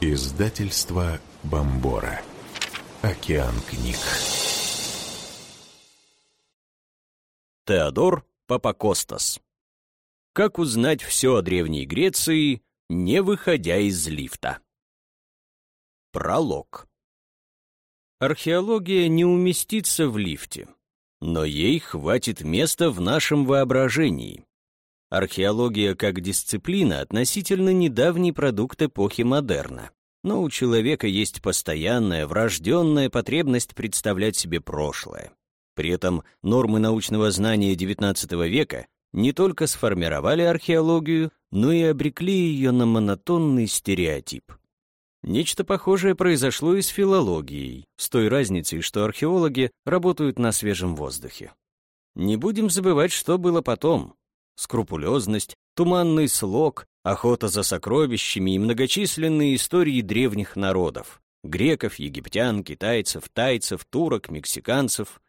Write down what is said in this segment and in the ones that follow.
Издательство Бомбора. Океан книг. Теодор Папакостас. Как узнать все о Древней Греции, не выходя из лифта? Пролог. Археология не уместится в лифте, но ей хватит места в нашем воображении. Археология как дисциплина относительно недавний продукт эпохи модерна. Но у человека есть постоянная, врожденная потребность представлять себе прошлое. При этом нормы научного знания XIX века не только сформировали археологию, но и обрекли ее на монотонный стереотип. Нечто похожее произошло и с филологией, с той разницей, что археологи работают на свежем воздухе. Не будем забывать, что было потом скрупулезность, туманный слог, охота за сокровищами и многочисленные истории древних народов — греков, египтян, китайцев, тайцев, турок, мексиканцев.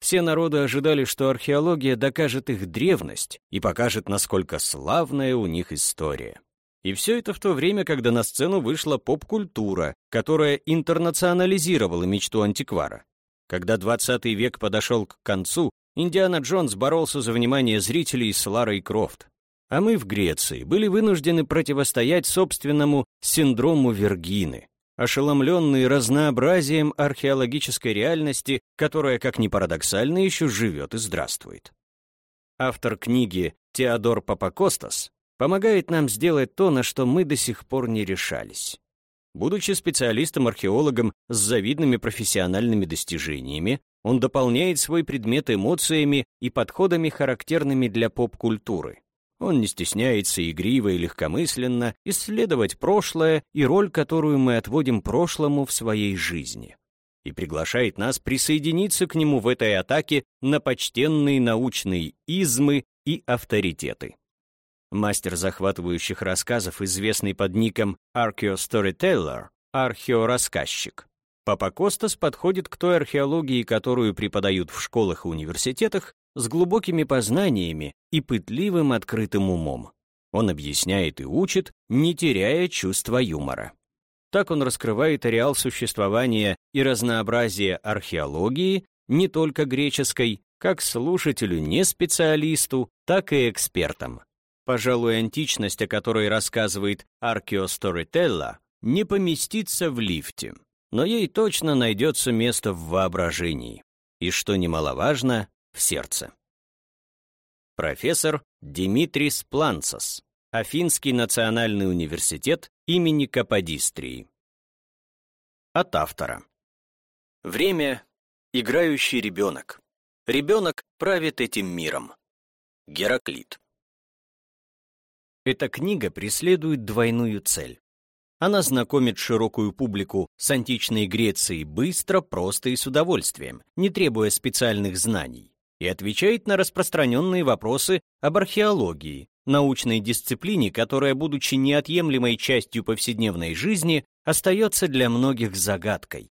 Все народы ожидали, что археология докажет их древность и покажет, насколько славная у них история. И все это в то время, когда на сцену вышла поп-культура, которая интернационализировала мечту антиквара. Когда 20 век подошел к концу, Индиана Джонс боролся за внимание зрителей с Ларой Крофт. А мы в Греции были вынуждены противостоять собственному синдрому Вергины, ошеломленные разнообразием археологической реальности, которая, как ни парадоксально, еще живет и здравствует. Автор книги Теодор Папакостас помогает нам сделать то, на что мы до сих пор не решались. Будучи специалистом-археологом с завидными профессиональными достижениями, он дополняет свой предмет эмоциями и подходами, характерными для поп-культуры. Он не стесняется игриво и легкомысленно исследовать прошлое и роль, которую мы отводим прошлому в своей жизни. И приглашает нас присоединиться к нему в этой атаке на почтенные научные измы и авторитеты. Мастер захватывающих рассказов, известный под ником Archeo Storyteller, археорассказчик, Папа Костас подходит к той археологии, которую преподают в школах и университетах, с глубокими познаниями и пытливым открытым умом. Он объясняет и учит, не теряя чувства юмора. Так он раскрывает ареал существования и разнообразие археологии, не только греческой, как слушателю не специалисту, так и экспертам. Пожалуй, античность, о которой рассказывает Аркео Сторителла, не поместится в лифте но ей точно найдется место в воображении и, что немаловажно, в сердце. Профессор Димитрис Планцас, Афинский национальный университет имени Каподистрии. От автора. Время — играющий ребенок. Ребенок правит этим миром. Гераклит. Эта книга преследует двойную цель. Она знакомит широкую публику с античной Грецией быстро, просто и с удовольствием, не требуя специальных знаний, и отвечает на распространенные вопросы об археологии, научной дисциплине, которая, будучи неотъемлемой частью повседневной жизни, остается для многих загадкой.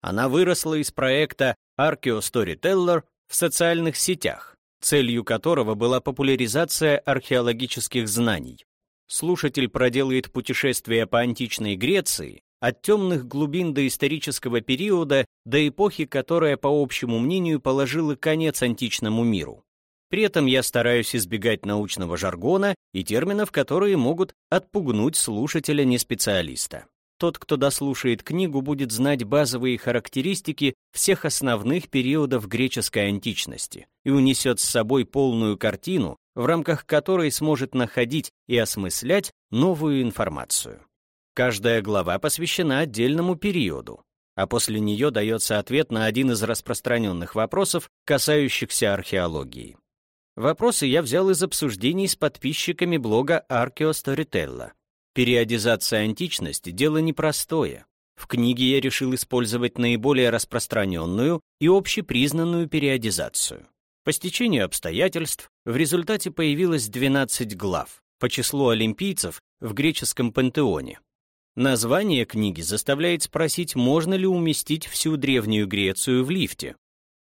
Она выросла из проекта Archeo Storyteller в социальных сетях, целью которого была популяризация археологических знаний слушатель проделает путешествие по античной Греции от темных глубин до исторического периода до эпохи, которая, по общему мнению, положила конец античному миру. При этом я стараюсь избегать научного жаргона и терминов, которые могут отпугнуть слушателя-неспециалиста. Тот, кто дослушает книгу, будет знать базовые характеристики всех основных периодов греческой античности и унесет с собой полную картину, в рамках которой сможет находить и осмыслять новую информацию. Каждая глава посвящена отдельному периоду, а после нее дается ответ на один из распространенных вопросов, касающихся археологии. Вопросы я взял из обсуждений с подписчиками блога Archeo Storytella. Периодизация античности – дело непростое. В книге я решил использовать наиболее распространенную и общепризнанную периодизацию. По стечению обстоятельств в результате появилось 12 глав по числу олимпийцев в греческом пантеоне. Название книги заставляет спросить, можно ли уместить всю Древнюю Грецию в лифте.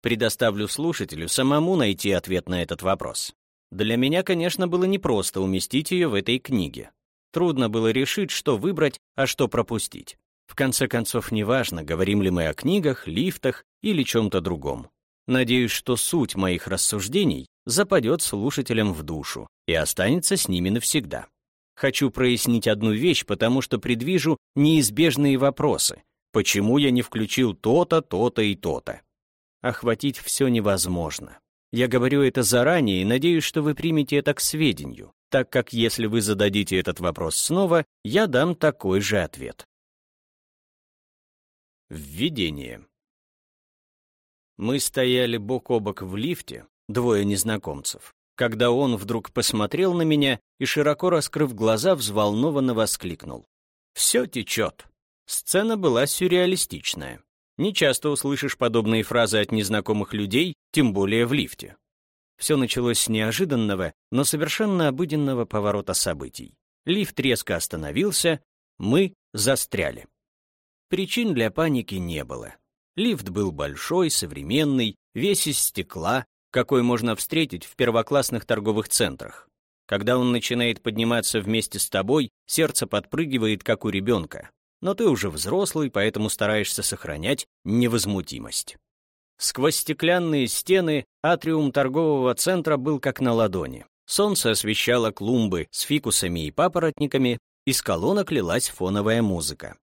Предоставлю слушателю самому найти ответ на этот вопрос. Для меня, конечно, было непросто уместить ее в этой книге. Трудно было решить, что выбрать, а что пропустить. В конце концов, неважно, говорим ли мы о книгах, лифтах или чем-то другом. Надеюсь, что суть моих рассуждений западет слушателям в душу и останется с ними навсегда. Хочу прояснить одну вещь, потому что предвижу неизбежные вопросы. Почему я не включил то-то, то-то и то-то? Охватить все невозможно. Я говорю это заранее и надеюсь, что вы примете это к сведению, так как если вы зададите этот вопрос снова, я дам такой же ответ. Введение. Мы стояли бок о бок в лифте, двое незнакомцев, когда он вдруг посмотрел на меня и, широко раскрыв глаза, взволнованно воскликнул. «Все течет». Сцена была сюрреалистичная. Не часто услышишь подобные фразы от незнакомых людей, тем более в лифте. Все началось с неожиданного, но совершенно обыденного поворота событий. Лифт резко остановился, мы застряли. Причин для паники не было. Лифт был большой, современный, весь из стекла, какой можно встретить в первоклассных торговых центрах. Когда он начинает подниматься вместе с тобой, сердце подпрыгивает, как у ребенка. Но ты уже взрослый, поэтому стараешься сохранять невозмутимость. Сквозь стеклянные стены атриум торгового центра был как на ладони. Солнце освещало клумбы с фикусами и папоротниками, из колонок лилась фоновая музыка.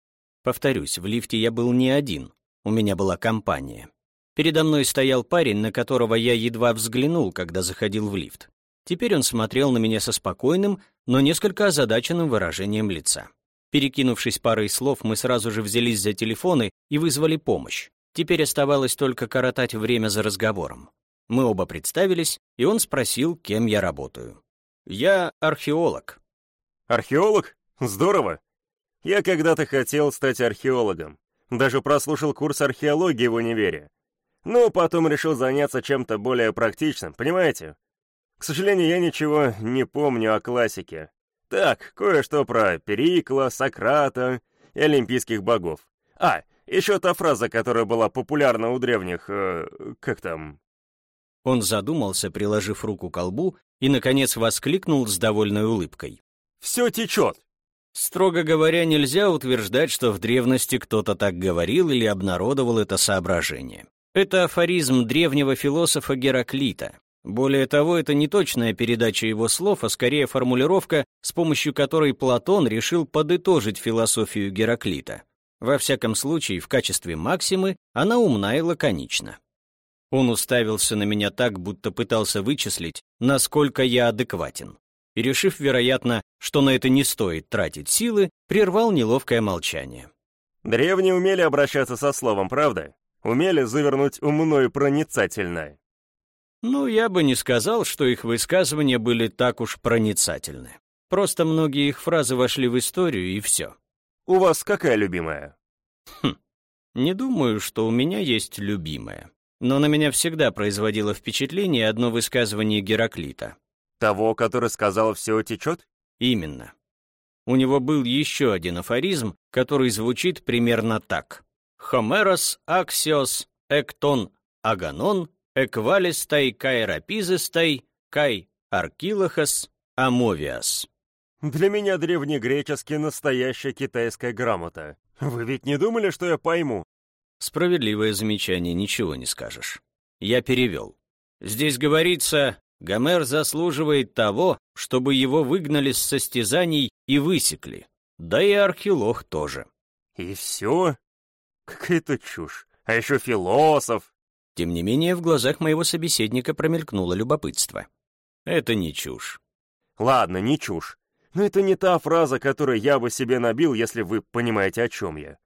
Повторюсь, в лифте я был не один, у меня была компания. Передо мной стоял парень, на которого я едва взглянул, когда заходил в лифт. Теперь он смотрел на меня со спокойным, но несколько озадаченным выражением лица. Перекинувшись парой слов, мы сразу же взялись за телефоны и вызвали помощь. Теперь оставалось только коротать время за разговором. Мы оба представились, и он спросил, кем я работаю. «Я археолог». «Археолог? Здорово! Я когда-то хотел стать археологом. Даже прослушал курс археологии в универе. Но потом решил заняться чем-то более практичным, понимаете? К сожалению, я ничего не помню о классике. Так, кое-что про Перикла, Сократа и олимпийских богов. А, еще та фраза, которая была популярна у древних, э, как там? Он задумался, приложив руку к колбу, и, наконец, воскликнул с довольной улыбкой. «Все течет!» Строго говоря, нельзя утверждать, что в древности кто-то так говорил или обнародовал это соображение. Это афоризм древнего философа Гераклита. Более того, это не точная передача его слов, а скорее формулировка, с помощью которой Платон решил подытожить философию Гераклита. Во всяком случае, в качестве максимы она умна и лаконична. Он уставился на меня так, будто пытался вычислить, насколько я адекватен. И, решив, вероятно, что на это не стоит тратить силы, прервал неловкое молчание. «Древние умели обращаться со словом, правда?» умели завернуть умно и проницательно. Ну, я бы не сказал, что их высказывания были так уж проницательны. Просто многие их фразы вошли в историю, и все. У вас какая любимая? Хм, не думаю, что у меня есть любимая. Но на меня всегда производило впечатление одно высказывание Гераклита. Того, который сказал «все течет»? Именно. У него был еще один афоризм, который звучит примерно так. Хомерос аксиос эктон аганон эквалистай кай рапизистай кай аркилохас амовиас. Для меня древнегреческий настоящая китайская грамота. Вы ведь не думали, что я пойму? Справедливое замечание, ничего не скажешь. Я перевел. Здесь говорится, Гомер заслуживает того, чтобы его выгнали с состязаний и высекли. Да и архилох тоже. И все? Какая-то чушь. А еще философ. Тем не менее, в глазах моего собеседника промелькнуло любопытство. Это не чушь. Ладно, не чушь. Но это не та фраза, которую я бы себе набил, если вы понимаете, о чем я.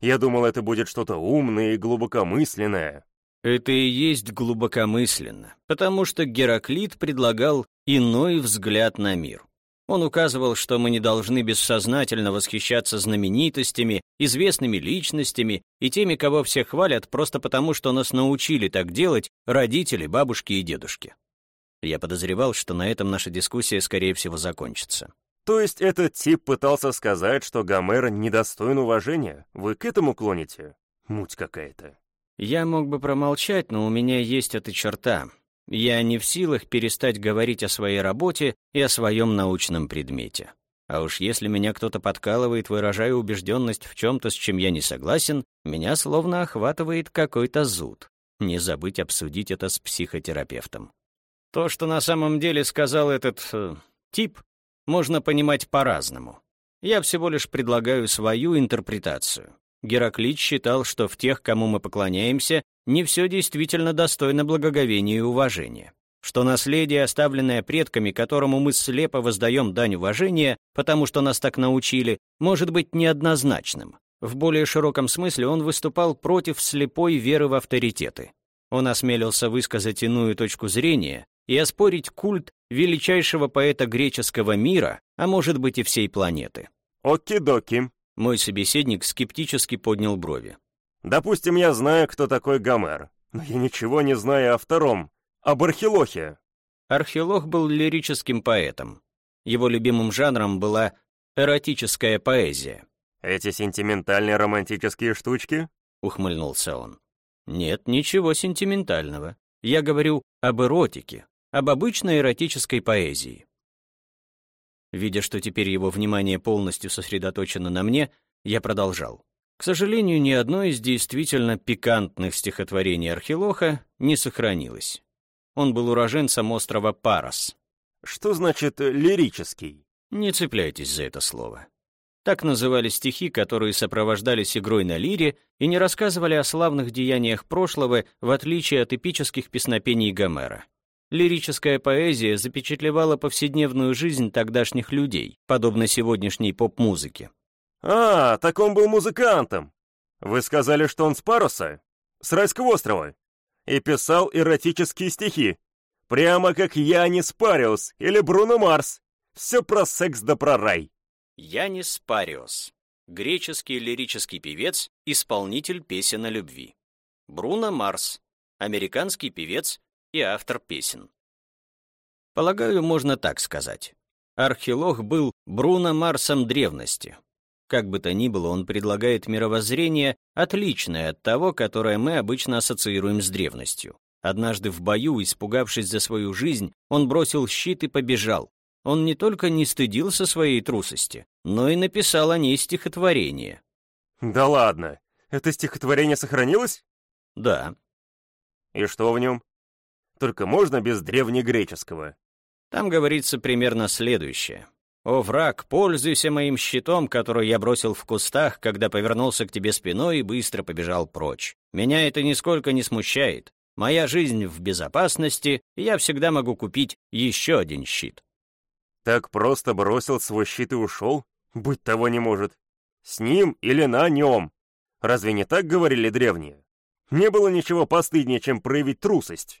Я думал, это будет что-то умное и глубокомысленное. Это и есть глубокомысленно, потому что Гераклит предлагал иной взгляд на мир. Он указывал, что мы не должны бессознательно восхищаться знаменитостями, известными личностями и теми, кого все хвалят, просто потому, что нас научили так делать родители, бабушки и дедушки. Я подозревал, что на этом наша дискуссия, скорее всего, закончится. То есть этот тип пытался сказать, что Гомер недостоин уважения? Вы к этому клоните? Муть какая-то. Я мог бы промолчать, но у меня есть эта черта. Я не в силах перестать говорить о своей работе и о своем научном предмете. А уж если меня кто-то подкалывает, выражая убежденность в чем-то, с чем я не согласен, меня словно охватывает какой-то зуд. Не забыть обсудить это с психотерапевтом. То, что на самом деле сказал этот э, тип, можно понимать по-разному. Я всего лишь предлагаю свою интерпретацию. Гераклит считал, что в тех, кому мы поклоняемся, не все действительно достойно благоговения и уважения что наследие, оставленное предками, которому мы слепо воздаем дань уважения, потому что нас так научили, может быть неоднозначным. В более широком смысле он выступал против слепой веры в авторитеты. Он осмелился высказать иную точку зрения и оспорить культ величайшего поэта греческого мира, а может быть и всей планеты. Оки-доки. Мой собеседник скептически поднял брови. Допустим, я знаю, кто такой Гомер, но я ничего не знаю о втором, об Архилохе. Архилох был лирическим поэтом. Его любимым жанром была эротическая поэзия. «Эти сентиментальные романтические штучки?» — ухмыльнулся он. «Нет, ничего сентиментального. Я говорю об эротике, об обычной эротической поэзии». Видя, что теперь его внимание полностью сосредоточено на мне, я продолжал. К сожалению, ни одно из действительно пикантных стихотворений Архилоха не сохранилось. Он был уроженцем острова Парос. Что значит «лирический»? Не цепляйтесь за это слово. Так называли стихи, которые сопровождались игрой на лире и не рассказывали о славных деяниях прошлого, в отличие от эпических песнопений Гомера. Лирическая поэзия запечатлевала повседневную жизнь тогдашних людей, подобно сегодняшней поп-музыке. «А, так он был музыкантом! Вы сказали, что он с Паруса? С Райского острова?» и писал эротические стихи. Прямо как Янис Париус или Бруно Марс. Все про секс да про рай. Янис Париус. Греческий лирический певец, исполнитель песен о любви. Бруно Марс. Американский певец и автор песен. Полагаю, можно так сказать. Архилох был Бруно Марсом древности, как бы то ни было, он предлагает мировоззрение, отличное от того, которое мы обычно ассоциируем с древностью. Однажды в бою, испугавшись за свою жизнь, он бросил щит и побежал. Он не только не стыдился своей трусости, но и написал о ней стихотворение. «Да ладно! Это стихотворение сохранилось?» «Да». «И что в нем?» «Только можно без древнегреческого?» Там говорится примерно следующее. «О, враг, пользуйся моим щитом, который я бросил в кустах, когда повернулся к тебе спиной и быстро побежал прочь. Меня это нисколько не смущает. Моя жизнь в безопасности, и я всегда могу купить еще один щит». «Так просто бросил свой щит и ушел? Быть того не может. С ним или на нем? Разве не так говорили древние? Не было ничего постыднее, чем проявить трусость».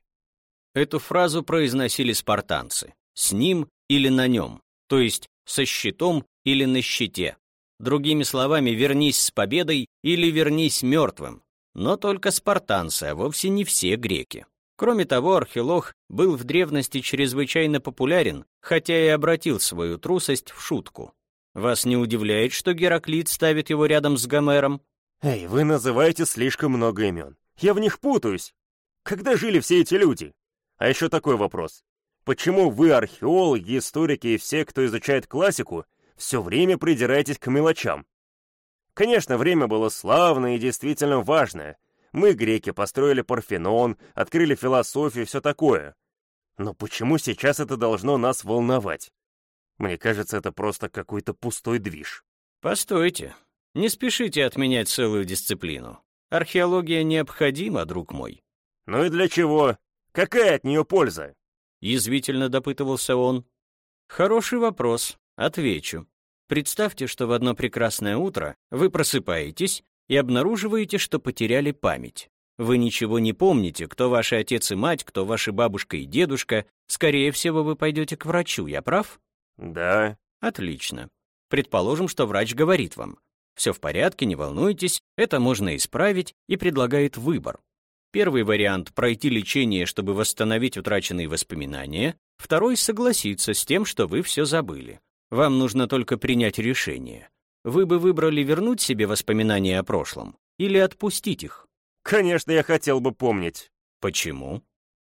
Эту фразу произносили спартанцы. «С ним или на нем». То есть со щитом или на щите. Другими словами, вернись с победой или вернись мертвым. Но только спартанцы, а вовсе не все греки. Кроме того, Архилох был в древности чрезвычайно популярен, хотя и обратил свою трусость в шутку. Вас не удивляет, что Гераклит ставит его рядом с Гомером? Эй, вы называете слишком много имен. Я в них путаюсь. Когда жили все эти люди? А еще такой вопрос. Почему вы, археологи, историки и все, кто изучает классику, все время придираетесь к мелочам? Конечно, время было славное и действительно важное. Мы, греки, построили Парфенон, открыли философию и все такое. Но почему сейчас это должно нас волновать? Мне кажется, это просто какой-то пустой движ. Постойте. Не спешите отменять целую дисциплину. Археология необходима, друг мой. Ну и для чего? Какая от нее польза? Язвительно допытывался он. Хороший вопрос. Отвечу. Представьте, что в одно прекрасное утро вы просыпаетесь и обнаруживаете, что потеряли память. Вы ничего не помните, кто ваши отец и мать, кто ваши бабушка и дедушка. Скорее всего, вы пойдете к врачу, я прав? Да. Отлично. Предположим, что врач говорит вам, все в порядке, не волнуйтесь, это можно исправить, и предлагает выбор. Первый вариант — пройти лечение, чтобы восстановить утраченные воспоминания. Второй — согласиться с тем, что вы все забыли. Вам нужно только принять решение. Вы бы выбрали вернуть себе воспоминания о прошлом или отпустить их? Конечно, я хотел бы помнить. Почему?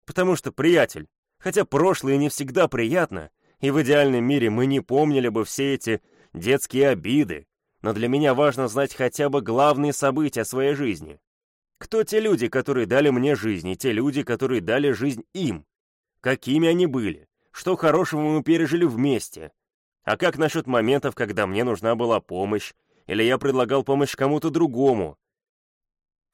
Потому что, приятель, хотя прошлое не всегда приятно, И в идеальном мире мы не помнили бы все эти детские обиды, но для меня важно знать хотя бы главные события своей жизни. Кто те люди, которые дали мне жизнь, и те люди, которые дали жизнь им? Какими они были? Что хорошего мы пережили вместе? А как насчет моментов, когда мне нужна была помощь, или я предлагал помощь кому-то другому?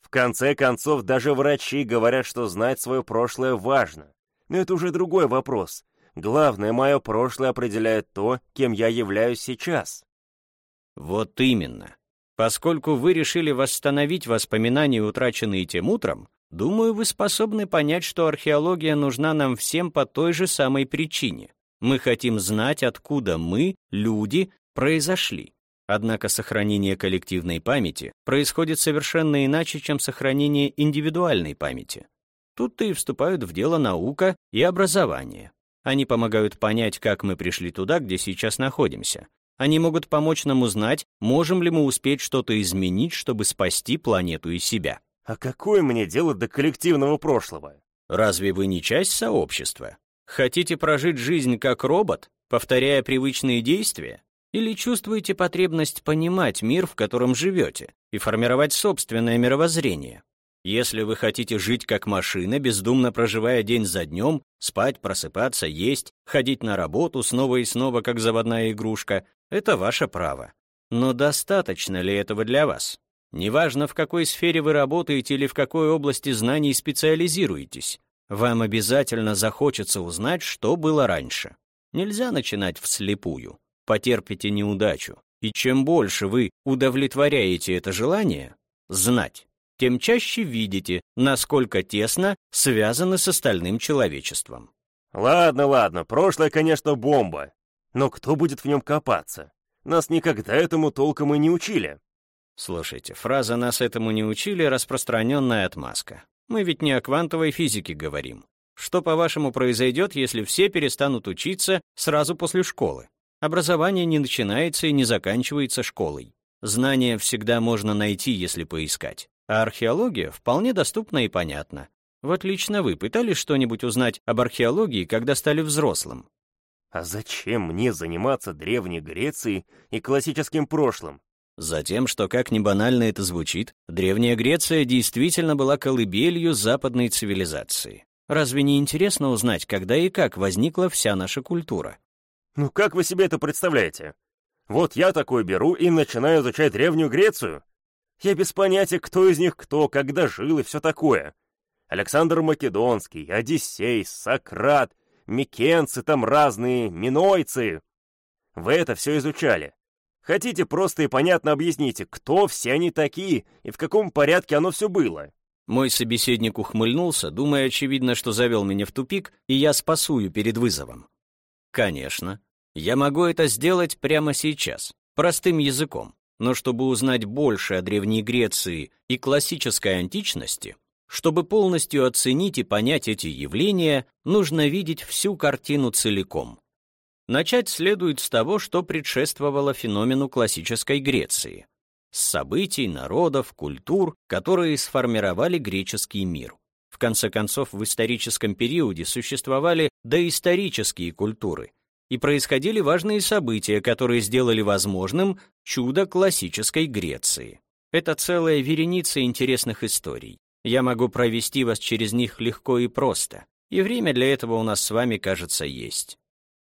В конце концов, даже врачи говорят, что знать свое прошлое важно. Но это уже другой вопрос. Главное, мое прошлое определяет то, кем я являюсь сейчас. Вот именно. Поскольку вы решили восстановить воспоминания, утраченные тем утром, думаю, вы способны понять, что археология нужна нам всем по той же самой причине. Мы хотим знать, откуда мы, люди, произошли. Однако сохранение коллективной памяти происходит совершенно иначе, чем сохранение индивидуальной памяти. Тут-то и вступают в дело наука и образование. Они помогают понять, как мы пришли туда, где сейчас находимся. Они могут помочь нам узнать, можем ли мы успеть что-то изменить, чтобы спасти планету и себя. А какое мне дело до коллективного прошлого? Разве вы не часть сообщества? Хотите прожить жизнь как робот, повторяя привычные действия? Или чувствуете потребность понимать мир, в котором живете, и формировать собственное мировоззрение? Если вы хотите жить как машина, бездумно проживая день за днем, спать, просыпаться, есть, ходить на работу снова и снова, как заводная игрушка, это ваше право. Но достаточно ли этого для вас? Неважно, в какой сфере вы работаете или в какой области знаний специализируетесь, вам обязательно захочется узнать, что было раньше. Нельзя начинать вслепую. Потерпите неудачу. И чем больше вы удовлетворяете это желание, знать, тем чаще видите, насколько тесно связаны с остальным человечеством. Ладно, ладно, прошлое, конечно, бомба. Но кто будет в нем копаться? Нас никогда этому толком и не учили. Слушайте, фраза «нас этому не учили» — распространенная отмазка. Мы ведь не о квантовой физике говорим. Что, по-вашему, произойдет, если все перестанут учиться сразу после школы? Образование не начинается и не заканчивается школой. Знания всегда можно найти, если поискать. А археология вполне доступна и понятна. Вот лично вы пытались что-нибудь узнать об археологии, когда стали взрослым? А зачем мне заниматься Древней Грецией и классическим прошлым? Затем, что, как ни банально это звучит, Древняя Греция действительно была колыбелью западной цивилизации. Разве не интересно узнать, когда и как возникла вся наша культура? Ну как вы себе это представляете? Вот я такой беру и начинаю изучать Древнюю Грецию, я без понятия, кто из них кто, когда жил и все такое. Александр Македонский, Одиссей, Сократ, Микенцы там разные, минойцы. Вы это все изучали. Хотите, просто и понятно объясните, кто все они такие и в каком порядке оно все было. Мой собеседник ухмыльнулся, думая, очевидно, что завел меня в тупик, и я спасую перед вызовом. Конечно, я могу это сделать прямо сейчас, простым языком. Но чтобы узнать больше о Древней Греции и классической античности, чтобы полностью оценить и понять эти явления, нужно видеть всю картину целиком. Начать следует с того, что предшествовало феномену классической Греции, с событий, народов, культур, которые сформировали греческий мир. В конце концов, в историческом периоде существовали доисторические культуры, и происходили важные события, которые сделали возможным чудо классической Греции. Это целая вереница интересных историй. Я могу провести вас через них легко и просто, и время для этого у нас с вами, кажется, есть».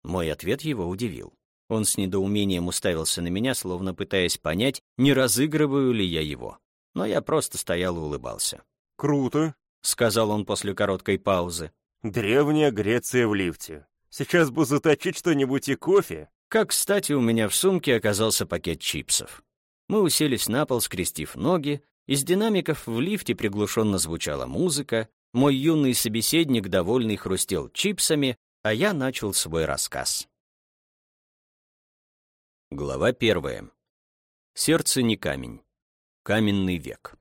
Мой ответ его удивил. Он с недоумением уставился на меня, словно пытаясь понять, не разыгрываю ли я его. Но я просто стоял и улыбался. «Круто», — сказал он после короткой паузы. «Древняя Греция в лифте. Сейчас бы заточить что-нибудь и кофе. Как, кстати, у меня в сумке оказался пакет чипсов. Мы уселись на пол, скрестив ноги, из динамиков в лифте приглушенно звучала музыка, мой юный собеседник, довольный, хрустел чипсами, а я начал свой рассказ. Глава первая. Сердце не камень. Каменный век.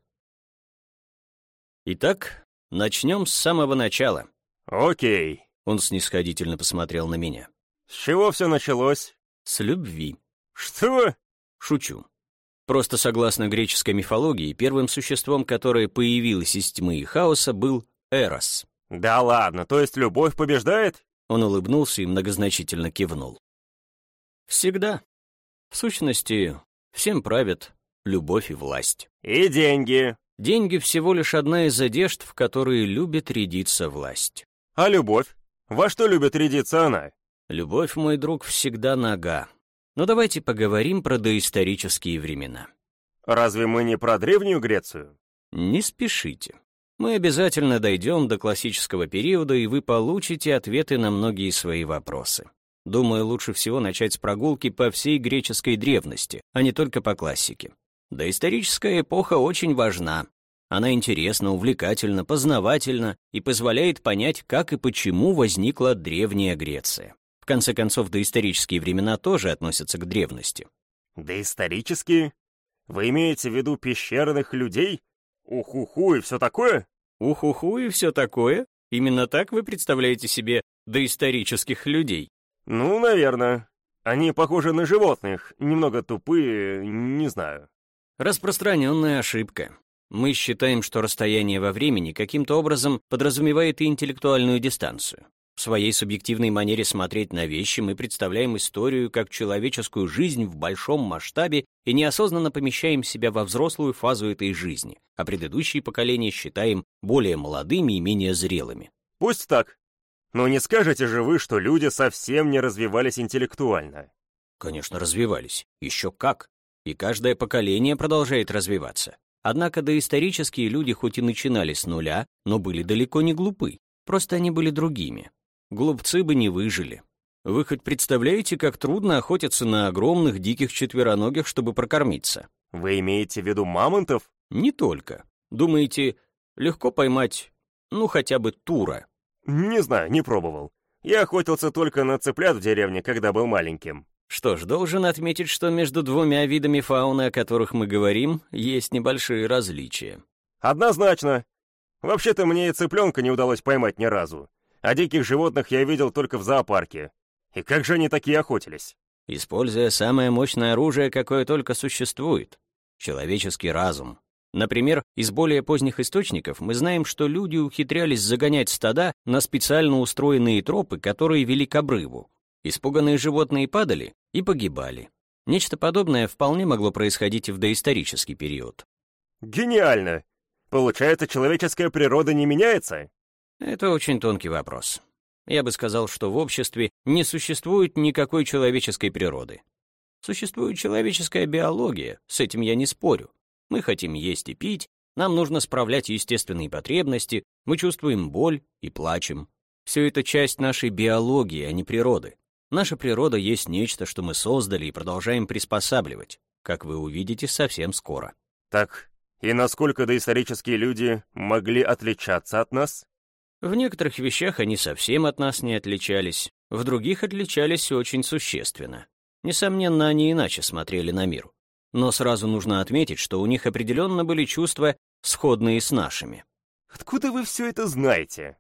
Итак, начнем с самого начала. Окей. Он снисходительно посмотрел на меня. «С чего все началось?» «С любви». «Что?» «Шучу. Просто согласно греческой мифологии, первым существом, которое появилось из тьмы и хаоса, был Эрос». «Да ладно, то есть любовь побеждает?» Он улыбнулся и многозначительно кивнул. Всегда. В сущности, всем правят любовь и власть. И деньги. Деньги всего лишь одна из одежд, в которые любит рядиться власть. А любовь? Во что любит рядиться она? Любовь, мой друг, всегда нога. Но давайте поговорим про доисторические времена. Разве мы не про Древнюю Грецию? Не спешите. Мы обязательно дойдем до классического периода, и вы получите ответы на многие свои вопросы. Думаю, лучше всего начать с прогулки по всей греческой древности, а не только по классике. Доисторическая эпоха очень важна. Она интересна, увлекательна, познавательна и позволяет понять, как и почему возникла Древняя Греция. В конце концов, доисторические времена тоже относятся к древности. Доисторические? Вы имеете в виду пещерных людей? Ухуху и все такое? Ухуху и все такое? Именно так вы представляете себе доисторических людей? Ну, наверное. Они похожи на животных, немного тупые, не знаю. Распространенная ошибка. Мы считаем, что расстояние во времени каким-то образом подразумевает и интеллектуальную дистанцию. В своей субъективной манере смотреть на вещи мы представляем историю как человеческую жизнь в большом масштабе и неосознанно помещаем себя во взрослую фазу этой жизни, а предыдущие поколения считаем более молодыми и менее зрелыми. Пусть так. Но не скажете же вы, что люди совсем не развивались интеллектуально? Конечно, развивались. Еще как и каждое поколение продолжает развиваться. Однако доисторические люди хоть и начинали с нуля, но были далеко не глупы, просто они были другими. Глупцы бы не выжили. Вы хоть представляете, как трудно охотиться на огромных диких четвероногих, чтобы прокормиться? Вы имеете в виду мамонтов? Не только. Думаете, легко поймать, ну, хотя бы тура? Не знаю, не пробовал. Я охотился только на цыплят в деревне, когда был маленьким. Что ж, должен отметить, что между двумя видами фауны, о которых мы говорим, есть небольшие различия. Однозначно. Вообще-то мне и цыпленка не удалось поймать ни разу. А диких животных я видел только в зоопарке. И как же они такие охотились? Используя самое мощное оружие, какое только существует — человеческий разум. Например, из более поздних источников мы знаем, что люди ухитрялись загонять стада на специально устроенные тропы, которые вели к обрыву. Испуганные животные падали и погибали. Нечто подобное вполне могло происходить и в доисторический период. Гениально! Получается, человеческая природа не меняется? Это очень тонкий вопрос. Я бы сказал, что в обществе не существует никакой человеческой природы. Существует человеческая биология, с этим я не спорю. Мы хотим есть и пить, нам нужно справлять естественные потребности, мы чувствуем боль и плачем. Все это часть нашей биологии, а не природы. Наша природа есть нечто, что мы создали и продолжаем приспосабливать, как вы увидите совсем скоро. Так, и насколько доисторические люди могли отличаться от нас? В некоторых вещах они совсем от нас не отличались, в других отличались очень существенно. Несомненно, они иначе смотрели на мир. Но сразу нужно отметить, что у них определенно были чувства, сходные с нашими. Откуда вы все это знаете?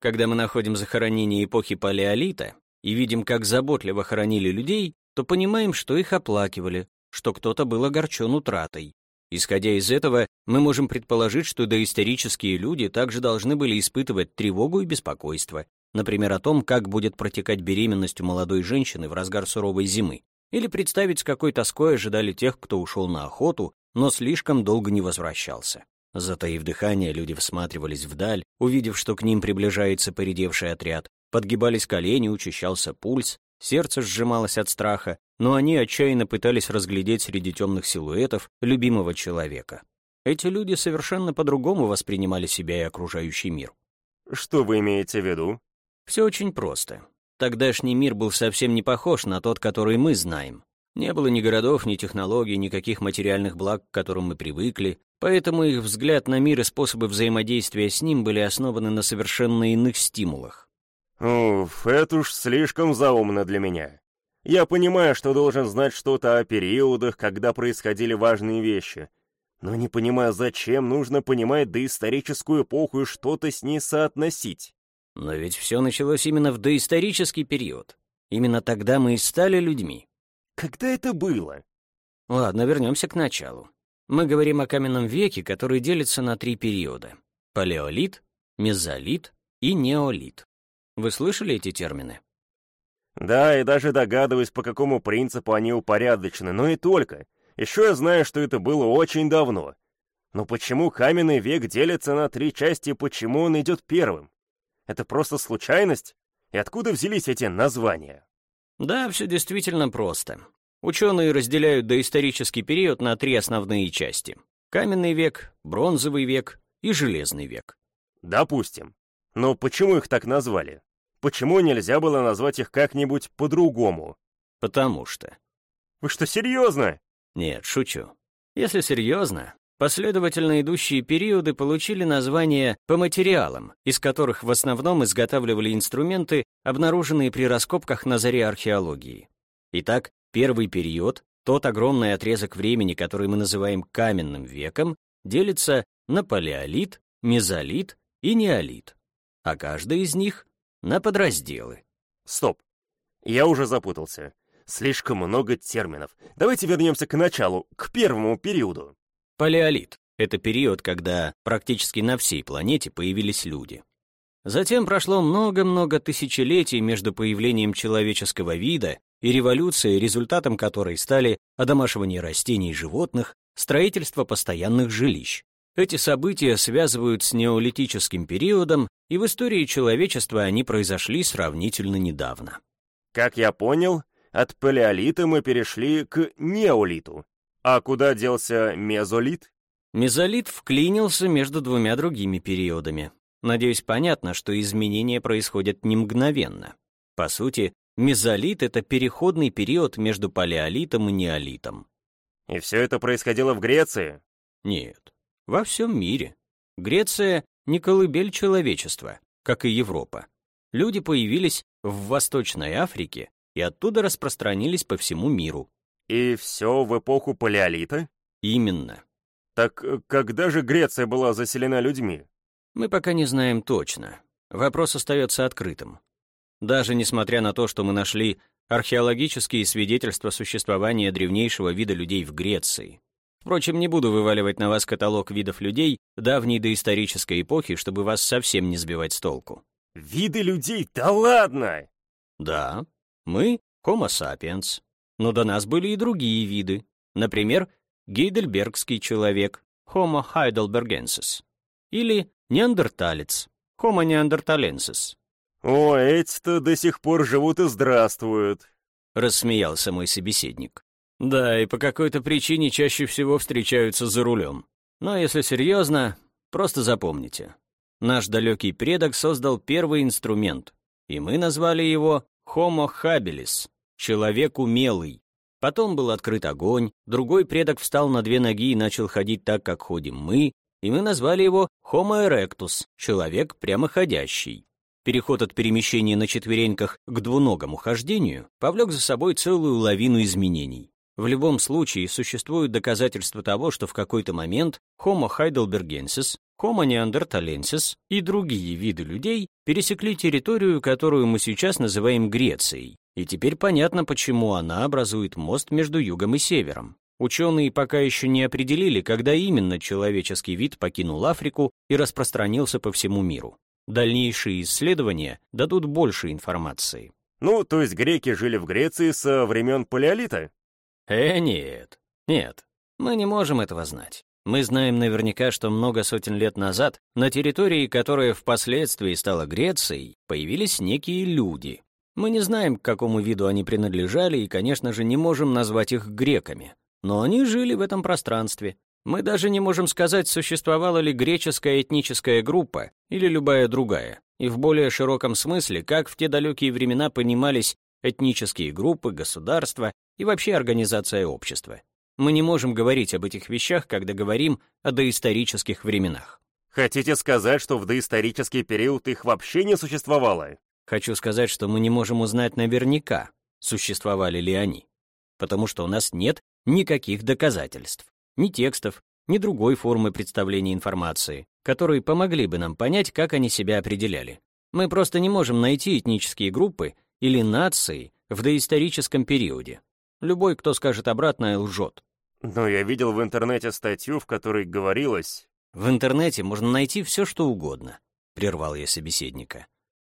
Когда мы находим захоронение эпохи Палеолита, и видим, как заботливо хоронили людей, то понимаем, что их оплакивали, что кто-то был огорчен утратой. Исходя из этого, мы можем предположить, что доисторические люди также должны были испытывать тревогу и беспокойство, например, о том, как будет протекать беременность у молодой женщины в разгар суровой зимы, или представить, с какой тоской ожидали тех, кто ушел на охоту, но слишком долго не возвращался. Затаив дыхание, люди всматривались вдаль, увидев, что к ним приближается поредевший отряд, Подгибались колени, учащался пульс, сердце сжималось от страха, но они отчаянно пытались разглядеть среди темных силуэтов любимого человека. Эти люди совершенно по-другому воспринимали себя и окружающий мир. Что вы имеете в виду? Все очень просто. Тогдашний мир был совсем не похож на тот, который мы знаем. Не было ни городов, ни технологий, никаких материальных благ, к которым мы привыкли, поэтому их взгляд на мир и способы взаимодействия с ним были основаны на совершенно иных стимулах. Уф, это уж слишком заумно для меня. Я понимаю, что должен знать что-то о периодах, когда происходили важные вещи, но не понимаю, зачем нужно понимать доисторическую эпоху и что-то с ней соотносить. Но ведь все началось именно в доисторический период. Именно тогда мы и стали людьми. Когда это было? Ладно, вернемся к началу. Мы говорим о каменном веке, который делится на три периода. Палеолит, мезолит и неолит. Вы слышали эти термины? Да, и даже догадываюсь, по какому принципу они упорядочены, но и только. Еще я знаю, что это было очень давно. Но почему каменный век делится на три части и почему он идет первым? Это просто случайность? И откуда взялись эти названия? Да, все действительно просто. Ученые разделяют доисторический период на три основные части. Каменный век, бронзовый век и железный век. Допустим. Но почему их так назвали? Почему нельзя было назвать их как-нибудь по-другому? Потому что. Вы что, серьезно? Нет, шучу. Если серьезно, последовательно идущие периоды получили название по материалам, из которых в основном изготавливали инструменты, обнаруженные при раскопках на заре археологии. Итак, первый период, тот огромный отрезок времени, который мы называем каменным веком, делится на палеолит, мезолит и неолит, а каждый из них на подразделы. Стоп. Я уже запутался. Слишком много терминов. Давайте вернемся к началу, к первому периоду. Палеолит — это период, когда практически на всей планете появились люди. Затем прошло много-много тысячелетий между появлением человеческого вида и революцией, результатом которой стали одомашивание растений и животных, строительство постоянных жилищ. Эти события связывают с неолитическим периодом, и в истории человечества они произошли сравнительно недавно. Как я понял, от палеолита мы перешли к неолиту. А куда делся мезолит? Мезолит вклинился между двумя другими периодами. Надеюсь, понятно, что изменения происходят не мгновенно. По сути, мезолит — это переходный период между палеолитом и неолитом. И все это происходило в Греции? Нет во всем мире. Греция — не колыбель человечества, как и Европа. Люди появились в Восточной Африке и оттуда распространились по всему миру. И все в эпоху Палеолита? Именно. Так э, когда же Греция была заселена людьми? Мы пока не знаем точно. Вопрос остается открытым. Даже несмотря на то, что мы нашли археологические свидетельства существования древнейшего вида людей в Греции, Впрочем, не буду вываливать на вас каталог видов людей давней доисторической эпохи, чтобы вас совсем не сбивать с толку. Виды людей? Да ладно! Да, мы — Homo sapiens. Но до нас были и другие виды. Например, гейдельбергский человек, Homo heidelbergensis. Или неандерталец, Homo neanderthalensis. «О, эти-то до сих пор живут и здравствуют», — рассмеялся мой собеседник. Да, и по какой-то причине чаще всего встречаются за рулем. Но если серьезно, просто запомните. Наш далекий предок создал первый инструмент, и мы назвали его Homo habilis — человек умелый. Потом был открыт огонь, другой предок встал на две ноги и начал ходить так, как ходим мы, и мы назвали его Homo erectus — человек прямоходящий. Переход от перемещения на четвереньках к двуногому хождению повлек за собой целую лавину изменений. В любом случае существуют доказательства того, что в какой-то момент Homo heidelbergensis, Homo neanderthalensis и другие виды людей пересекли территорию, которую мы сейчас называем Грецией. И теперь понятно, почему она образует мост между югом и севером. Ученые пока еще не определили, когда именно человеческий вид покинул Африку и распространился по всему миру. Дальнейшие исследования дадут больше информации. Ну, то есть греки жили в Греции со времен Палеолита? Э, нет. Нет. Мы не можем этого знать. Мы знаем наверняка, что много сотен лет назад на территории, которая впоследствии стала Грецией, появились некие люди. Мы не знаем, к какому виду они принадлежали, и, конечно же, не можем назвать их греками. Но они жили в этом пространстве. Мы даже не можем сказать, существовала ли греческая этническая группа или любая другая. И в более широком смысле, как в те далекие времена понимались этнические группы, государства и вообще организация общества. Мы не можем говорить об этих вещах, когда говорим о доисторических временах. Хотите сказать, что в доисторический период их вообще не существовало? Хочу сказать, что мы не можем узнать наверняка, существовали ли они. Потому что у нас нет никаких доказательств, ни текстов, ни другой формы представления информации, которые помогли бы нам понять, как они себя определяли. Мы просто не можем найти этнические группы или нации в доисторическом периоде. Любой, кто скажет обратное, лжет. Но я видел в интернете статью, в которой говорилось... В интернете можно найти все, что угодно, прервал я собеседника.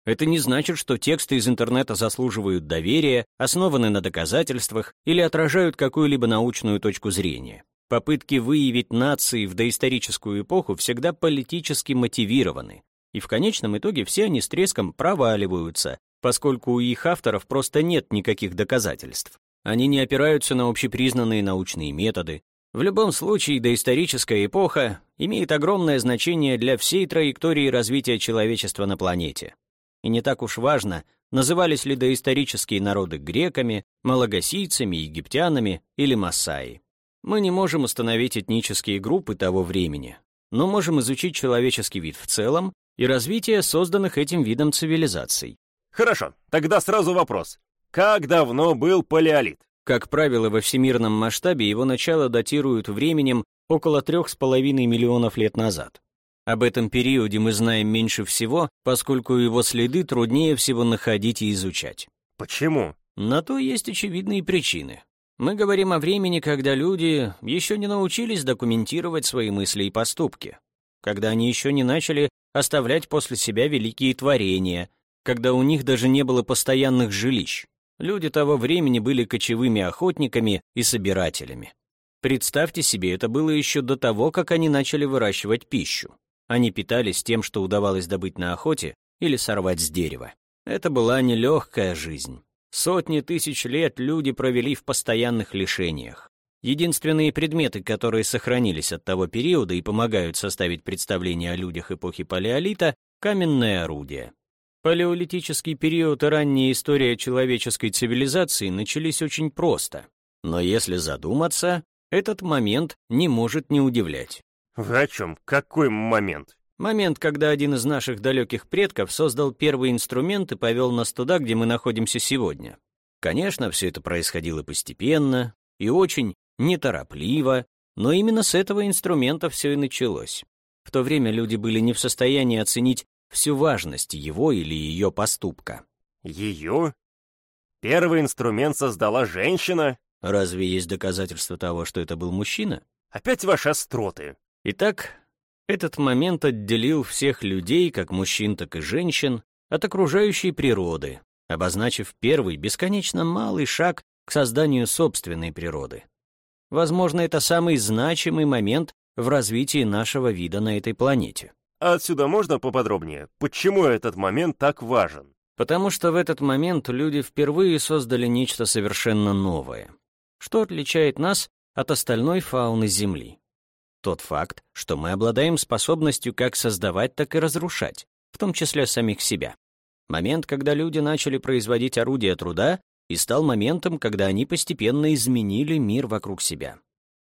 Это не значит, что тексты из интернета заслуживают доверия, основаны на доказательствах или отражают какую-либо научную точку зрения. Попытки выявить нации в доисторическую эпоху всегда политически мотивированы, и в конечном итоге все они с треском проваливаются, поскольку у их авторов просто нет никаких доказательств. Они не опираются на общепризнанные научные методы. В любом случае, доисторическая эпоха имеет огромное значение для всей траектории развития человечества на планете. И не так уж важно, назывались ли доисторические народы греками, малагасийцами, египтянами или массаи. Мы не можем установить этнические группы того времени, но можем изучить человеческий вид в целом и развитие созданных этим видом цивилизаций. Хорошо, тогда сразу вопрос. Как давно был палеолит? Как правило, во всемирном масштабе его начало датируют временем около 3,5 миллионов лет назад. Об этом периоде мы знаем меньше всего, поскольку его следы труднее всего находить и изучать. Почему? На то есть очевидные причины. Мы говорим о времени, когда люди еще не научились документировать свои мысли и поступки, когда они еще не начали оставлять после себя великие творения, когда у них даже не было постоянных жилищ. Люди того времени были кочевыми охотниками и собирателями. Представьте себе, это было еще до того, как они начали выращивать пищу. Они питались тем, что удавалось добыть на охоте или сорвать с дерева. Это была нелегкая жизнь. Сотни тысяч лет люди провели в постоянных лишениях. Единственные предметы, которые сохранились от того периода и помогают составить представление о людях эпохи Палеолита — каменное орудие. Палеолитический период и ранняя история человеческой цивилизации начались очень просто. Но если задуматься, этот момент не может не удивлять. Вы о чем? Какой момент? Момент, когда один из наших далеких предков создал первый инструмент и повел нас туда, где мы находимся сегодня. Конечно, все это происходило постепенно и очень неторопливо, но именно с этого инструмента все и началось. В то время люди были не в состоянии оценить всю важность его или ее поступка. Ее? Первый инструмент создала женщина? Разве есть доказательства того, что это был мужчина? Опять ваши остроты. Итак, этот момент отделил всех людей, как мужчин, так и женщин, от окружающей природы, обозначив первый, бесконечно малый шаг к созданию собственной природы. Возможно, это самый значимый момент в развитии нашего вида на этой планете. А отсюда можно поподробнее? Почему этот момент так важен? Потому что в этот момент люди впервые создали нечто совершенно новое. Что отличает нас от остальной фауны Земли? Тот факт, что мы обладаем способностью как создавать, так и разрушать, в том числе самих себя. Момент, когда люди начали производить орудия труда, и стал моментом, когда они постепенно изменили мир вокруг себя.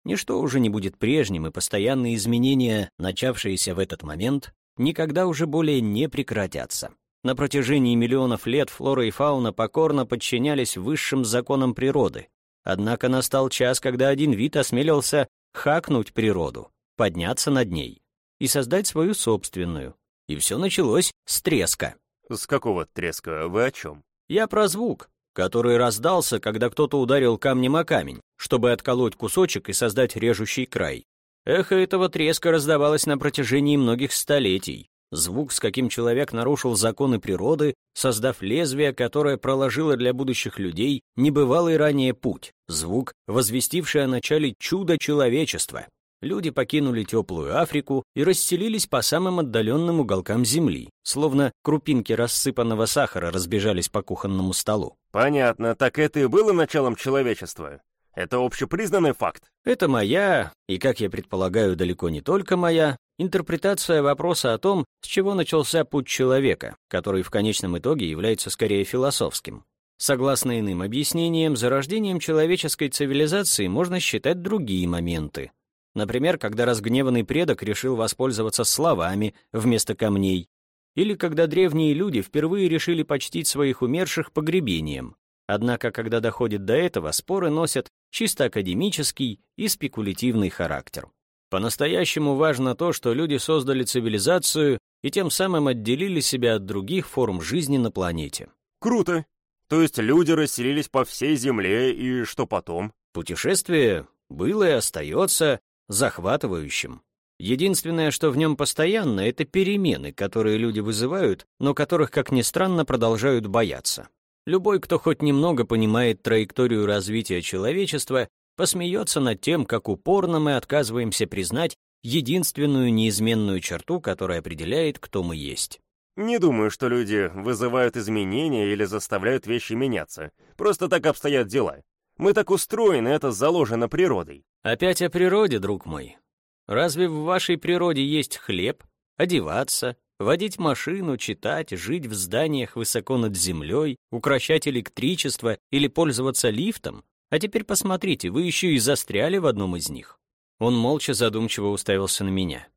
Ничто уже не будет прежним, и постоянные изменения, начавшиеся в этот момент, никогда уже более не прекратятся. На протяжении миллионов лет флора и фауна покорно подчинялись высшим законам природы. Однако настал час, когда один вид осмелился хакнуть природу, подняться над ней и создать свою собственную. И все началось с треска. С какого треска? Вы о чем? Я про звук, который раздался, когда кто-то ударил камнем о камень, чтобы отколоть кусочек и создать режущий край. Эхо этого треска раздавалось на протяжении многих столетий. Звук, с каким человек нарушил законы природы, создав лезвие, которое проложило для будущих людей небывалый ранее путь. Звук, возвестивший о начале чуда человечества. Люди покинули теплую Африку и расселились по самым отдаленным уголкам земли, словно крупинки рассыпанного сахара разбежались по кухонному столу. Понятно, так это и было началом человечества. Это общепризнанный факт. Это моя, и, как я предполагаю, далеко не только моя, интерпретация вопроса о том, с чего начался путь человека, который в конечном итоге является скорее философским. Согласно иным объяснениям, зарождением человеческой цивилизации можно считать другие моменты. Например, когда разгневанный предок решил воспользоваться словами вместо камней, или когда древние люди впервые решили почтить своих умерших погребением. Однако, когда доходит до этого, споры носят чисто академический и спекулятивный характер. По-настоящему важно то, что люди создали цивилизацию и тем самым отделили себя от других форм жизни на планете. Круто. То есть люди расселились по всей Земле, и что потом? Путешествие было и остается захватывающим. Единственное, что в нем постоянно, это перемены, которые люди вызывают, но которых, как ни странно, продолжают бояться. Любой, кто хоть немного понимает траекторию развития человечества, посмеется над тем, как упорно мы отказываемся признать единственную неизменную черту, которая определяет, кто мы есть. Не думаю, что люди вызывают изменения или заставляют вещи меняться. Просто так обстоят дела. Мы так устроены, это заложено природой. Опять о природе, друг мой. Разве в вашей природе есть хлеб, одеваться, водить машину, читать, жить в зданиях высоко над землей, укращать электричество или пользоваться лифтом? А теперь посмотрите, вы еще и застряли в одном из них. Он молча задумчиво уставился на меня.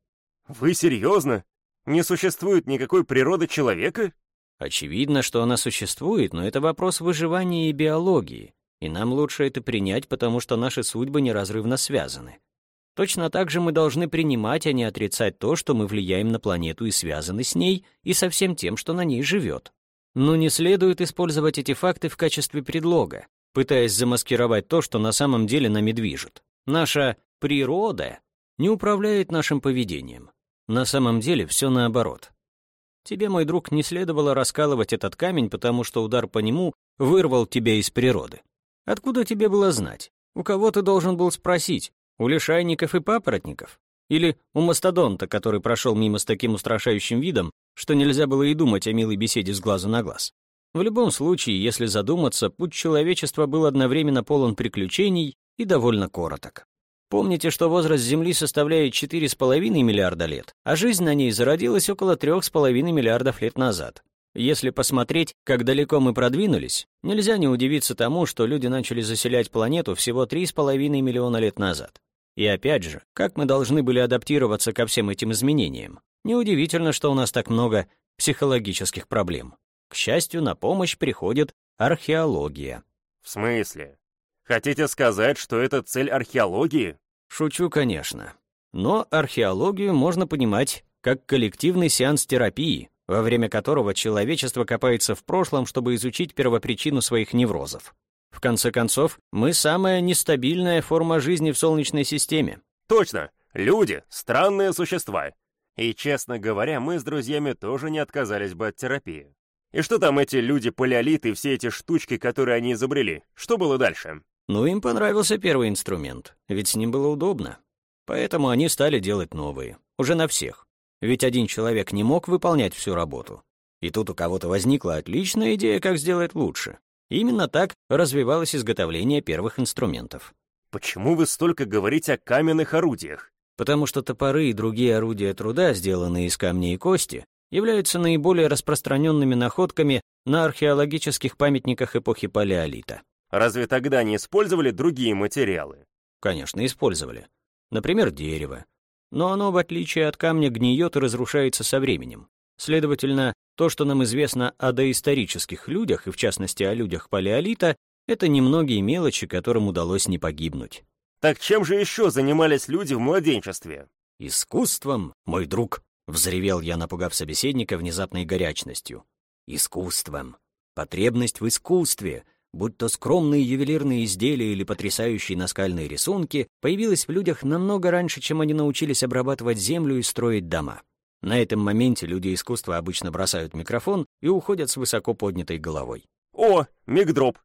Вы серьезно? Не существует никакой природы человека? Очевидно, что она существует, но это вопрос выживания и биологии, и нам лучше это принять, потому что наши судьбы неразрывно связаны. Точно так же мы должны принимать, а не отрицать то, что мы влияем на планету и связаны с ней, и со всем тем, что на ней живет. Но не следует использовать эти факты в качестве предлога, пытаясь замаскировать то, что на самом деле нами движет. Наша природа не управляет нашим поведением. На самом деле все наоборот. Тебе, мой друг, не следовало раскалывать этот камень, потому что удар по нему вырвал тебя из природы. Откуда тебе было знать? У кого ты должен был спросить? У лишайников и папоротников? Или у мастодонта, который прошел мимо с таким устрашающим видом, что нельзя было и думать о милой беседе с глазу на глаз? В любом случае, если задуматься, путь человечества был одновременно полон приключений и довольно короток. Помните, что возраст Земли составляет 4,5 миллиарда лет, а жизнь на ней зародилась около 3,5 миллиардов лет назад. Если посмотреть, как далеко мы продвинулись, нельзя не удивиться тому, что люди начали заселять планету всего 3,5 миллиона лет назад. И опять же, как мы должны были адаптироваться ко всем этим изменениям? Неудивительно, что у нас так много психологических проблем. К счастью, на помощь приходит археология. В смысле? Хотите сказать, что это цель археологии? Шучу, конечно. Но археологию можно понимать как коллективный сеанс терапии, во время которого человечество копается в прошлом, чтобы изучить первопричину своих неврозов. В конце концов, мы самая нестабильная форма жизни в Солнечной системе. Точно! Люди — странные существа. И, честно говоря, мы с друзьями тоже не отказались бы от терапии. И что там эти люди-палеолиты, все эти штучки, которые они изобрели? Что было дальше? Ну, им понравился первый инструмент, ведь с ним было удобно. Поэтому они стали делать новые, уже на всех. Ведь один человек не мог выполнять всю работу. И тут у кого-то возникла отличная идея, как сделать лучше. Именно так развивалось изготовление первых инструментов. Почему вы столько говорите о каменных орудиях? Потому что топоры и другие орудия труда, сделанные из камней и кости, являются наиболее распространенными находками на археологических памятниках эпохи Палеолита. Разве тогда не использовали другие материалы? Конечно, использовали. Например, дерево. Но оно, в отличие от камня, гниет и разрушается со временем. Следовательно, то, что нам известно о доисторических людях, и в частности о людях Палеолита, это немногие мелочи, которым удалось не погибнуть. Так чем же еще занимались люди в младенчестве? Искусством, мой друг. Взревел я, напугав собеседника внезапной горячностью. Искусством. Потребность в искусстве, будь то скромные ювелирные изделия или потрясающие наскальные рисунки, появилась в людях намного раньше, чем они научились обрабатывать землю и строить дома. На этом моменте люди искусства обычно бросают микрофон и уходят с высоко поднятой головой. «О, мигдроп!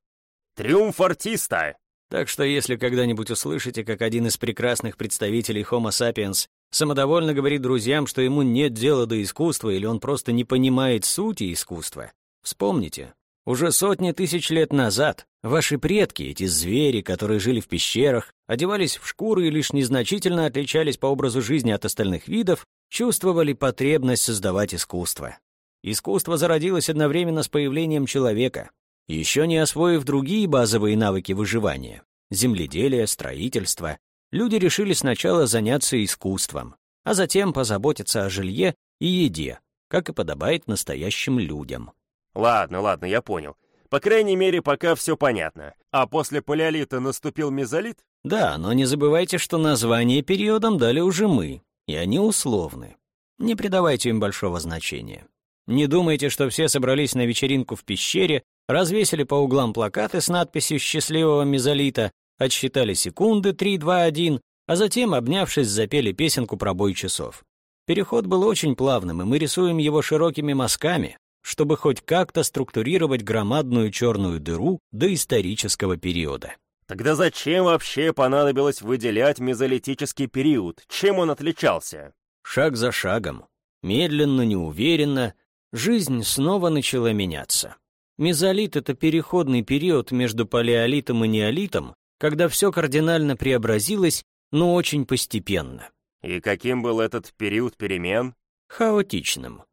Триумф артиста!» Так что если когда-нибудь услышите, как один из прекрасных представителей Homo sapiens самодовольно говорит друзьям, что ему нет дела до искусства или он просто не понимает сути искусства, вспомните, уже сотни тысяч лет назад ваши предки, эти звери, которые жили в пещерах, одевались в шкуры и лишь незначительно отличались по образу жизни от остальных видов, чувствовали потребность создавать искусство. Искусство зародилось одновременно с появлением человека, еще не освоив другие базовые навыки выживания — земледелие, строительство, люди решили сначала заняться искусством, а затем позаботиться о жилье и еде, как и подобает настоящим людям. Ладно, ладно, я понял. По крайней мере, пока все понятно. А после палеолита наступил мезолит? Да, но не забывайте, что название периодам дали уже мы, и они условны. Не придавайте им большого значения. Не думайте, что все собрались на вечеринку в пещере, развесили по углам плакаты с надписью «Счастливого мезолита», отсчитали секунды 3, 2, 1 а затем, обнявшись, запели песенку про бой часов. Переход был очень плавным, и мы рисуем его широкими мазками, чтобы хоть как-то структурировать громадную черную дыру до исторического периода. Тогда зачем вообще понадобилось выделять мезолитический период? Чем он отличался? Шаг за шагом, медленно, неуверенно, жизнь снова начала меняться. Мезолит — это переходный период между палеолитом и неолитом, когда все кардинально преобразилось, но очень постепенно. И каким был этот период перемен? Хаотичным.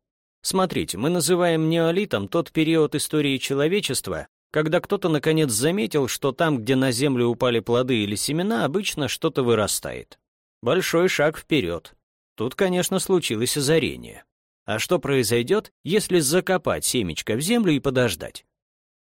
Смотрите, мы называем неолитом тот период истории человечества, когда кто-то наконец заметил, что там, где на землю упали плоды или семена, обычно что-то вырастает. Большой шаг вперед. Тут, конечно, случилось озарение. А что произойдет, если закопать семечко в землю и подождать?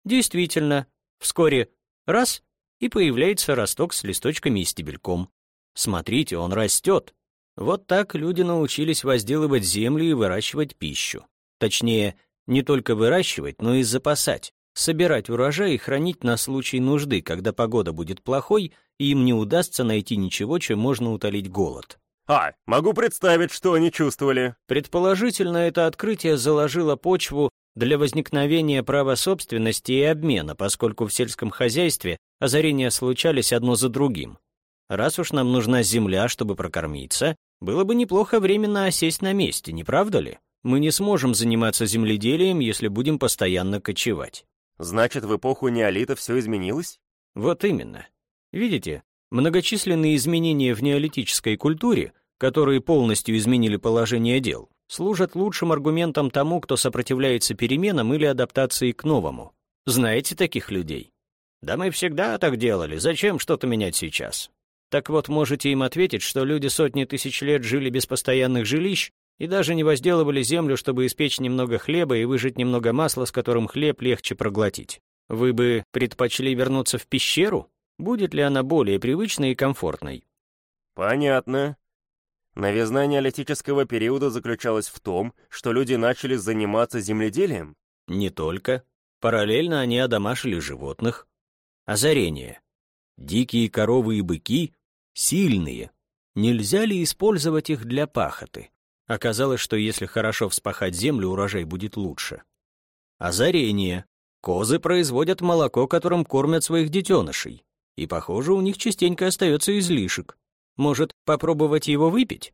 Действительно, вскоре раз — и появляется росток с листочками и стебельком. Смотрите, он растет. Вот так люди научились возделывать землю и выращивать пищу. Точнее, не только выращивать, но и запасать, собирать урожай и хранить на случай нужды, когда погода будет плохой, и им не удастся найти ничего, чем можно утолить голод. А, могу представить, что они чувствовали. Предположительно, это открытие заложило почву для возникновения права собственности и обмена, поскольку в сельском хозяйстве озарения случались одно за другим. Раз уж нам нужна земля, чтобы прокормиться, было бы неплохо временно осесть на месте, не правда ли? Мы не сможем заниматься земледелием, если будем постоянно кочевать. Значит, в эпоху неолита все изменилось? Вот именно. Видите, многочисленные изменения в неолитической культуре которые полностью изменили положение дел, служат лучшим аргументом тому, кто сопротивляется переменам или адаптации к новому. Знаете таких людей? Да мы всегда так делали, зачем что-то менять сейчас? Так вот, можете им ответить, что люди сотни тысяч лет жили без постоянных жилищ и даже не возделывали землю, чтобы испечь немного хлеба и выжать немного масла, с которым хлеб легче проглотить. Вы бы предпочли вернуться в пещеру? Будет ли она более привычной и комфортной? Понятно. Новизна неолитического периода заключалась в том, что люди начали заниматься земледелием? Не только. Параллельно они одомашили животных. Озарение. Дикие коровы и быки сильные. Нельзя ли использовать их для пахоты? Оказалось, что если хорошо вспахать землю, урожай будет лучше. Озарение. Козы производят молоко, которым кормят своих детенышей. И, похоже, у них частенько остается излишек. Может, попробовать его выпить?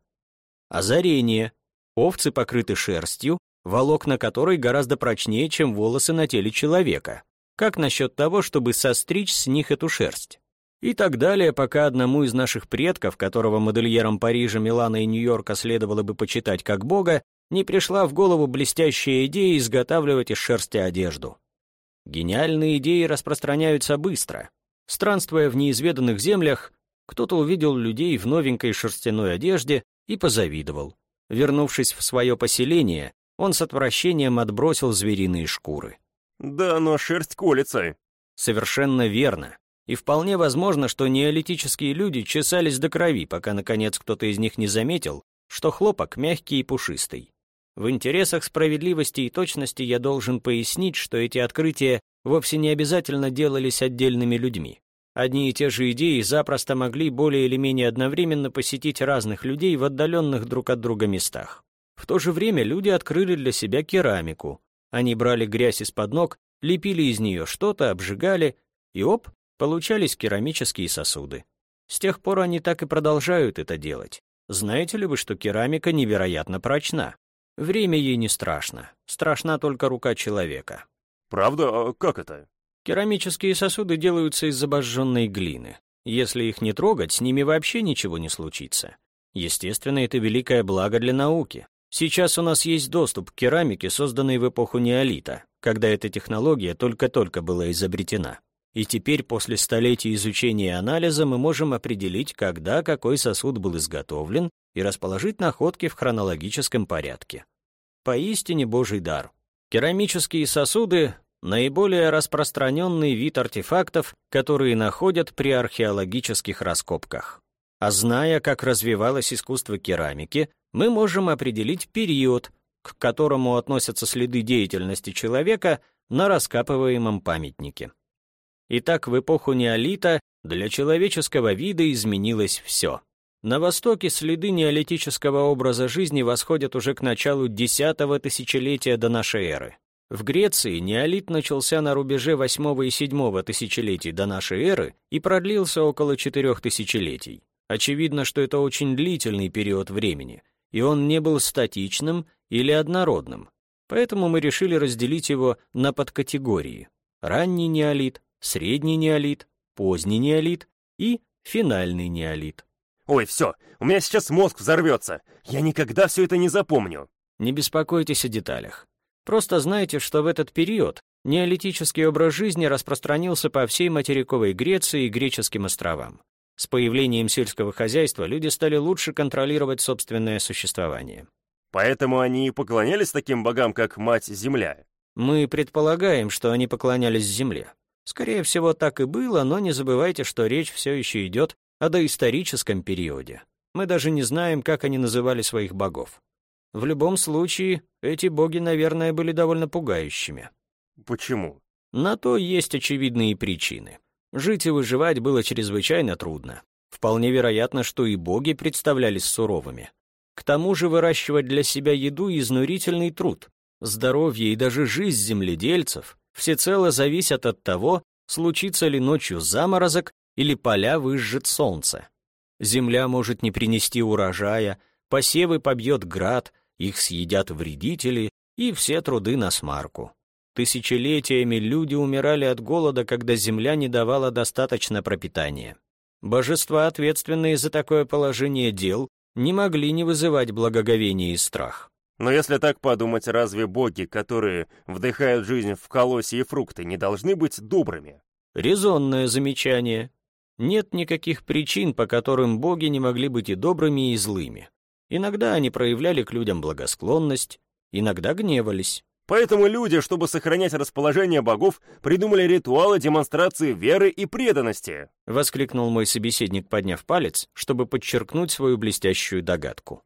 Озарение. Овцы покрыты шерстью, волокна которой гораздо прочнее, чем волосы на теле человека. Как насчет того, чтобы состричь с них эту шерсть? И так далее, пока одному из наших предков, которого модельерам Парижа, Милана и Нью-Йорка следовало бы почитать как бога, не пришла в голову блестящая идея изготавливать из шерсти одежду. Гениальные идеи распространяются быстро. Странствуя в неизведанных землях, кто-то увидел людей в новенькой шерстяной одежде и позавидовал. Вернувшись в свое поселение, он с отвращением отбросил звериные шкуры. «Да, но шерсть колется». Совершенно верно. И вполне возможно, что неолитические люди чесались до крови, пока, наконец, кто-то из них не заметил, что хлопок мягкий и пушистый. В интересах справедливости и точности я должен пояснить, что эти открытия вовсе не обязательно делались отдельными людьми. Одни и те же идеи запросто могли более или менее одновременно посетить разных людей в отдаленных друг от друга местах. В то же время люди открыли для себя керамику. Они брали грязь из-под ног, лепили из нее что-то, обжигали, и оп, получались керамические сосуды. С тех пор они так и продолжают это делать. Знаете ли вы, что керамика невероятно прочна? Время ей не страшно. Страшна только рука человека. Правда? А как это? Керамические сосуды делаются из обожженной глины. Если их не трогать, с ними вообще ничего не случится. Естественно, это великое благо для науки. Сейчас у нас есть доступ к керамике, созданной в эпоху неолита, когда эта технология только-только была изобретена. И теперь, после столетий изучения и анализа, мы можем определить, когда какой сосуд был изготовлен и расположить находки в хронологическом порядке. Поистине божий дар. Керамические сосуды наиболее распространенный вид артефактов, которые находят при археологических раскопках. А зная, как развивалось искусство керамики, мы можем определить период, к которому относятся следы деятельности человека на раскапываемом памятнике. Итак, в эпоху неолита для человеческого вида изменилось все. На востоке следы неолитического образа жизни восходят уже к началу десятого тысячелетия до нашей эры. В Греции неолит начался на рубеже восьмого и седьмого тысячелетий до нашей эры и продлился около четырех тысячелетий. Очевидно, что это очень длительный период времени, и он не был статичным или однородным. Поэтому мы решили разделить его на подкатегории. Ранний неолит, средний неолит, поздний неолит и финальный неолит. Ой, все, у меня сейчас мозг взорвется. Я никогда все это не запомню. Не беспокойтесь о деталях. Просто знайте, что в этот период неолитический образ жизни распространился по всей материковой Греции и греческим островам. С появлением сельского хозяйства люди стали лучше контролировать собственное существование. Поэтому они и поклонялись таким богам, как Мать-Земля. Мы предполагаем, что они поклонялись Земле. Скорее всего, так и было, но не забывайте, что речь все еще идет о доисторическом периоде. Мы даже не знаем, как они называли своих богов. В любом случае, эти боги, наверное, были довольно пугающими. Почему? На то есть очевидные причины. Жить и выживать было чрезвычайно трудно. Вполне вероятно, что и боги представлялись суровыми. К тому же выращивать для себя еду — изнурительный труд. Здоровье и даже жизнь земледельцев всецело зависят от того, случится ли ночью заморозок или поля выжжет солнце. Земля может не принести урожая, посевы побьет град, их съедят вредители, и все труды на смарку. Тысячелетиями люди умирали от голода, когда земля не давала достаточно пропитания. Божества, ответственные за такое положение дел, не могли не вызывать благоговения и страх. Но если так подумать, разве боги, которые вдыхают жизнь в колосья и фрукты, не должны быть добрыми? Резонное замечание. Нет никаких причин, по которым боги не могли быть и добрыми, и злыми. Иногда они проявляли к людям благосклонность, иногда гневались. Поэтому люди, чтобы сохранять расположение богов, придумали ритуалы демонстрации веры и преданности. Воскликнул мой собеседник, подняв палец, чтобы подчеркнуть свою блестящую догадку.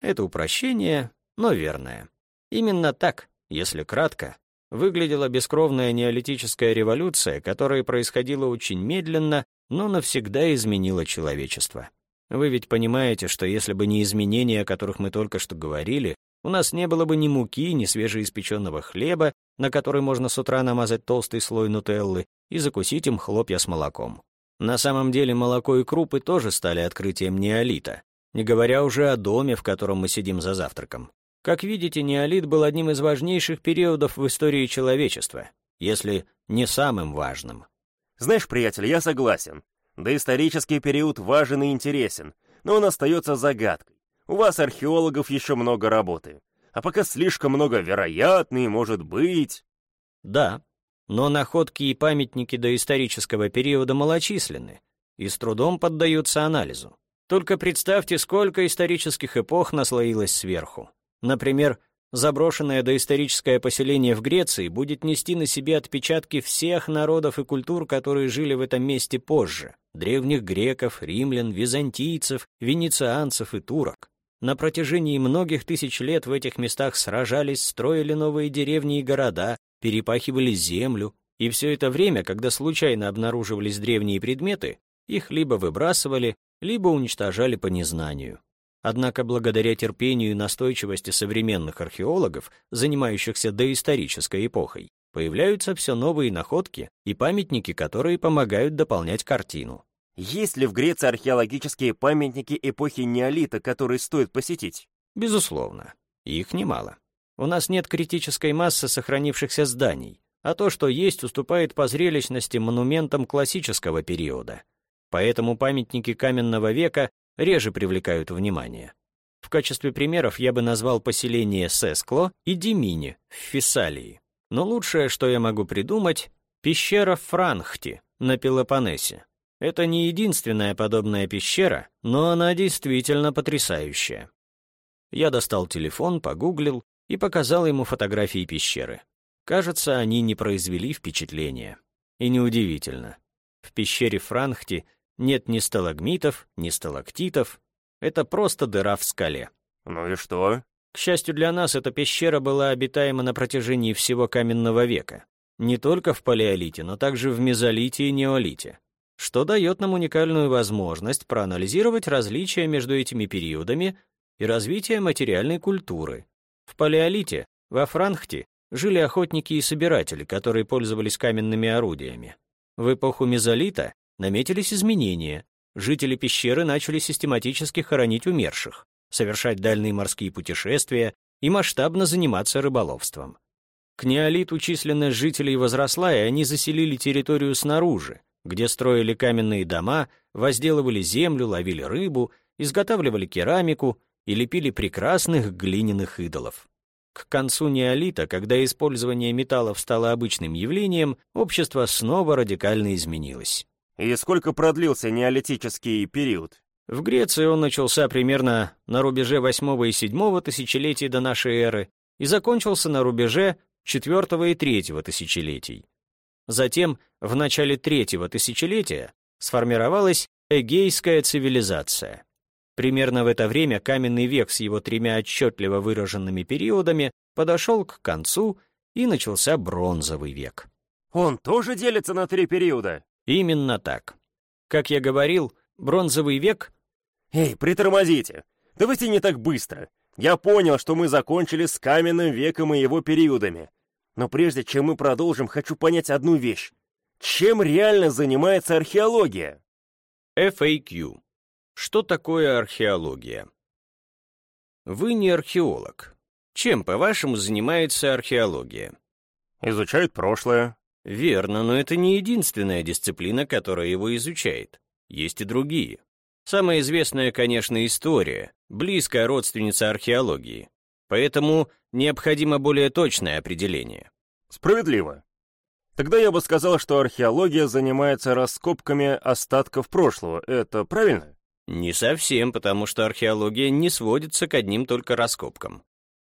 Это упрощение, но верное. Именно так, если кратко, выглядела бескровная неолитическая революция, которая происходила очень медленно, но навсегда изменила человечество. Вы ведь понимаете, что если бы не изменения, о которых мы только что говорили, у нас не было бы ни муки, ни свежеиспеченного хлеба, на который можно с утра намазать толстый слой нутеллы и закусить им хлопья с молоком. На самом деле молоко и крупы тоже стали открытием неолита, не говоря уже о доме, в котором мы сидим за завтраком. Как видите, неолит был одним из важнейших периодов в истории человечества, если не самым важным. Знаешь, приятель, я согласен. Доисторический период важен и интересен, но он остается загадкой. У вас, археологов, еще много работы. А пока слишком много вероятный, может быть... Да, но находки и памятники доисторического периода малочисленны и с трудом поддаются анализу. Только представьте, сколько исторических эпох наслоилось сверху. Например, заброшенное доисторическое поселение в Греции будет нести на себе отпечатки всех народов и культур, которые жили в этом месте позже — древних греков, римлян, византийцев, венецианцев и турок. На протяжении многих тысяч лет в этих местах сражались, строили новые деревни и города, перепахивали землю, и все это время, когда случайно обнаруживались древние предметы, их либо выбрасывали, либо уничтожали по незнанию. Однако благодаря терпению и настойчивости современных археологов, занимающихся доисторической эпохой, появляются все новые находки и памятники, которые помогают дополнять картину. Есть ли в Греции археологические памятники эпохи неолита, которые стоит посетить? Безусловно. Их немало. У нас нет критической массы сохранившихся зданий, а то, что есть, уступает по зрелищности монументам классического периода. Поэтому памятники каменного века реже привлекают внимание. В качестве примеров я бы назвал поселение Сескло и Димини в Фессалии. Но лучшее, что я могу придумать, пещера Франхти на Пелопоннесе. Это не единственная подобная пещера, но она действительно потрясающая. Я достал телефон, погуглил и показал ему фотографии пещеры. Кажется, они не произвели впечатления. И неудивительно. В пещере Франхти нет ни сталагмитов, ни сталактитов. Это просто дыра в скале. Ну и что? К счастью для нас, эта пещера была обитаема на протяжении всего каменного века. Не только в палеолите, но также в мезолите и неолите. что дает нам уникальную возможность проанализировать различия между этими периодами и развитие материальной культуры. В палеолите, во Франхте, жили охотники и собиратели, которые пользовались каменными орудиями. В эпоху мезолита наметились изменения. Жители пещеры начали систематически хоронить умерших, совершать дальние морские путешествия и масштабно заниматься рыболовством. К неолиту численность жителей возросла, и они заселили территорию снаружи, где строили каменные дома, возделывали землю, ловили рыбу, изготавливали керамику и лепили прекрасных глиняных идолов. К концу неолита, когда использование металлов стало обычным явлением, общество снова радикально изменилось. И сколько продлился неолитический период? В Греции он начался примерно на рубеже 8 и 7 тысячелетий до нашей эры и закончился на рубеже IV и III тысячелетий. Затем, в начале третьего тысячелетия, сформировалась эгейская цивилизация. Примерно в это время каменный век с его тремя отчетливо выраженными периодами подошел к концу, и начался бронзовый век. Он тоже делится на три периода? Именно так. Как я говорил, бронзовый век... Эй, притормозите! Давайте не так быстро. Я понял, что мы закончили с каменным веком и его периодами. Но прежде чем мы продолжим, хочу понять одну вещь. Чем реально занимается археология? FAQ. Что такое археология? Вы не археолог. Чем, по-вашему, занимается археология? Изучает прошлое. Верно, но это не единственная дисциплина, которая его изучает. Есть и другие. Самая известная, конечно, история, близкая родственница археологии. Поэтому необходимо более точное определение. Справедливо. Тогда я бы сказал, что археология занимается раскопками остатков прошлого. Это правильно? Не совсем, потому что археология не сводится к одним только раскопкам.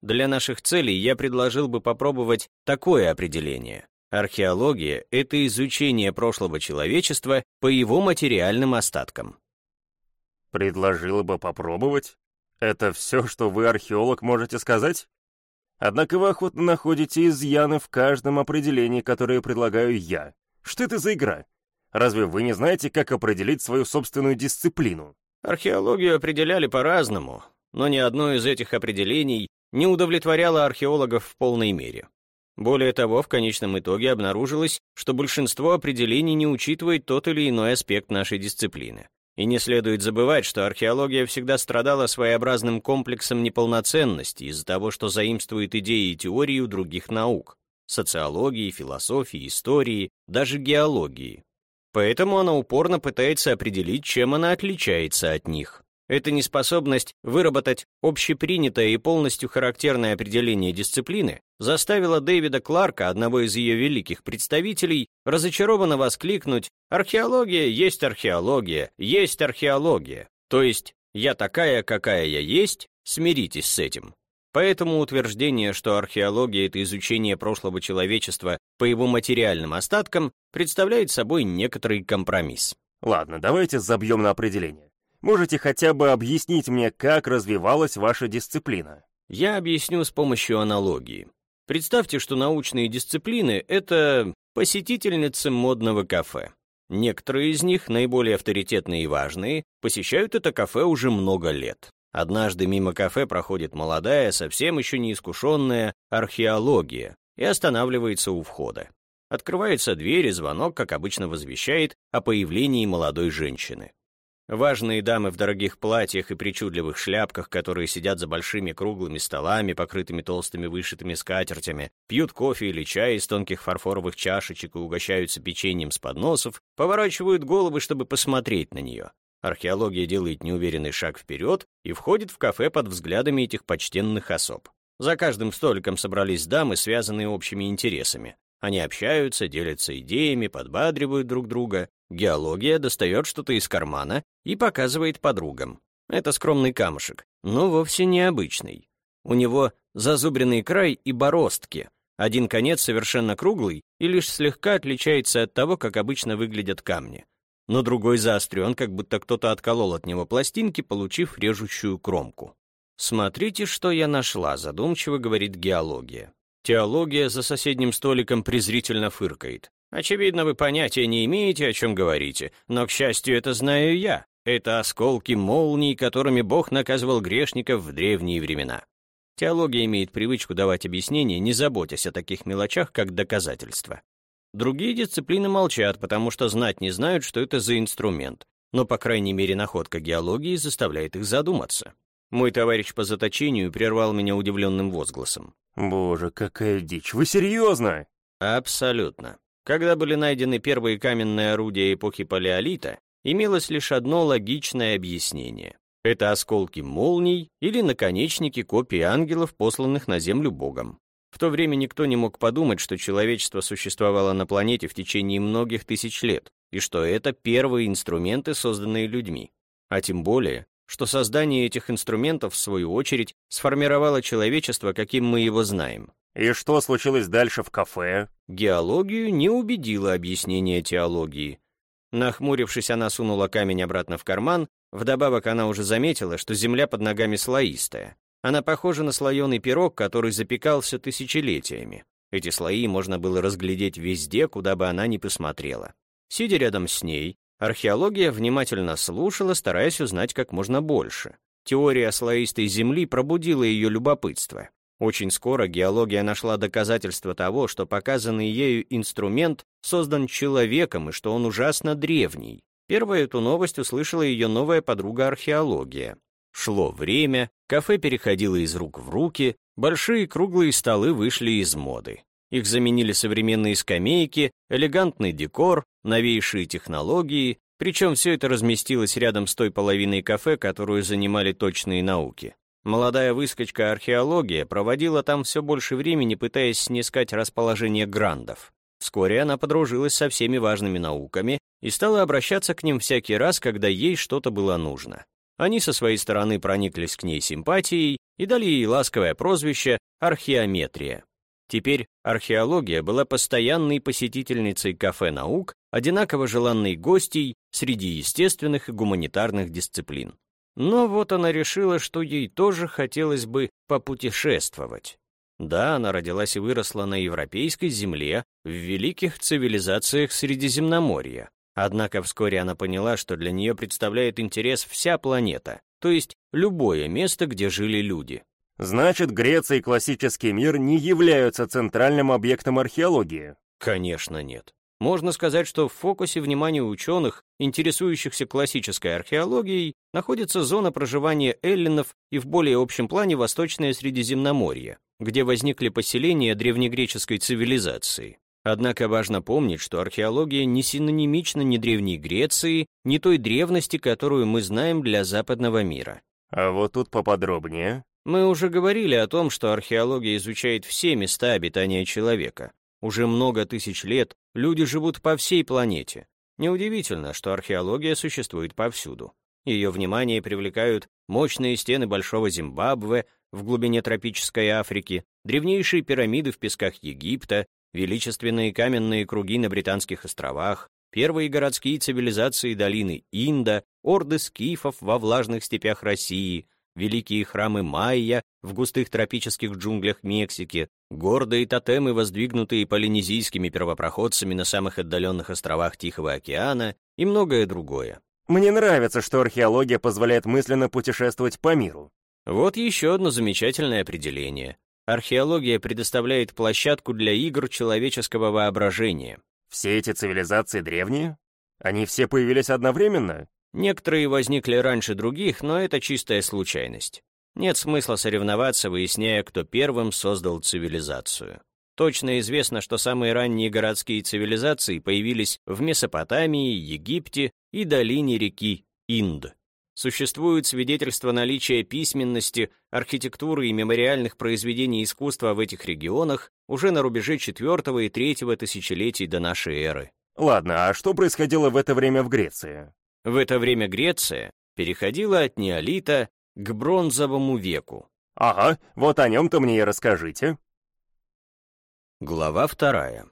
Для наших целей я предложил бы попробовать такое определение. Археология — это изучение прошлого человечества по его материальным остаткам. Предложил бы попробовать? Это все, что вы, археолог, можете сказать? Однако вы охотно находите изъяны в каждом определении, которое предлагаю я. Что это за игра? Разве вы не знаете, как определить свою собственную дисциплину? Археологию определяли по-разному, но ни одно из этих определений не удовлетворяло археологов в полной мере. Более того, в конечном итоге обнаружилось, что большинство определений не учитывает тот или иной аспект нашей дисциплины. И не следует забывать, что археология всегда страдала своеобразным комплексом неполноценности из-за того, что заимствует идеи и теории у других наук — социологии, философии, истории, даже геологии. Поэтому она упорно пытается определить, чем она отличается от них. Эта неспособность выработать общепринятое и полностью характерное определение дисциплины заставила Дэвида Кларка, одного из ее великих представителей, разочарованно воскликнуть «Археология есть археология, есть археология». То есть «я такая, какая я есть, смиритесь с этим». Поэтому утверждение, что археология — это изучение прошлого человечества по его материальным остаткам, представляет собой некоторый компромисс. Ладно, давайте забьем на определение. Можете хотя бы объяснить мне, как развивалась ваша дисциплина? Я объясню с помощью аналогии. Представьте, что научные дисциплины — это посетительницы модного кафе. Некоторые из них, наиболее авторитетные и важные, посещают это кафе уже много лет. Однажды мимо кафе проходит молодая, совсем еще неискушенная археология и останавливается у входа. Открывается дверь, и звонок, как обычно, возвещает о появлении молодой женщины. Важные дамы в дорогих платьях и причудливых шляпках, которые сидят за большими круглыми столами, покрытыми толстыми вышитыми скатертями, пьют кофе или чай из тонких фарфоровых чашечек и угощаются печеньем с подносов, поворачивают головы, чтобы посмотреть на нее. Археология делает неуверенный шаг вперед и входит в кафе под взглядами этих почтенных особ. За каждым столиком собрались дамы, связанные общими интересами. Они общаются, делятся идеями, подбадривают друг друга. Геология достает что-то из кармана и показывает подругам. Это скромный камушек, но вовсе необычный. У него зазубренный край и бороздки. Один конец совершенно круглый и лишь слегка отличается от того, как обычно выглядят камни. Но другой заострен, как будто кто-то отколол от него пластинки, получив режущую кромку. «Смотрите, что я нашла», — задумчиво говорит геология. Теология за соседним столиком презрительно фыркает. Очевидно, вы понятия не имеете, о чем говорите, но, к счастью, это знаю я. Это осколки молний, которыми Бог наказывал грешников в древние времена. Теология имеет привычку давать объяснения, не заботясь о таких мелочах, как доказательства. Другие дисциплины молчат, потому что знать не знают, что это за инструмент, но, по крайней мере, находка геологии заставляет их задуматься. Мой товарищ по заточению прервал меня удивленным возгласом. «Боже, какая дичь! Вы серьезно?» Абсолютно. Когда были найдены первые каменные орудия эпохи Палеолита, имелось лишь одно логичное объяснение. Это осколки молний или наконечники копий ангелов, посланных на Землю Богом. В то время никто не мог подумать, что человечество существовало на планете в течение многих тысяч лет, и что это первые инструменты, созданные людьми. А тем более, что создание этих инструментов, в свою очередь, сформировало человечество, каким мы его знаем. «И что случилось дальше в кафе?» Геологию не убедило объяснение теологии. Нахмурившись, она сунула камень обратно в карман Вдобавок она уже заметила, что земля под ногами слоистая. Она похожа на слоеный пирог, который запекался тысячелетиями. Эти слои можно было разглядеть везде, куда бы она ни посмотрела. Сидя рядом с ней, археология внимательно слушала, стараясь узнать как можно больше. Теория слоистой земли пробудила ее любопытство. Очень скоро геология нашла доказательства того, что показанный ею инструмент создан человеком и что он ужасно древний. Первой эту новость услышала ее новая подруга археология. Шло время, кафе переходило из рук в руки, большие круглые столы вышли из моды. Их заменили современные скамейки, элегантный декор, новейшие технологии, причем все это разместилось рядом с той половиной кафе, которую занимали точные науки. Молодая выскочка археология проводила там все больше времени, пытаясь снискать расположение грандов. Вскоре она подружилась со всеми важными науками и стала обращаться к ним всякий раз, когда ей что-то было нужно. Они со своей стороны прониклись к ней симпатией и дали ей ласковое прозвище «археометрия». Теперь археология была постоянной посетительницей кафе наук, одинаково желанной гостей среди естественных и гуманитарных дисциплин. Но вот она решила, что ей тоже хотелось бы попутешествовать. Да, она родилась и выросла на европейской земле, в великих цивилизациях Средиземноморья. Однако вскоре она поняла, что для нее представляет интерес вся планета, то есть любое место, где жили люди. Значит, Греция и классический мир не являются центральным объектом археологии? Конечно, нет. Можно сказать, что в фокусе внимания ученых, интересующихся классической археологией, находится зона проживания эллинов и в более общем плане Восточное Средиземноморье, где возникли поселения древнегреческой цивилизации. Однако важно помнить, что археология не синонимична ни Древней Греции, ни той древности, которую мы знаем для западного мира. А вот тут поподробнее. Мы уже говорили о том, что археология изучает все места обитания человека. Уже много тысяч лет люди живут по всей планете. Неудивительно, что археология существует повсюду. Ее внимание привлекают мощные стены Большого Зимбабве в глубине тропической Африки, древнейшие пирамиды в песках Египта, величественные каменные круги на Британских островах, первые городские цивилизации долины Инда, орды скифов во влажных степях России, великие храмы майя в густых тропических джунглях Мексики, гордые тотемы, воздвигнутые полинезийскими первопроходцами на самых отдаленных островах Тихого океана и многое другое. Мне нравится, что археология позволяет мысленно путешествовать по миру. Вот еще одно замечательное определение. Археология предоставляет площадку для игр человеческого воображения. Все эти цивилизации древние? Они все появились одновременно? Некоторые возникли раньше других, но это чистая случайность. Нет смысла соревноваться, выясняя, кто первым создал цивилизацию. Точно известно, что самые ранние городские цивилизации появились в Месопотамии, Египте и долине реки Инд. Существуют свидетельства наличия письменности, архитектуры и мемориальных произведений искусства в этих регионах уже на рубеже IV и III тысячелетий до нашей эры. Ладно, а что происходило в это время в Греции? В это время Греция переходила от неолита к бронзовому веку. Ага, вот о нем-то мне и расскажите. Глава вторая.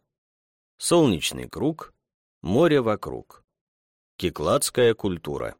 Солнечный круг, море вокруг. Кикладская культура.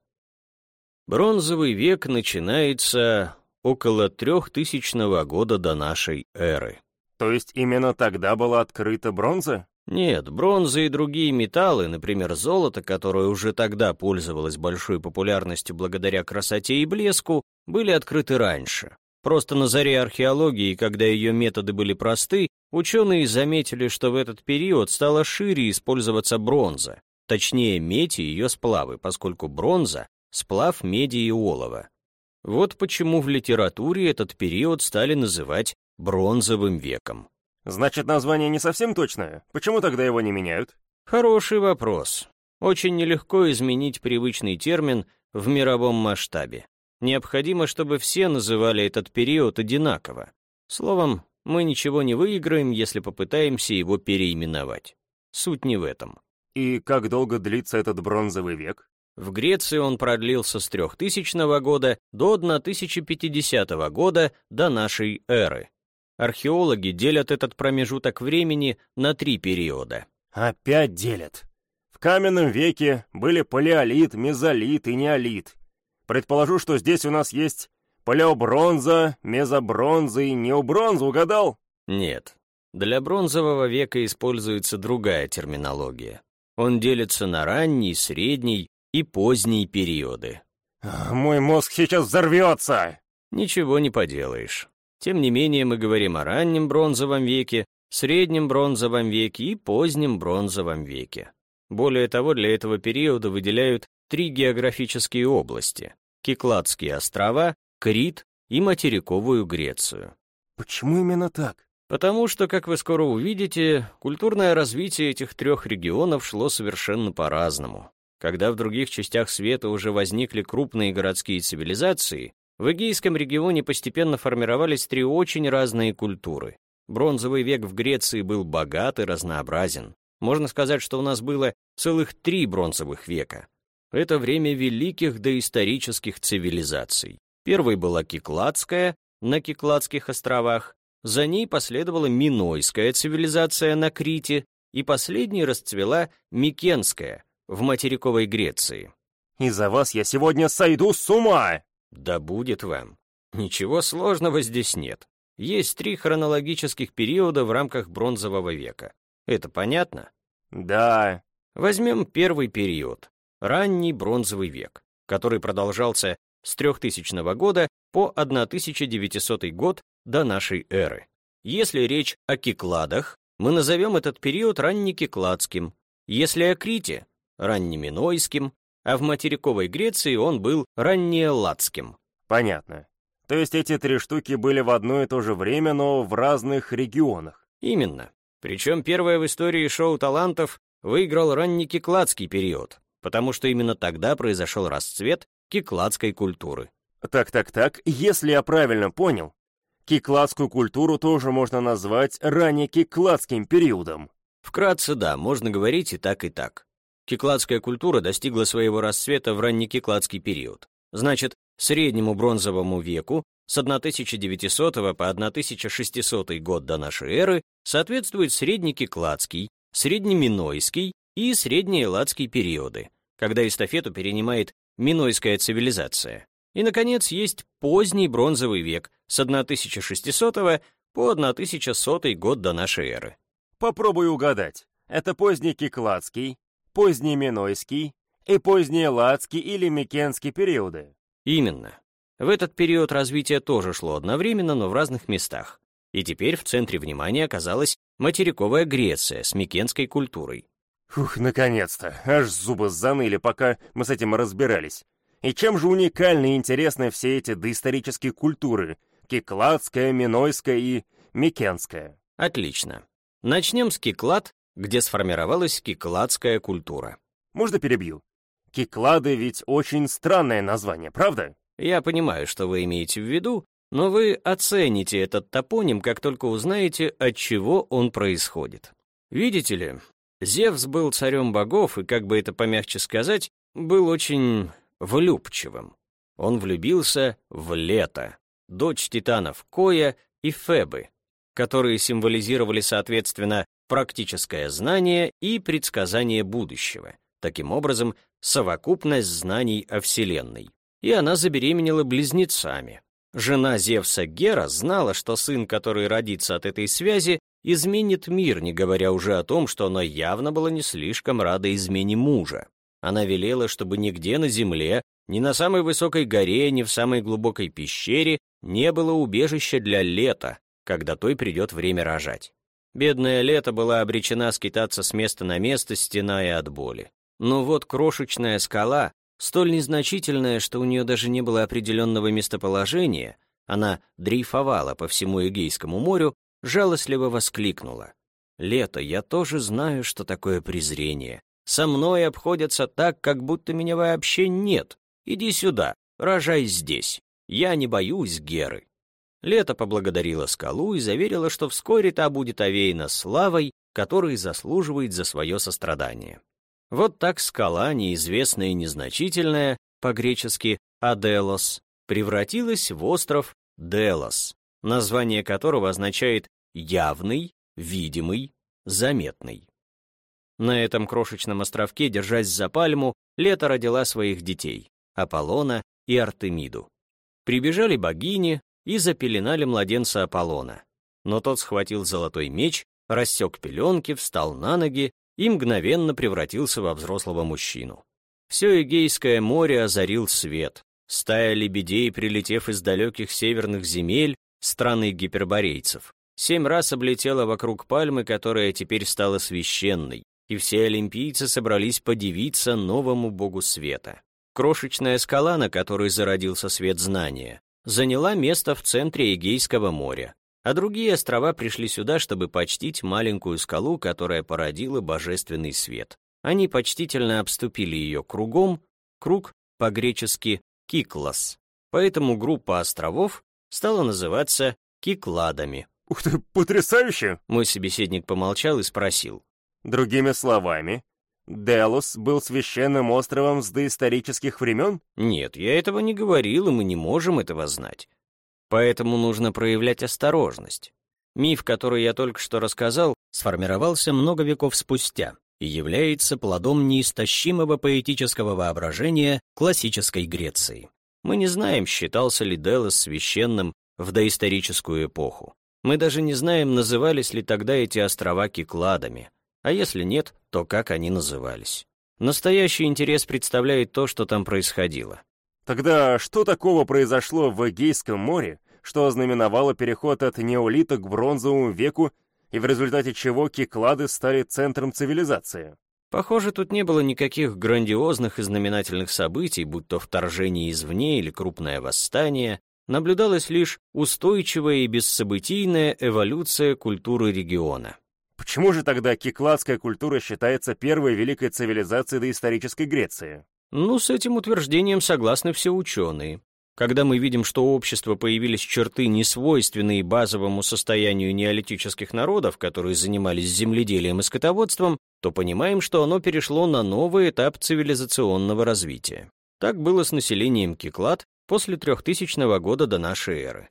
Бронзовый век начинается около трехтысячного года до нашей эры. То есть именно тогда была открыта бронза? Нет, бронза и другие металлы, например, золото, которое уже тогда пользовалось большой популярностью благодаря красоте и блеску, были открыты раньше. Просто на заре археологии, когда ее методы были просты, ученые заметили, что в этот период стала шире использоваться бронза, точнее медь и ее сплавы, поскольку бронза — сплав меди и олова. Вот почему в литературе этот период стали называть бронзовым веком. Значит, название не совсем точное? Почему тогда его не меняют? Хороший вопрос. Очень нелегко изменить привычный термин в мировом масштабе. Необходимо, чтобы все называли этот период одинаково. Словом, мы ничего не выиграем, если попытаемся его переименовать. Суть не в этом. И как долго длится этот бронзовый век? В Греции он продлился с 3000 года до 1050 года до нашей эры. Археологи делят этот промежуток времени на три периода. Опять делят. В каменном веке были палеолит, мезолит и неолит. Предположу, что здесь у нас есть палеобронза, мезобронза и необронза, угадал? Нет. Для бронзового века используется другая терминология. Он делится на ранний, средний и поздний периоды. Мой мозг сейчас взорвется! Ничего не поделаешь. Тем не менее, мы говорим о раннем бронзовом веке, среднем бронзовом веке и позднем бронзовом веке. Более того, для этого периода выделяют три географические области — Кикладские острова, Крит и материковую Грецию. Почему именно так? Потому что, как вы скоро увидите, культурное развитие этих трех регионов шло совершенно по-разному. Когда в других частях света уже возникли крупные городские цивилизации, в Эгейском регионе постепенно формировались три очень разные культуры. Бронзовый век в Греции был богат и разнообразен. Можно сказать, что у нас было целых три бронзовых века. Это время великих доисторических цивилизаций. Первой была Кикладская на Кикладских островах, за ней последовала Минойская цивилизация на Крите, и последней расцвела Микенская в материковой Греции. «Из-за вас я сегодня сойду с ума!» Да будет вам. Ничего сложного здесь нет. Есть три хронологических периода в рамках бронзового века. Это понятно? Да. Возьмем первый период. Ранний бронзовый век, который продолжался с 3000 года по 1900 год до нашей эры. Если речь о кикладах, мы назовем этот период раннекикладским. Если о Крите — раннеминойским, а в материковой Греции он был раннеэлладским. Понятно. То есть эти три штуки были в одно и то же время, но в разных регионах. Именно. Причем первое в истории шоу талантов выиграл ранний кикладский период, потому что именно тогда произошел расцвет кикладской культуры. Так-так-так, если я правильно понял, кикладскую культуру тоже можно назвать раннекикладским периодом. Вкратце, да, можно говорить и так, и так. Кикладская культура достигла своего расцвета в раннекикладский период. Значит, среднему бронзовому веку с 1900 по 1600 год до нашей эры соответствует среднекикладский, среднеминойский и среднеэлладский периоды, когда эстафету перенимает минойская цивилизация. И, наконец, есть поздний бронзовый век с 1600 по 1100 год до нашей эры. Попробую угадать. Это поздний кикладский, поздний Минойский и поздний Ладский или Микенский периоды. Именно. В этот период развитие тоже шло одновременно, но в разных местах. И теперь в центре внимания оказалась материковая Греция с микенской культурой. Фух, наконец-то, аж зубы заныли, пока мы с этим разбирались. И чем же уникальны и интересны все эти доисторические культуры? Кикладская, Минойская и Микенская. Отлично. Начнем с Киклад где сформировалась кикладская культура. Можно перебью? Киклады ведь очень странное название, правда? Я понимаю, что вы имеете в виду, но вы оцените этот топоним, как только узнаете, от чего он происходит. Видите ли, Зевс был царем богов и, как бы это помягче сказать, был очень влюбчивым. Он влюбился в Лето, дочь титанов Коя и Фебы, которые символизировали, соответственно, практическое знание и предсказание будущего. Таким образом, совокупность знаний о Вселенной. И она забеременела близнецами. Жена Зевса Гера знала, что сын, который родится от этой связи, изменит мир, не говоря уже о том, что она явно была не слишком рада измене мужа. Она велела, чтобы нигде на земле, ни на самой высокой горе, ни в самой глубокой пещере не было убежища для лета, когда той придет время рожать. Бедная лето была обречена скитаться с места на место, стеная от боли. Но вот крошечная скала, столь незначительная, что у нее даже не было определенного местоположения, она дрейфовала по всему Эгейскому морю, жалостливо воскликнула. «Лето, я тоже знаю, что такое презрение. Со мной обходятся так, как будто меня вообще нет. Иди сюда, рожай здесь. Я не боюсь Геры». Лето поблагодарила скалу и заверила, что вскоре та будет овеяна славой, которой заслуживает за свое сострадание. Вот так скала, неизвестная и незначительная, по-гречески «Аделос», превратилась в остров Делос, название которого означает «явный», «видимый», «заметный». На этом крошечном островке, держась за пальму, Лето родила своих детей — Аполлона и Артемиду. Прибежали богини и запеленали младенца Аполлона. Но тот схватил золотой меч, рассек пеленки, встал на ноги и мгновенно превратился во взрослого мужчину. Все Эгейское море озарил свет. Стая лебедей, прилетев из далеких северных земель, страны гиперборейцев, семь раз облетела вокруг пальмы, которая теперь стала священной, и все олимпийцы собрались подивиться новому богу света. Крошечная скала, на которой зародился свет знания, заняла место в центре Эгейского моря, а другие острова пришли сюда, чтобы почтить маленькую скалу, которая породила божественный свет. Они почтительно обступили ее кругом, круг по-гречески «киклас», поэтому группа островов стала называться «кикладами». «Ух ты, потрясающе!» Мой собеседник помолчал и спросил. «Другими словами, Делос был священным островом с доисторических времен? Нет, я этого не говорил, и мы не можем этого знать. Поэтому нужно проявлять осторожность. Миф, который я только что рассказал, сформировался много веков спустя и является плодом неистощимого поэтического воображения классической Греции. Мы не знаем, считался ли Делос священным в доисторическую эпоху. Мы даже не знаем, назывались ли тогда эти острова Кикладами, а если нет, то как они назывались. Настоящий интерес представляет то, что там происходило. Тогда что такого произошло в Эгейском море, что ознаменовало переход от неолита к бронзовому веку и в результате чего киклады стали центром цивилизации? Похоже, тут не было никаких грандиозных и знаменательных событий, будь то вторжение извне или крупное восстание, наблюдалась лишь устойчивая и бессобытийная эволюция культуры региона. Почему же тогда кикладская культура считается первой великой цивилизацией доисторической Греции? Ну, с этим утверждением согласны все ученые. Когда мы видим, что у общества появились черты, несвойственные базовому состоянию неолитических народов, которые занимались земледелием и скотоводством, то понимаем, что оно перешло на новый этап цивилизационного развития. Так было с населением Киклад после 3000 года до нашей эры.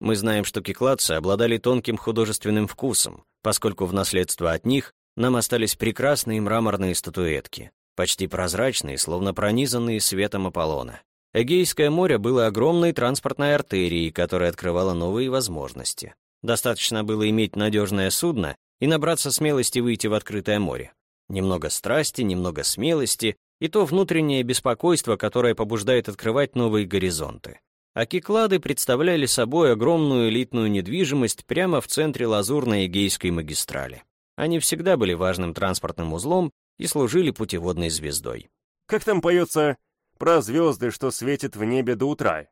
Мы знаем, что кикладцы обладали тонким художественным вкусом, поскольку в наследство от них нам остались прекрасные мраморные статуэтки, почти прозрачные, словно пронизанные светом Аполлона. Эгейское море было огромной транспортной артерией, которая открывала новые возможности. Достаточно было иметь надежное судно и набраться смелости выйти в открытое море. Немного страсти, немного смелости и то внутреннее беспокойство, которое побуждает открывать новые горизонты. А киклады представляли собой огромную элитную недвижимость прямо в центре лазурной Эгейской магистрали. Они всегда были важным транспортным узлом и служили путеводной звездой. Как там поется про звезды, что светят в небе до утра.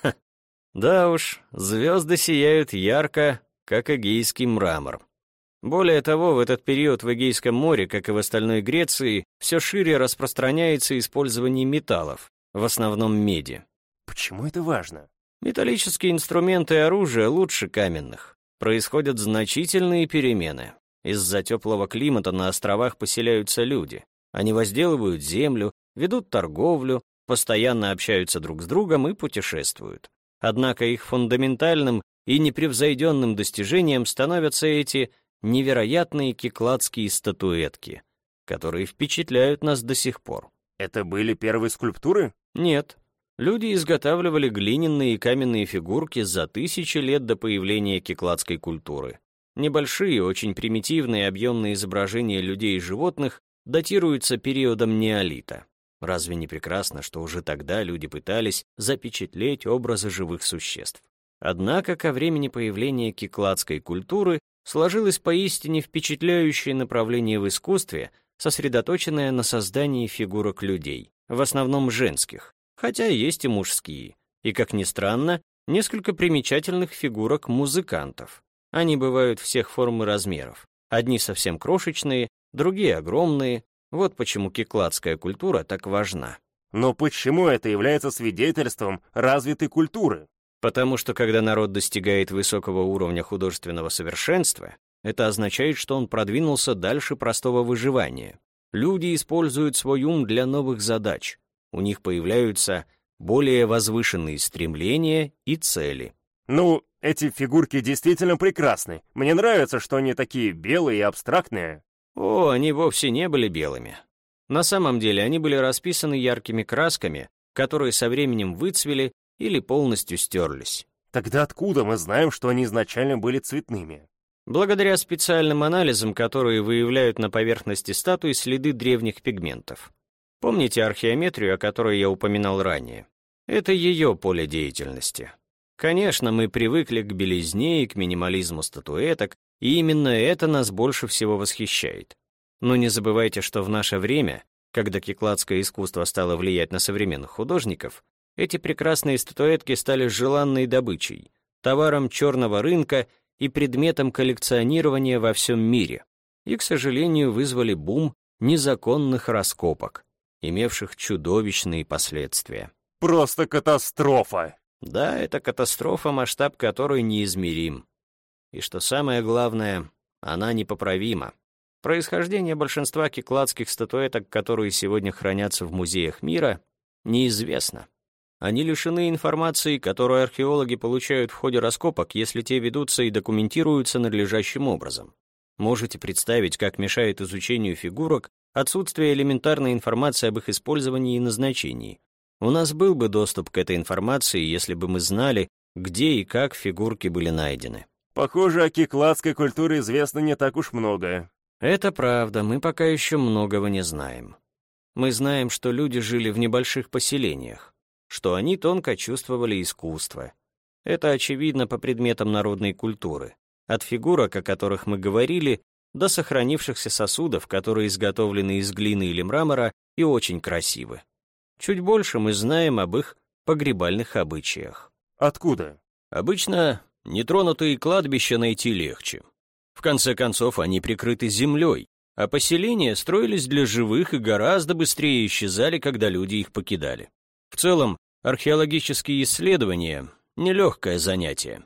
Ха. Да уж, звезды сияют ярко, как эгейский мрамор. Более того, в этот период в Эгейском море, как и в остальной Греции, все шире распространяется использование металлов, в основном меди. Почему это важно? Металлические инструменты и оружие лучше каменных. Происходят значительные перемены. Из-за теплого климата на островах поселяются люди. Они возделывают землю, ведут торговлю, постоянно общаются друг с другом и путешествуют. Однако их фундаментальным и непревзойденным достижением становятся эти невероятные кикладские статуэтки, которые впечатляют нас до сих пор. Это были первые скульптуры? Нет. Люди изготавливали глиняные и каменные фигурки за тысячи лет до появления кикладской культуры. Небольшие, очень примитивные объемные изображения людей и животных датируются периодом неолита. Разве не прекрасно, что уже тогда люди пытались запечатлеть образы живых существ? Однако ко времени появления кикладской культуры сложилось поистине впечатляющее направление в искусстве, сосредоточенное на создании фигурок людей, в основном женских, хотя есть и мужские, и, как ни странно, несколько примечательных фигурок музыкантов. Они бывают всех форм и размеров. Одни совсем крошечные, другие огромные. Вот почему кикладская культура так важна. Но почему это является свидетельством развитой культуры? Потому что когда народ достигает высокого уровня художественного совершенства, это означает, что он продвинулся дальше простого выживания. Люди используют свой ум для новых задач. У них появляются более возвышенные стремления и цели. Ну, эти фигурки действительно прекрасны. Мне нравится, что они такие белые и абстрактные. О, они вовсе не были белыми. На самом деле они были расписаны яркими красками, которые со временем выцвели или полностью стерлись. Тогда откуда мы знаем, что они изначально были цветными? Благодаря специальным анализам, которые выявляют на поверхности статуи следы древних пигментов. Помните археометрию, о которой я упоминал ранее? Это ее поле деятельности. Конечно, мы привыкли к белизне и к минимализму статуэток, и именно это нас больше всего восхищает. Но не забывайте, что в наше время, когда кикладское искусство стало влиять на современных художников, эти прекрасные статуэтки стали желанной добычей, товаром черного рынка и предметом коллекционирования во всем мире, и, к сожалению, вызвали бум незаконных раскопок, имевших чудовищные последствия. Просто катастрофа! Да, это катастрофа, масштаб которой неизмерим. И что самое главное, она непоправима. Происхождение большинства кикладских статуэток, которые сегодня хранятся в музеях мира, неизвестно. Они лишены информации, которую археологи получают в ходе раскопок, если те ведутся и документируются надлежащим образом. Можете представить, как мешает изучению фигурок отсутствие элементарной информации об их использовании и назначении. У нас был бы доступ к этой информации, если бы мы знали, где и как фигурки были найдены. Похоже, о кикладской культуре известно не так уж много. Это правда, мы пока еще многого не знаем. Мы знаем, что люди жили в небольших поселениях что они тонко чувствовали искусство. Это очевидно по предметам народной культуры, от фигурок, о которых мы говорили, до сохранившихся сосудов, которые изготовлены из глины или мрамора и очень красивы. Чуть больше мы знаем об их погребальных обычаях. Откуда? Обычно нетронутые кладбища найти легче. В конце концов, они прикрыты землей, а поселения строились для живых и гораздо быстрее исчезали, когда люди их покидали. В целом, археологические исследования — нелегкое занятие.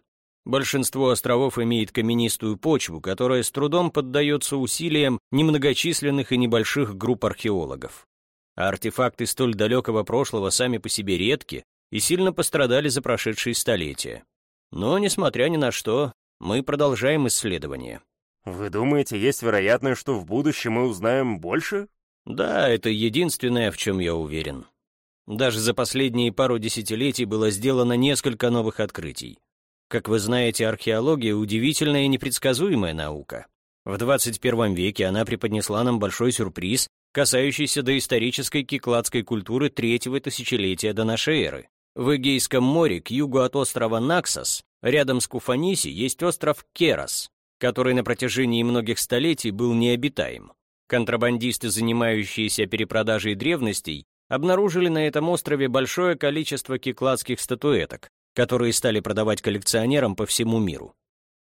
Большинство островов имеет каменистую почву, которая с трудом поддается усилиям немногочисленных и небольших групп археологов. А артефакты столь далекого прошлого сами по себе редки и сильно пострадали за прошедшие столетия. Но, несмотря ни на что, мы продолжаем исследования. Вы думаете, есть вероятность, что в будущем мы узнаем больше? Да, это единственное, в чем я уверен. Даже за последние пару десятилетий было сделано несколько новых открытий. Как вы знаете, археология — удивительная и непредсказуемая наука. В 21 веке она преподнесла нам большой сюрприз, касающийся доисторической кикладской культуры третьего тысячелетия до нашей эры. В Эгейском море, к югу от острова Наксос, рядом с Куфаниси, есть остров Керас, который на протяжении многих столетий был необитаем. Контрабандисты, занимающиеся перепродажей древностей, обнаружили на этом острове большое количество кикладских статуэток, которые стали продавать коллекционерам по всему миру.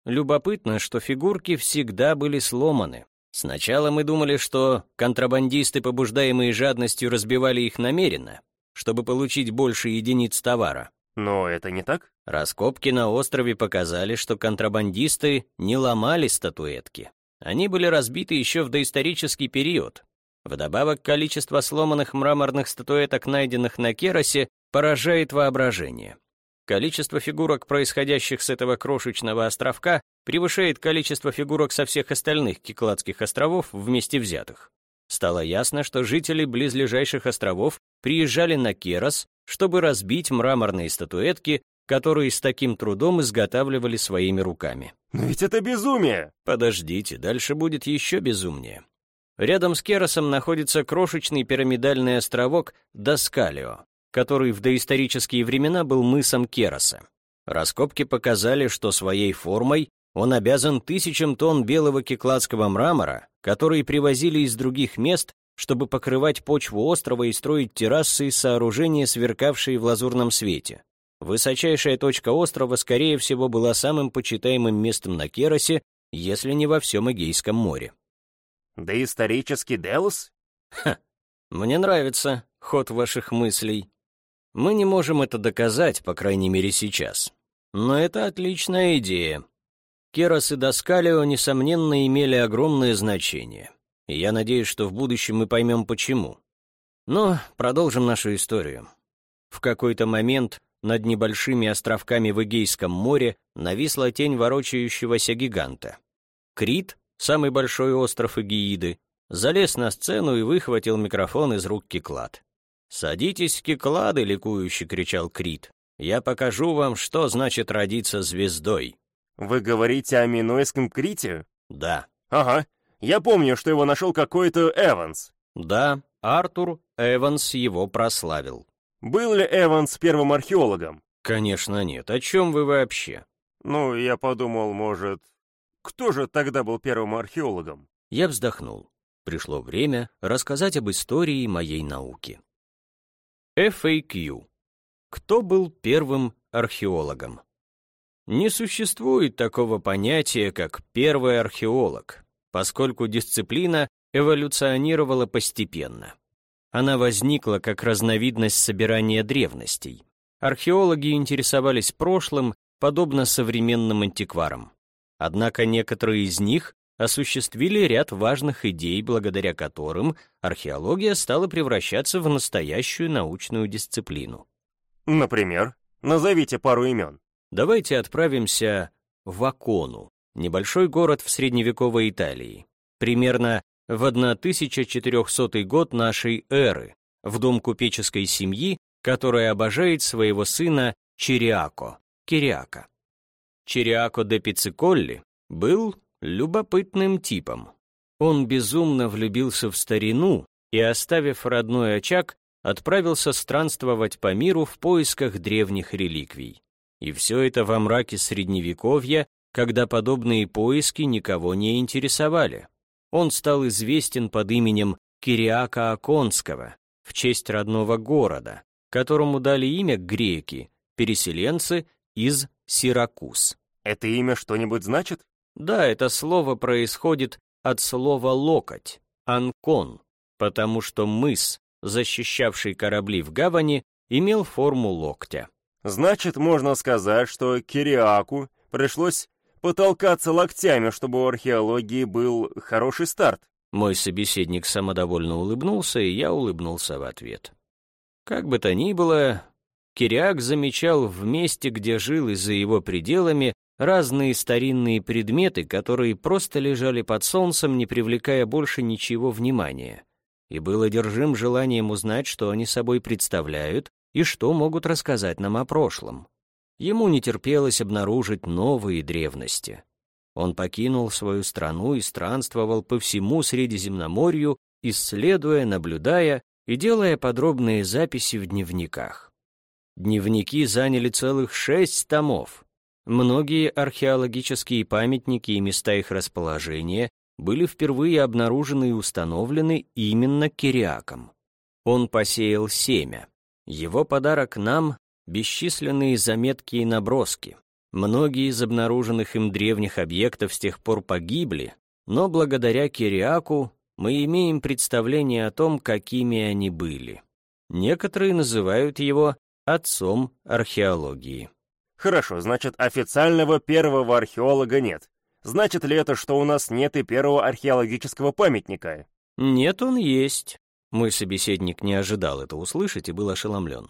Любопытно, что фигурки всегда были сломаны. Сначала мы думали, что контрабандисты, побуждаемые жадностью, разбивали их намеренно, чтобы получить больше единиц товара. Но это не так? Раскопки на острове показали, что контрабандисты не ломали статуэтки. Они были разбиты еще в доисторический период, Вдобавок, количество сломанных мраморных статуэток, найденных на Керосе, поражает воображение. Количество фигурок, происходящих с этого крошечного островка, превышает количество фигурок со всех остальных Кикладских островов вместе взятых. Стало ясно, что жители близлежащих островов приезжали на Керос, чтобы разбить мраморные статуэтки, которые с таким трудом изготавливали своими руками. Но ведь это безумие! Подождите, дальше будет еще безумнее. Рядом с Керосом находится крошечный пирамидальный островок Доскалио, который в доисторические времена был мысом Кероса. Раскопки показали, что своей формой он обязан тысячам тонн белого кекладского мрамора, которые привозили из других мест, чтобы покрывать почву острова и строить террасы и сооружения, сверкавшие в лазурном свете. Высочайшая точка острова, скорее всего, была самым почитаемым местом на Керосе, если не во всем Эгейском море. Да исторический Делос? Ха, мне нравится ход ваших мыслей. Мы не можем это доказать, по крайней мере, сейчас. Но это отличная идея. Керос и Доскалио, несомненно, имели огромное значение. И я надеюсь, что в будущем мы поймем, почему. Но продолжим нашу историю. В какой-то момент над небольшими островками в Эгейском море нависла тень ворочающегося гиганта. Крит, самый большой остров Эгеиды, залез на сцену и выхватил микрофон из рук Кеклад. «Садитесь, Кеклады!» — ликующе кричал Крит. «Я покажу вам, что значит родиться звездой». Вы говорите о Минойском Крите? «Да». Ага. Я помню, что его нашел какой-то Эванс. «Да, Артур Эванс его прославил». Был ли Эванс первым археологом? «Конечно нет. О чем вы вообще?» Ну, я подумал, может... Кто же тогда был первым археологом? Я вздохнул. Пришло время рассказать об истории моей науки. FAQ. Кто был первым археологом? Не существует такого понятия, как первый археолог, поскольку дисциплина эволюционировала постепенно. Она возникла как разновидность собирания древностей. Археологи интересовались прошлым, подобно современным антикварам. Однако некоторые из них осуществили ряд важных идей, благодаря которым археология стала превращаться в настоящую научную дисциплину. Например, назовите пару имен. Давайте отправимся в Акону, небольшой город в средневековой Италии. Примерно в 1400 год нашей эры в дом купеческой семьи, которая обожает своего сына Чириако, Кириака. Чириако де Пицциколли был любопытным типом. Он безумно влюбился в старину и, оставив родной очаг, отправился странствовать по миру в поисках древних реликвий. И все это во мраке Средневековья, когда подобные поиски никого не интересовали он стал известен под именем Кириака Аконского в честь родного города, которому дали имя греки, переселенцы из Сиракуз. Это имя что-нибудь значит? Да, это слово происходит от слова «локоть», «анкон», потому что мыс, защищавший корабли в гавани, имел форму локтя. Значит, можно сказать, что Кириаку пришлось потолкаться локтями, чтобы у археологии был хороший старт. Мой собеседник самодовольно улыбнулся, и я улыбнулся в ответ. Как бы то ни было, Кириак замечал в месте, где жил и за его пределами, разные старинные предметы, которые просто лежали под солнцем, не привлекая больше ничего внимания, и был одержим желанием узнать, что они собой представляют и что могут рассказать нам о прошлом. Ему не терпелось обнаружить новые древности. Он покинул свою страну и странствовал по всему Средиземноморью, исследуя, наблюдая и делая подробные записи в дневниках. Дневники заняли целых шесть томов. Многие археологические памятники и места их расположения были впервые обнаружены и установлены именно Кириаком. Он посеял семя. Его подарок нам бесчисленные заметки и наброски. Многие из обнаруженных им древних объектов с тех пор погибли, но благодаря Кириаку мы имеем представление о том, какими они были. Некоторые называют его отцом археологии. Хорошо, значит, официального первого археолога нет. Значит ли это, что у нас нет и первого археологического памятника? Нет, он есть. Мой собеседник не ожидал это услышать и был ошеломлен.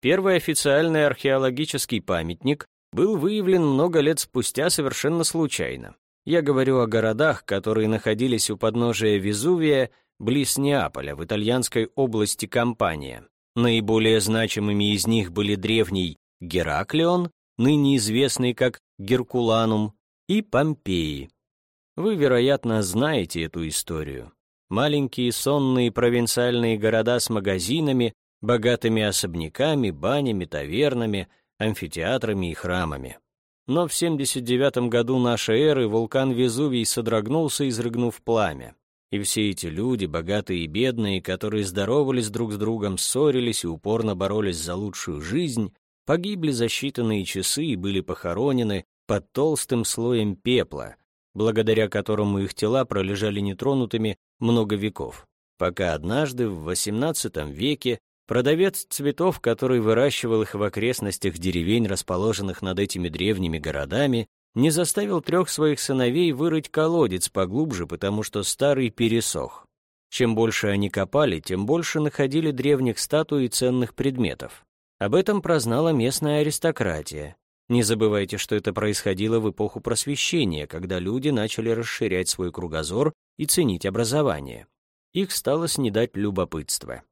Первый официальный археологический памятник был выявлен много лет спустя совершенно случайно. Я говорю о городах, которые находились у подножия Везувия, близ Неаполя, в итальянской области Кампания. Наиболее значимыми из них были древний Гераклион, ныне известный как Геркуланум, и Помпеи. Вы, вероятно, знаете эту историю. Маленькие сонные провинциальные города с магазинами, богатыми особняками, банями, тавернами, амфитеатрами и храмами. Но в 79 году нашей эры вулкан Везувий содрогнулся, изрыгнув пламя. И все эти люди, богатые и бедные, которые здоровались друг с другом, ссорились и упорно боролись за лучшую жизнь, погибли за считанные часы и были похоронены под толстым слоем пепла, благодаря которому их тела пролежали нетронутыми много веков, пока однажды в XVIII веке продавец цветов, который выращивал их в окрестностях деревень, расположенных над этими древними городами, не заставил трех своих сыновей вырыть колодец поглубже, потому что старый пересох. Чем больше они копали, тем больше находили древних статуй и ценных предметов. Об этом прознала местная аристократия. Не забывайте, что это происходило в эпоху просвещения, когда люди начали расширять свой кругозор и ценить образование. Их стало снедать любопытство.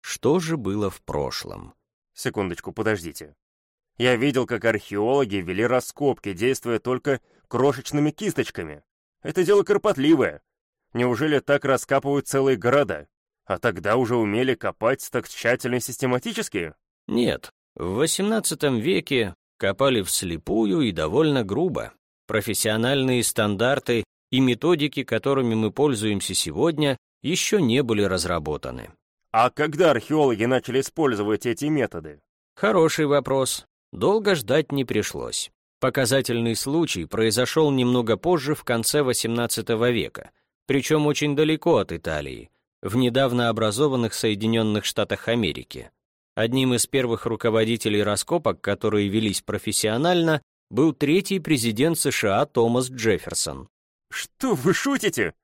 Что же было в прошлом? Секундочку, подождите. Я видел, как археологи вели раскопки, действуя только крошечными кисточками. Это дело кропотливое. Неужели так раскапывают целые города? А тогда уже умели копать так тщательно и систематически? Нет. В XVIII веке копали вслепую и довольно грубо. Профессиональные стандарты и методики, которыми мы пользуемся сегодня, еще не были разработаны. А когда археологи начали использовать эти методы? Хороший вопрос. Долго ждать не пришлось. Показательный случай произошел немного позже, в конце XVIII века, причем очень далеко от Италии, в недавно образованных Соединенных Штатах Америки. Одним из первых руководителей раскопок, которые велись профессионально, был третий президент США Томас Джефферсон. Что вы шутите?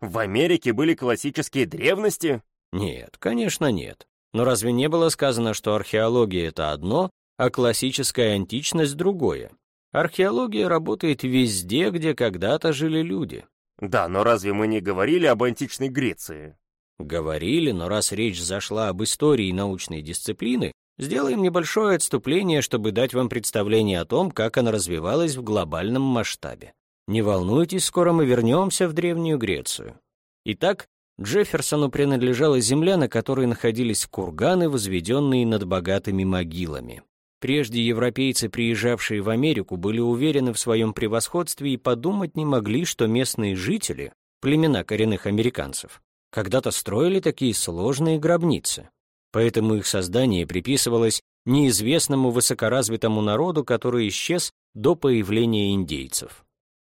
В Америке были классические древности? Нет, конечно нет. Но разве не было сказано, что археология — это одно, а классическая античность — другое? Археология работает везде, где когда-то жили люди. Да, но разве мы не говорили об античной Греции? Говорили, но раз речь зашла об истории научной дисциплины, сделаем небольшое отступление, чтобы дать вам представление о том, как она развивалась в глобальном масштабе. Не волнуйтесь, скоро мы вернемся в Древнюю Грецию. Итак, Джефферсону принадлежала земля, на которой находились курганы, возведенные над богатыми могилами. Прежде европейцы, приезжавшие в Америку, были уверены в своем превосходстве и подумать не могли, что местные жители, племена коренных американцев, когда-то строили такие сложные гробницы. Поэтому их создание приписывалось неизвестному высокоразвитому народу, который исчез до появления индейцев.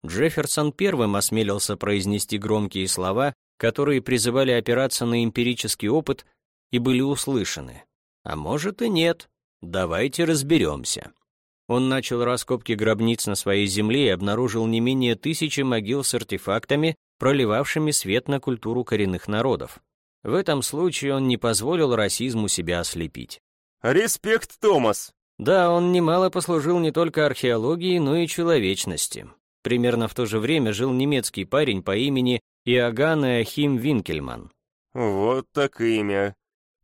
Джефферсон первым осмелился произнести громкие слова, которые призывали опираться на эмпирический опыт и были услышаны. А может и нет. Давайте разберемся. Он начал раскопки гробниц на своей земле и обнаружил не менее тысячи могил с артефактами, проливавшими свет на культуру коренных народов. В этом случае он не позволил расизму себя ослепить. Респект, Томас! Да, он немало послужил не только археологии, но и человечности. Примерно в то же время жил немецкий парень по имени Иоганн Ахим Винкельман. Вот так имя.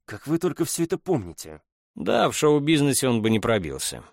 Как вы только все это помните? Да, в шоу-бизнесе он бы не пробился.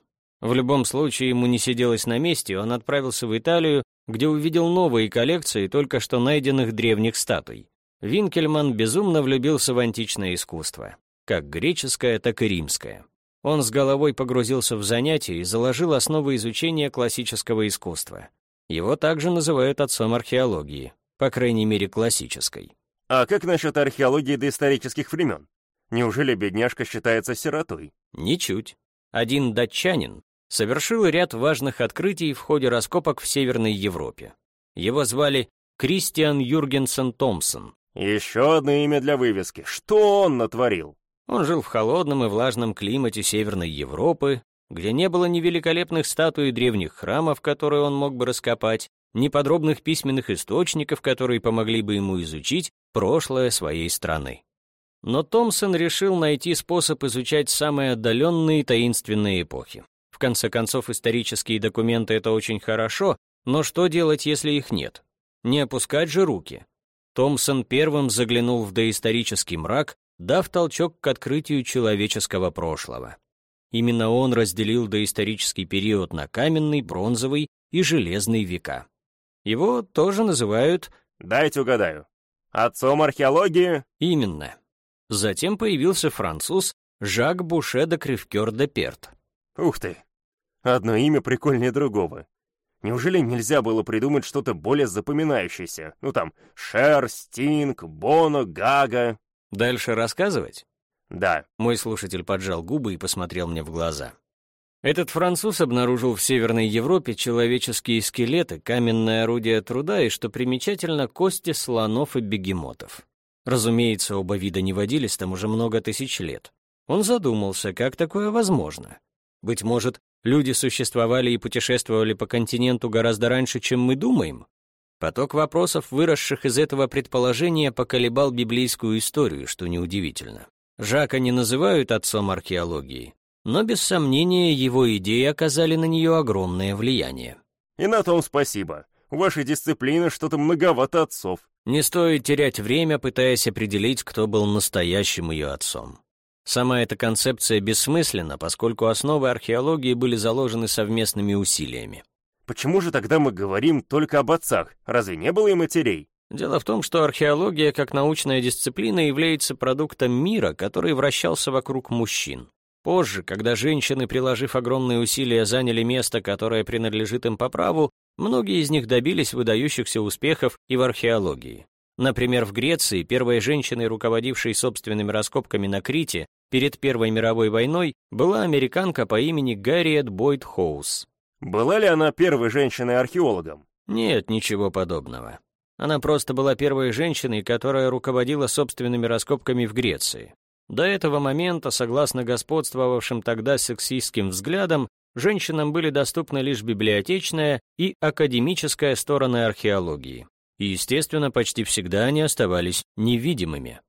В любом случае, ему не сиделось на месте, он отправился в Италию, где увидел новые коллекции только что найденных древних статуй. Винкельман безумно влюбился в античное искусство, как греческое, так и римское. Он с головой погрузился в занятия и заложил основы изучения классического искусства. Его также называют отцом археологии, по крайней мере классической. А как насчет археологии доисторических времен? Неужели бедняжка считается сиротой? Ничуть. Один датчанин совершил ряд важных открытий в ходе раскопок в Северной Европе. Его звали Кристиан Юргенсен Томпсон. Еще одно имя для вывески. Что он натворил? Он жил в холодном и влажном климате Северной Европы, где не было ни великолепных статуй древних храмов, которые он мог бы раскопать, ни подробных письменных источников, которые помогли бы ему изучить прошлое своей страны. Но Томпсон решил найти способ изучать самые отдаленные таинственные эпохи конце концов, исторические документы — это очень хорошо, но что делать, если их нет? Не опускать же руки. Томпсон первым заглянул в доисторический мрак, дав толчок к открытию человеческого прошлого. Именно он разделил доисторический период на каменный, бронзовый и железный века. Его тоже называют... Дайте угадаю. Отцом археологии? Именно. Затем появился француз Жак Буше де Кривкер де Перт. Ух ты! Одно имя прикольнее другого. Неужели нельзя было придумать что-то более запоминающееся? Ну там, Шер, Стинг, Боно, Гага. Дальше рассказывать? Да. Мой слушатель поджал губы и посмотрел мне в глаза. Этот француз обнаружил в Северной Европе человеческие скелеты, каменное орудие труда и, что примечательно, кости слонов и бегемотов. Разумеется, оба вида не водились там уже много тысяч лет. Он задумался, как такое возможно. Быть может, люди существовали и путешествовали по континенту гораздо раньше, чем мы думаем? Поток вопросов, выросших из этого предположения, поколебал библейскую историю, что неудивительно. Жака не называют отцом археологии, но без сомнения его идеи оказали на нее огромное влияние. И на том спасибо. У вашей дисциплины что-то многовато отцов. Не стоит терять время, пытаясь определить, кто был настоящим ее отцом. Сама эта концепция бессмысленна, поскольку основы археологии были заложены совместными усилиями. Почему же тогда мы говорим только об отцах? Разве не было и матерей? Дело в том, что археология как научная дисциплина является продуктом мира, который вращался вокруг мужчин. Позже, когда женщины, приложив огромные усилия, заняли место, которое принадлежит им по праву, многие из них добились выдающихся успехов и в археологии. Например, в Греции первой женщиной, руководившей собственными раскопками на Крите перед Первой мировой войной, была американка по имени Гарриет Бойд Хоус. Была ли она первой женщиной-археологом? Нет, ничего подобного. Она просто была первой женщиной, которая руководила собственными раскопками в Греции. До этого момента, согласно господствовавшим тогда сексистским взглядам, женщинам были доступны лишь библиотечная и академическая стороны археологии. И, естественно, почти всегда они оставались невидимыми.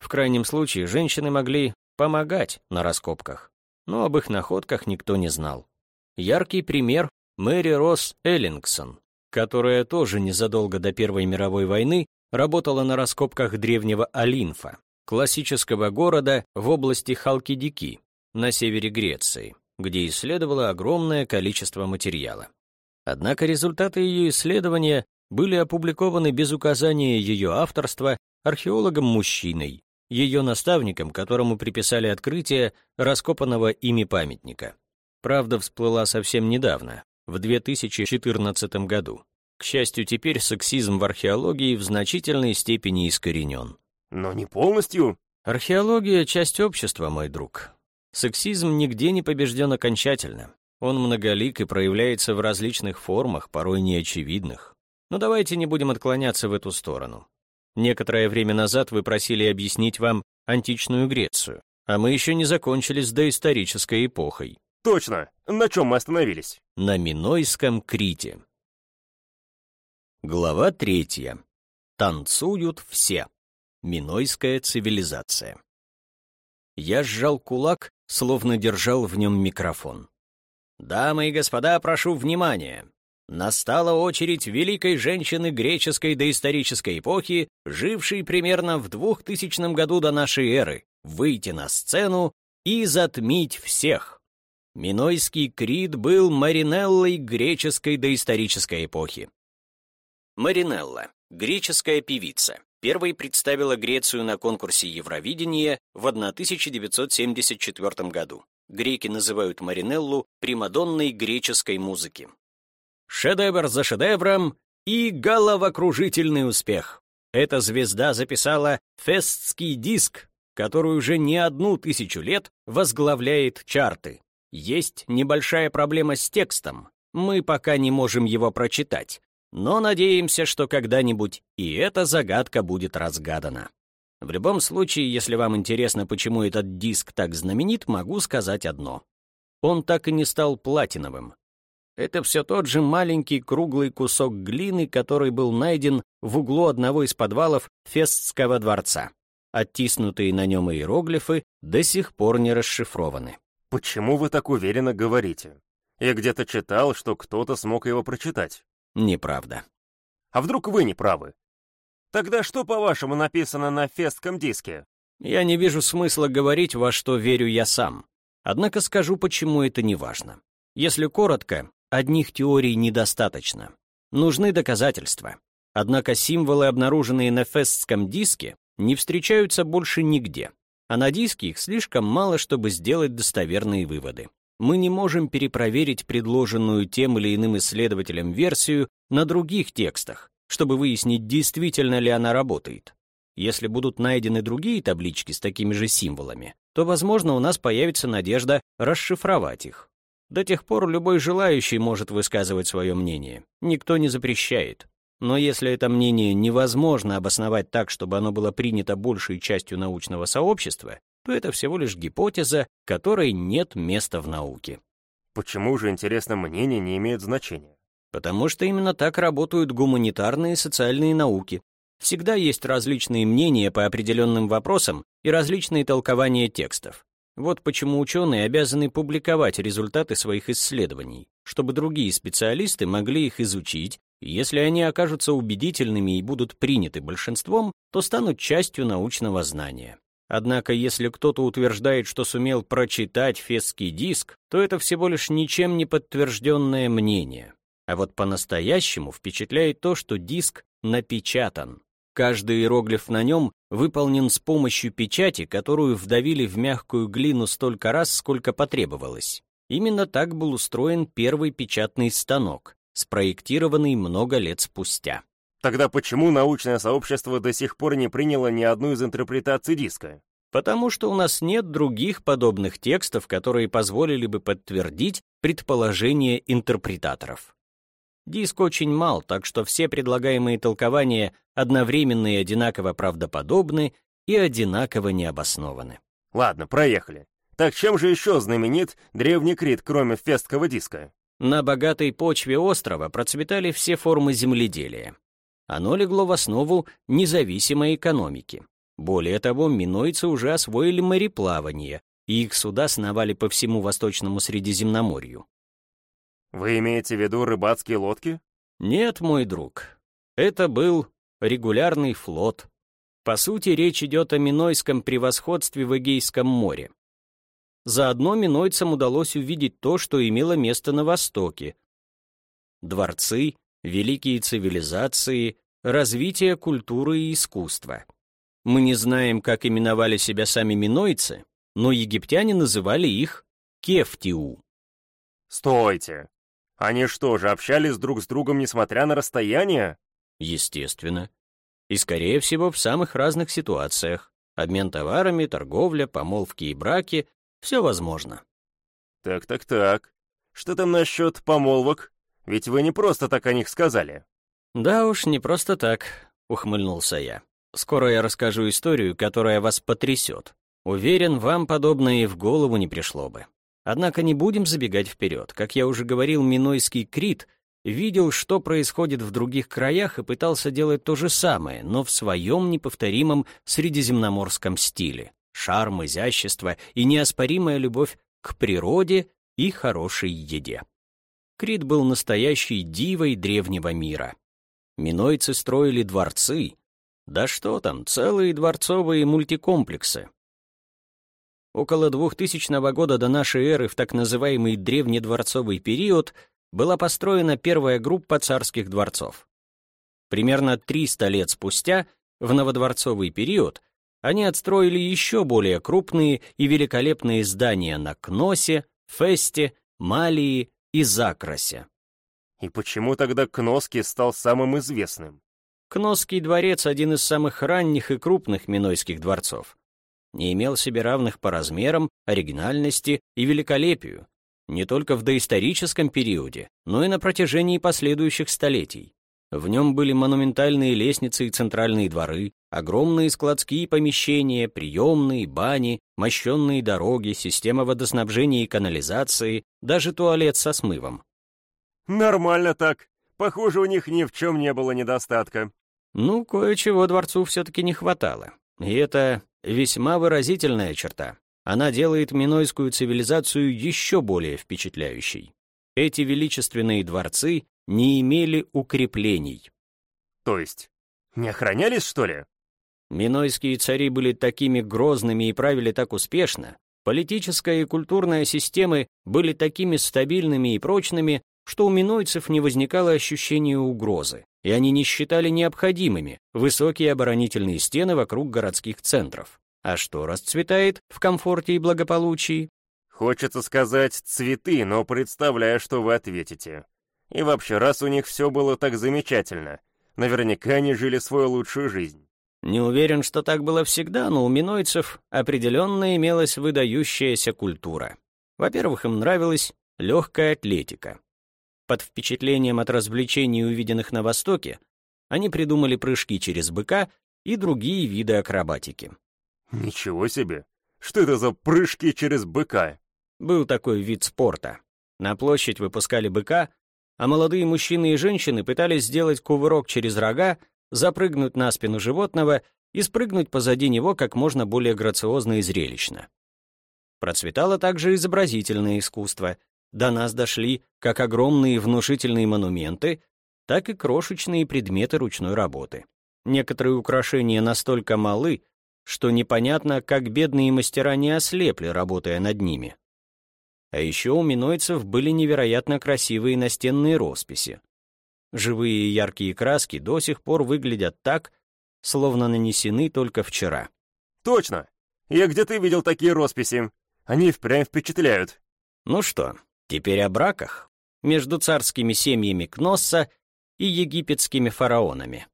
В крайнем случае, женщины могли помогать на раскопках, но об их находках никто не знал. Яркий пример — Мэри Росс Эллингсон, которая тоже незадолго до Первой мировой войны работала на раскопках древнего Алинфа классического города в области Халкидики на севере Греции, где исследовала огромное количество материала. Однако результаты ее исследования были опубликованы без указания ее авторства археологом-мужчиной, ее наставником, которому приписали открытие раскопанного ими памятника. Правда всплыла совсем недавно, в 2014 году. К счастью, теперь сексизм в археологии в значительной степени искоренен. Но не полностью. Археология — часть общества, мой друг. Сексизм нигде не побежден окончательно. Он многолик и проявляется в различных формах, порой неочевидных. Но давайте не будем отклоняться в эту сторону. Некоторое время назад вы просили объяснить вам античную Грецию, а мы еще не закончили с доисторической эпохой. Точно. На чем мы остановились? На Минойском Крите. Глава третья. Танцуют все. Минойская цивилизация. Я сжал кулак, словно держал в нем микрофон. «Дамы и господа, прошу внимания. Настала очередь великой женщины греческой доисторической эпохи, жившей примерно в 2000 году до нашей эры, выйти на сцену и затмить всех. Минойский Крит был Маринеллой греческой доисторической эпохи. Маринелла — греческая певица, первой представила Грецию на конкурсе Евровидения в 1974 году. Греки называют Маринеллу примадонной греческой музыки. Шедевр за шедевром и головокружительный успех. Эта звезда записала фестский диск, который уже не одну тысячу лет возглавляет чарты. Есть небольшая проблема с текстом. Мы пока не можем его прочитать, но надеемся, что когда-нибудь и эта загадка будет разгадана. В любом случае, если вам интересно, почему этот диск так знаменит, могу сказать одно. Он так и не стал платиновым. Это все тот же маленький круглый кусок глины, который был найден в углу одного из подвалов Фестского дворца. Оттиснутые на нем иероглифы до сих пор не расшифрованы. Почему вы так уверенно говорите? Я где-то читал, что кто-то смог его прочитать. Неправда. А вдруг вы не правы? Тогда что, по-вашему, написано на фестком диске? Я не вижу смысла говорить, во что верю я сам. Однако скажу, почему это не важно. Если коротко, одних теорий недостаточно. Нужны доказательства. Однако символы, обнаруженные на фестском диске, не встречаются больше нигде. А на диске их слишком мало, чтобы сделать достоверные выводы. Мы не можем перепроверить предложенную тем или иным исследователем версию на других текстах, чтобы выяснить, действительно ли она работает. Если будут найдены другие таблички с такими же символами, то, возможно, у нас появится надежда расшифровать их. До тех пор любой желающий может высказывать свое мнение. Никто не запрещает. Но если это мнение невозможно обосновать так, чтобы оно было принято большей частью научного сообщества, то это всего лишь гипотеза, которой нет места в науке. Почему же, интересно, мнение не имеет значения? Потому что именно так работают гуманитарные и социальные науки. Всегда есть различные мнения по определенным вопросам и различные толкования текстов. Вот почему ученые обязаны публиковать результаты своих исследований, чтобы другие специалисты могли их изучить, если они окажутся убедительными и будут приняты большинством, то станут частью научного знания. Однако, если кто-то утверждает, что сумел прочитать фесский диск, то это всего лишь ничем не подтвержденное мнение. А вот по-настоящему впечатляет то, что диск напечатан. Каждый иероглиф на нем выполнен с помощью печати, которую вдавили в мягкую глину столько раз, сколько потребовалось. Именно так был устроен первый печатный станок, спроектированный много лет спустя. Тогда почему научное сообщество до сих пор не приняло ни одну из интерпретаций диска? Потому что у нас нет других подобных текстов, которые позволили бы подтвердить предположения интерпретаторов. Диск очень мал, так что все предлагаемые толкования одновременно и одинаково правдоподобны и одинаково необоснованы. Ладно, проехали. Так чем же еще знаменит древний Крит, кроме фестского диска? На богатой почве острова процветали все формы земледелия. Оно легло в основу независимой экономики. Более того, минойцы уже освоили мореплавание, и их суда сновали по всему Восточному Средиземноморью. Вы имеете в виду рыбацкие лодки? Нет, мой друг. Это был регулярный флот. По сути, речь идет о минойском превосходстве в Эгейском море. Заодно минойцам удалось увидеть то, что имело место на Востоке. Дворцы, великие цивилизации, развитие культуры и искусства. Мы не знаем, как именовали себя сами минойцы, но египтяне называли их Кефтиу. Стойте! Они что же, общались друг с другом, несмотря на расстояние? Естественно. И, скорее всего, в самых разных ситуациях. Обмен товарами, торговля, помолвки и браки — все возможно. Так-так-так. Что там насчет помолвок? Ведь вы не просто так о них сказали. Да уж, не просто так, ухмыльнулся я. Скоро я расскажу историю, которая вас потрясет. Уверен, вам подобное и в голову не пришло бы. Однако не будем забегать вперед. Как я уже говорил, Минойский Крит видел, что происходит в других краях и пытался делать то же самое, но в своем неповторимом средиземноморском стиле. Шарм, изящество и неоспоримая любовь к природе и хорошей еде. Крит был настоящей дивой древнего мира. Минойцы строили дворцы, да что там, целые дворцовые мультикомплексы, Около 2000 года до нашей эры в так называемый древнедворцовый период была построена первая группа царских дворцов. Примерно 300 лет спустя, в новодворцовый период, они отстроили еще более крупные и великолепные здания на Кносе, Фесте, Малии и Закросе. И почему тогда Кноский стал самым известным? Кносский дворец — один из самых ранних и крупных минойских дворцов не имел себе равных по размерам, оригинальности и великолепию, не только в доисторическом периоде, но и на протяжении последующих столетий. В нем были монументальные лестницы и центральные дворы, огромные складские помещения, приемные, бани, мощенные дороги, система водоснабжения и канализации, даже туалет со смывом. Нормально так. Похоже, у них ни в чем не было недостатка. Ну, кое-чего дворцу все-таки не хватало. И это Весьма выразительная черта. Она делает минойскую цивилизацию еще более впечатляющей. Эти величественные дворцы не имели укреплений. То есть, не охранялись, что ли? Минойские цари были такими грозными и правили так успешно, Политическая и культурная системы были такими стабильными и прочными, что у минойцев не возникало ощущения угрозы, и они не считали необходимыми высокие оборонительные стены вокруг городских центров. А что расцветает в комфорте и благополучии? Хочется сказать «цветы», но представляю, что вы ответите. И вообще, раз у них все было так замечательно, наверняка они жили свою лучшую жизнь. Не уверен, что так было всегда, но у минойцев определенно имелась выдающаяся культура. Во-первых, им нравилась легкая атлетика. Под впечатлением от развлечений, увиденных на Востоке, они придумали прыжки через быка и другие виды акробатики. Ничего себе! Что это за прыжки через быка? Был такой вид спорта. На площадь выпускали быка, а молодые мужчины и женщины пытались сделать кувырок через рога запрыгнуть на спину животного и спрыгнуть позади него как можно более грациозно и зрелищно. Процветало также изобразительное искусство. До нас дошли как огромные внушительные монументы, так и крошечные предметы ручной работы. Некоторые украшения настолько малы, что непонятно, как бедные мастера не ослепли, работая над ними. А еще у минойцев были невероятно красивые настенные росписи. Живые яркие краски до сих пор выглядят так, словно нанесены только вчера. Точно! Я где-то видел такие росписи. Они впрямь впечатляют. Ну что, теперь о браках между царскими семьями Кносса и египетскими фараонами.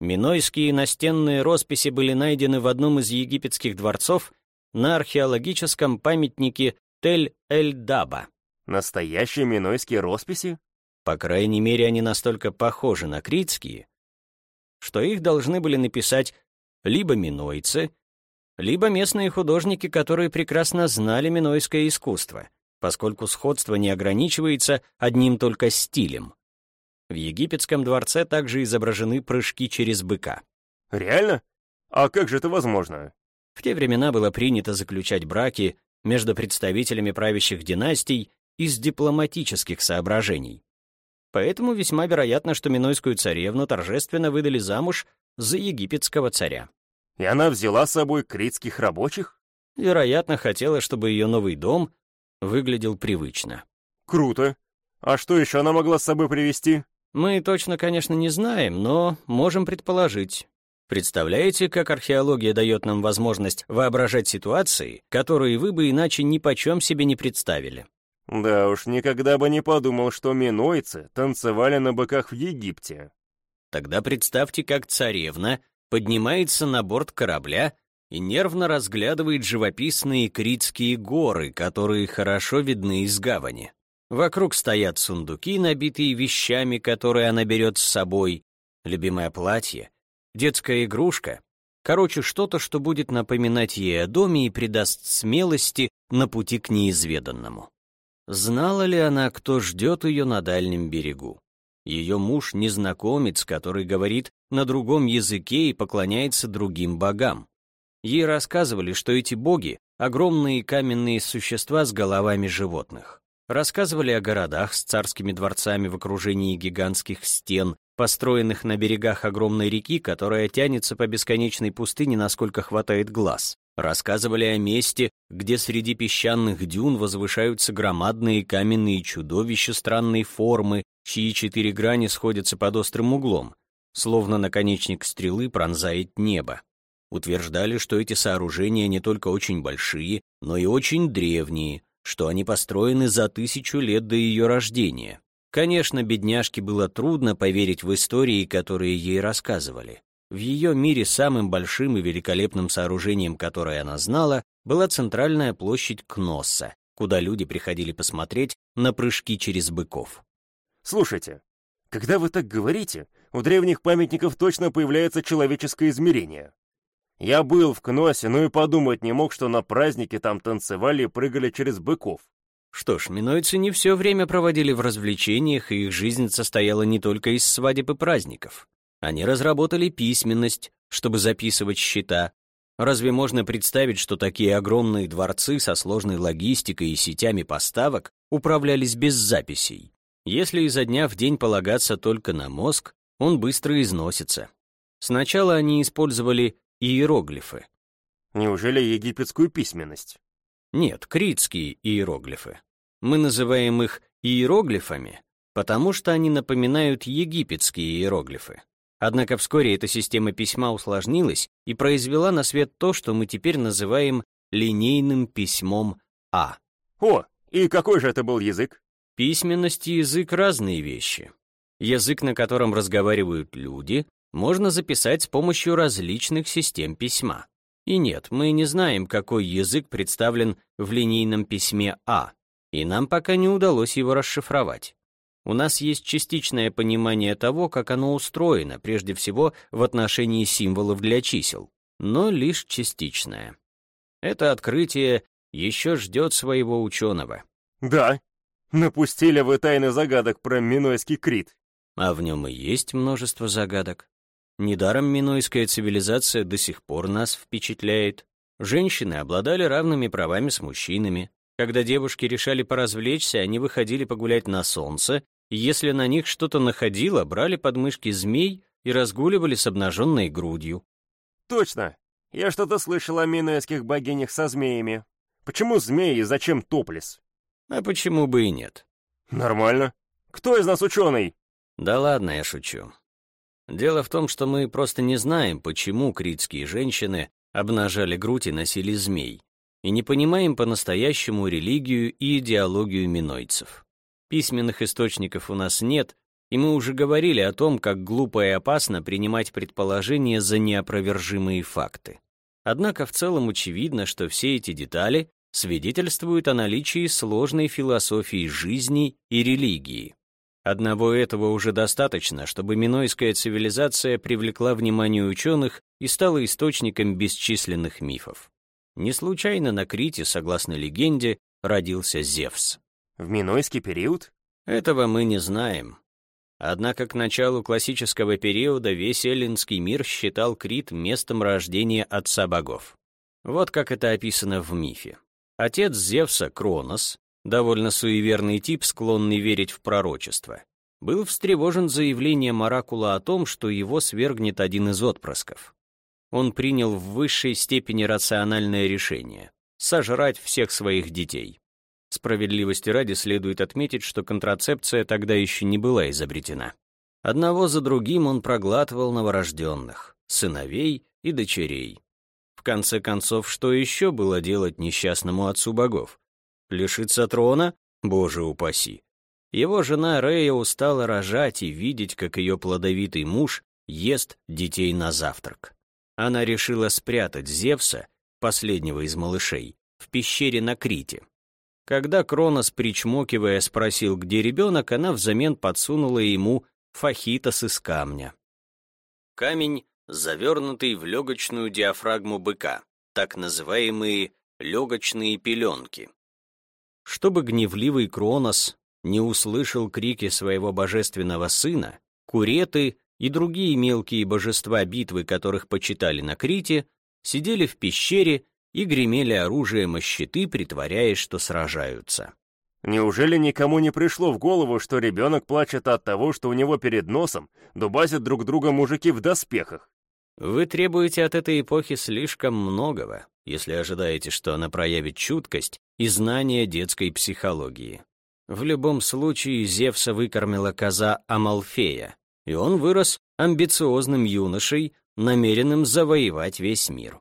Минойские настенные росписи были найдены в одном из египетских дворцов на археологическом памятнике Тель-эль-Даба. Настоящие минойские росписи? По крайней мере, они настолько похожи на критские, что их должны были написать либо минойцы, либо местные художники, которые прекрасно знали минойское искусство, поскольку сходство не ограничивается одним только стилем. В египетском дворце также изображены прыжки через быка. Реально? А как же это возможно? В те времена было принято заключать браки между представителями правящих династий из дипломатических соображений. Поэтому весьма вероятно, что Минойскую царевну торжественно выдали замуж за египетского царя. И она взяла с собой критских рабочих? Вероятно, хотела, чтобы ее новый дом выглядел привычно. Круто. А что еще она могла с собой привезти? Мы точно, конечно, не знаем, но можем предположить. Представляете, как археология дает нам возможность воображать ситуации, которые вы бы иначе ни почем себе не представили? Да уж, никогда бы не подумал, что минойцы танцевали на быках в Египте. Тогда представьте, как царевна поднимается на борт корабля и нервно разглядывает живописные Критские горы, которые хорошо видны из гавани. Вокруг стоят сундуки, набитые вещами, которые она берет с собой, любимое платье, детская игрушка. Короче, что-то, что будет напоминать ей о доме и придаст смелости на пути к неизведанному. Знала ли она, кто ждет ее на дальнем берегу? Ее муж — незнакомец, который говорит на другом языке и поклоняется другим богам. Ей рассказывали, что эти боги — огромные каменные существа с головами животных. Рассказывали о городах с царскими дворцами в окружении гигантских стен, построенных на берегах огромной реки, которая тянется по бесконечной пустыне, насколько хватает глаз. Рассказывали о месте, где среди песчаных дюн возвышаются громадные каменные чудовища странной формы, чьи четыре грани сходятся под острым углом, словно наконечник стрелы пронзает небо. Утверждали, что эти сооружения не только очень большие, но и очень древние, что они построены за тысячу лет до ее рождения. Конечно, бедняжке было трудно поверить в истории, которые ей рассказывали. В ее мире самым большим и великолепным сооружением, которое она знала, была центральная площадь Кносса, куда люди приходили посмотреть на прыжки через быков. Слушайте, когда вы так говорите, у древних памятников точно появляется человеческое измерение. Я был в Кносе, но и подумать не мог, что на празднике там танцевали и прыгали через быков. Что ж, минойцы не все время проводили в развлечениях, и их жизнь состояла не только из свадеб и праздников. Они разработали письменность, чтобы записывать счета. Разве можно представить, что такие огромные дворцы со сложной логистикой и сетями поставок управлялись без записей? Если изо дня в день полагаться только на мозг, он быстро износится. Сначала они использовали иероглифы. Неужели египетскую письменность? Нет, критские иероглифы. Мы называем их иероглифами, потому что они напоминают египетские иероглифы. Однако вскоре эта система письма усложнилась и произвела на свет то, что мы теперь называем линейным письмом А. О, и какой же это был язык? Письменность и язык — разные вещи. Язык, на котором разговаривают люди, можно записать с помощью различных систем письма. И нет, мы не знаем, какой язык представлен в линейном письме А, и нам пока не удалось его расшифровать. У нас есть частичное понимание того, как оно устроено, прежде всего в отношении символов для чисел, но лишь частичное. Это открытие еще ждет своего ученого. Да, напустили вы тайны загадок про Минойский Крит. А в нем и есть множество загадок. Недаром минойская цивилизация до сих пор нас впечатляет. Женщины обладали равными правами с мужчинами. Когда девушки решали поразвлечься, они выходили погулять на солнце, и если на них что-то находило, брали подмышки змей и разгуливали с обнаженной грудью. Точно. Я что-то слышал о минойских богинях со змеями. Почему змеи и зачем топлес? А почему бы и нет? Нормально. Кто из нас ученый? Да ладно, я шучу. Дело в том, что мы просто не знаем, почему критские женщины обнажали грудь и носили змей, и не понимаем по-настоящему религию и идеологию минойцев. Письменных источников у нас нет, и мы уже говорили о том, как глупо и опасно принимать предположения за неопровержимые факты. Однако в целом очевидно, что все эти детали свидетельствуют о наличии сложной философии жизни и религии. Одного этого уже достаточно, чтобы минойская цивилизация привлекла внимание ученых и стала источником бесчисленных мифов. Не случайно на Крите, согласно легенде, родился Зевс. В минойский период? Этого мы не знаем. Однако к началу классического периода весь эллинский мир считал Крит местом рождения отца богов. Вот как это описано в мифе. Отец Зевса, Кронос, довольно суеверный тип, склонный верить в пророчество, был встревожен заявлением Оракула о том, что его свергнет один из отпрысков. Он принял в высшей степени рациональное решение — сожрать всех своих детей. Справедливости ради следует отметить, что контрацепция тогда еще не была изобретена. Одного за другим он проглатывал новорожденных, сыновей и дочерей. В конце концов, что еще было делать несчастному отцу богов? Лишиться трона? Боже упаси. Его жена Рея устала рожать и видеть, как ее плодовитый муж ест детей на завтрак. Она решила спрятать Зевса, последнего из малышей, в пещере на Крите. Когда Кронос, причмокивая, спросил, где ребенок, она взамен подсунула ему фахитос из камня. Камень, завернутый в легочную диафрагму быка, так называемые легочные пеленки чтобы гневливый Кронос не услышал крики своего божественного сына, куреты и другие мелкие божества битвы, которых почитали на Крите, сидели в пещере и гремели оружием о щиты, притворяясь, что сражаются. Неужели никому не пришло в голову, что ребенок плачет от того, что у него перед носом дубасят друг друга мужики в доспехах? Вы требуете от этой эпохи слишком многого, если ожидаете, что она проявит чуткость и знание детской психологии. В любом случае Зевса выкормила коза Амалфея, и он вырос амбициозным юношей, намеренным завоевать весь мир.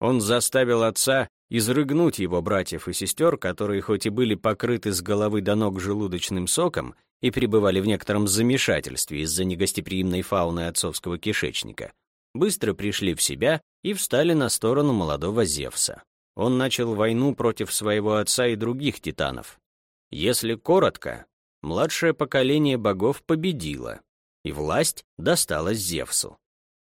Он заставил отца изрыгнуть его братьев и сестер, которые хоть и были покрыты с головы до ног желудочным соком и пребывали в некотором замешательстве из-за негостеприимной фауны отцовского кишечника, быстро пришли в себя и встали на сторону молодого Зевса. Он начал войну против своего отца и других титанов. Если коротко, младшее поколение богов победило, и власть досталась Зевсу.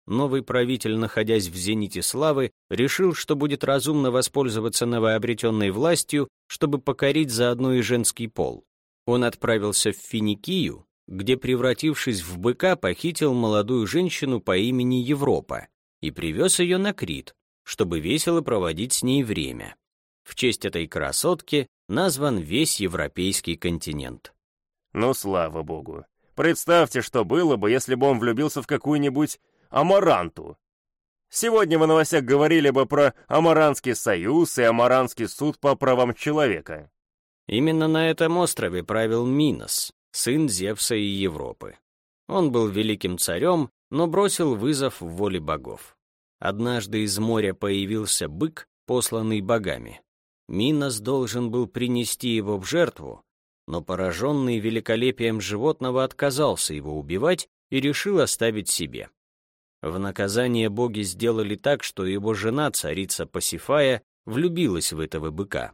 Новый правитель, находясь в зените славы, решил, что будет разумно воспользоваться новообретенной властью, чтобы покорить заодно и женский пол. Он отправился в Финикию, где, превратившись в быка, похитил молодую женщину по имени Европа и привез ее на Крит, чтобы весело проводить с ней время. В честь этой красотки назван весь европейский континент. Ну, слава богу. Представьте, что было бы, если бы он влюбился в какую-нибудь амаранту. Сегодня в новостях говорили бы про Амаранский союз и Амаранский суд по правам человека. Именно на этом острове правил Минос, сын Зевса и Европы. Он был великим царем, но бросил вызов воле богов. Однажды из моря появился бык, посланный богами. Минос должен был принести его в жертву, но пораженный великолепием животного отказался его убивать и решил оставить себе. В наказание боги сделали так, что его жена, царица Пасифая, влюбилась в этого быка.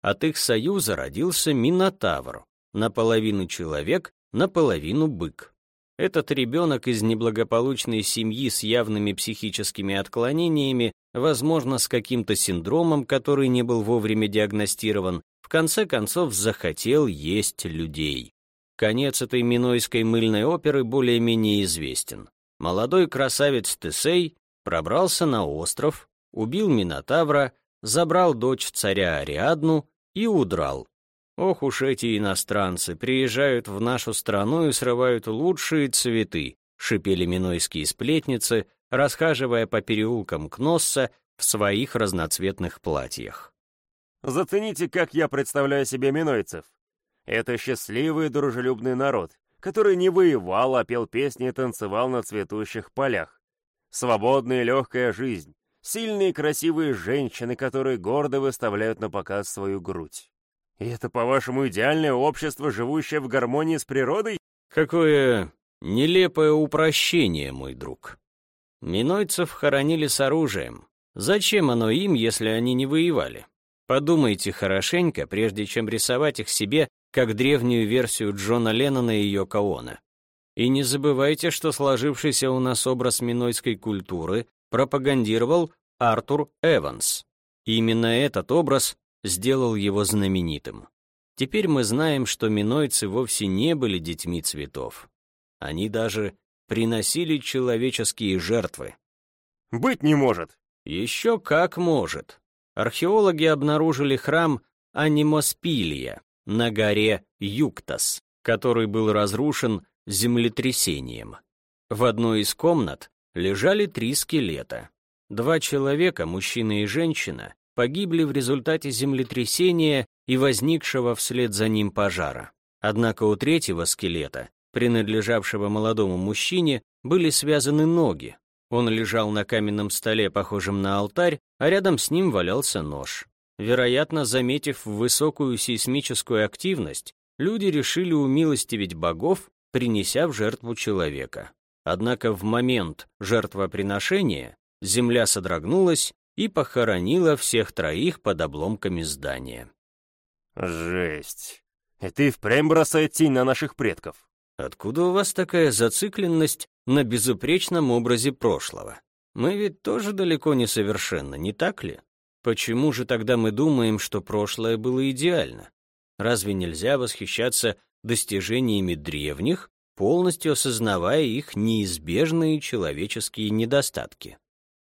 От их союза родился Минотавр, наполовину человек, наполовину бык. Этот ребенок из неблагополучной семьи с явными психическими отклонениями, возможно, с каким-то синдромом, который не был вовремя диагностирован, в конце концов захотел есть людей. Конец этой минойской мыльной оперы более-менее известен. Молодой красавец Тесей пробрался на остров, убил Минотавра, забрал дочь царя Ариадну и удрал. Ох уж эти иностранцы, приезжают в нашу страну и срывают лучшие цветы, шипели минойские сплетницы, расхаживая по переулкам Кносса в своих разноцветных платьях. Зацените, как я представляю себе минойцев. Это счастливый дружелюбный народ, который не воевал, а пел песни и танцевал на цветущих полях. Свободная и легкая жизнь, сильные красивые женщины, которые гордо выставляют на показ свою грудь. И это, по-вашему, идеальное общество, живущее в гармонии с природой? Какое нелепое упрощение, мой друг. Минойцев хоронили с оружием. Зачем оно им, если они не воевали? Подумайте хорошенько, прежде чем рисовать их себе как древнюю версию Джона Леннона и Йоко Оно. И не забывайте, что сложившийся у нас образ минойской культуры пропагандировал Артур Эванс. Именно этот образ сделал его знаменитым. Теперь мы знаем, что минойцы вовсе не были детьми цветов. Они даже приносили человеческие жертвы. «Быть не может!» «Еще как может!» Археологи обнаружили храм Анимоспилия, на горе Юктас, который был разрушен землетрясением. В одной из комнат лежали три скелета. Два человека, мужчина и женщина, погибли в результате землетрясения и возникшего вслед за ним пожара. Однако у третьего скелета, принадлежавшего молодому мужчине, были связаны ноги. Он лежал на каменном столе, похожем на алтарь, а рядом с ним валялся нож. Вероятно, заметив высокую сейсмическую активность, люди решили умилостивить богов, принеся в жертву человека. Однако в момент жертвоприношения земля содрогнулась и похоронила всех троих под обломками здания. «Жесть! Это и впрямь бросает тень на наших предков!» «Откуда у вас такая зацикленность на безупречном образе прошлого? Мы ведь тоже далеко не совершенны, не так ли?» Почему же тогда мы думаем, что прошлое было идеально? Разве нельзя восхищаться достижениями древних, полностью осознавая их неизбежные человеческие недостатки?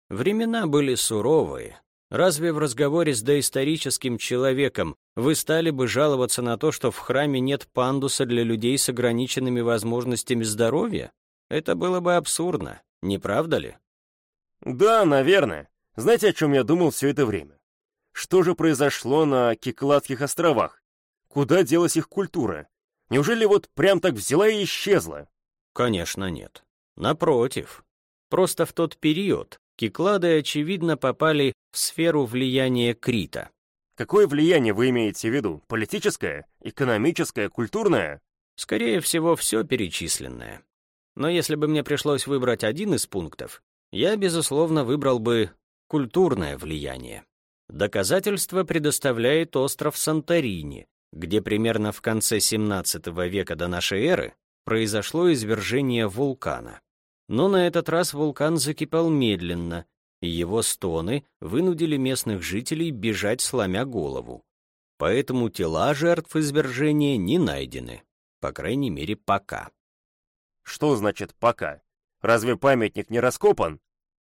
Времена были суровые. Разве в разговоре с доисторическим человеком вы стали бы жаловаться на то, что в храме нет пандуса для людей с ограниченными возможностями здоровья? Это было бы абсурдно, не правда ли? Да, наверное. Знаете, о чем я думал все это время? Что же произошло на Кикладских островах? Куда делась их культура? Неужели вот прям так взяла и исчезла? Конечно, нет. Напротив. Просто в тот период Киклады, очевидно, попали в сферу влияния Крита. Какое влияние вы имеете в виду? Политическое, экономическое, культурное? Скорее всего, все перечисленное. Но если бы мне пришлось выбрать один из пунктов, я, безусловно, выбрал бы Культурное влияние. Доказательство предоставляет остров Санторини, где примерно в конце 17 века до нашей эры произошло извержение вулкана. Но на этот раз вулкан закипал медленно, и его стоны вынудили местных жителей бежать, сломя голову. Поэтому тела жертв извержения не найдены, по крайней мере, пока. Что значит «пока»? Разве памятник не раскопан?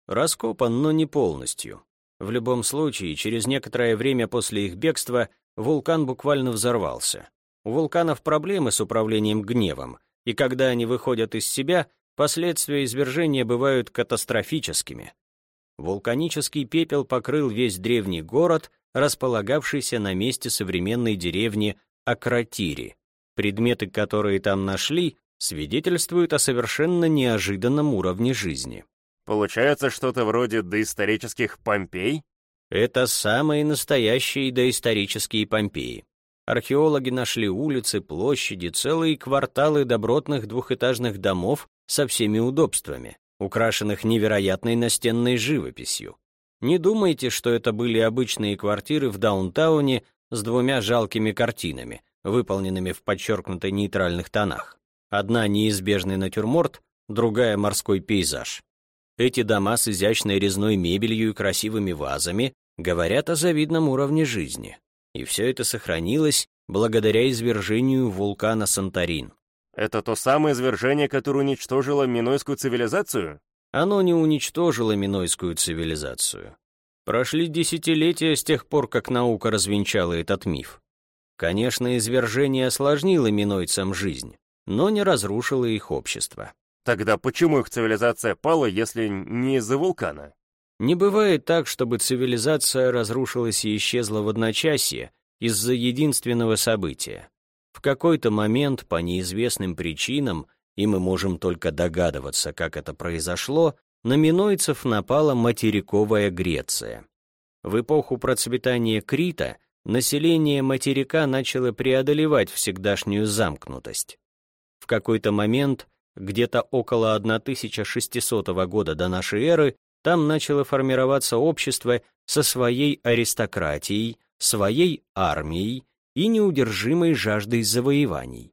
Раскопан, но не полностью. В любом случае, через некоторое время после их бегства вулкан буквально взорвался. У вулканов проблемы с управлением гневом, и когда они выходят из себя, последствия извержения бывают катастрофическими. Вулканический пепел покрыл весь древний город, располагавшийся на месте современной деревни Акротири. Предметы, которые там нашли, свидетельствуют о совершенно неожиданном уровне жизни. Получается что-то вроде доисторических Помпей? Это самые настоящие доисторические Помпеи. Археологи нашли улицы, площади, целые кварталы добротных двухэтажных домов со всеми удобствами, украшенных невероятной настенной живописью. Не думайте, что это были обычные квартиры в даунтауне с двумя жалкими картинами, выполненными в подчеркнуто нейтральных тонах. Одна неизбежный натюрморт, другая морской пейзаж. Эти дома с изящной резной мебелью и красивыми вазами говорят о завидном уровне жизни. И все это сохранилось благодаря извержению вулкана Санторин. Это то самое извержение, которое уничтожило Минойскую цивилизацию? Оно не уничтожило Минойскую цивилизацию. Прошли десятилетия с тех пор, как наука развенчала этот миф. Конечно, извержение осложнило минойцам жизнь, но не разрушило их общество. Тогда почему их цивилизация пала, если не из-за вулкана? Не бывает так, чтобы цивилизация разрушилась и исчезла в одночасье из-за единственного события. В какой-то момент, по неизвестным причинам, и мы можем только догадываться, как это произошло, на минойцев напала материковая Греция. В эпоху процветания Крита население материка начало преодолевать всегдашнюю замкнутость. В какой-то момент где-то около 1600 года до нашей эры там начало формироваться общество со своей аристократией, своей армией и неудержимой жаждой завоеваний.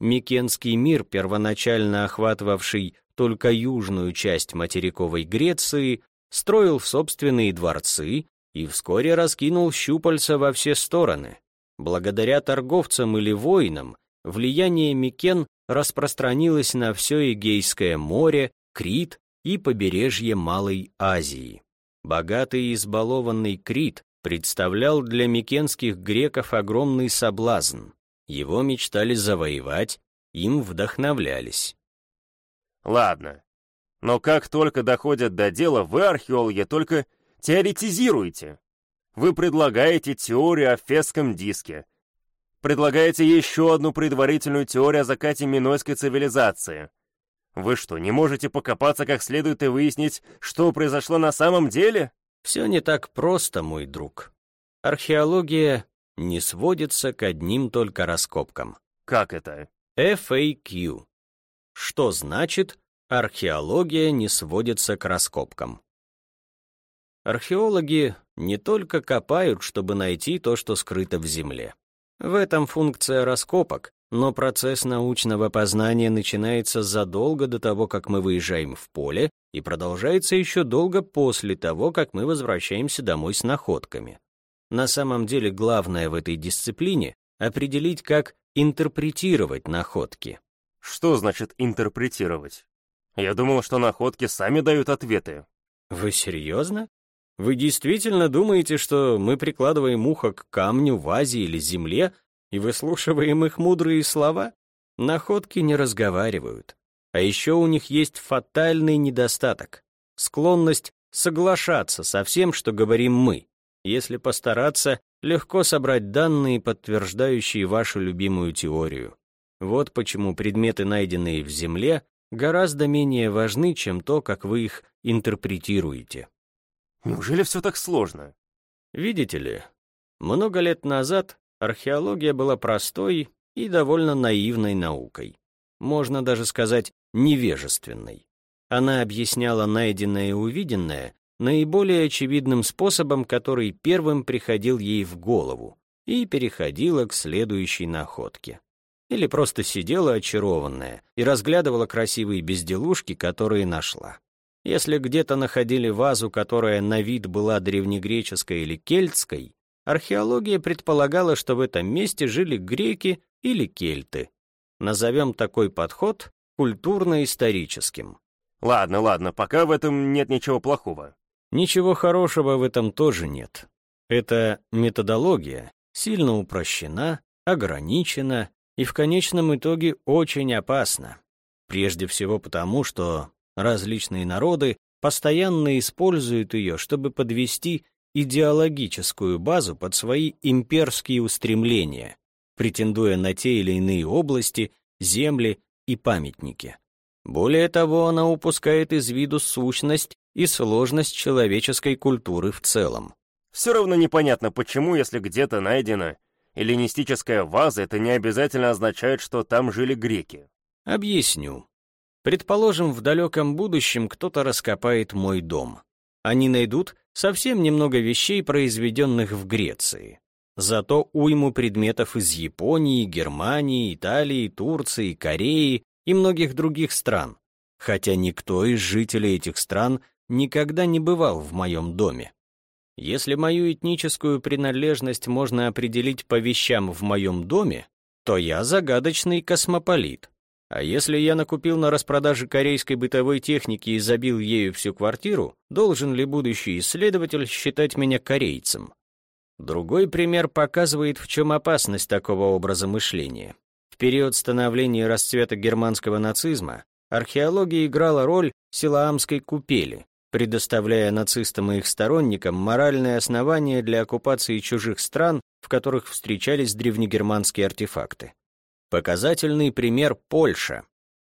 Микенский мир, первоначально охватывавший только южную часть материковой Греции, строил собственные дворцы и вскоре раскинул щупальца во все стороны. Благодаря торговцам или воинам влияние Микен распространилось на все Эгейское море, Крит и побережье Малой Азии. Богатый и избалованный Крит представлял для микенских греков огромный соблазн. Его мечтали завоевать, им вдохновлялись. Ладно, но как только доходят до дела, вы, археологи, только теоретизируете. Вы предлагаете теорию о фесском диске, предлагаете еще одну предварительную теорию о закате Минойской цивилизации. Вы что, не можете покопаться как следует и выяснить, что произошло на самом деле? Все не так просто, мой друг. Археология не сводится к одним только раскопкам. Как это? FAQ. Что значит археология не сводится к раскопкам? Археологи не только копают, чтобы найти то, что скрыто в земле. В этом функция раскопок, но процесс научного познания начинается задолго до того, как мы выезжаем в поле, и продолжается еще долго после того, как мы возвращаемся домой с находками. На самом деле главное в этой дисциплине — определить, как интерпретировать находки. Что значит интерпретировать? Я думал, что находки сами дают ответы. Вы серьезно? Вы действительно думаете, что мы прикладываем ухо к камню, вазе или земле и выслушиваем их мудрые слова? Находки не разговаривают. А еще у них есть фатальный недостаток — склонность соглашаться со всем, что говорим мы. Если постараться, легко собрать данные, подтверждающие вашу любимую теорию. Вот почему предметы, найденные в Земле, гораздо менее важны, чем то, как вы их интерпретируете. Неужели все так сложно? Видите ли, много лет назад археология была простой и довольно наивной наукой. Можно даже сказать, невежественной. Она объясняла найденное и увиденное наиболее очевидным способом, который первым приходил ей в голову, и переходила к следующей находке. Или просто сидела очарованная и разглядывала красивые безделушки, которые нашла. Если где-то находили вазу, которая на вид была древнегреческой или кельтской, археология предполагала, что в этом месте жили греки или кельты. Назовем такой подход культурно-историческим. Ладно, ладно, пока в этом нет ничего плохого. Ничего хорошего в этом тоже нет. Эта методология сильно упрощена, ограничена и в конечном итоге очень опасна. Прежде всего потому, что различные народы постоянно используют ее, чтобы подвести идеологическую базу под свои имперские устремления, претендуя на те или иные области, земли и памятники. Более того, она упускает из виду сущность и сложность человеческой культуры в целом. Все равно непонятно, почему, если где-то найдена эллинистическая ваза, это не обязательно означает, что там жили греки. Объясню. Предположим, в далеком будущем кто-то раскопает мой дом. Они найдут совсем немного вещей, произведенных в Греции. Зато уйму предметов из Японии, Германии, Италии, Турции, Кореи и многих других стран, хотя никто из жителей этих стран никогда не бывал в моем доме. Если мою этническую принадлежность можно определить по вещам в моем доме, то я загадочный космополит. А если я накупил на распродаже корейской бытовой техники и забил ею всю квартиру, должен ли будущий исследователь считать меня корейцем? Другой пример показывает, в чем опасность такого образа мышления. В период становления и расцвета германского нацизма археология играла роль силаамской купели, предоставляя нацистам и их сторонникам моральные основания для оккупации чужих стран, в которых встречались древнегерманские артефакты. Показательный пример Польша.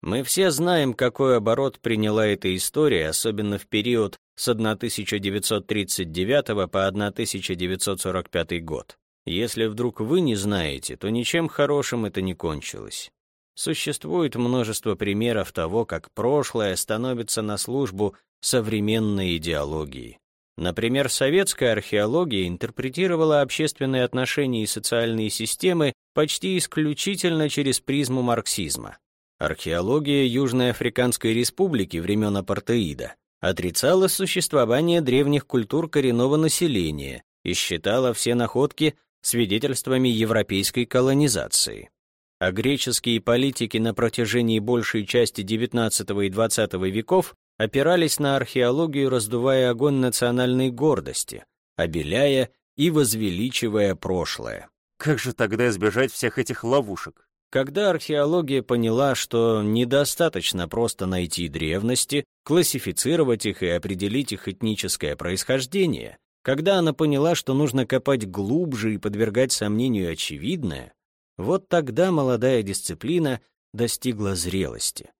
Мы все знаем, какой оборот приняла эта история, особенно в период с 1939 по 1945 год. Если вдруг вы не знаете, то ничем хорошим это не кончилось. Существует множество примеров того, как прошлое становится на службу современной идеологии. Например, советская археология интерпретировала общественные отношения и социальные системы почти исключительно через призму марксизма. Археология Южной Африканской Республики времен апартеида отрицала существование древних культур коренного населения и считала все находки свидетельствами европейской колонизации. А греческие политики на протяжении большей части XIX и XX веков опирались на археологию, раздувая огонь национальной гордости, обеляя и возвеличивая прошлое. Как же тогда избежать всех этих ловушек? Когда археология поняла, что недостаточно просто найти древности, классифицировать их и определить их этническое происхождение, когда она поняла, что нужно копать глубже и подвергать сомнению очевидное, вот тогда молодая дисциплина достигла зрелости.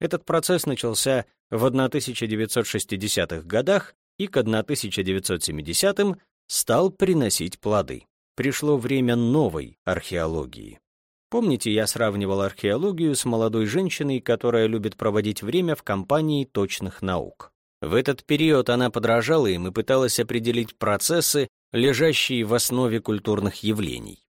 Этот процесс начался в 1960-х годах и к 1970-м стал приносить плоды. Пришло время новой археологии. Помните, я сравнивал археологию с молодой женщиной, которая любит проводить время в компании точных наук. В этот период она подражала им и пыталась определить процессы, лежащие в основе культурных явлений.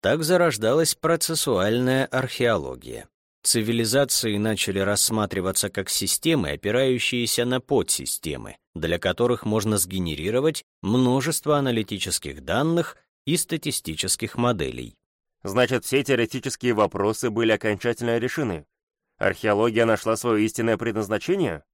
Так зарождалась процессуальная археология. Цивилизации начали рассматриваться как системы, опирающиеся на подсистемы, для которых можно сгенерировать множество аналитических данных и статистических моделей. Значит, все теоретические вопросы были окончательно решены. Археология нашла свое истинное предназначение?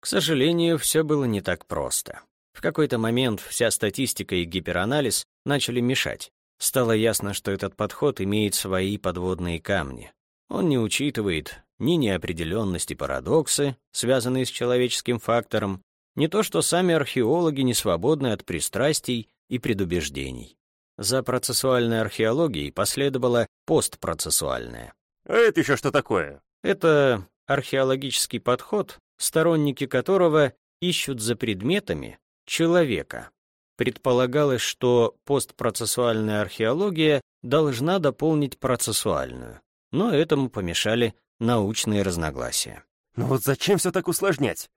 К сожалению, все было не так просто. В какой-то момент вся статистика и гиперанализ начали мешать. Стало ясно, что этот подход имеет свои подводные камни. Он не учитывает ни неопределенности парадоксы, связанные с человеческим фактором, не то что сами археологи не свободны от пристрастий и предубеждений. За процессуальной археологией последовала постпроцессуальная. А это еще что такое? Это археологический подход, сторонники которого ищут за предметами человека. Предполагалось, что постпроцессуальная археология должна дополнить процессуальную но этому помешали научные разногласия. Но вот зачем все так усложнять?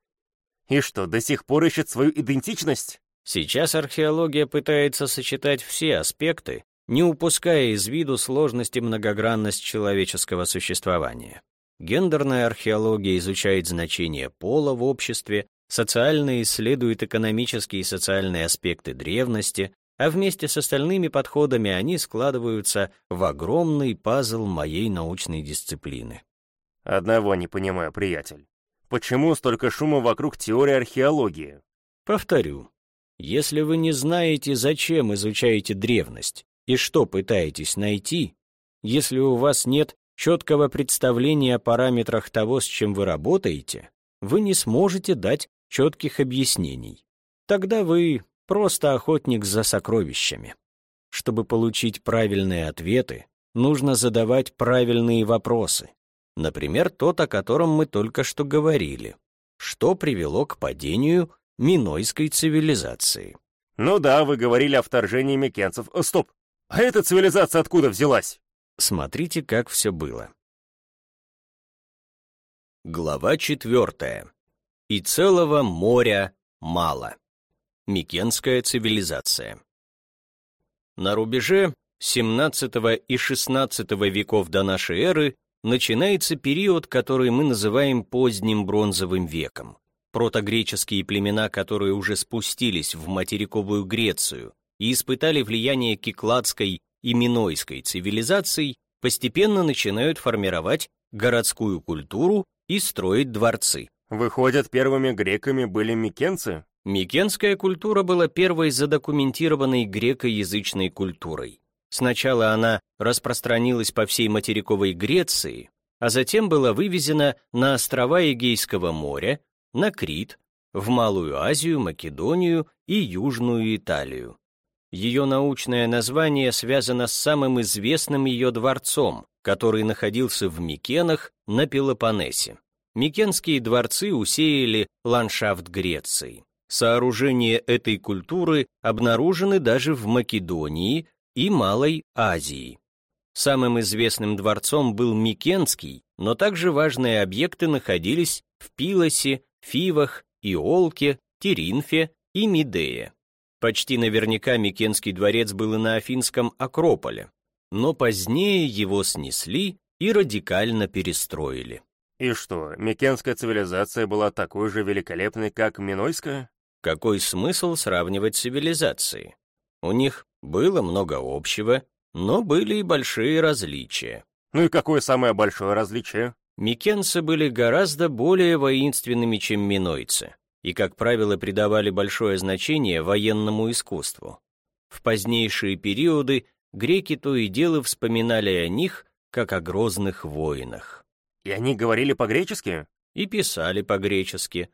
И что, до сих пор ищет свою идентичность? Сейчас археология пытается сочетать все аспекты, не упуская из виду сложность и многогранность человеческого существования. Гендерная археология изучает значение пола в обществе, социально исследует экономические и социальные аспекты древности, а вместе с остальными подходами они складываются в огромный пазл моей научной дисциплины. Одного не понимаю, приятель. Почему столько шума вокруг теории археологии? Повторю. Если вы не знаете, зачем изучаете древность и что пытаетесь найти, если у вас нет четкого представления о параметрах того, с чем вы работаете, вы не сможете дать четких объяснений. Тогда вы просто охотник за сокровищами. Чтобы получить правильные ответы, нужно задавать правильные вопросы. Например, тот, о котором мы только что говорили. Что привело к падению Минойской цивилизации? Ну да, вы говорили о вторжении микенцев. О, стоп! А эта цивилизация откуда взялась? Смотрите, как все было. Глава четвертая. И целого моря мало. Микенская цивилизация. На рубеже XVII и XVI веков до нашей эры начинается период, который мы называем поздним бронзовым веком. Протогреческие племена, которые уже спустились в материковую Грецию и испытали влияние кикладской и минойской цивилизаций, постепенно начинают формировать городскую культуру и строить дворцы. Выходят, первыми греками были микенцы? Микенская культура была первой задокументированной грекоязычной культурой. Сначала она распространилась по всей материковой Греции, а затем была вывезена на острова Эгейского моря, на Крит, в Малую Азию, Македонию и Южную Италию. Ее научное название связано с самым известным ее дворцом, который находился в Микенах на Пелопоннесе. Микенские дворцы усеяли ландшафт Греции. Сооружения этой культуры обнаружены даже в Македонии и Малой Азии. Самым известным дворцом был Микенский, но также важные объекты находились в Пилосе, Фивах, Иолке, Теринфе и Мидее. Почти наверняка Микенский дворец был и на Афинском Акрополе, но позднее его снесли и радикально перестроили. И что, Микенская цивилизация была такой же великолепной, как Минойская? Какой смысл сравнивать цивилизации? У них было много общего, но были и большие различия. Ну и какое самое большое различие? Микенцы были гораздо более воинственными, чем минойцы, и, как правило, придавали большое значение военному искусству. В позднейшие периоды греки то и дело вспоминали о них, как о грозных воинах. И они говорили по-гречески? И писали по-гречески.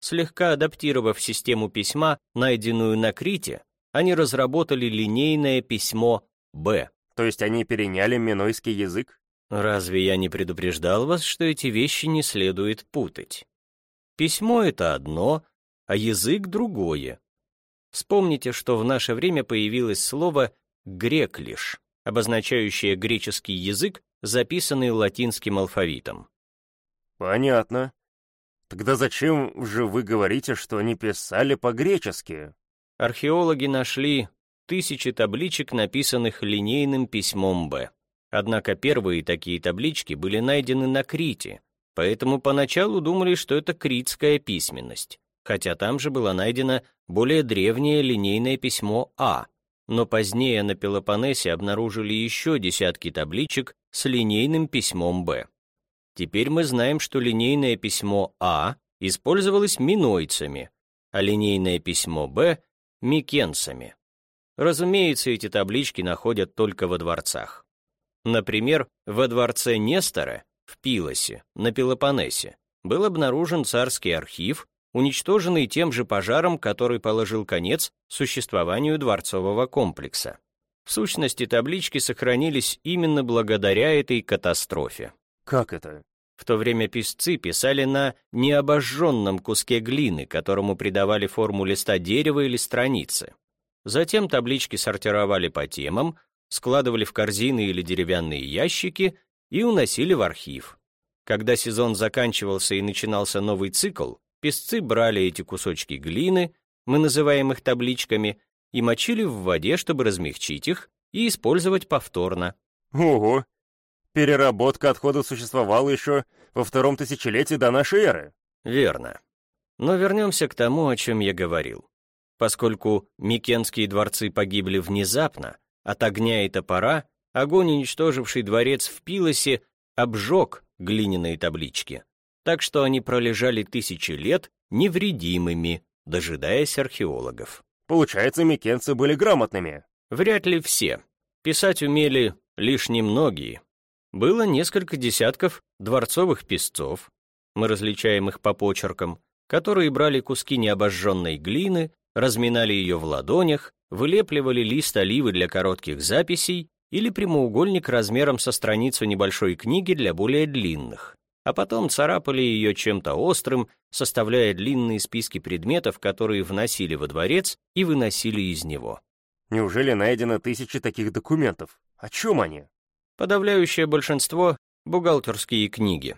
Слегка адаптировав систему письма, найденную на Крите, они разработали линейное письмо «Б». То есть они переняли минойский язык? Разве я не предупреждал вас, что эти вещи не следует путать? Письмо — это одно, а язык — другое. Вспомните, что в наше время появилось слово «греклиш», обозначающее греческий язык, записанный латинским алфавитом. Понятно. Тогда зачем же вы говорите, что они писали по-гречески? Археологи нашли тысячи табличек, написанных линейным письмом «Б». Однако первые такие таблички были найдены на Крите, поэтому поначалу думали, что это критская письменность, хотя там же было найдено более древнее линейное письмо «А», но позднее на Пелопоннесе обнаружили еще десятки табличек с линейным письмом «Б». Теперь мы знаем, что линейное письмо «А» использовалось минойцами, а линейное письмо «Б» — микенцами. Разумеется, эти таблички находят только во дворцах. Например, во дворце Нестора в Пилосе, на Пелопоннесе, был обнаружен царский архив, уничтоженный тем же пожаром, который положил конец существованию дворцового комплекса. В сущности, таблички сохранились именно благодаря этой катастрофе. Как это? В то время писцы писали на необожженном куске глины, которому придавали форму листа дерева или страницы. Затем таблички сортировали по темам, складывали в корзины или деревянные ящики и уносили в архив. Когда сезон заканчивался и начинался новый цикл, песцы брали эти кусочки глины, мы называем их табличками, и мочили в воде, чтобы размягчить их и использовать повторно. Ого! Переработка отходов существовала еще во втором тысячелетии до нашей эры. Верно. Но вернемся к тому, о чем я говорил. Поскольку Микенские дворцы погибли внезапно, от огня и топора, огонь, уничтоживший дворец в Пилосе, обжег глиняные таблички, так что они пролежали тысячи лет невредимыми, дожидаясь археологов. Получается, микенцы были грамотными. Вряд ли все. Писать умели лишь немногие. Было несколько десятков дворцовых писцов, мы различаем их по почеркам, которые брали куски необожженной глины, разминали ее в ладонях, вылепливали лист оливы для коротких записей или прямоугольник размером со страницу небольшой книги для более длинных, а потом царапали ее чем-то острым, составляя длинные списки предметов, которые вносили во дворец и выносили из него. Неужели найдено тысячи таких документов? О чем они? Подавляющее большинство — бухгалтерские книги.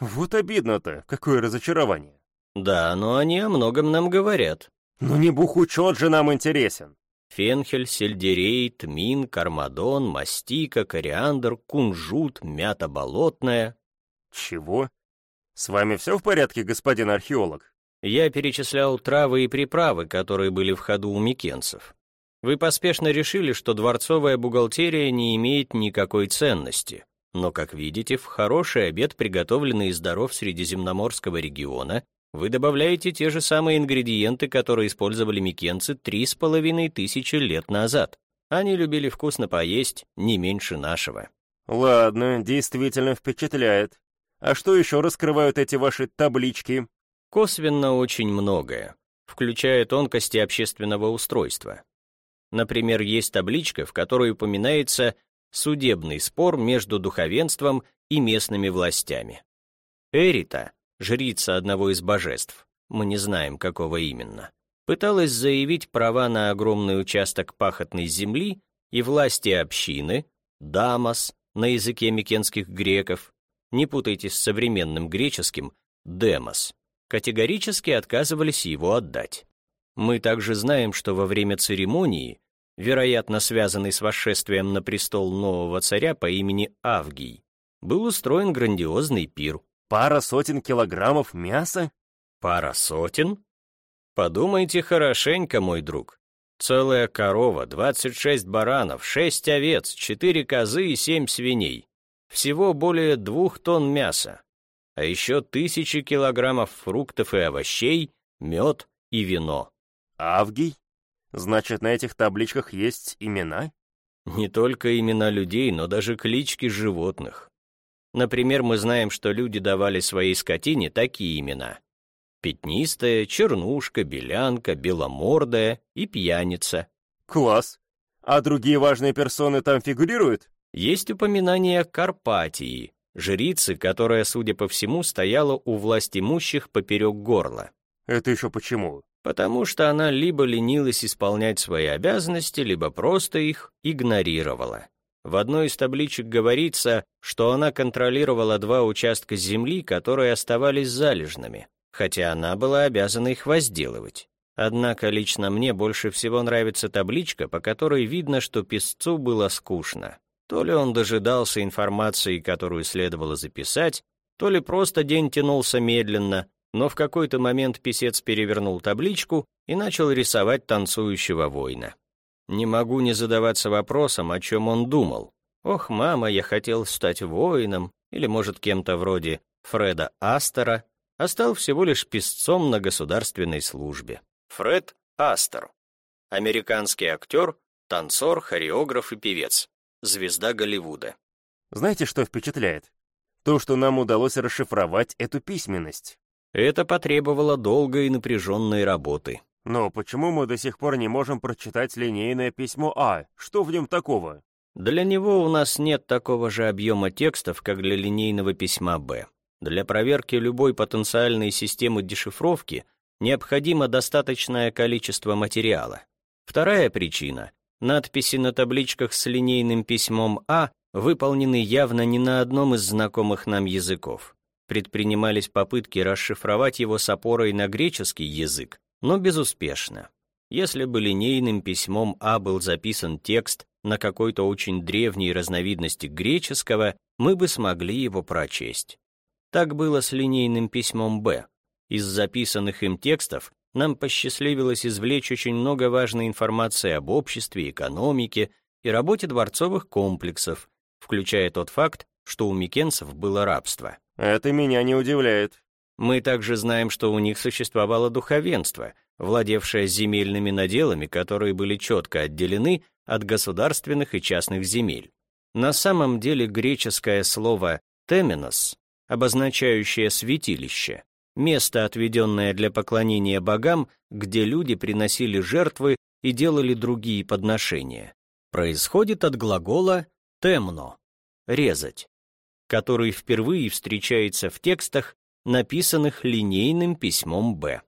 Вот обидно-то, какое разочарование. Да, но они о многом нам говорят. Но не бухучет же нам интересен. Фенхель, сельдерей, тмин, кармадон, мастика, кориандр, кунжут, мята болотная. Чего? С вами все в порядке, господин археолог? Я перечислял травы и приправы, которые были в ходу у микенцев. Вы поспешно решили, что дворцовая бухгалтерия не имеет никакой ценности. Но, как видите, в хороший обед, приготовленный из даров Средиземноморского региона, вы добавляете те же самые ингредиенты, которые использовали микенцы три с половиной тысячи лет назад. Они любили вкусно поесть, не меньше нашего. Ладно, действительно впечатляет. А что еще раскрывают эти ваши таблички? Косвенно очень многое, включая тонкости общественного устройства. Например, есть табличка, в которой упоминается судебный спор между духовенством и местными властями. Эрита, жрица одного из божеств, мы не знаем, какого именно, пыталась заявить права на огромный участок пахотной земли, и власти общины, дамас, на языке микенских греков, не путайте с современным греческим, демос, категорически отказывались его отдать. Мы также знаем, что во время церемонии, вероятно связанной с восшествием на престол нового царя по имени Авгий, был устроен грандиозный пир, Пара сотен килограммов мяса? Пара сотен? Подумайте хорошенько, мой друг. Целая корова, 26 баранов, 6 овец, 4 козы и 7 свиней. Всего более двух тонн мяса. А еще тысячи килограммов фруктов и овощей, мед и вино. Авгий? Значит, на этих табличках есть имена? Не только имена людей, но даже клички животных. Например, мы знаем, что люди давали своей скотине такие имена. Пятнистая, чернушка, белянка, беломордая и пьяница. Класс. А другие важные персоны там фигурируют? Есть упоминание Карпатии, жрицы, которая, судя по всему, стояла у власть имущих поперек горла. Это еще почему? Потому что она либо ленилась исполнять свои обязанности, либо просто их игнорировала. В одной из табличек говорится, что она контролировала два участка земли, которые оставались залежными, хотя она была обязана их возделывать. Однако лично мне больше всего нравится табличка, по которой видно, что писцу было скучно. То ли он дожидался информации, которую следовало записать, то ли просто день тянулся медленно, но в какой-то момент писец перевернул табличку и начал рисовать танцующего воина. Не могу не задаваться вопросом, о чем он думал. Ох, мама, я хотел стать воином, или, может, кем-то вроде Фреда Астера, а стал всего лишь писцом на государственной службе. Фред Астер. Американский актер, танцор, хореограф и певец. Звезда Голливуда. Знаете, что впечатляет? То, что нам удалось расшифровать эту письменность. Это потребовало долгой и напряженной работы. Но почему мы до сих пор не можем прочитать линейное письмо А? Что в нем такого? Для него у нас нет такого же объема текстов, как для линейного письма Б. Для проверки любой потенциальной системы дешифровки необходимо достаточное количество материала. Вторая причина — надписи на табличках с линейным письмом А выполнены явно не на одном из знакомых нам языков. Предпринимались попытки расшифровать его с опорой на греческий язык, но безуспешно. Если бы линейным письмом А был записан текст на какой-то очень древней разновидности греческого, мы бы смогли его прочесть. Так было с линейным письмом Б. Из записанных им текстов нам посчастливилось извлечь очень много важной информации об обществе, экономике и работе дворцовых комплексов, включая тот факт, что у микенцев было рабство. Это меня не удивляет. Мы также знаем, что у них существовало духовенство, владевшее земельными наделами, которые были четко отделены от государственных и частных земель. На самом деле греческое слово «теменос», обозначающее «святилище», место, отведенное для поклонения богам, где люди приносили жертвы и делали другие подношения, происходит от глагола «темно» — «резать», который впервые встречается в текстах, написанных линейным письмом «Б».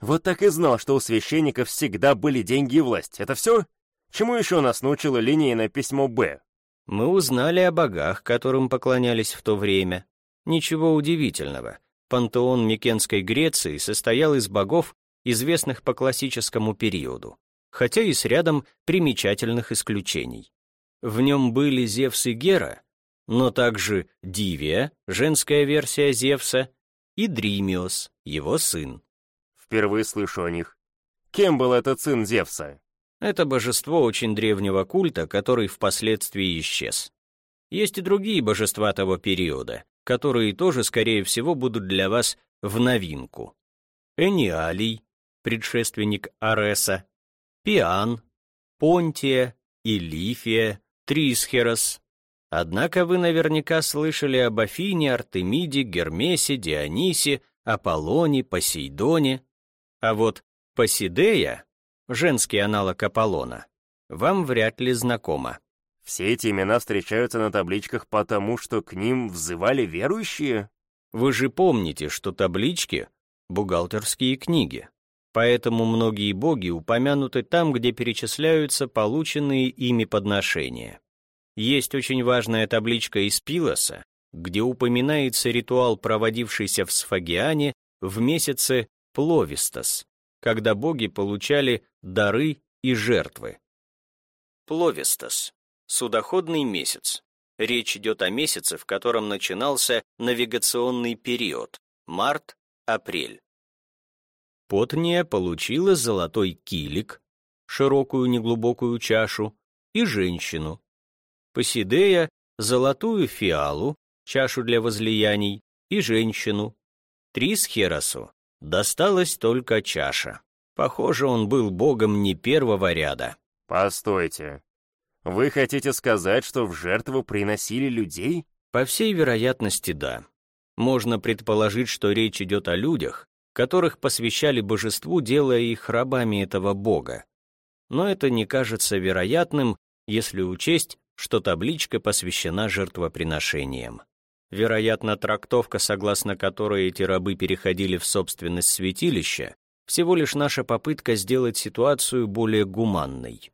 Вот так и знал, что у священников всегда были деньги и власть. Это все? Чему еще нас научило линейное письмо «Б»? Мы узнали о богах, которым поклонялись в то время. Ничего удивительного. Пантеон Микенской Греции состоял из богов, известных по классическому периоду, хотя и с рядом примечательных исключений. В нем были Зевс и Гера, но также Дивия, женская версия Зевса, и Дримиос, его сын. Впервые слышу о них. Кем был этот сын Зевса? Это божество очень древнего культа, который впоследствии исчез. Есть и другие божества того периода, которые тоже, скорее всего, будут для вас в новинку. Эниалий, предшественник Ареса, Пиан, Понтия, Илифия, Трисхерос. Однако вы наверняка слышали об Афине, Артемиде, Гермесе, Дионисе, Аполлоне, Посейдоне. А вот Посидея, женский аналог Аполлона, вам вряд ли знакомо. Все эти имена встречаются на табличках потому, что к ним взывали верующие? Вы же помните, что таблички — бухгалтерские книги. Поэтому многие боги упомянуты там, где перечисляются полученные ими подношения. Есть очень важная табличка из Пилоса, где упоминается ритуал, проводившийся в Сфагиане в месяце Пловистас, когда боги получали дары и жертвы. Пловистас Судоходный месяц. Речь идет о месяце, в котором начинался навигационный период – март-апрель. Потния получила золотой килик, широкую неглубокую чашу, и женщину. Посидея – золотую фиалу, чашу для возлияний, и женщину. Трисхеросу досталась только чаша. Похоже, он был богом не первого ряда. Постойте, вы хотите сказать, что в жертву приносили людей? По всей вероятности, да. Можно предположить, что речь идет о людях, которых посвящали божеству, делая их рабами этого бога. Но это не кажется вероятным, если учесть, что табличка посвящена жертвоприношениям. Вероятно, трактовка, согласно которой эти рабы переходили в собственность святилища, всего лишь наша попытка сделать ситуацию более гуманной.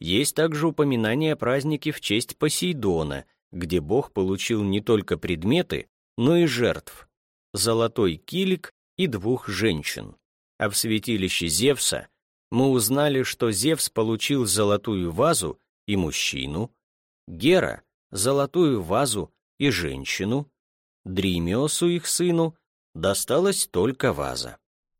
Есть также упоминание о празднике в честь Посейдона, где бог получил не только предметы, но и жертв — золотой килик и двух женщин. А в святилище Зевса мы узнали, что Зевс получил золотую вазу и мужчину, Гера — золотую вазу и женщину, Дримиосу, их сыну, досталась только ваза.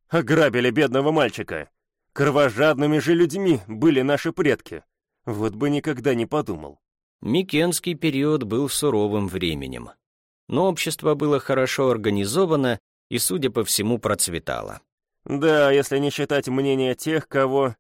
«Ограбили бедного мальчика!» Кровожадными же людьми были наши предки. Вот бы никогда не подумал. Микенский период был суровым временем. Но общество было хорошо организовано и, судя по всему, процветало. Да, если не считать мнения тех, кого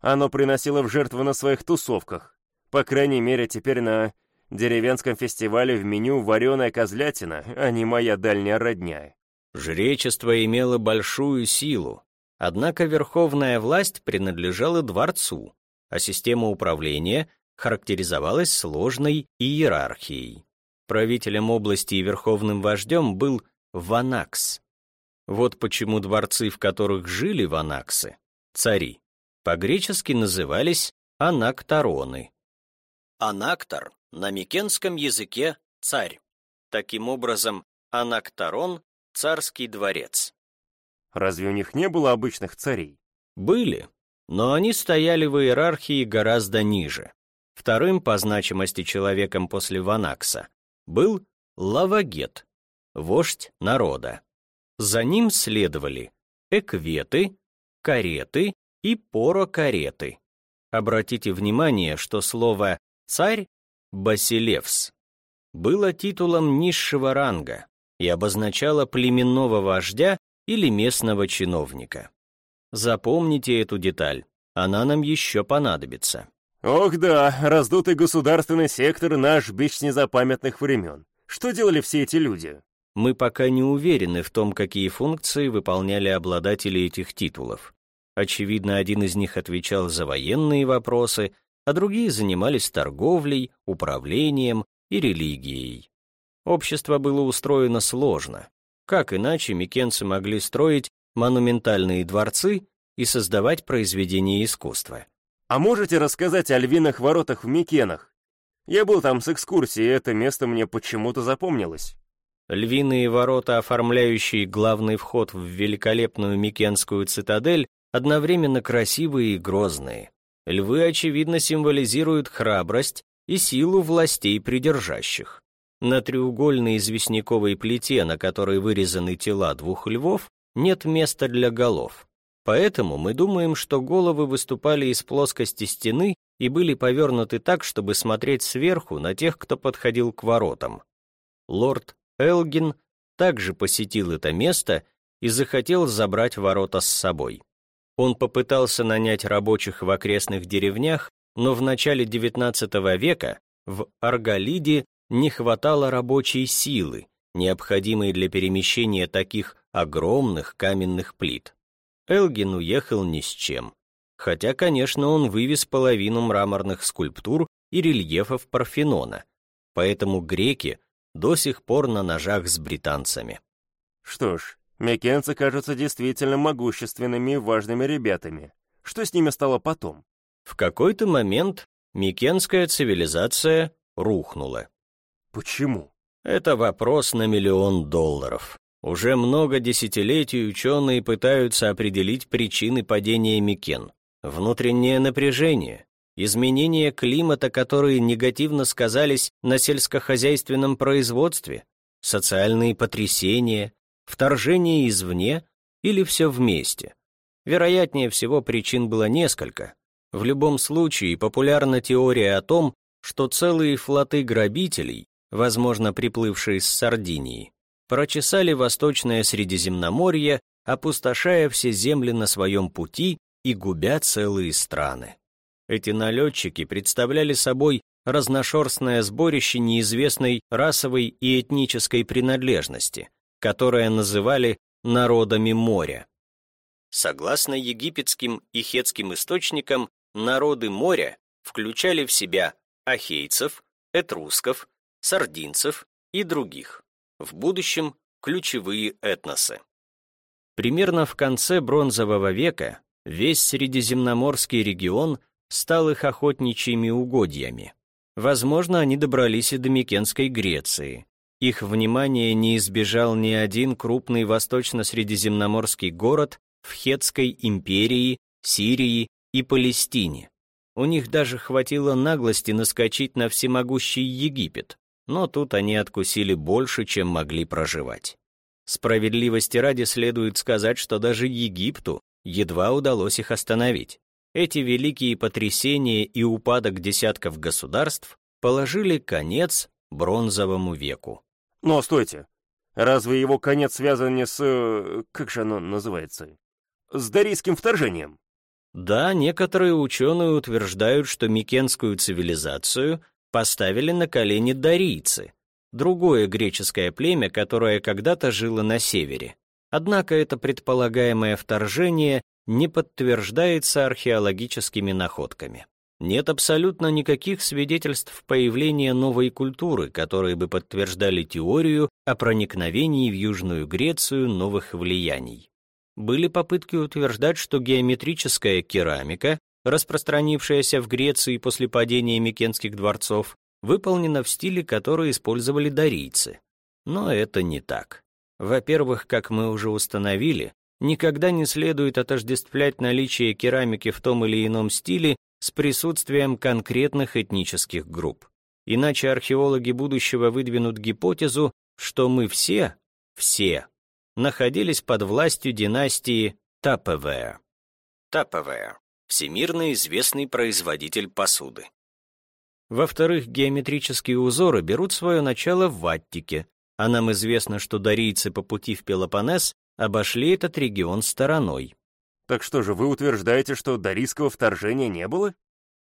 оно приносило в жертву на своих тусовках. По крайней мере, теперь на деревенском фестивале в меню вареная козлятина, а не моя дальняя родня. Жречество имело большую силу, Однако верховная власть принадлежала дворцу, а система управления характеризовалась сложной иерархией. Правителем области и верховным вождем был Ванакс. Вот почему дворцы, в которых жили ванаксы, цари, по-гречески назывались анактароны. Анактар на микенском языке царь. Таким образом, анактарон – царский дворец. Разве у них не было обычных царей? Были, но они стояли в иерархии гораздо ниже. Вторым по значимости человеком после Ванакса был Лавагет, вождь народа. За ним следовали экветы, кареты и порокареты. Обратите внимание, что слово «царь» — «басилевс» было титулом низшего ранга и обозначало племенного вождя или местного чиновника. Запомните эту деталь, она нам еще понадобится. Ох да, раздутый государственный сектор — наш бич незапамятных времен. Что делали все эти люди? мы пока не уверены в том, какие функции выполняли обладатели этих титулов. Очевидно, один из них отвечал за военные вопросы, а другие занимались торговлей, управлением и религией. Общество было устроено сложно. Как иначе микенцы могли строить монументальные дворцы и создавать произведения искусства? А можете рассказать о львиных воротах в Микенах? Я был там с экскурсией, и это место мне почему-то запомнилось. Львиные ворота, оформляющие главный вход в великолепную Микенскую цитадель, одновременно красивые и грозные. Львы, очевидно, символизируют храбрость и силу властей придержащих. На треугольной известняковой плите, на которой вырезаны тела двух львов, нет места для голов. Поэтому мы думаем, что головы выступали из плоскости стены и были повернуты так, чтобы смотреть сверху на тех, кто подходил к воротам. Лорд Элгин также посетил это место и захотел забрать ворота с собой. Он попытался нанять рабочих в окрестных деревнях, но в начале XIX века в Арголиде не хватало рабочей силы, необходимой для перемещения таких огромных каменных плит. Элгин уехал ни с чем. Хотя, конечно, он вывез половину мраморных скульптур и рельефов Парфенона, поэтому греки до сих пор на ножах с британцами. Что ж, мекенцы кажутся действительно могущественными и важными ребятами. Что с ними стало потом? В какой-то момент микенская цивилизация рухнула. Почему? Это вопрос на миллион долларов. Уже много десятилетий ученые пытаются определить причины падения Микен. Внутреннее напряжение, изменения климата, которые негативно сказались на сельскохозяйственном производстве, социальные потрясения, вторжение извне или все вместе. Вероятнее всего, причин было несколько. В любом случае, популярна теория о том, что целые флоты грабителей, возможно, приплывшие с Сардинии, прочесали Восточное Средиземноморье, опустошая все земли на своем пути и губя целые страны. Эти налетчики представляли собой разношерстное сборище неизвестной расовой и этнической принадлежности, которое называли «народами моря». Согласно египетским и хетским источникам, народы моря включали в себя ахейцев, этрусков, сардинцев и других, в будущем ключевые этносы. Примерно в конце бронзового века весь Средиземноморский регион стал их охотничьими угодьями. Возможно, они добрались и до Микенской Греции. Их внимание не избежал ни один крупный восточно-средиземноморский город в Хетской империи, Сирии и Палестине. У них даже хватило наглости наскочить на всемогущий Египет, но тут они откусили больше, чем могли проживать. Справедливости ради следует сказать, что даже Египту едва удалось их остановить. Эти великие потрясения и упадок десятков государств положили конец бронзовому веку. Но стойте, разве его конец связан не с... Э, как же оно называется? С дарийским вторжением? Да, некоторые ученые утверждают, что микенскую цивилизацию поставили на колени дарийцы, другое греческое племя, которое когда-то жило на севере. Однако это предполагаемое вторжение не подтверждается археологическими находками. Нет абсолютно никаких свидетельств появления новой культуры, которые бы подтверждали теорию о проникновении в Южную Грецию новых влияний. Были попытки утверждать, что геометрическая керамика, распространившаяся в Греции после падения Микенских дворцов, выполнена в стиле, который использовали дарийцы. Но это не так. Во-первых, как мы уже установили, никогда не следует отождествлять наличие керамики в том или ином стиле с присутствием конкретных этнических групп. Иначе археологи будущего выдвинут гипотезу, что мы все, все, находились под властью династии Тапевеа. Тапевеа – всемирно известный производитель посуды. Во-вторых, геометрические узоры берут свое начало в Аттике, а нам известно, что дарийцы по пути в Пелопоннес обошли этот регион стороной. Так что же, вы утверждаете, что дарийского вторжения не было?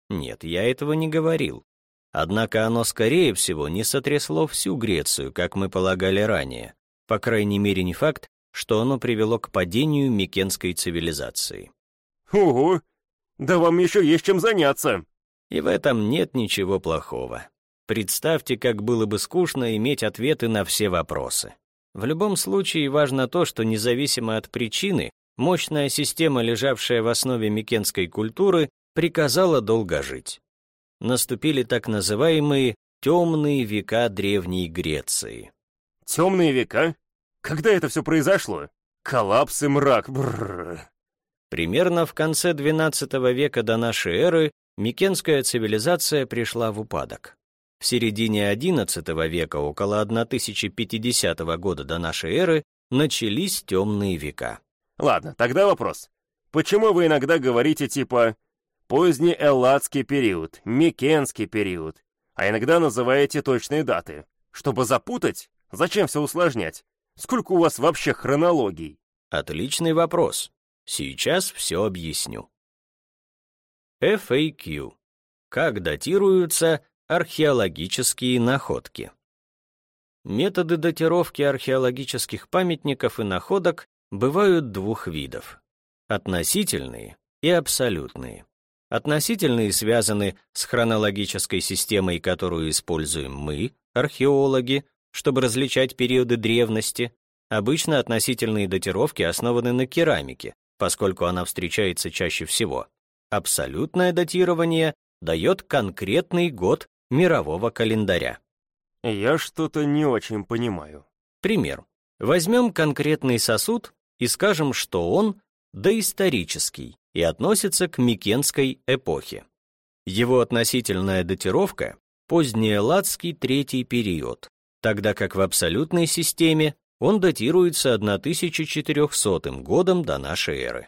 Нет, я этого не говорил. Однако оно, скорее всего, не сотрясло всю Грецию, как мы полагали ранее. По крайней мере, не факт, что оно привело к падению микенской цивилизации. Ого! Да вам еще есть чем заняться. И в этом нет ничего плохого. Представьте, как было бы скучно иметь ответы на все вопросы. В любом случае важно то, что независимо от причины, мощная система, лежавшая в основе микенской культуры, приказала долго жить. Наступили так называемые темные века Древней Греции. Темные века? Когда это все произошло? Коллапс и мрак. Бррр. Примерно в конце XII века до нашей эры микенская цивилизация пришла в упадок. В середине XI века, около 1050 года до нашей эры, начались темные века. Ладно, тогда вопрос. Почему вы иногда говорите типа «поздний элладский период», «микенский период», а иногда называете точные даты? Чтобы запутать? Зачем все усложнять? Сколько у вас вообще хронологий? Отличный вопрос. Сейчас все объясню. FAQ. Как датируются Археологические находки. Методы датировки археологических памятников и находок бывают двух видов – относительные и абсолютные. Относительные связаны с хронологической системой, которую используем мы, археологи, чтобы различать периоды древности. Обычно относительные датировки основаны на керамике, поскольку она встречается чаще всего. Абсолютное датирование дает конкретный год мирового календаря. Я что-то не очень понимаю. Пример. Возьмем конкретный сосуд и скажем, что он доисторический и относится к Микенской эпохе. Его относительная датировка – позднеэлладский третий период, тогда как в абсолютной системе он датируется 1400 годом до нашей эры.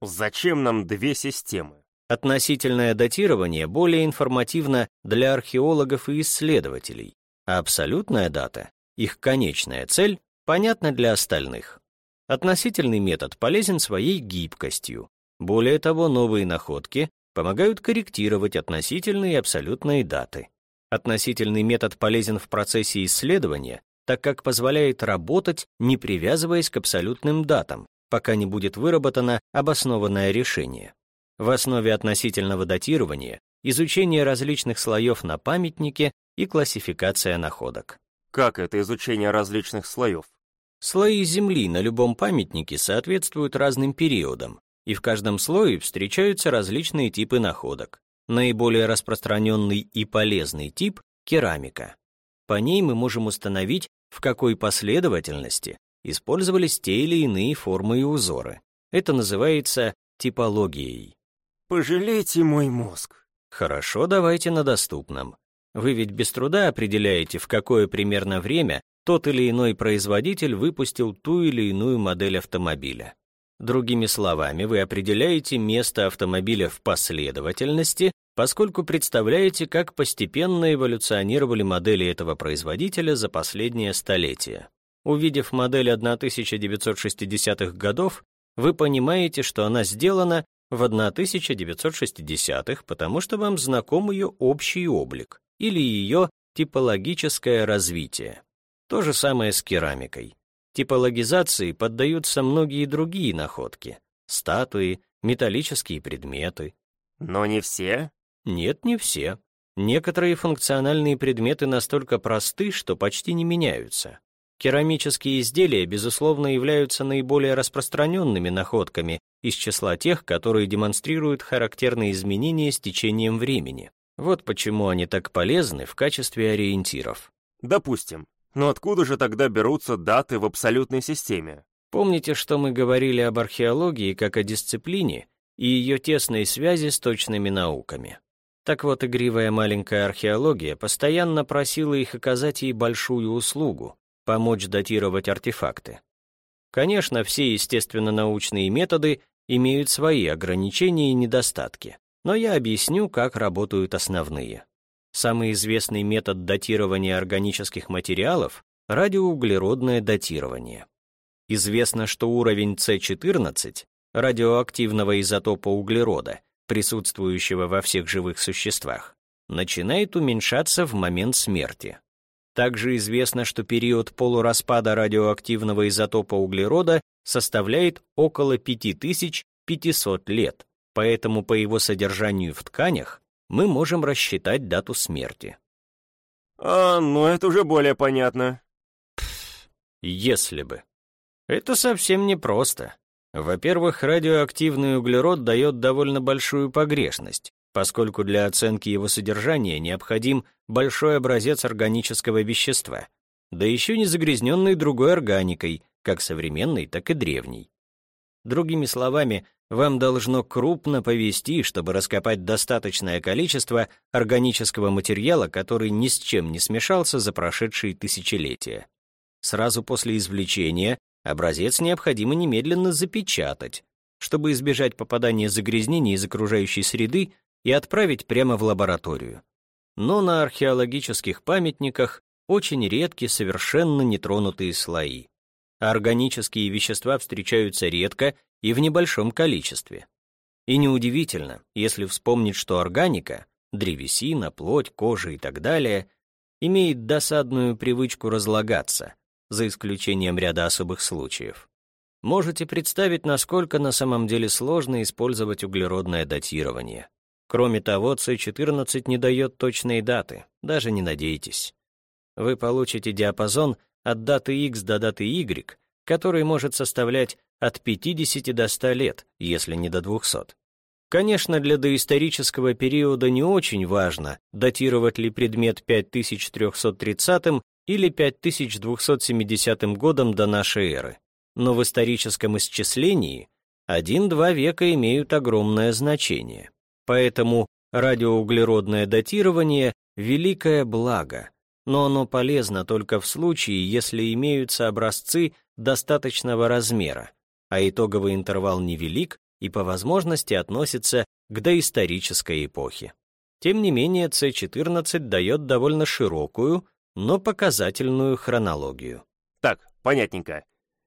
Зачем нам две системы? Относительное датирование более информативно для археологов и исследователей, а абсолютная дата, их конечная цель, понятна для остальных. Относительный метод полезен своей гибкостью. Более того, новые находки помогают корректировать относительные и абсолютные даты. Относительный метод полезен в процессе исследования, так как позволяет работать, не привязываясь к абсолютным датам, пока не будет выработано обоснованное решение. В основе относительного датирования изучение различных слоев на памятнике и классификация находок. Как это изучение различных слоев? Слои Земли на любом памятнике соответствуют разным периодам, и в каждом слое встречаются различные типы находок. Наиболее распространенный и полезный тип — керамика. По ней мы можем установить, в какой последовательности использовались те или иные формы и узоры. Это называется типологией. Пожалейте мой мозг. Хорошо, давайте на доступном. Вы ведь без труда определяете, в какое примерно время тот или иной производитель выпустил ту или иную модель автомобиля. Другими словами, вы определяете место автомобиля в последовательности, поскольку представляете, как постепенно эволюционировали модели этого производителя за последнее столетие. Увидев модель 1960-х годов, вы понимаете, что она сделана в 1960-х, потому что вам знаком ее общий облик или ее типологическое развитие. То же самое с керамикой. Типологизации поддаются многие другие находки — статуи, металлические предметы. Но не все? Нет, не все. Некоторые функциональные предметы настолько просты, что почти не меняются. Керамические изделия, безусловно, являются наиболее распространенными находками из числа тех, которые демонстрируют характерные изменения с течением времени. Вот почему они так полезны в качестве ориентиров. Допустим. Но откуда же тогда берутся даты в абсолютной системе? Помните, что мы говорили об археологии как о дисциплине и ее тесной связи с точными науками? Так вот, игривая маленькая археология постоянно просила их оказать ей большую услугу, помочь датировать артефакты. Конечно, все естественно-научные методы имеют свои ограничения и недостатки, но я объясню, как работают основные. Самый известный метод датирования органических материалов — радиоуглеродное датирование. Известно, что уровень С14, радиоактивного изотопа углерода, присутствующего во всех живых существах, начинает уменьшаться в момент смерти. Также известно, что период полураспада радиоактивного изотопа углерода составляет около 5500 лет, поэтому по его содержанию в тканях мы можем рассчитать дату смерти. А, ну это уже более понятно. Если бы. Это совсем непросто. Во-первых, радиоактивный углерод дает довольно большую погрешность, поскольку для оценки его содержания необходим большой образец органического вещества, да еще не загрязненный другой органикой, как современной, так и древней. Другими словами, вам должно крупно повести, чтобы раскопать достаточное количество органического материала, который ни с чем не смешался за прошедшие тысячелетия. Сразу после извлечения образец необходимо немедленно запечатать, чтобы избежать попадания загрязнений из окружающей среды и отправить прямо в лабораторию. Но на археологических памятниках очень редки совершенно нетронутые слои. А органические вещества встречаются редко и в небольшом количестве. И неудивительно, если вспомнить, что органика, древесина, плоть, кожа и так далее, имеет досадную привычку разлагаться, за исключением ряда особых случаев. Можете представить, насколько на самом деле сложно использовать углеродное датирование. Кроме того, С14 не дает точные даты, даже не надейтесь. Вы получите диапазон от даты X до даты Y, который может составлять от 50 до 100 лет, если не до 200. Конечно, для доисторического периода не очень важно, датировать ли предмет 5330 или 5270 годом до нашей эры. Но в историческом исчислении один-два века имеют огромное значение. Поэтому радиоуглеродное датирование — великое благо, но оно полезно только в случае, если имеются образцы достаточного размера, а итоговый интервал невелик и по возможности относится к доисторической эпохе. Тем не менее, С14 дает довольно широкую, но показательную хронологию. Так, понятненько.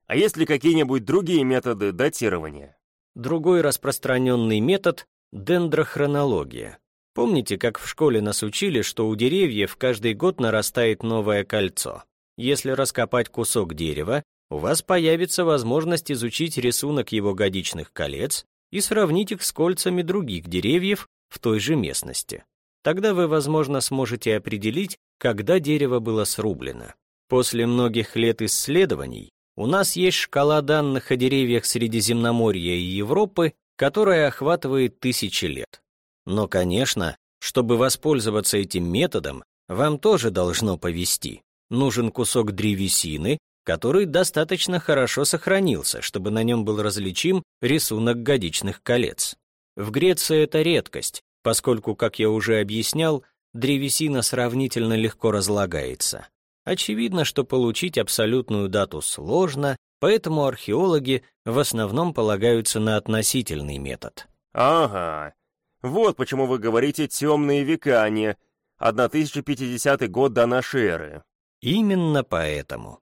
А есть ли какие-нибудь другие методы датирования? Другой распространенный метод — дендрохронология. Помните, как в школе нас учили, что у деревьев каждый год нарастает новое кольцо? Если раскопать кусок дерева, у вас появится возможность изучить рисунок его годичных колец и сравнить их с кольцами других деревьев в той же местности. Тогда вы, возможно, сможете определить, когда дерево было срублено. После многих лет исследований у нас есть шкала данных о деревьях Средиземноморья и Европы, которая охватывает тысячи лет. Но, конечно, чтобы воспользоваться этим методом, вам тоже должно повести. Нужен кусок древесины, который достаточно хорошо сохранился, чтобы на нем был различим рисунок годичных колец. В Греции это редкость, поскольку, как я уже объяснял, древесина сравнительно легко разлагается. Очевидно, что получить абсолютную дату сложно, поэтому археологи в основном полагаются на относительный метод. Ага. Вот почему вы говорите «темные века», а не 1050 год до нашей эры. Именно поэтому.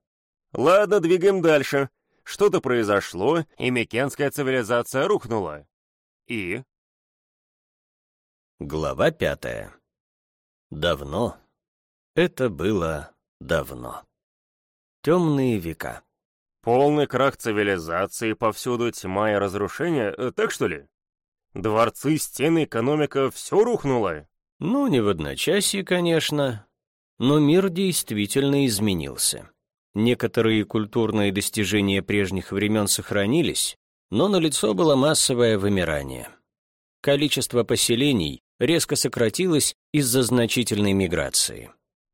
Ладно, двигаем дальше. Что-то произошло, и Микенская цивилизация рухнула. И? Глава пятая. Давно. Это было давно. Темные века. Полный крах цивилизации, повсюду тьма и разрушение, э, так что ли? Дворцы, стены, экономика — все рухнуло? Ну, не в одночасье, конечно, но мир действительно изменился. Некоторые культурные достижения прежних времен сохранились, но налицо было массовое вымирание. Количество поселений резко сократилось из-за значительной миграции.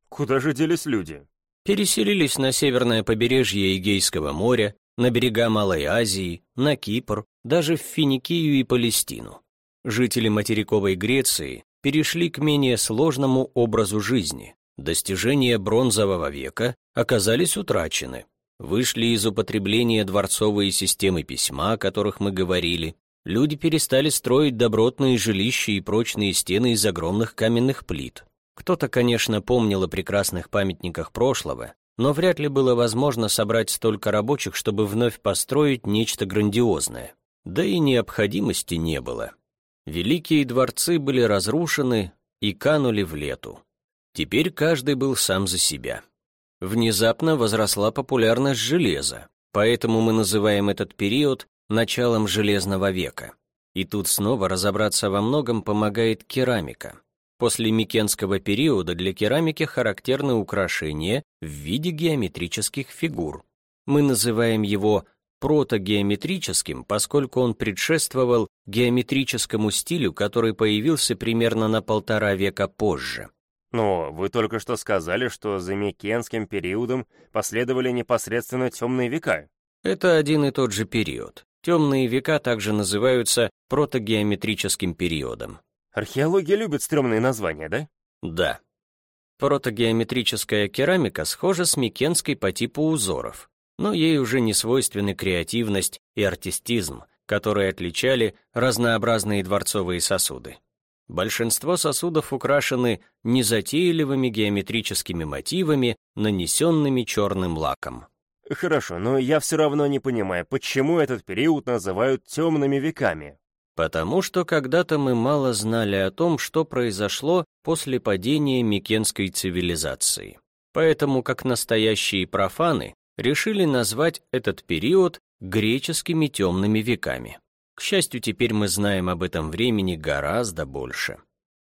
Куда же делись люди? Переселились на северное побережье Эгейского моря, на берега Малой Азии, на Кипр, даже в Финикию и Палестину. Жители материковой Греции перешли к менее сложному образу жизни. Достижения бронзового века оказались утрачены. Вышли из употребления дворцовые системы письма, о которых мы говорили, люди перестали строить добротные жилища и прочные стены из огромных каменных плит. Кто-то, конечно, помнил о прекрасных памятниках прошлого, но вряд ли было возможно собрать столько рабочих, чтобы вновь построить нечто грандиозное. Да и необходимости не было. Великие дворцы были разрушены и канули в лету. Теперь каждый был сам за себя. Внезапно возросла популярность железа, поэтому мы называем этот период началом Железного века. И тут снова разобраться во многом помогает керамика. После Микенского периода для керамики характерны украшения в виде геометрических фигур. Мы называем его протогеометрическим, поскольку он предшествовал геометрическому стилю, который появился примерно на полтора века позже. Но вы только что сказали, что за Микенским периодом последовали непосредственно темные века. Это один и тот же период. Темные века также называются протогеометрическим периодом. Археология любит стрёмные названия, да? Да. Протогеометрическая керамика схожа с микенской по типу узоров, но ей уже не свойственны креативность и артистизм, которые отличали разнообразные дворцовые сосуды. Большинство сосудов украшены незатейливыми геометрическими мотивами, нанесенными черным лаком. Хорошо, но я все равно не понимаю, почему этот период называют темными веками. Потому что когда-то мы мало знали о том, что произошло после падения Микенской цивилизации. Поэтому, как настоящие профаны, решили назвать этот период греческими темными веками. К счастью, теперь мы знаем об этом времени гораздо больше.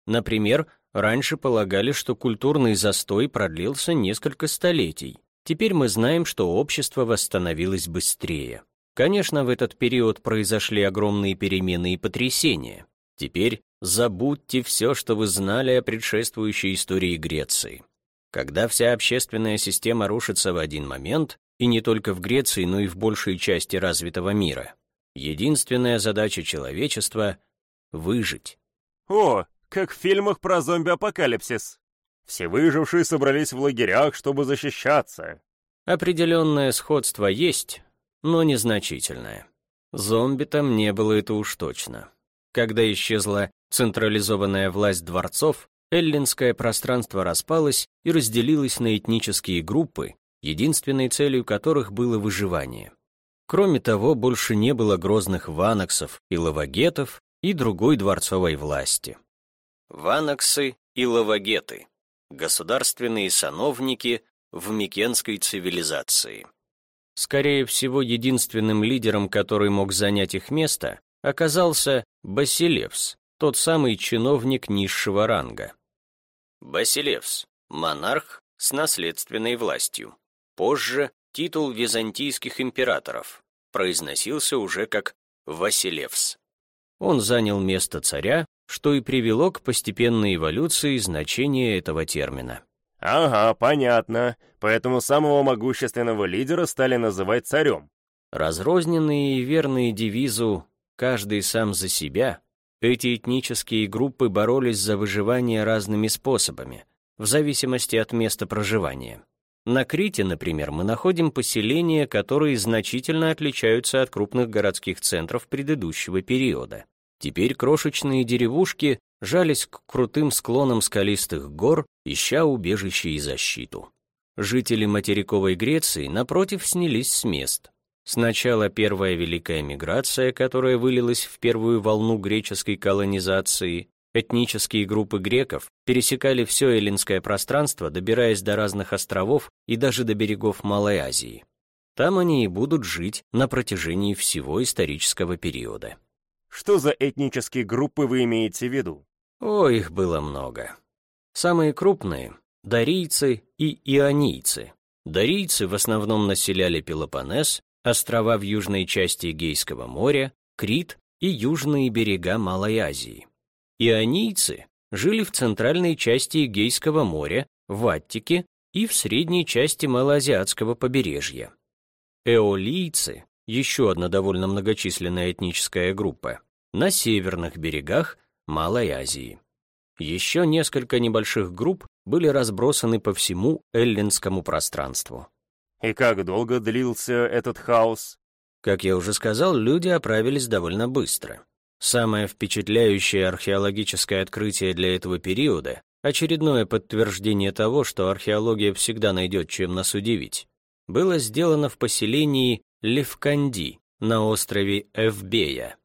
Например, раньше полагали, что культурный застой продлился несколько столетий. Теперь мы знаем, что общество восстановилось быстрее. Конечно, в этот период произошли огромные перемены и потрясения. Теперь забудьте все, что вы знали о предшествующей истории Греции. Когда вся общественная система рушится в один момент, и не только в Греции, но и в большей части развитого мира, единственная задача человечества — выжить. О, как в фильмах про зомби-апокалипсис. Все выжившие собрались в лагерях, чтобы защищаться. Определенное сходство есть, но незначительное. Зомби там не было это уж точно. Когда исчезла централизованная власть дворцов, эллинское пространство распалось и разделилось на этнические группы, единственной целью которых было выживание. Кроме того, больше не было грозных ваноксов и лавагетов и другой дворцовой власти. Ваноксы и лавагеты – государственные сановники в микенской цивилизации. Скорее всего, единственным лидером, который мог занять их место, оказался Басилевс, тот самый чиновник низшего ранга. Басилевс – монарх с наследственной властью. Позже титул византийских императоров произносился уже как Василевс. Он занял место царя, что и привело к постепенной эволюции значения этого термина. Ага, понятно. Поэтому самого могущественного лидера стали называть царем. Разрозненные и верные девизу «каждый сам за себя», эти этнические группы боролись за выживание разными способами, в зависимости от места проживания. На Крите, например, мы находим поселения, которые значительно отличаются от крупных городских центров предыдущего периода. Теперь крошечные деревушки жались к крутым склонам скалистых гор, ища убежище и защиту. Жители материковой Греции, напротив, снялись с мест. Сначала первая Великая миграция, которая вылилась в первую волну греческой колонизации, этнические группы греков пересекали все эллинское пространство, добираясь до разных островов и даже до берегов Малой Азии. Там они и будут жить на протяжении всего исторического периода. Что за этнические группы вы имеете в виду? О, их было много. Самые крупные — дарийцы и ионийцы. Дарийцы в основном населяли Пелопоннес, острова в южной части Эгейского моря, Крит и южные берега Малой Азии. Ионийцы жили в центральной части Эгейского моря, в Аттике и в средней части Малоазиатского побережья. Эолийцы, еще одна довольно многочисленная этническая группа, на северных берегах Малой Азии. Еще несколько небольших групп были разбросаны по всему эллинскому пространству. И как долго длился этот хаос? Как я уже сказал, люди оправились довольно быстро. Самое впечатляющее археологическое открытие для этого периода — очередное подтверждение того, что археология всегда найдет чем нас удивить — было сделано в поселении Левканди на острове Эвбея.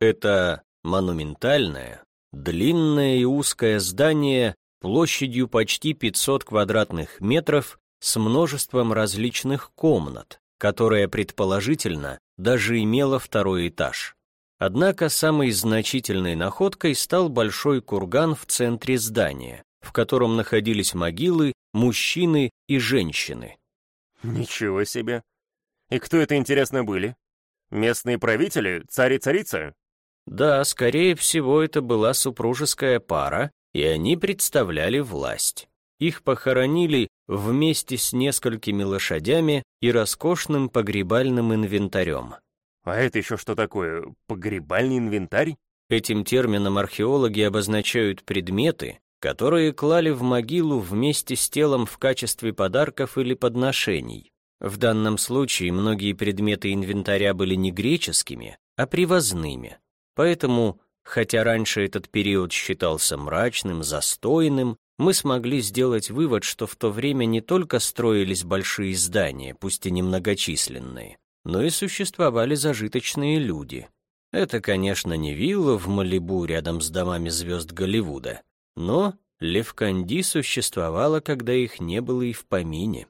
Это монументальное, длинное и узкое здание площадью почти 500 квадратных метров с множеством различных комнат, которая, предположительно, даже имела второй этаж. Однако самой значительной находкой стал большой курган в центре здания, в котором находились могилы, мужчины и женщины. Ничего себе! И кто это, интересно, были? Местные правители, царь и царица? Да, скорее всего, это была супружеская пара, и они представляли власть. Их похоронили вместе с несколькими лошадями и роскошным погребальным инвентарем. А это еще что такое? Погребальный инвентарь? Этим термином археологи обозначают предметы, которые клали в могилу вместе с телом в качестве подарков или подношений. В данном случае многие предметы инвентаря были не греческими, а привозными. Поэтому, хотя раньше этот период считался мрачным, застойным, мы смогли сделать вывод, что в то время не только строились большие здания, пусть и немногочисленные, но и существовали зажиточные люди. Это, конечно, не вилла в Малибу рядом с домами звезд Голливуда, но Левканди существовало, когда их не было и в помине.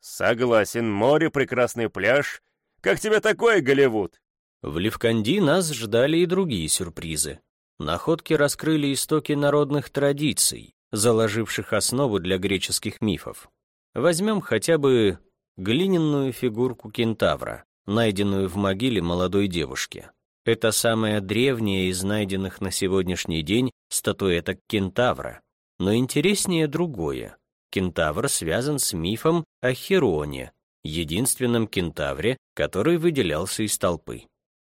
Согласен, море, прекрасный пляж. Как тебе такое, Голливуд? В Левканди нас ждали и другие сюрпризы. Находки раскрыли истоки народных традиций, заложивших основу для греческих мифов. Возьмем хотя бы глиняную фигурку кентавра, найденную в могиле молодой девушки. Это самая древняя из найденных на сегодняшний день статуэток кентавра. Но интереснее другое. Кентавр связан с мифом о Хероне, единственном кентавре, который выделялся из толпы.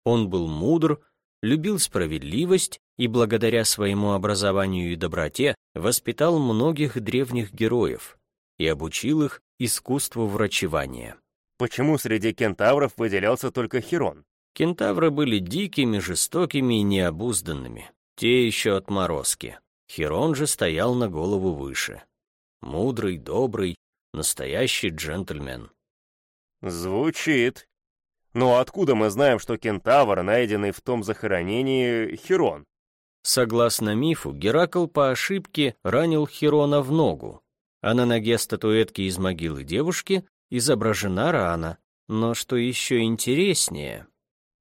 Он был мудр, любил справедливость и благодаря своему образованию и доброте воспитал многих древних героев и обучил их искусству врачевания. Почему среди кентавров выделялся только Херон? Кентавры были дикими, жестокими и необузданными. Те еще отморозки. Херон же стоял на голову выше. Мудрый, добрый, настоящий джентльмен. Звучит. Но откуда мы знаем, что кентавр, найденный в том захоронении, Херон? Согласно мифу, Геракл по ошибке ранил Херона в ногу, а на ноге статуэтки из могилы девушки изображена рана. Но что еще интереснее...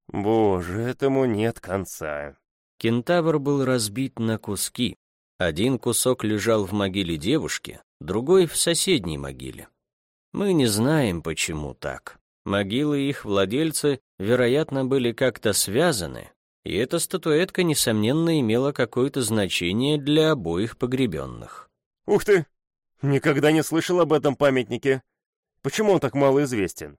Боже, этому нет конца. Кентавр был разбит на куски. Один кусок лежал в могиле девушки, другой в соседней могиле. Мы не знаем, почему так. Могилы их владельцы, вероятно, были как-то связаны, и эта статуэтка, несомненно, имела какое-то значение для обоих погребенных. Ух ты! Никогда не слышал об этом памятнике. Почему он так мало известен?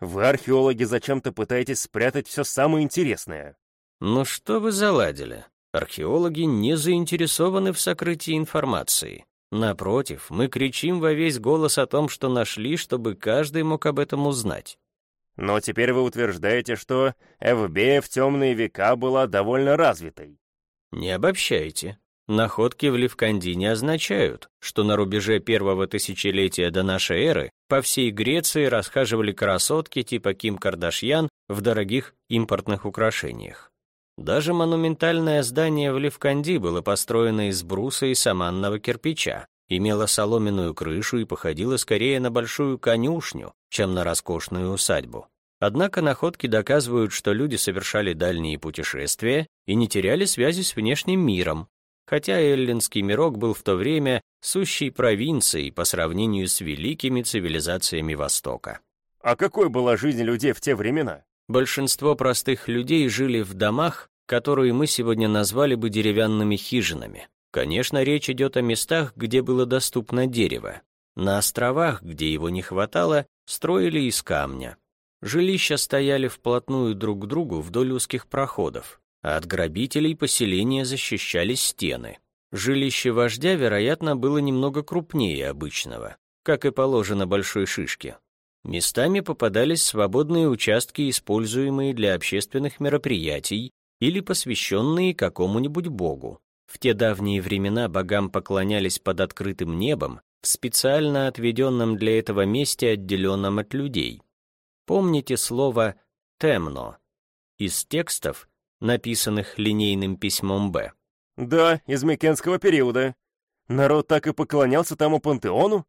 Вы, археологи, зачем-то пытаетесь спрятать все самое интересное. Ну что вы заладили? Археологи не заинтересованы в сокрытии информации. Напротив, мы кричим во весь голос о том, что нашли, чтобы каждый мог об этом узнать. Но теперь вы утверждаете, что ФБ в темные века была довольно развитой. Не обобщайте. Находки в Левканди не означают, что на рубеже первого тысячелетия до нашей эры по всей Греции расхаживали красотки типа Ким Кардашьян в дорогих импортных украшениях. Даже монументальное здание в Левканди было построено из бруса и саманного кирпича, имело соломенную крышу и походило скорее на большую конюшню, чем на роскошную усадьбу. Однако находки доказывают, что люди совершали дальние путешествия и не теряли связи с внешним миром, хотя эллинский мирок был в то время сущей провинцией по сравнению с великими цивилизациями Востока. А какой была жизнь людей в те времена? Большинство простых людей жили в домах, которые мы сегодня назвали бы деревянными хижинами. Конечно, речь идет о местах, где было доступно дерево. На островах, где его не хватало, строили из камня. Жилища стояли вплотную друг к другу вдоль узких проходов, а от грабителей поселения защищались стены. Жилище вождя, вероятно, было немного крупнее обычного, как и положено большой шишке. Местами попадались свободные участки, используемые для общественных мероприятий или посвященные какому-нибудь богу. В те давние времена богам поклонялись под открытым небом в специально отведенном для этого месте, отделенном от людей. Помните слово «темно» из текстов, написанных линейным письмом «Б». Да, из Микенского периода. Народ так и поклонялся тому пантеону?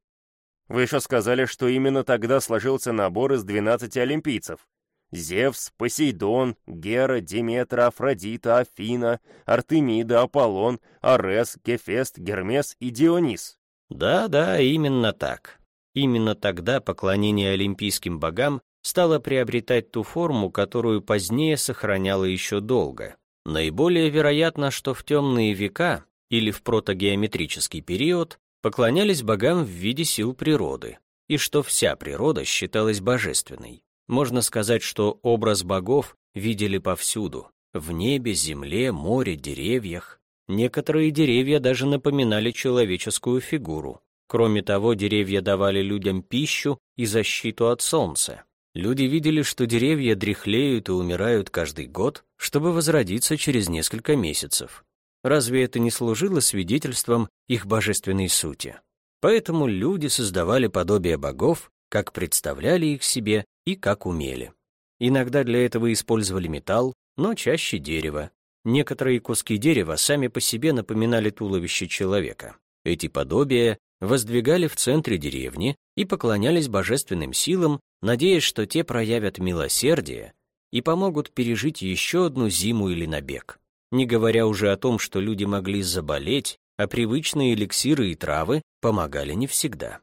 Вы еще сказали, что именно тогда сложился набор из 12 олимпийцев. Зевс, Посейдон, Гера, Деметра, Афродита, Афина, Артемида, Аполлон, Арес, Гефест, Гермес и Дионис. Да-да, именно так. Именно тогда поклонение олимпийским богам стало приобретать ту форму, которую позднее сохраняло еще долго. Наиболее вероятно, что в темные века или в протогеометрический период поклонялись богам в виде сил природы, и что вся природа считалась божественной. Можно сказать, что образ богов видели повсюду, в небе, земле, море, деревьях. Некоторые деревья даже напоминали человеческую фигуру. Кроме того, деревья давали людям пищу и защиту от солнца. Люди видели, что деревья дряхлеют и умирают каждый год, чтобы возродиться через несколько месяцев. Разве это не служило свидетельством их божественной сути? Поэтому люди создавали подобие богов, как представляли их себе и как умели. Иногда для этого использовали металл, но чаще дерево. Некоторые куски дерева сами по себе напоминали туловище человека. Эти подобия воздвигали в центре деревни и поклонялись божественным силам, надеясь, что те проявят милосердие и помогут пережить еще одну зиму или набег. Не говоря уже о том, что люди могли заболеть, а привычные эликсиры и травы помогали не всегда.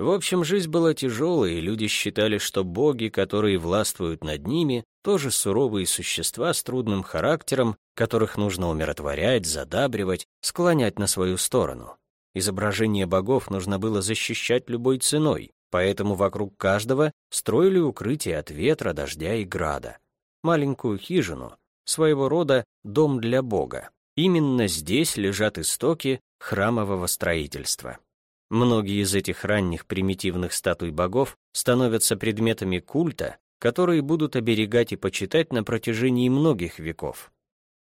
В общем, жизнь была тяжелой, и люди считали, что боги, которые властвуют над ними, тоже суровые существа с трудным характером, которых нужно умиротворять, задабривать, склонять на свою сторону. Изображение богов нужно было защищать любой ценой, поэтому вокруг каждого строили укрытие от ветра, дождя и града. Маленькую хижину, своего рода дом для бога. Именно здесь лежат истоки храмового строительства. Многие из этих ранних примитивных статуй богов становятся предметами культа, которые будут оберегать и почитать на протяжении многих веков.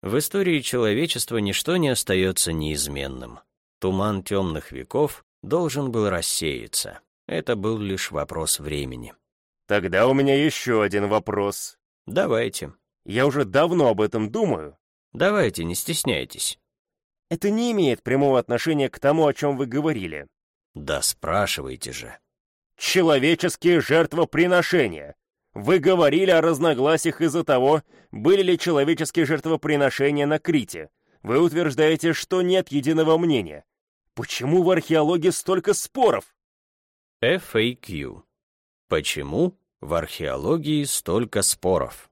В истории человечества ничто не остается неизменным. Туман темных веков должен был рассеяться. Это был лишь вопрос времени. Тогда у меня еще один вопрос. Давайте. Я уже давно об этом думаю. Давайте, не стесняйтесь. Это не имеет прямого отношения к тому, о чем вы говорили. Да спрашивайте же. Человеческие жертвоприношения. Вы говорили о разногласиях из-за того, были ли человеческие жертвоприношения на Крите. Вы утверждаете, что нет единого мнения. Почему в археологии столько споров? FAQ. Почему в археологии столько споров?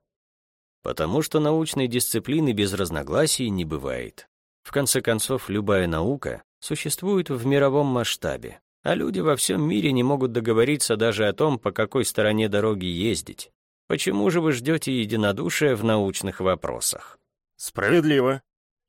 Потому что научной дисциплины без разногласий не бывает. В конце концов, любая наука существует в мировом масштабе, а люди во всем мире не могут договориться даже о том, по какой стороне дороги ездить. Почему же вы ждете единодушия в научных вопросах? Справедливо.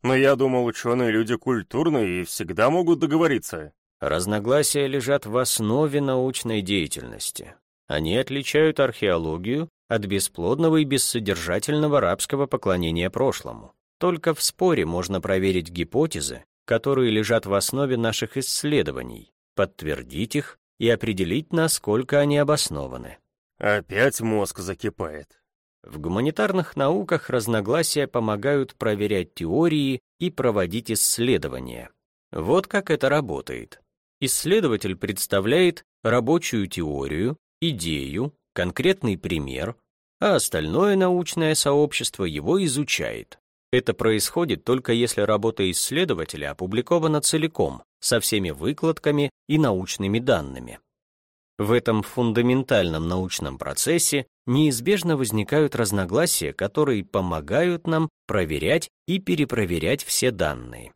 Но я думал, ученые люди культурные и всегда могут договориться. Разногласия лежат в основе научной деятельности. Они отличают археологию от бесплодного и бессодержательного рабского поклонения прошлому. Только в споре можно проверить гипотезы, которые лежат в основе наших исследований, подтвердить их и определить, насколько они обоснованы. Опять мозг закипает. В гуманитарных науках разногласия помогают проверять теории и проводить исследования. Вот как это работает. Исследователь представляет рабочую теорию, идею, конкретный пример, а остальное научное сообщество его изучает. Это происходит только если работа исследователя опубликована целиком, со всеми выкладками и научными данными. В этом фундаментальном научном процессе неизбежно возникают разногласия, которые помогают нам проверять и перепроверять все данные.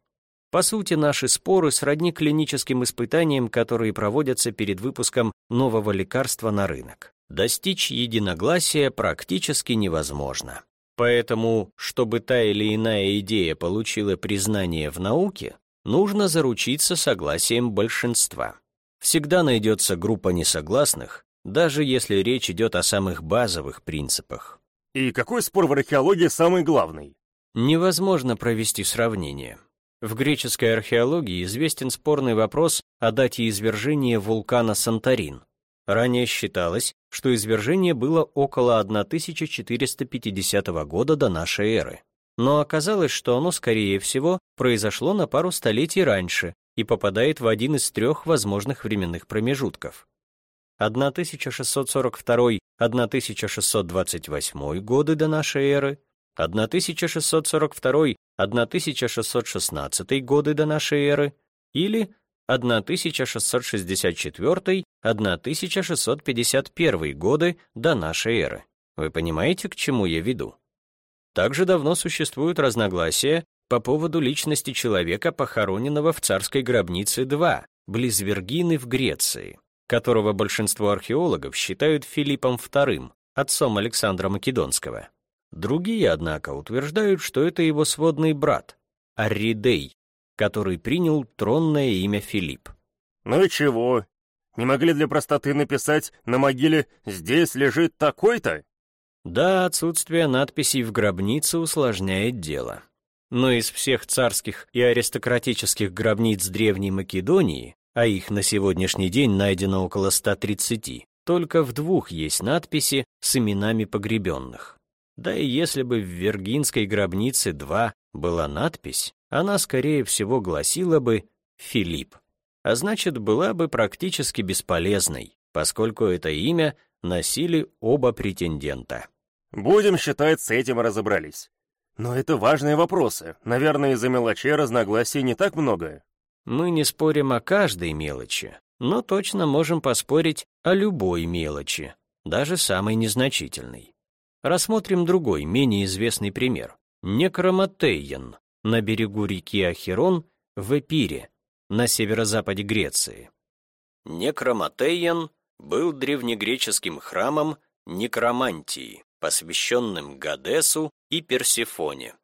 По сути, наши споры сродни клиническим испытаниям, которые проводятся перед выпуском нового лекарства на рынок. Достичь единогласия практически невозможно. Поэтому, чтобы та или иная идея получила признание в науке, нужно заручиться согласием большинства. Всегда найдется группа несогласных, даже если речь идет о самых базовых принципах. И какой спор в археологии самый главный? Невозможно провести сравнение. В греческой археологии известен спорный вопрос о дате извержения вулкана Санторин. Ранее считалось, что извержение было около 1450 года до нашей эры. Но оказалось, что оно, скорее всего, произошло на пару столетий раньше и попадает в один из трех возможных временных промежутков. 1642-1628 годы до нашей эры, 1642-1616 годы до нашей эры или 1664-1651 годы до нашей эры. Вы понимаете, к чему я веду? Также давно существуют разногласия по поводу личности человека, похороненного в царской гробнице 2, близ Вергины в Греции, которого большинство археологов считают Филиппом II, отцом Александра Македонского. Другие, однако, утверждают, что это его сводный брат, Арридей, который принял тронное имя Филипп. Ну и чего? Не могли для простоты написать на могиле «Здесь лежит такой-то»? Да, отсутствие надписей в гробнице усложняет дело. Но из всех царских и аристократических гробниц Древней Македонии, а их на сегодняшний день найдено около 130, только в двух есть надписи с именами погребенных. Да и если бы в Вергинской гробнице 2 была надпись, она, скорее всего, гласила бы «Филипп», а значит, была бы практически бесполезной, поскольку это имя носили оба претендента. Будем считать, с этим разобрались. Но это важные вопросы. Наверное, из-за мелочей разногласий не так много. Мы не спорим о каждой мелочи, но точно можем поспорить о любой мелочи, даже самой незначительной. Рассмотрим другой, менее известный пример. Некроматейен на берегу реки Ахерон в Эпире, на северо-западе Греции. Некроматейен был древнегреческим храмом некромантии, посвященным Гадесу и Персефоне.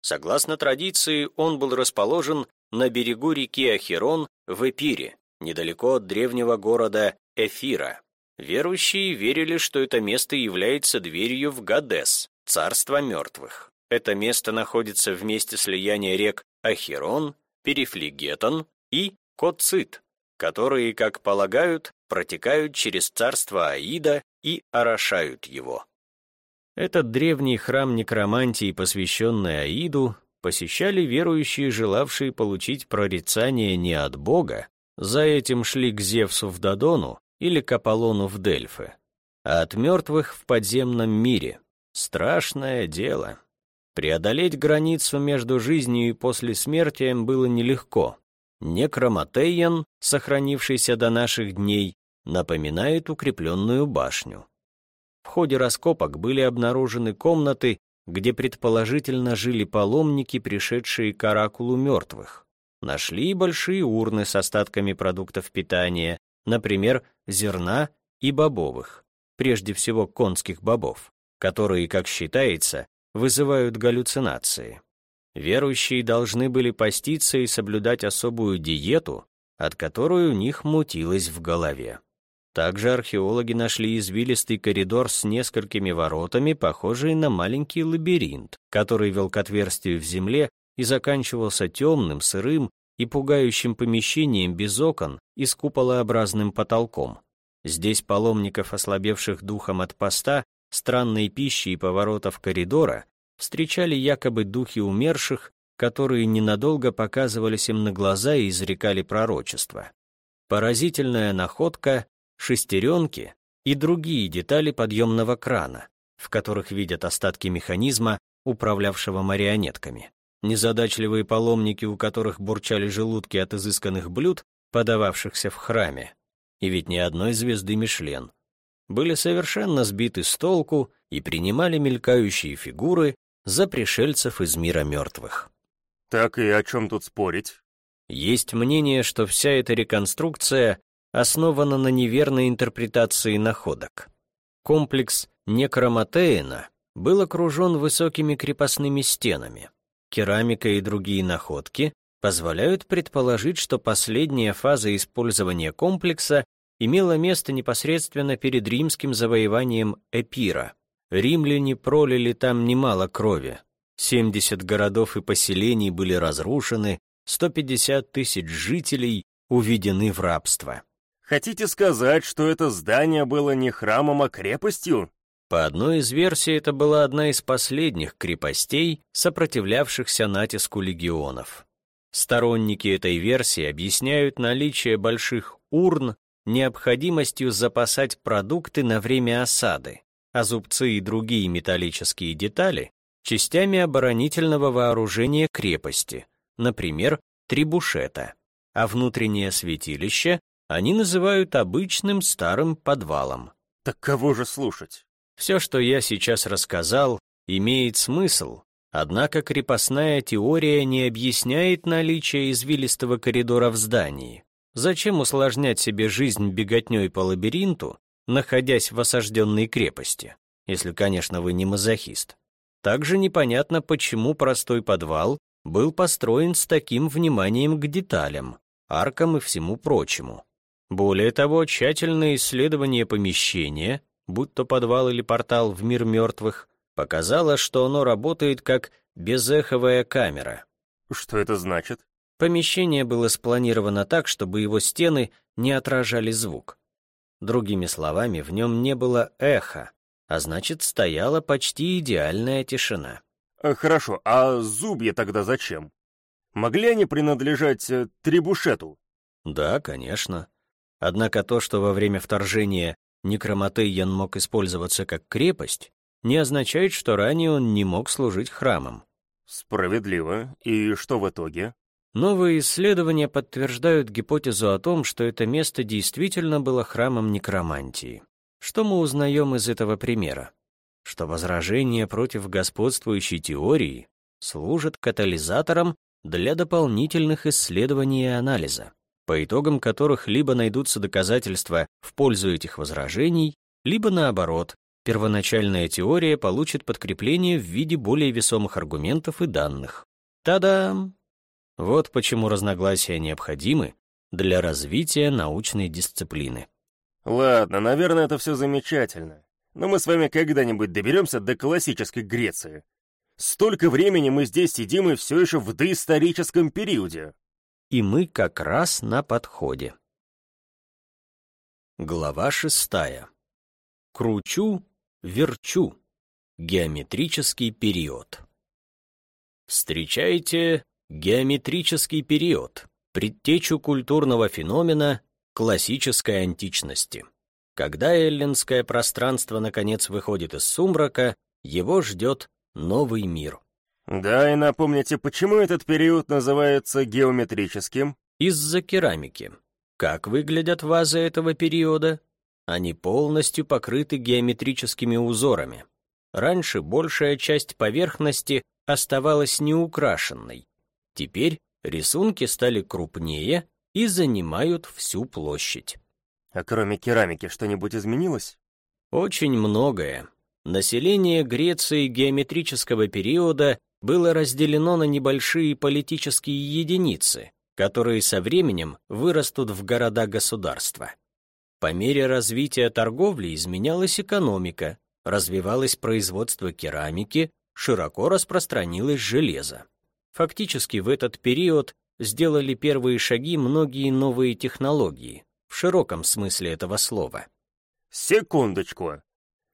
Согласно традиции, он был расположен на берегу реки Ахерон в Эпире, недалеко от древнего города Эфира. Верующие верили, что это место является дверью в Гадес, царство мертвых. Это место находится в месте слияния рек Ахерон, Перифлигетон и Коцит, которые, как полагают, протекают через царство Аида и орошают его. Этот древний храм некромантии, посвященный Аиду, посещали верующие, желавшие получить прорицание не от Бога, за этим шли к Зевсу в Додону или к Аполлону в Дельфы, а от мертвых в подземном мире. Страшное дело. Преодолеть границу между жизнью и после смерти было нелегко. Некроматейен, сохранившийся до наших дней, напоминает укрепленную башню. В ходе раскопок были обнаружены комнаты, где предположительно жили паломники, пришедшие к оракулу мертвых. Нашли большие урны с остатками продуктов питания, например, зерна и бобовых, прежде всего конских бобов, которые, как считается, вызывают галлюцинации. Верующие должны были поститься и соблюдать особую диету, от которой у них мутилось в голове. Также археологи нашли извилистый коридор с несколькими воротами, похожий на маленький лабиринт, который вел к отверстию в земле и заканчивался темным, сырым и пугающим помещением без окон и с куполообразным потолком. Здесь паломников, ослабевших духом от поста, странной пищи и поворотов коридора, встречали якобы духи умерших, которые ненадолго показывались им на глаза и изрекали пророчества. Поразительная находка шестеренки и другие детали подъемного крана, в которых видят остатки механизма, управлявшего марионетками. Незадачливые паломники, у которых бурчали желудки от изысканных блюд, подававшихся в храме, и ведь ни одной звезды Мишлен, были совершенно сбиты с толку и принимали мелькающие фигуры за пришельцев из мира мертвых. Так и о чем тут спорить? Есть мнение, что вся эта реконструкция основана на неверной интерпретации находок. Комплекс Некроматеина был окружен высокими крепостными стенами. Керамика и другие находки позволяют предположить, что последняя фаза использования комплекса имела место непосредственно перед римским завоеванием Эпира. Римляне пролили там немало крови. 70 городов и поселений были разрушены, 150 тысяч жителей уведены в рабство. Хотите сказать, что это здание было не храмом, а крепостью? По одной из версий, это была одна из последних крепостей, сопротивлявшихся натиску легионов. Сторонники этой версии объясняют наличие больших урн необходимостью запасать продукты на время осады, а зубцы и другие металлические детали частями оборонительного вооружения крепости, например, трибушета, а внутреннее святилище они называют обычным старым подвалом. Так кого же слушать? Все, что я сейчас рассказал, имеет смысл, однако крепостная теория не объясняет наличие извилистого коридора в здании. Зачем усложнять себе жизнь беготней по лабиринту, находясь в осажденной крепости, если, конечно, вы не мазохист? Также непонятно, почему простой подвал был построен с таким вниманием к деталям, аркам и всему прочему. Более того, тщательное исследование помещения, будь то подвал или портал в мир мертвых, показало, что оно работает как безэховая камера. Что это значит? Помещение было спланировано так, чтобы его стены не отражали звук. Другими словами, в нем не было эха, а значит, стояла почти идеальная тишина. Э, хорошо, а зубья тогда зачем? Могли они принадлежать э, Трибушету? Да, конечно. Однако то, что во время вторжения Некроматейян мог использоваться как крепость, не означает, что ранее он не мог служить храмом. Справедливо. И что в итоге? Новые исследования подтверждают гипотезу о том, что это место действительно было храмом некромантии. Что мы узнаем из этого примера? Что возражения против господствующей теории служат катализатором для дополнительных исследований и анализа, по итогам которых либо найдутся доказательства в пользу этих возражений, либо наоборот, первоначальная теория получит подкрепление в виде более весомых аргументов и данных. Та-дам! Вот почему разногласия необходимы для развития научной дисциплины. Ладно, наверное, это все замечательно. Но мы с вами когда-нибудь доберемся до классической Греции. Столько времени мы здесь сидим и все еще в доисторическом периоде. И мы как раз на подходе. Глава шестая. Кручу, верчу. Геометрический период. Встречайте геометрический период, предтечу культурного феномена классической античности. Когда эллинское пространство наконец выходит из сумрака, его ждет новый мир. Да, и напомните, почему этот период называется геометрическим? Из-за керамики. Как выглядят вазы этого периода? Они полностью покрыты геометрическими узорами. Раньше большая часть поверхности оставалась неукрашенной. Теперь рисунки стали крупнее и занимают всю площадь. А кроме керамики что-нибудь изменилось? Очень многое. Население Греции геометрического периода было разделено на небольшие политические единицы, которые со временем вырастут в города-государства. По мере развития торговли изменялась экономика, развивалось производство керамики, широко распространилось железо. Фактически в этот период сделали первые шаги многие новые технологии, в широком смысле этого слова. Секундочку.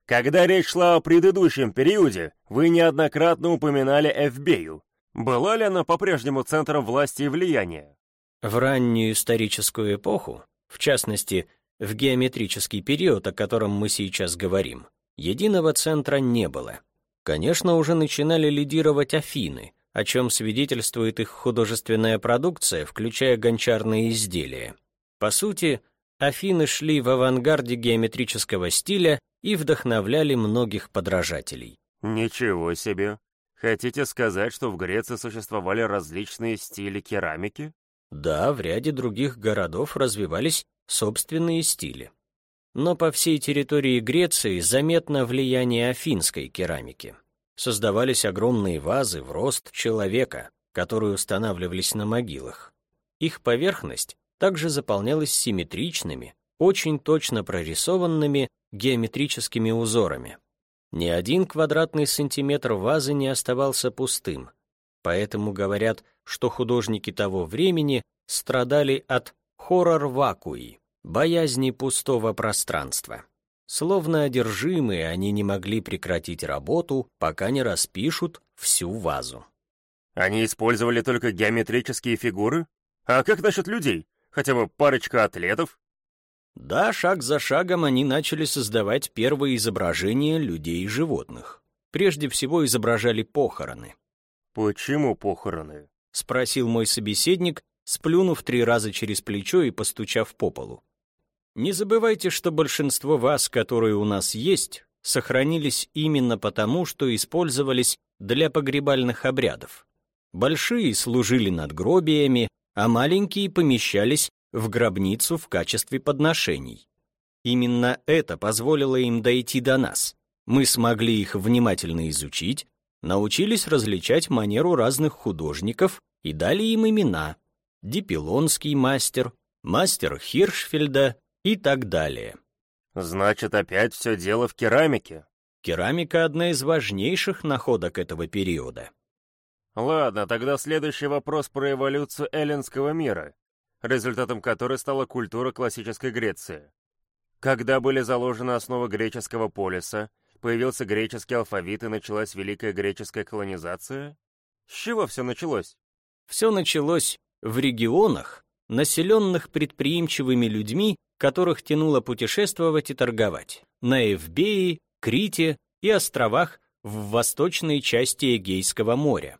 Когда речь шла о предыдущем периоде, вы неоднократно упоминали Эфбею. Была ли она по-прежнему центром власти и влияния? В раннюю историческую эпоху, в частности, в геометрический период, о котором мы сейчас говорим, единого центра не было. Конечно, уже начинали лидировать Афины, о чем свидетельствует их художественная продукция, включая гончарные изделия. По сути, Афины шли в авангарде геометрического стиля и вдохновляли многих подражателей. Ничего себе! Хотите сказать, что в Греции существовали различные стили керамики? Да, в ряде других городов развивались собственные стили. Но по всей территории Греции заметно влияние афинской керамики создавались огромные вазы в рост человека, которые устанавливались на могилах. Их поверхность также заполнялась симметричными, очень точно прорисованными геометрическими узорами. Ни один квадратный сантиметр вазы не оставался пустым, поэтому говорят, что художники того времени страдали от хоррор-вакуи, боязни пустого пространства. Словно одержимые, они не могли прекратить работу, пока не распишут всю вазу. Они использовали только геометрические фигуры? А как насчет людей? Хотя бы парочка атлетов? Да, шаг за шагом они начали создавать первые изображения людей и животных. Прежде всего изображали похороны. «Почему похороны?» — спросил мой собеседник, сплюнув три раза через плечо и постучав по полу. «Не забывайте, что большинство вас, которые у нас есть, сохранились именно потому, что использовались для погребальных обрядов. Большие служили надгробиями, а маленькие помещались в гробницу в качестве подношений. Именно это позволило им дойти до нас. Мы смогли их внимательно изучить, научились различать манеру разных художников и дали им имена — Дипилонский мастер, мастер Хиршфельда и так далее. Значит, опять все дело в керамике. Керамика — одна из важнейших находок этого периода. Ладно, тогда следующий вопрос про эволюцию эллинского мира, результатом которой стала культура классической Греции. Когда были заложены основы греческого полиса, появился греческий алфавит и началась великая греческая колонизация? С чего все началось? Все началось в регионах, населенных предприимчивыми людьми, которых тянуло путешествовать и торговать, на Эвбее, Крите и островах в восточной части Эгейского моря.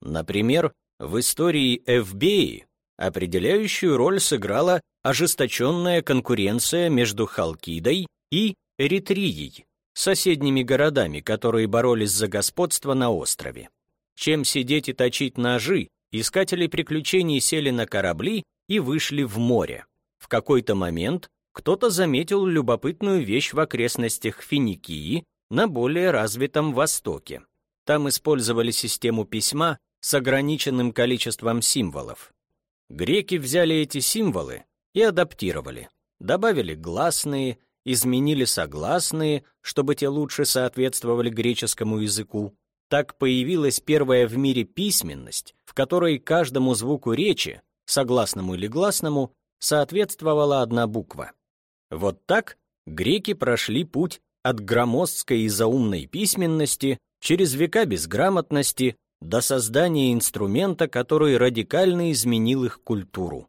Например, в истории Эвбеи определяющую роль сыграла ожесточенная конкуренция между Халкидой и Эритрией, соседними городами, которые боролись за господство на острове. Чем сидеть и точить ножи, искатели приключений сели на корабли и вышли в море. В какой-то момент кто-то заметил любопытную вещь в окрестностях Финикии на более развитом Востоке. Там использовали систему письма с ограниченным количеством символов. Греки взяли эти символы и адаптировали, добавили гласные, изменили согласные, чтобы те лучше соответствовали греческому языку. Так появилась первая в мире письменность, в которой каждому звуку речи, согласному или гласному, соответствовала одна буква. Вот так греки прошли путь от громоздкой и заумной письменности через века безграмотности до создания инструмента, который радикально изменил их культуру.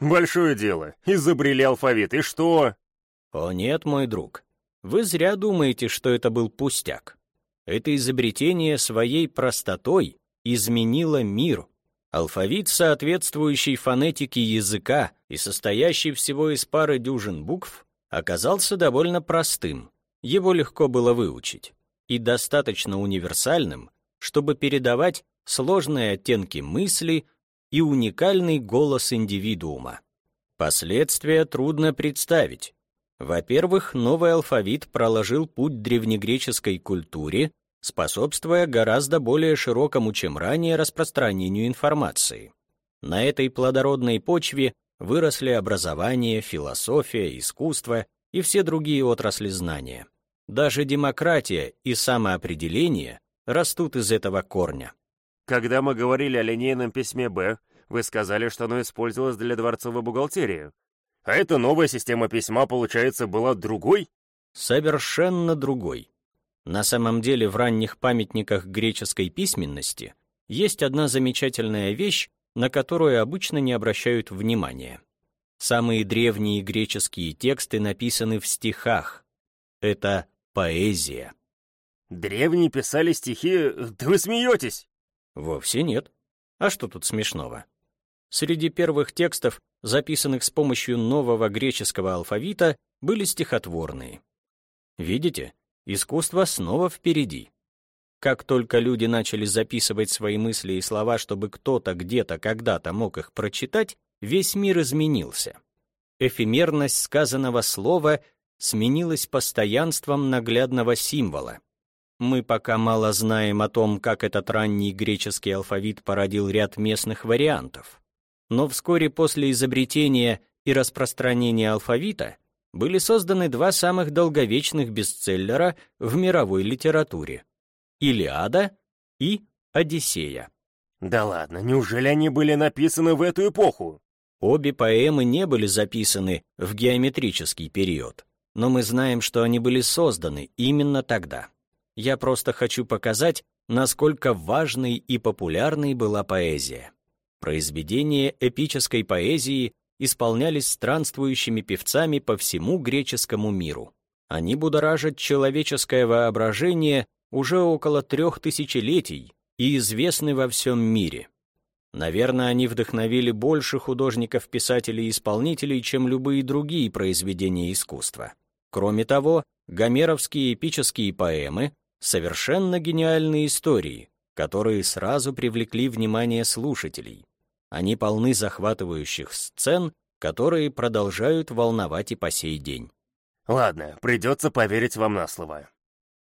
Большое дело. Изобрели алфавит, и что? О нет, мой друг. Вы зря думаете, что это был пустяк. Это изобретение своей простотой изменило мир. Алфавит, соответствующий фонетике языка и состоящий всего из пары дюжин букв, оказался довольно простым. Его легко было выучить. И достаточно универсальным, чтобы передавать сложные оттенки мысли и уникальный голос индивидуума. Последствия трудно представить. Во-первых, новый алфавит проложил путь древнегреческой культуре, способствуя гораздо более широкому, чем ранее, распространению информации. На этой плодородной почве выросли образование, философия, искусство и все другие отрасли знания. Даже демократия и самоопределение растут из этого корня. Когда мы говорили о линейном письме «Б», вы сказали, что оно использовалось для дворцовой бухгалтерии. А эта новая система письма, получается, была другой? Совершенно другой. На самом деле в ранних памятниках греческой письменности есть одна замечательная вещь, на которую обычно не обращают внимания. Самые древние греческие тексты написаны в стихах. Это поэзия. Древние писали стихи, да вы смеетесь? Вовсе нет. А что тут смешного? Среди первых текстов, записанных с помощью нового греческого алфавита, были стихотворные. Видите, искусство снова впереди. Как только люди начали записывать свои мысли и слова, чтобы кто-то где-то когда-то мог их прочитать, весь мир изменился. Эфемерность сказанного слова сменилась постоянством наглядного символа. Мы пока мало знаем о том, как этот ранний греческий алфавит породил ряд местных вариантов. Но вскоре после изобретения и распространения алфавита были созданы два самых долговечных бестселлера в мировой литературе — «Илиада» и «Одиссея». Да ладно, неужели они были написаны в эту эпоху? Обе поэмы не были записаны в геометрический период, но мы знаем, что они были созданы именно тогда. Я просто хочу показать, насколько важной и популярной была поэзия. Произведения эпической поэзии исполнялись странствующими певцами по всему греческому миру. Они будоражат человеческое воображение уже около трех тысячелетий и известны во всем мире. Наверное, они вдохновили больше художников, писателей и исполнителей, чем любые другие произведения искусства. Кроме того, гомеровские эпические поэмы — совершенно гениальные истории, которые сразу привлекли внимание слушателей. Они полны захватывающих сцен, которые продолжают волновать и по сей день. Ладно, придется поверить вам на слово.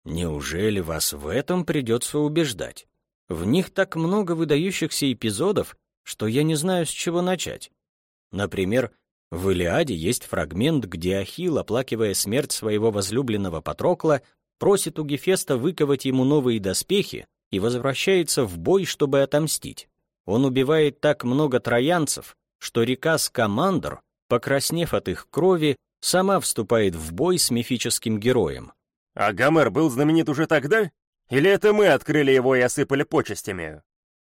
Неужели вас в этом придется убеждать? В них так много выдающихся эпизодов, что я не знаю, с чего начать. Например, в «Илиаде» есть фрагмент, где Ахилл, оплакивая смерть своего возлюбленного Патрокла, просит у Гефеста выковать ему новые доспехи и возвращается в бой, чтобы отомстить. Он убивает так много троянцев, что река Скамандр, покраснев от их крови, сама вступает в бой с мифическим героем. А Гомер был знаменит уже тогда? Или это мы открыли его и осыпали почестями?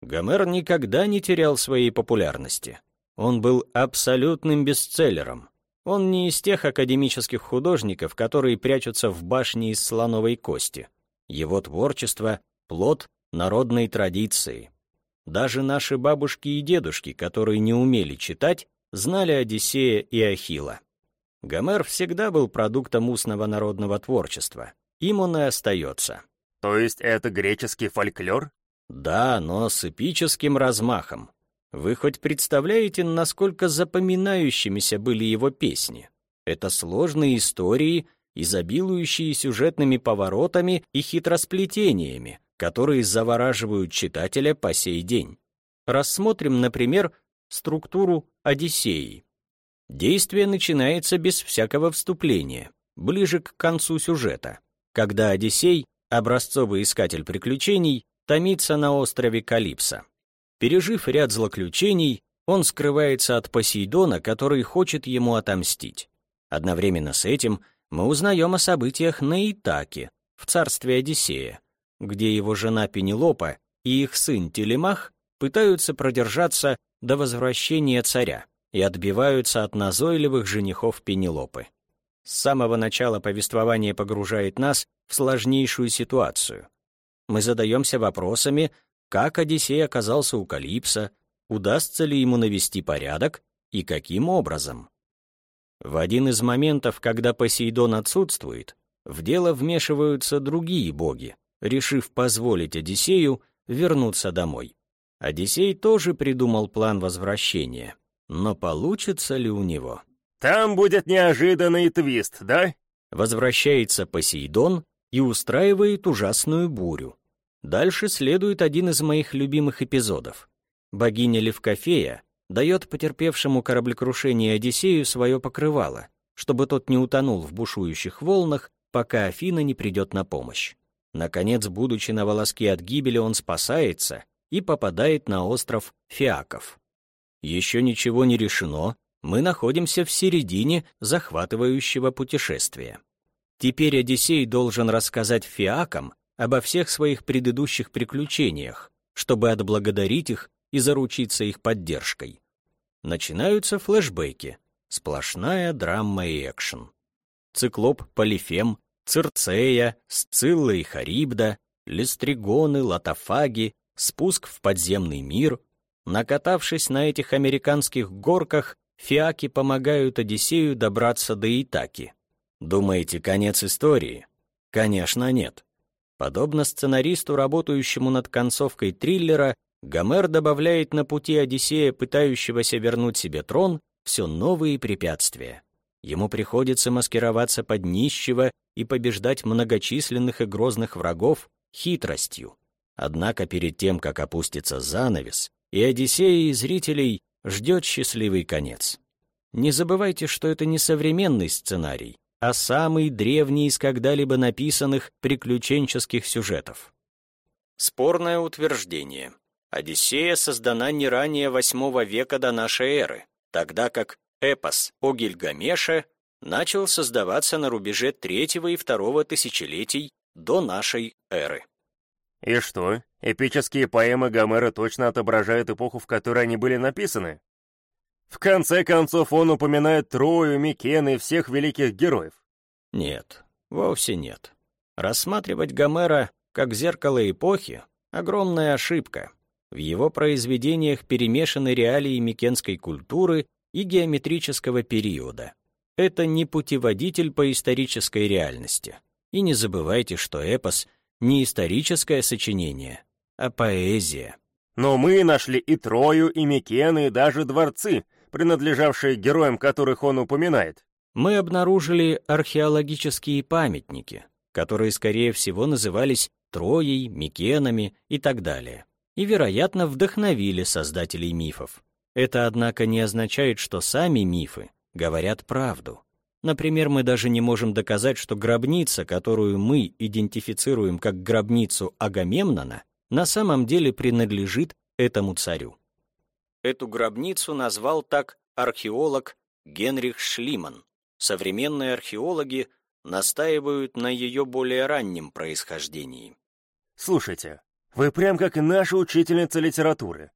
Гомер никогда не терял своей популярности. Он был абсолютным бестселлером. Он не из тех академических художников, которые прячутся в башне из слоновой кости. Его творчество — плод народной традиции. Даже наши бабушки и дедушки, которые не умели читать, знали Одиссея и Ахилла. Гомер всегда был продуктом устного народного творчества. Им он и остается. То есть это греческий фольклор? Да, но с эпическим размахом. Вы хоть представляете, насколько запоминающимися были его песни? Это сложные истории, изобилующие сюжетными поворотами и хитросплетениями, которые завораживают читателя по сей день. Рассмотрим, например, структуру Одиссеи. Действие начинается без всякого вступления, ближе к концу сюжета, когда Одиссей, образцовый искатель приключений, томится на острове Калипсо. Пережив ряд злоключений, он скрывается от Посейдона, который хочет ему отомстить. Одновременно с этим мы узнаем о событиях на Итаке, в царстве Одиссея, где его жена Пенелопа и их сын Телемах пытаются продержаться до возвращения царя и отбиваются от назойливых женихов Пенелопы. С самого начала повествование погружает нас в сложнейшую ситуацию. Мы задаемся вопросами, как Одиссей оказался у Калипса, удастся ли ему навести порядок и каким образом. В один из моментов, когда Посейдон отсутствует, в дело вмешиваются другие боги, решив позволить Одиссею вернуться домой. Одиссей тоже придумал план возвращения, но получится ли у него? «Там будет неожиданный твист, да?» Возвращается Посейдон и устраивает ужасную бурю. Дальше следует один из моих любимых эпизодов. Богиня Левкофея дает потерпевшему кораблекрушение Одиссею свое покрывало, чтобы тот не утонул в бушующих волнах, пока Афина не придет на помощь. Наконец, будучи на волоске от гибели, он спасается и попадает на остров Фиаков. Еще ничего не решено, мы находимся в середине захватывающего путешествия. Теперь Одиссей должен рассказать Фиакам обо всех своих предыдущих приключениях, чтобы отблагодарить их и заручиться их поддержкой. Начинаются флешбеки, сплошная драма и экшен. Циклоп Полифем, Цирцея, Сцилла и Харибда, Листригоны, Латофаги, спуск в подземный мир. Накатавшись на этих американских горках, фиаки помогают Одиссею добраться до Итаки. Думаете, конец истории? Конечно, нет. Подобно сценаристу, работающему над концовкой триллера, Гомер добавляет на пути Одиссея, пытающегося вернуть себе трон, все новые препятствия. Ему приходится маскироваться под нищего и побеждать многочисленных и грозных врагов хитростью. Однако перед тем, как опустится занавес, и Одиссея и зрителей ждет счастливый конец. Не забывайте, что это не современный сценарий, а самый древний из когда-либо написанных приключенческих сюжетов. Спорное утверждение. Одиссея создана не ранее VIII века до нашей эры, тогда как эпос о Гильгамеше начал создаваться на рубеже третьего и второго тысячелетий до нашей эры. И что, эпические поэмы Гомера точно отображают эпоху, в которой они были написаны? В конце концов, он упоминает Трою, Микена и всех великих героев. Нет, вовсе нет. Рассматривать Гомера как зеркало эпохи — огромная ошибка. В его произведениях перемешаны реалии микенской культуры и геометрического периода. Это не путеводитель по исторической реальности. И не забывайте, что эпос — не историческое сочинение, а поэзия. Но мы нашли и Трою, и Микены, и даже дворцы, принадлежавшие героям, которых он упоминает. Мы обнаружили археологические памятники, которые, скорее всего, назывались Троей, Микенами и так далее, и, вероятно, вдохновили создателей мифов. Это, однако, не означает, что сами мифы говорят правду. Например, мы даже не можем доказать, что гробница, которую мы идентифицируем как гробницу Агамемнона, на самом деле принадлежит этому царю. Эту гробницу назвал так археолог Генрих Шлиман. Современные археологи настаивают на ее более раннем происхождении. Слушайте, вы прям как наша учительница литературы.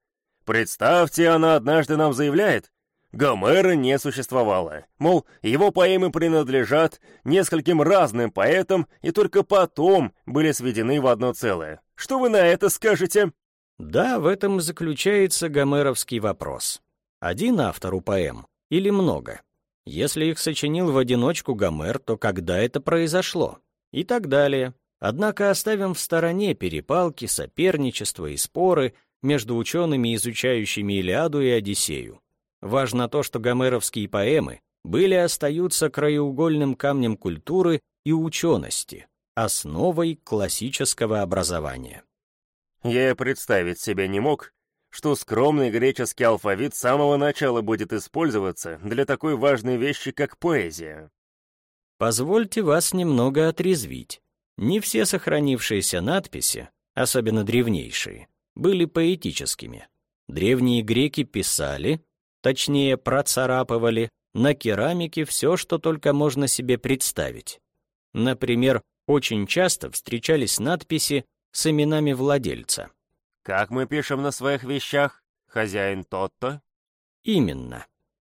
Представьте, она однажды нам заявляет, Гомера не существовало. Мол, его поэмы принадлежат нескольким разным поэтам и только потом были сведены в одно целое. Что вы на это скажете? Да, в этом заключается гомеровский вопрос. Один автор у поэм или много? Если их сочинил в одиночку Гомер, то когда это произошло? И так далее. Однако оставим в стороне перепалки, соперничество и споры между учеными, изучающими Илиаду и Одиссею. Важно то, что гомеровские поэмы были и остаются краеугольным камнем культуры и учености, основой классического образования. Я представить себе не мог, что скромный греческий алфавит с самого начала будет использоваться для такой важной вещи, как поэзия. Позвольте вас немного отрезвить. Не все сохранившиеся надписи, особенно древнейшие, были поэтическими. Древние греки писали, точнее процарапывали, на керамике все, что только можно себе представить. Например, очень часто встречались надписи с именами владельца. «Как мы пишем на своих вещах? Хозяин тот-то?» Именно.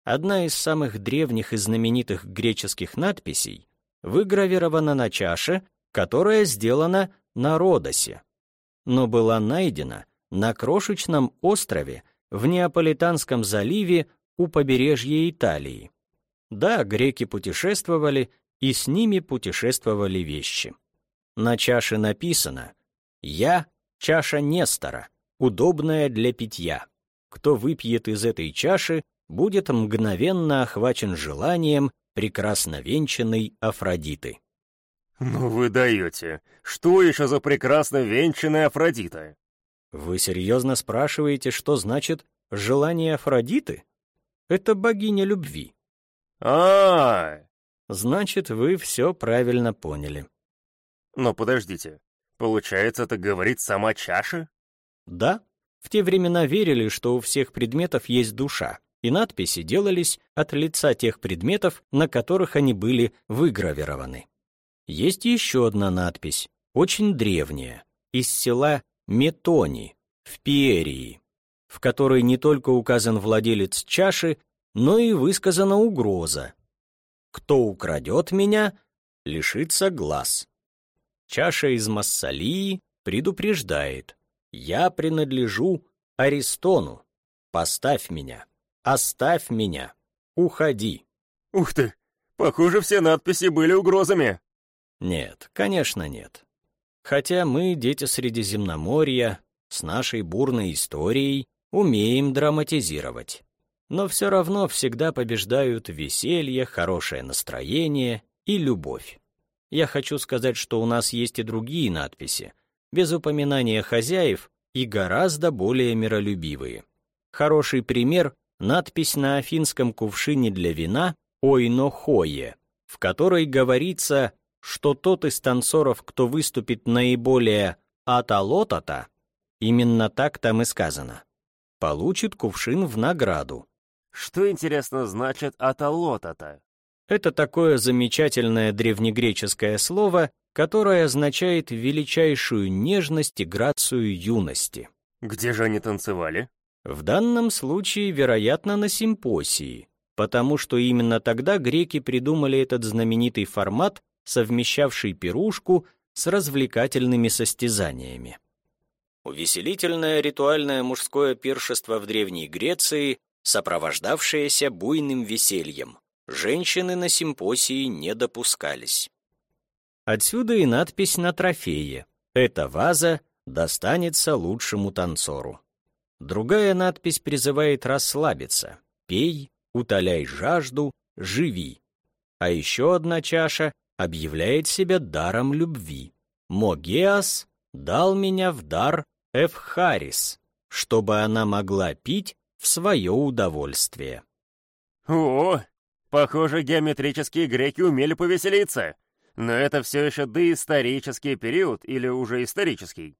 Одна из самых древних и знаменитых греческих надписей выгравирована на чаше, которая сделана на Родосе, но была найдена на крошечном острове в Неаполитанском заливе у побережья Италии. Да, греки путешествовали, и с ними путешествовали вещи. На чаше написано «Я — чаша Нестора, удобная для питья. Кто выпьет из этой чаши, будет мгновенно охвачен желанием прекрасно венчанной Афродиты». «Ну вы даете! Что еще за прекрасно венчанная Афродита?» Вы серьезно спрашиваете, что значит «желание Афродиты»? Это богиня любви. а, -а, -а. Значит, вы все правильно поняли. Но подождите, получается, это говорит сама чаша? Да. В те времена верили, что у всех предметов есть душа, и надписи делались от лица тех предметов, на которых они были выгравированы. Есть еще одна надпись, очень древняя, из села Метони в Пиерии, в которой не только указан владелец чаши, но и высказана угроза. «Кто украдет меня, лишится глаз». Чаша из Массалии предупреждает. «Я принадлежу Аристону. Поставь меня, оставь меня, уходи». Ух ты, похоже, все надписи были угрозами. Нет, конечно нет. Хотя мы, дети Средиземноморья, с нашей бурной историей, умеем драматизировать. Но все равно всегда побеждают веселье, хорошее настроение и любовь. Я хочу сказать, что у нас есть и другие надписи, без упоминания хозяев и гораздо более миролюбивые. Хороший пример — надпись на афинском кувшине для вина «Ойнохое», в которой говорится что тот из танцоров, кто выступит наиболее аталотата, именно так там и сказано, получит кувшин в награду. Что, интересно, значит аталотата? Это такое замечательное древнегреческое слово, которое означает величайшую нежность и грацию юности. Где же они танцевали? В данном случае, вероятно, на симпосии, потому что именно тогда греки придумали этот знаменитый формат, совмещавший пирушку с развлекательными состязаниями. Увеселительное ритуальное мужское пиршество в Древней Греции, сопровождавшееся буйным весельем. Женщины на симпосии не допускались. Отсюда и надпись на трофее. Эта ваза достанется лучшему танцору. Другая надпись призывает расслабиться. Пей, утоляй жажду, живи. А еще одна чаша объявляет себя даром любви. Могеас дал меня в дар Эфхарис, чтобы она могла пить в свое удовольствие. О, похоже, геометрические греки умели повеселиться. Но это все еще доисторический период или уже исторический?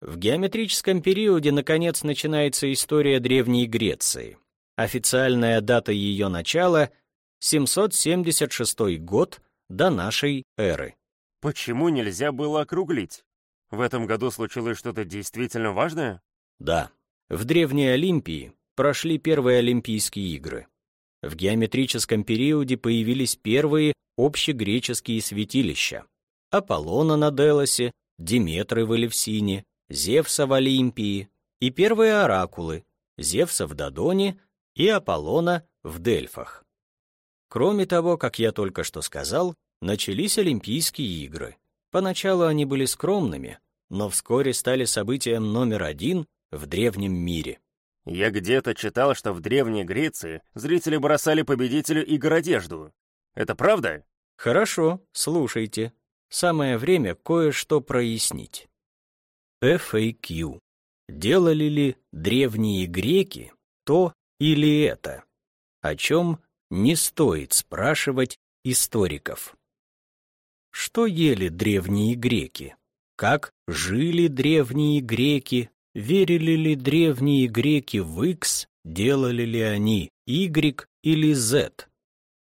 В геометрическом периоде, наконец, начинается история Древней Греции. Официальная дата ее начала — 776 год до нашей эры. Почему нельзя было округлить? В этом году случилось что-то действительно важное? Да. В Древней Олимпии прошли первые Олимпийские игры. В геометрическом периоде появились первые общегреческие святилища. Аполлона на Делосе, Диметры в Элевсине, Зевса в Олимпии и первые оракулы Зевса в Додоне и Аполлона в Дельфах. Кроме того, как я только что сказал, начались Олимпийские игры. Поначалу они были скромными, но вскоре стали событием номер один в древнем мире. Я где-то читал, что в Древней Греции зрители бросали победителю игр одежду. Это правда? Хорошо, слушайте. Самое время кое-что прояснить. FAQ. Делали ли древние греки то или это? О чем не стоит спрашивать историков. Что ели древние греки? Как жили древние греки? Верили ли древние греки в X? Делали ли они Y или Z?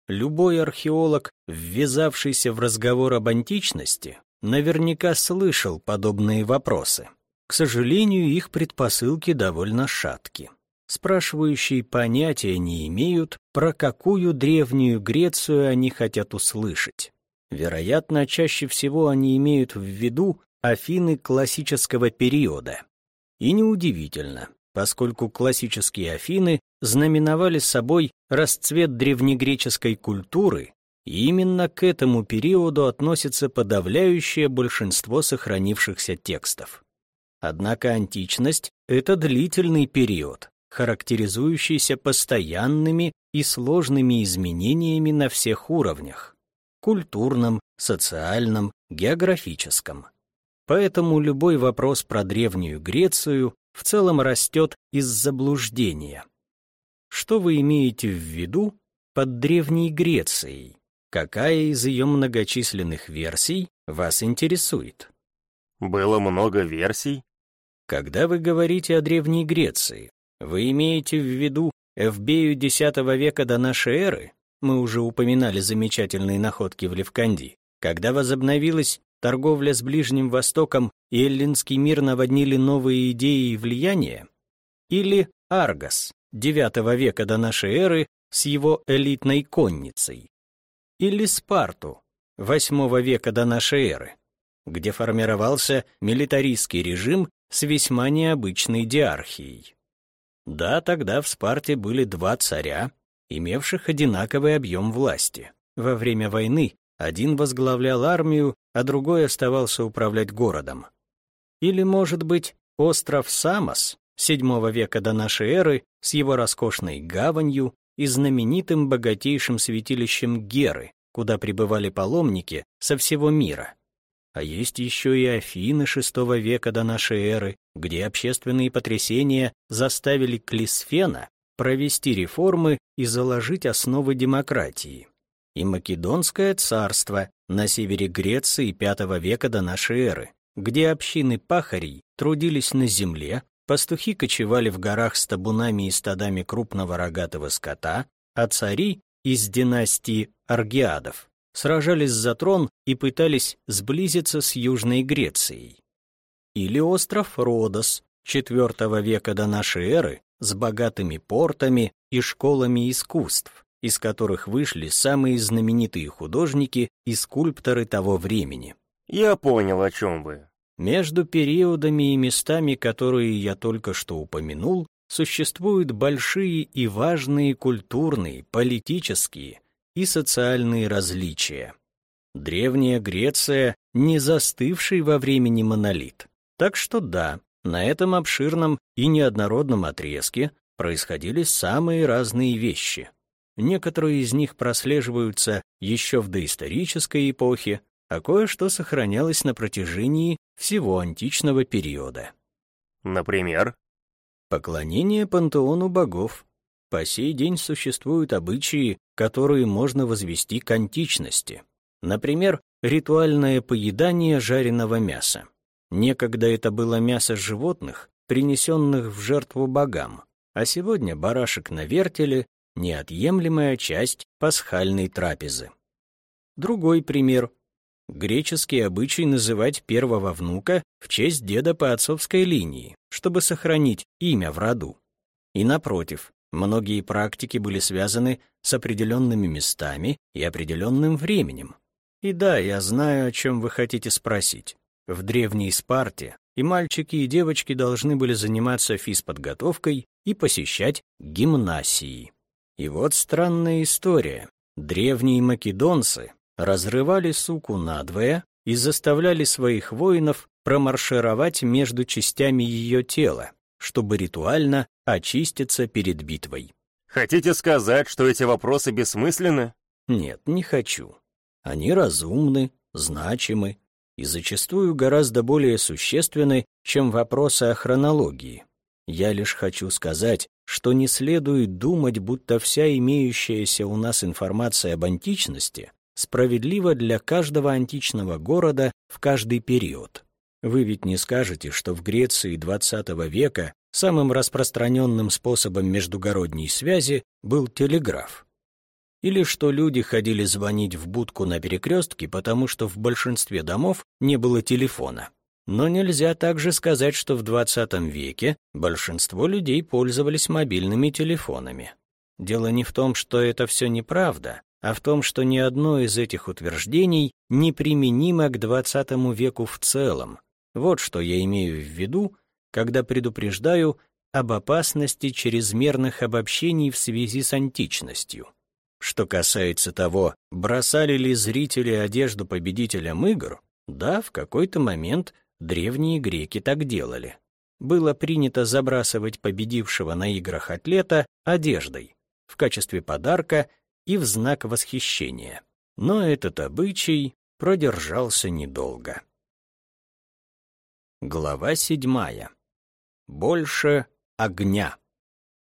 Любой археолог, ввязавшийся в разговор об античности, наверняка слышал подобные вопросы. К сожалению, их предпосылки довольно шатки. Спрашивающие понятия не имеют, про какую древнюю Грецию они хотят услышать. Вероятно, чаще всего они имеют в виду Афины классического периода. И неудивительно, поскольку классические Афины знаменовали собой расцвет древнегреческой культуры и именно к этому периоду относится подавляющее большинство сохранившихся текстов. Однако античность — это длительный период, характеризующийся постоянными и сложными изменениями на всех уровнях — культурном, социальном, географическом. Поэтому любой вопрос про Древнюю Грецию в целом растет из заблуждения. Что вы имеете в виду под Древней Грецией? Какая из ее многочисленных версий вас интересует? Было много версий. Когда вы говорите о Древней Греции, вы имеете в виду Эвбею X века до нашей эры? Мы уже упоминали замечательные находки в Левканди. Когда возобновилась торговля с Ближним Востоком и эллинский мир наводнили новые идеи и влияния? Или Аргос IX века до нашей эры с его элитной конницей? или Спарту VIII века до нашей эры, где формировался милитаристский режим с весьма необычной диархией. Да, тогда в Спарте были два царя, имевших одинаковый объем власти. Во время войны один возглавлял армию, а другой оставался управлять городом. Или, может быть, остров Самос VII века до нашей эры с его роскошной гаванью и знаменитым богатейшим святилищем Геры, куда прибывали паломники со всего мира. А есть еще и Афины VI века до нашей эры, где общественные потрясения заставили Клисфена провести реформы и заложить основы демократии. И Македонское царство на севере Греции V века до нашей эры, где общины пахарей трудились на земле, Пастухи кочевали в горах с табунами и стадами крупного рогатого скота, а цари из династии Аргиадов сражались за трон и пытались сблизиться с Южной Грецией. Или остров Родос IV века до нашей эры, с богатыми портами и школами искусств, из которых вышли самые знаменитые художники и скульпторы того времени. Я понял, о чем вы. Между периодами и местами, которые я только что упомянул, существуют большие и важные культурные, политические и социальные различия. Древняя Греция — не застывший во времени монолит. Так что да, на этом обширном и неоднородном отрезке происходили самые разные вещи. Некоторые из них прослеживаются еще в доисторической эпохе, а кое-что сохранялось на протяжении всего античного периода. Например? Поклонение пантеону богов. По сей день существуют обычаи, которые можно возвести к античности. Например, ритуальное поедание жареного мяса. Некогда это было мясо животных, принесенных в жертву богам, а сегодня барашек на вертеле — неотъемлемая часть пасхальной трапезы. Другой пример греческий обычай называть первого внука в честь деда по отцовской линии, чтобы сохранить имя в роду. И напротив, многие практики были связаны с определенными местами и определенным временем. И да, я знаю, о чем вы хотите спросить. В древней Спарте и мальчики, и девочки должны были заниматься физподготовкой и посещать гимнасии. И вот странная история. Древние македонцы разрывали суку надвое и заставляли своих воинов промаршировать между частями ее тела, чтобы ритуально очиститься перед битвой. Хотите сказать, что эти вопросы бессмысленны? Нет, не хочу. Они разумны, значимы и зачастую гораздо более существенны, чем вопросы о хронологии. Я лишь хочу сказать, что не следует думать, будто вся имеющаяся у нас информация об античности справедливо для каждого античного города в каждый период. Вы ведь не скажете, что в Греции XX века самым распространенным способом междугородней связи был телеграф. Или что люди ходили звонить в будку на перекрестке, потому что в большинстве домов не было телефона. Но нельзя также сказать, что в XX веке большинство людей пользовались мобильными телефонами. Дело не в том, что это все неправда, а в том, что ни одно из этих утверждений не применимо к XX веку в целом. Вот что я имею в виду, когда предупреждаю об опасности чрезмерных обобщений в связи с античностью. Что касается того, бросали ли зрители одежду победителям игр, да, в какой-то момент древние греки так делали. Было принято забрасывать победившего на играх атлета одеждой в качестве подарка и в знак восхищения. Но этот обычай продержался недолго. Глава седьмая. Больше огня.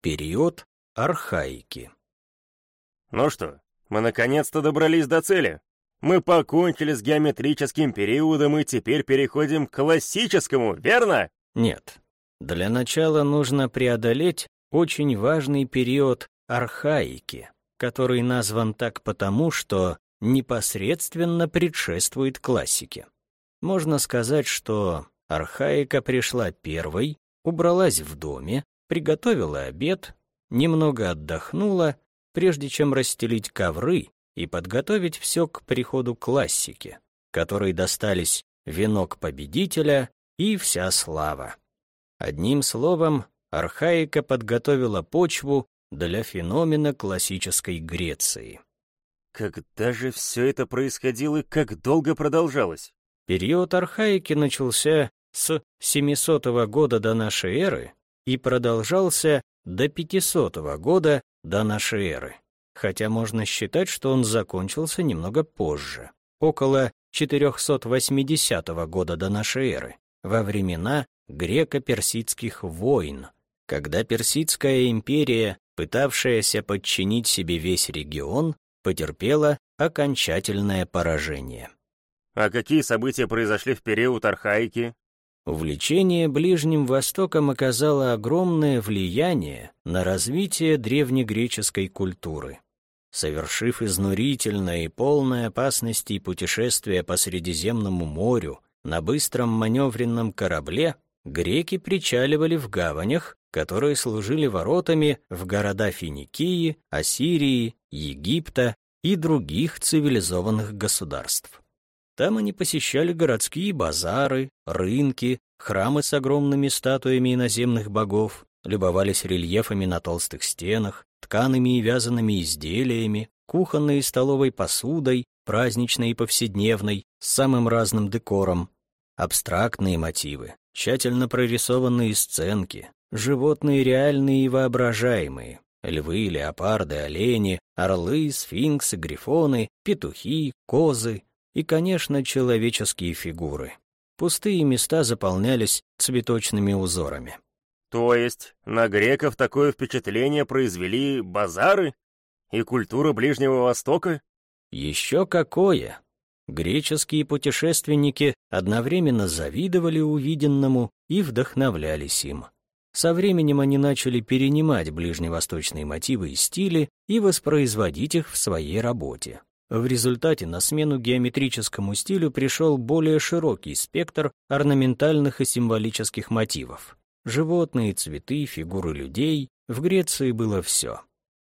Период архаики. Ну что, мы наконец-то добрались до цели. Мы покончили с геометрическим периодом и теперь переходим к классическому, верно? Нет. Для начала нужно преодолеть очень важный период архаики который назван так потому, что непосредственно предшествует классике. Можно сказать, что архаика пришла первой, убралась в доме, приготовила обед, немного отдохнула, прежде чем расстелить ковры и подготовить все к приходу классики, которой достались венок победителя и вся слава. Одним словом, архаика подготовила почву для феномена классической Греции. Когда же все это происходило и как долго продолжалось? Период архаики начался с 700 года до нашей эры и продолжался до 500 года до нашей эры, хотя можно считать, что он закончился немного позже, около 480 года до нашей эры, во времена греко-персидских войн, когда Персидская империя пытавшаяся подчинить себе весь регион, потерпела окончательное поражение. А какие события произошли в период архаики? Увлечение Ближним Востоком оказало огромное влияние на развитие древнегреческой культуры. Совершив изнурительное и полное опасностей путешествие по Средиземному морю на быстром маневренном корабле, греки причаливали в гаванях которые служили воротами в города Финикии, Ассирии, Египта и других цивилизованных государств. Там они посещали городские базары, рынки, храмы с огромными статуями иноземных богов, любовались рельефами на толстых стенах, ткаными и вязаными изделиями, кухонной и столовой посудой, праздничной и повседневной, с самым разным декором, абстрактные мотивы, тщательно прорисованные сценки, животные реальные и воображаемые, львы, леопарды, олени, орлы, сфинксы, грифоны, петухи, козы и, конечно, человеческие фигуры. Пустые места заполнялись цветочными узорами. То есть на греков такое впечатление произвели базары и культура Ближнего Востока? Еще какое! Греческие путешественники одновременно завидовали увиденному и вдохновлялись им. Со временем они начали перенимать ближневосточные мотивы и стили и воспроизводить их в своей работе. В результате на смену геометрическому стилю пришел более широкий спектр орнаментальных и символических мотивов. Животные, цветы, фигуры людей. В Греции было все.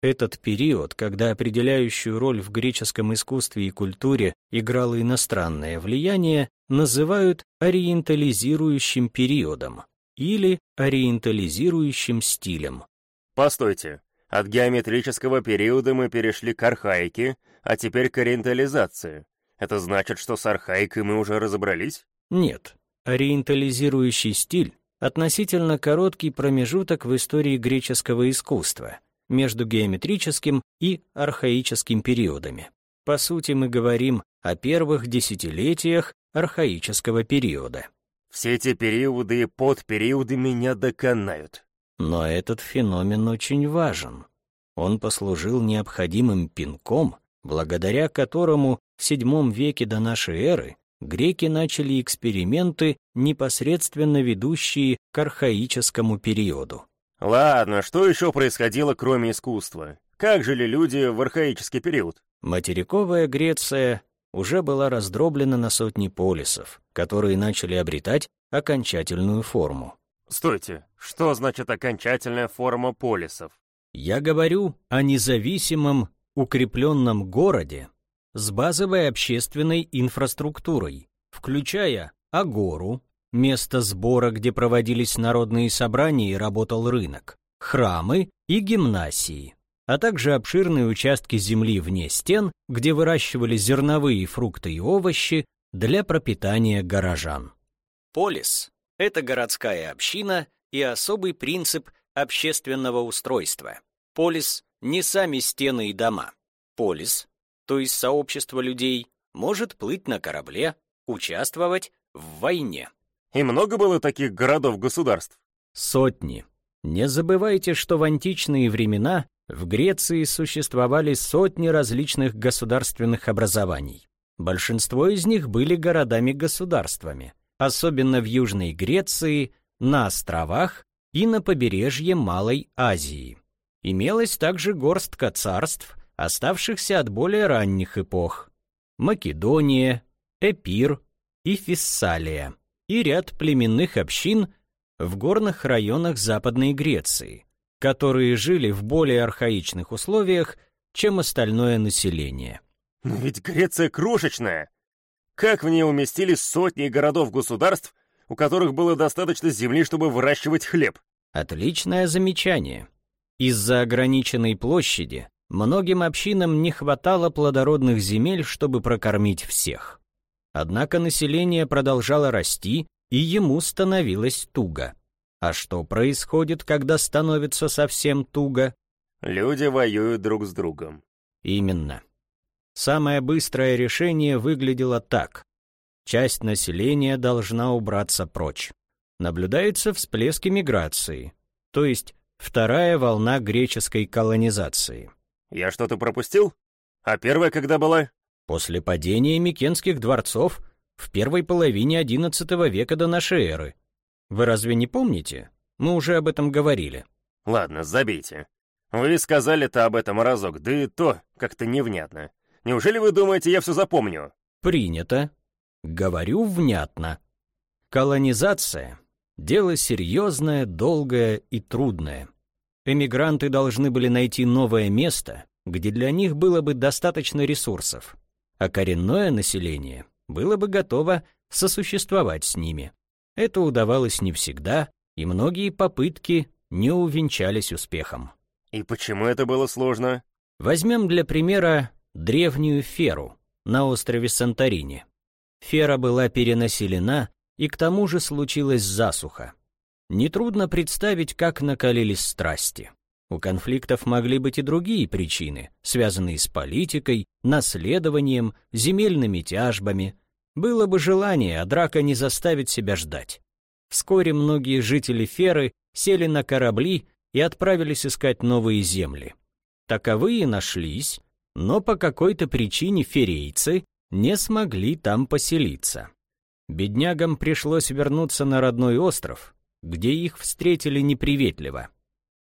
Этот период, когда определяющую роль в греческом искусстве и культуре играло иностранное влияние, называют ориентализирующим периодом или ориентализирующим стилем. Постойте, от геометрического периода мы перешли к архаике, а теперь к ориентализации. Это значит, что с архаикой мы уже разобрались? Нет. Ориентализирующий стиль — относительно короткий промежуток в истории греческого искусства — между геометрическим и архаическим периодами. По сути, мы говорим о первых десятилетиях архаического периода. Все эти периоды и подпериоды меня доконают. Но этот феномен очень важен. Он послужил необходимым пинком, благодаря которому в VII веке до нашей эры греки начали эксперименты, непосредственно ведущие к архаическому периоду. Ладно, что еще происходило, кроме искусства? Как жили люди в архаический период? Материковая Греция уже была раздроблена на сотни полисов, которые начали обретать окончательную форму. Стойте, что значит окончательная форма полисов? Я говорю о независимом, укрепленном городе с базовой общественной инфраструктурой, включая агору, место сбора, где проводились народные собрания и работал рынок, храмы и гимнасии, а также обширные участки земли вне стен, где выращивали зерновые фрукты и овощи для пропитания горожан. Полис — это городская община и особый принцип общественного устройства. Полис — не сами стены и дома. Полис, то есть сообщество людей, может плыть на корабле, участвовать в войне. И много было таких городов-государств? Сотни. Не забывайте, что в античные времена в Греции существовали сотни различных государственных образований. Большинство из них были городами-государствами, особенно в Южной Греции, на островах и на побережье Малой Азии. Имелась также горстка царств, оставшихся от более ранних эпох. Македония, Эпир и Фессалия и ряд племенных общин в горных районах Западной Греции, которые жили в более архаичных условиях, чем остальное население. Но ведь Греция крошечная. Как в ней уместились сотни городов-государств, у которых было достаточно земли, чтобы выращивать хлеб? Отличное замечание. Из-за ограниченной площади многим общинам не хватало плодородных земель, чтобы прокормить всех. Однако население продолжало расти, и ему становилось туго. А что происходит, когда становится совсем туго? Люди воюют друг с другом. Именно. Самое быстрое решение выглядело так. Часть населения должна убраться прочь. Наблюдается всплеск миграции, то есть вторая волна греческой колонизации. Я что-то пропустил? А первая когда была? После падения Микенских дворцов в первой половине XI века до нашей эры. Вы разве не помните? Мы уже об этом говорили. Ладно, забейте. Вы сказали-то об этом разок, да и то как-то невнятно. Неужели вы думаете, я все запомню? Принято. Говорю внятно. Колонизация — Дело серьезное, долгое и трудное. Эмигранты должны были найти новое место, где для них было бы достаточно ресурсов, а коренное население было бы готово сосуществовать с ними. Это удавалось не всегда, и многие попытки не увенчались успехом. И почему это было сложно? Возьмем для примера древнюю Феру на острове Санторини. Фера была перенаселена, и к тому же случилась засуха. Нетрудно представить, как накалились страсти. У конфликтов могли быть и другие причины, связанные с политикой, наследованием, земельными тяжбами. Было бы желание, а драка не заставит себя ждать. Вскоре многие жители Феры сели на корабли и отправились искать новые земли. Таковые нашлись, но по какой-то причине ферейцы не смогли там поселиться. Беднягам пришлось вернуться на родной остров, где их встретили неприветливо.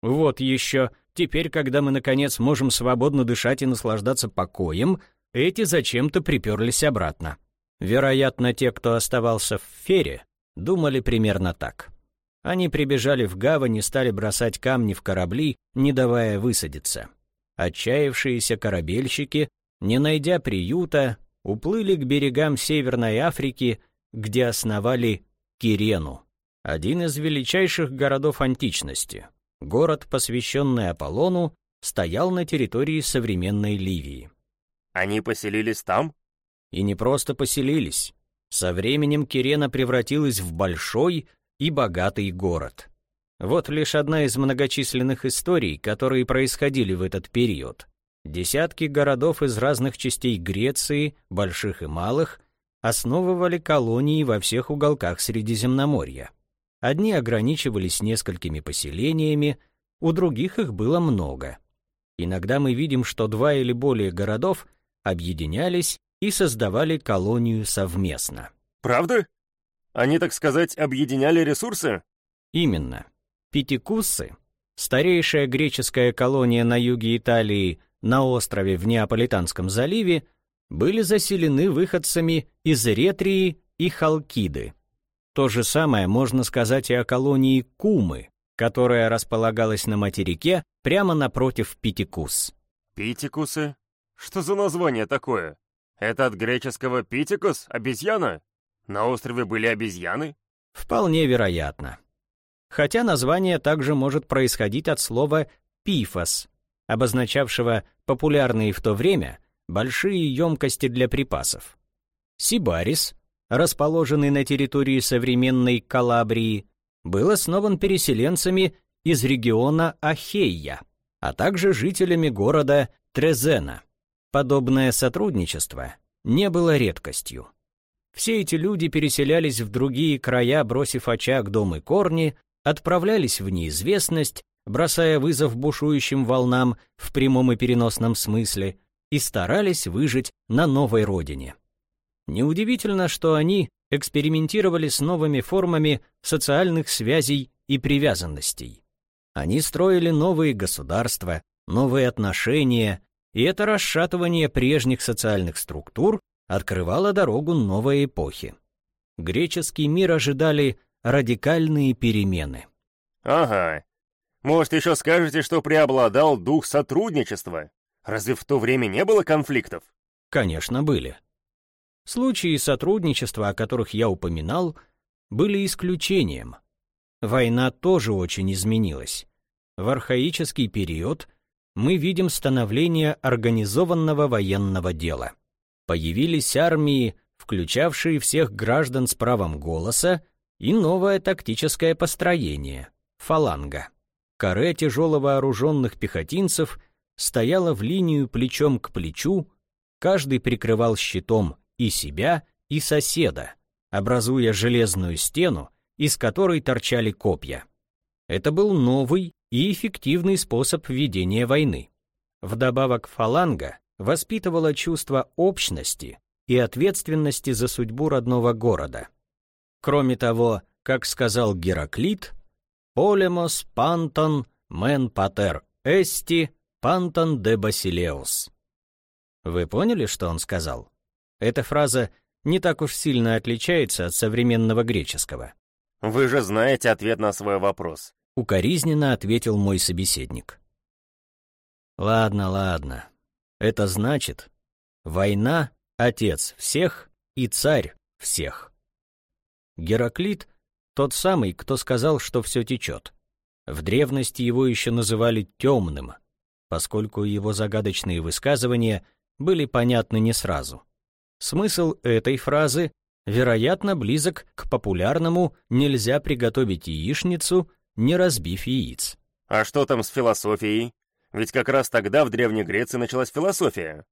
Вот еще, теперь, когда мы, наконец, можем свободно дышать и наслаждаться покоем, эти зачем-то приперлись обратно. Вероятно, те, кто оставался в фере, думали примерно так. Они прибежали в гавань и стали бросать камни в корабли, не давая высадиться. Отчаявшиеся корабельщики, не найдя приюта, уплыли к берегам Северной Африки, где основали Кирену, один из величайших городов античности. Город, посвященный Аполлону, стоял на территории современной Ливии. Они поселились там? И не просто поселились. Со временем Кирена превратилась в большой и богатый город. Вот лишь одна из многочисленных историй, которые происходили в этот период. Десятки городов из разных частей Греции, больших и малых, основывали колонии во всех уголках Средиземноморья. Одни ограничивались несколькими поселениями, у других их было много. Иногда мы видим, что два или более городов объединялись и создавали колонию совместно. Правда? Они, так сказать, объединяли ресурсы? Именно. Пятикуссы, старейшая греческая колония на юге Италии на острове в Неаполитанском заливе, были заселены выходцами из Ретрии и Халкиды. То же самое можно сказать и о колонии Кумы, которая располагалась на материке прямо напротив Питикус. Питикусы? Что за название такое? Это от греческого «питикус» — обезьяна? На острове были обезьяны? Вполне вероятно. Хотя название также может происходить от слова «пифос», обозначавшего популярные в то время большие емкости для припасов. Сибарис расположенный на территории современной Калабрии, был основан переселенцами из региона Ахейя, а также жителями города Трезена. Подобное сотрудничество не было редкостью. Все эти люди переселялись в другие края, бросив очаг, дом и корни, отправлялись в неизвестность, бросая вызов бушующим волнам в прямом и переносном смысле, и старались выжить на новой родине. Неудивительно, что они экспериментировали с новыми формами социальных связей и привязанностей. Они строили новые государства, новые отношения, и это расшатывание прежних социальных структур открывало дорогу новой эпохи. Греческий мир ожидали радикальные перемены. Ага. Может, еще скажете, что преобладал дух сотрудничества? Разве в то время не было конфликтов? Конечно, были. Случаи сотрудничества, о которых я упоминал, были исключением. Война тоже очень изменилась. В архаический период мы видим становление организованного военного дела. Появились армии, включавшие всех граждан с правом голоса, и новое тактическое построение — фаланга. Каре тяжело вооруженных пехотинцев стояла в линию плечом к плечу, каждый прикрывал щитом и себя, и соседа, образуя железную стену, из которой торчали копья. Это был новый и эффективный способ ведения войны. Вдобавок фаланга воспитывала чувство общности и ответственности за судьбу родного города. Кроме того, как сказал Гераклит, «Полемос пантон мен патер эсти пантон де басилеус». Вы поняли, что он сказал? Эта фраза не так уж сильно отличается от современного греческого. Вы же знаете ответ на свой вопрос. Укоризненно ответил мой собеседник. Ладно, ладно. Это значит, война — отец всех и царь всех. Гераклит — тот самый, кто сказал, что все течет. В древности его еще называли темным, поскольку его загадочные высказывания были понятны не сразу. Смысл этой фразы, вероятно, близок к популярному «нельзя приготовить яичницу, не разбив яиц». А что там с философией? Ведь как раз тогда в Древней Греции началась философия.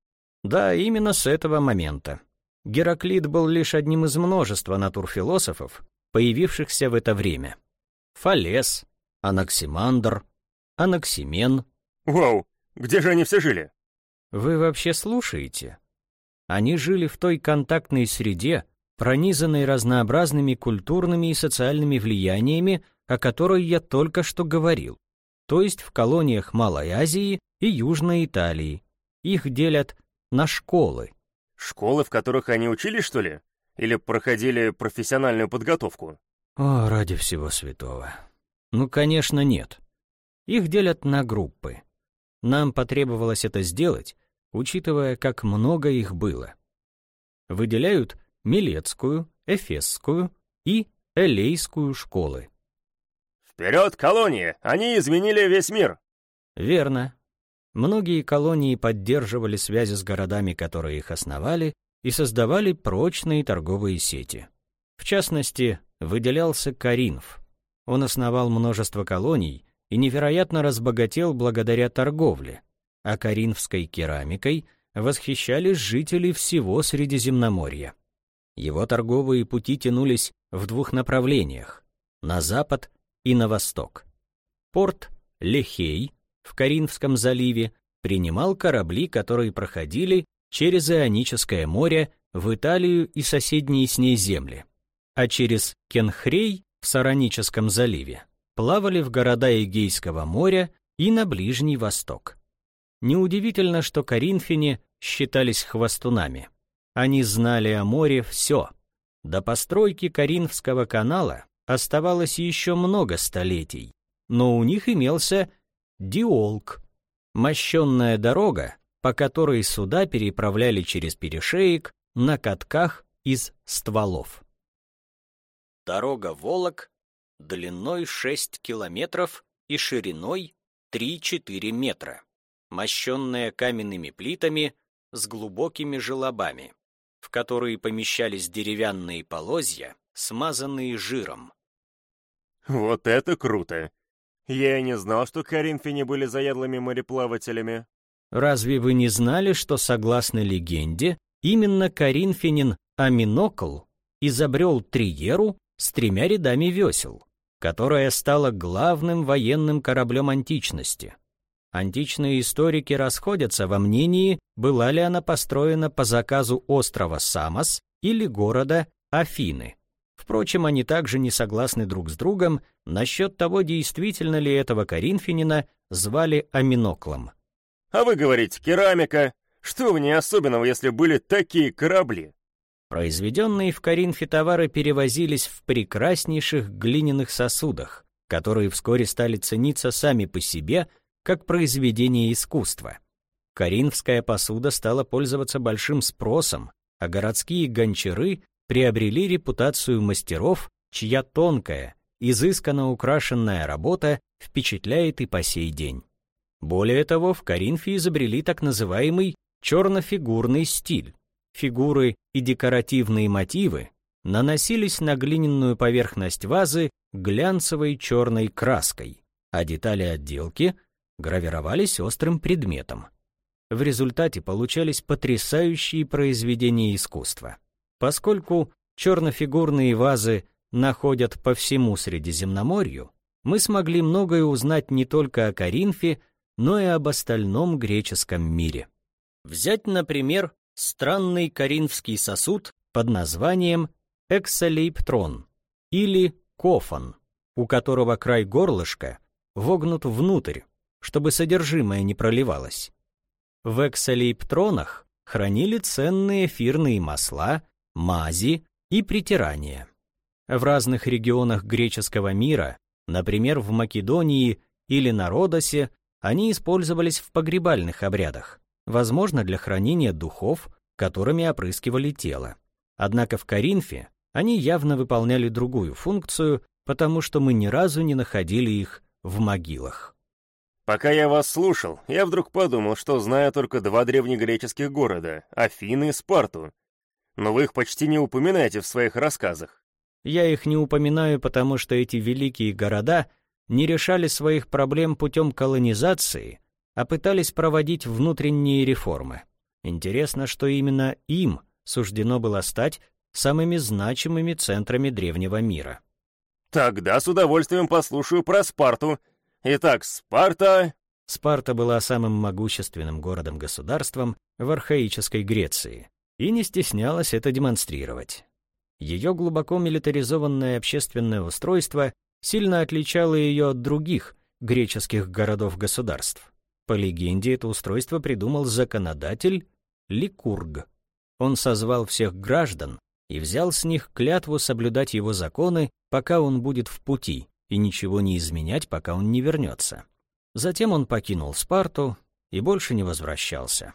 Да, именно с этого момента. Гераклит был лишь одним из множества натурфилософов, появившихся в это время. Фалес, Анаксимандр, Анаксимен. Вау, где же они все жили? Вы вообще слушаете? Они жили в той контактной среде, пронизанной разнообразными культурными и социальными влияниями, о которой я только что говорил, то есть в колониях Малой Азии и Южной Италии. Их делят на школы. Школы, в которых они учились, что ли? Или проходили профессиональную подготовку? О, ради всего святого. Ну, конечно, нет. Их делят на группы. Нам потребовалось это сделать, учитывая, как много их было. Выделяют Милецкую, Эфесскую и Элейскую школы. «Вперед, колонии! Они изменили весь мир!» Верно. Многие колонии поддерживали связи с городами, которые их основали, и создавали прочные торговые сети. В частности, выделялся Каринф. Он основал множество колоний и невероятно разбогател благодаря торговле, а коринфской керамикой восхищались жители всего Средиземноморья. Его торговые пути тянулись в двух направлениях — на запад и на восток. Порт Лехей в Каринфском заливе принимал корабли, которые проходили через Ионическое море в Италию и соседние с ней земли, а через Кенхрей в Сароническом заливе плавали в города Эгейского моря и на Ближний Восток. Неудивительно, что коринфяне считались хвостунами. Они знали о море все. До постройки Коринфского канала оставалось еще много столетий, но у них имелся диолк, мощенная дорога, по которой суда переправляли через перешеек на катках из стволов. Дорога Волок длиной 6 километров и шириной 3-4 метра, мощенная каменными плитами с глубокими желобами, в которые помещались деревянные полозья, смазанные жиром. Вот это круто! Я и не знал, что коринфяне были заядлыми мореплавателями. Разве вы не знали, что, согласно легенде, именно коринфянин Аминокл изобрел триеру с тремя рядами весел, которая стала главным военным кораблем античности. Античные историки расходятся во мнении, была ли она построена по заказу острова Самос или города Афины. Впрочем, они также не согласны друг с другом насчет того, действительно ли этого коринфянина звали Аминоклом. «А вы говорите, керамика. Что в ней особенного, если были такие корабли?» Произведенные в Коринфе товары перевозились в прекраснейших глиняных сосудах, которые вскоре стали цениться сами по себе как произведение искусства. Коринфская посуда стала пользоваться большим спросом, а городские гончары приобрели репутацию мастеров, чья тонкая, изысканно украшенная работа впечатляет и по сей день. Более того, в Коринфе изобрели так называемый чернофигурный стиль, фигуры и декоративные мотивы наносились на глиняную поверхность вазы глянцевой черной краской, а детали отделки гравировались острым предметом. В результате получались потрясающие произведения искусства. Поскольку чернофигурные вазы находят по всему Средиземноморью, мы смогли многое узнать не только о Коринфе, но и об остальном греческом мире. Взять, например, странный коринфский сосуд под названием эксолейптрон или кофон, у которого край горлышка вогнут внутрь, чтобы содержимое не проливалось. В эксолейптронах хранили ценные эфирные масла, мази и притирания. В разных регионах греческого мира, например, в Македонии или на Родосе, они использовались в погребальных обрядах, возможно, для хранения духов, которыми опрыскивали тело. Однако в Коринфе они явно выполняли другую функцию, потому что мы ни разу не находили их в могилах. Пока я вас слушал, я вдруг подумал, что знаю только два древнегреческих города — Афины и Спарту. Но вы их почти не упоминаете в своих рассказах. Я их не упоминаю, потому что эти великие города не решали своих проблем путем колонизации, а пытались проводить внутренние реформы. Интересно, что именно им суждено было стать самыми значимыми центрами древнего мира. Тогда с удовольствием послушаю про Спарту. Итак, Спарта... Спарта была самым могущественным городом-государством в архаической Греции и не стеснялась это демонстрировать. Ее глубоко милитаризованное общественное устройство сильно отличало ее от других греческих городов-государств. По легенде, это устройство придумал законодатель Ликург. Он созвал всех граждан и взял с них клятву соблюдать его законы, пока он будет в пути, и ничего не изменять, пока он не вернется. Затем он покинул Спарту и больше не возвращался.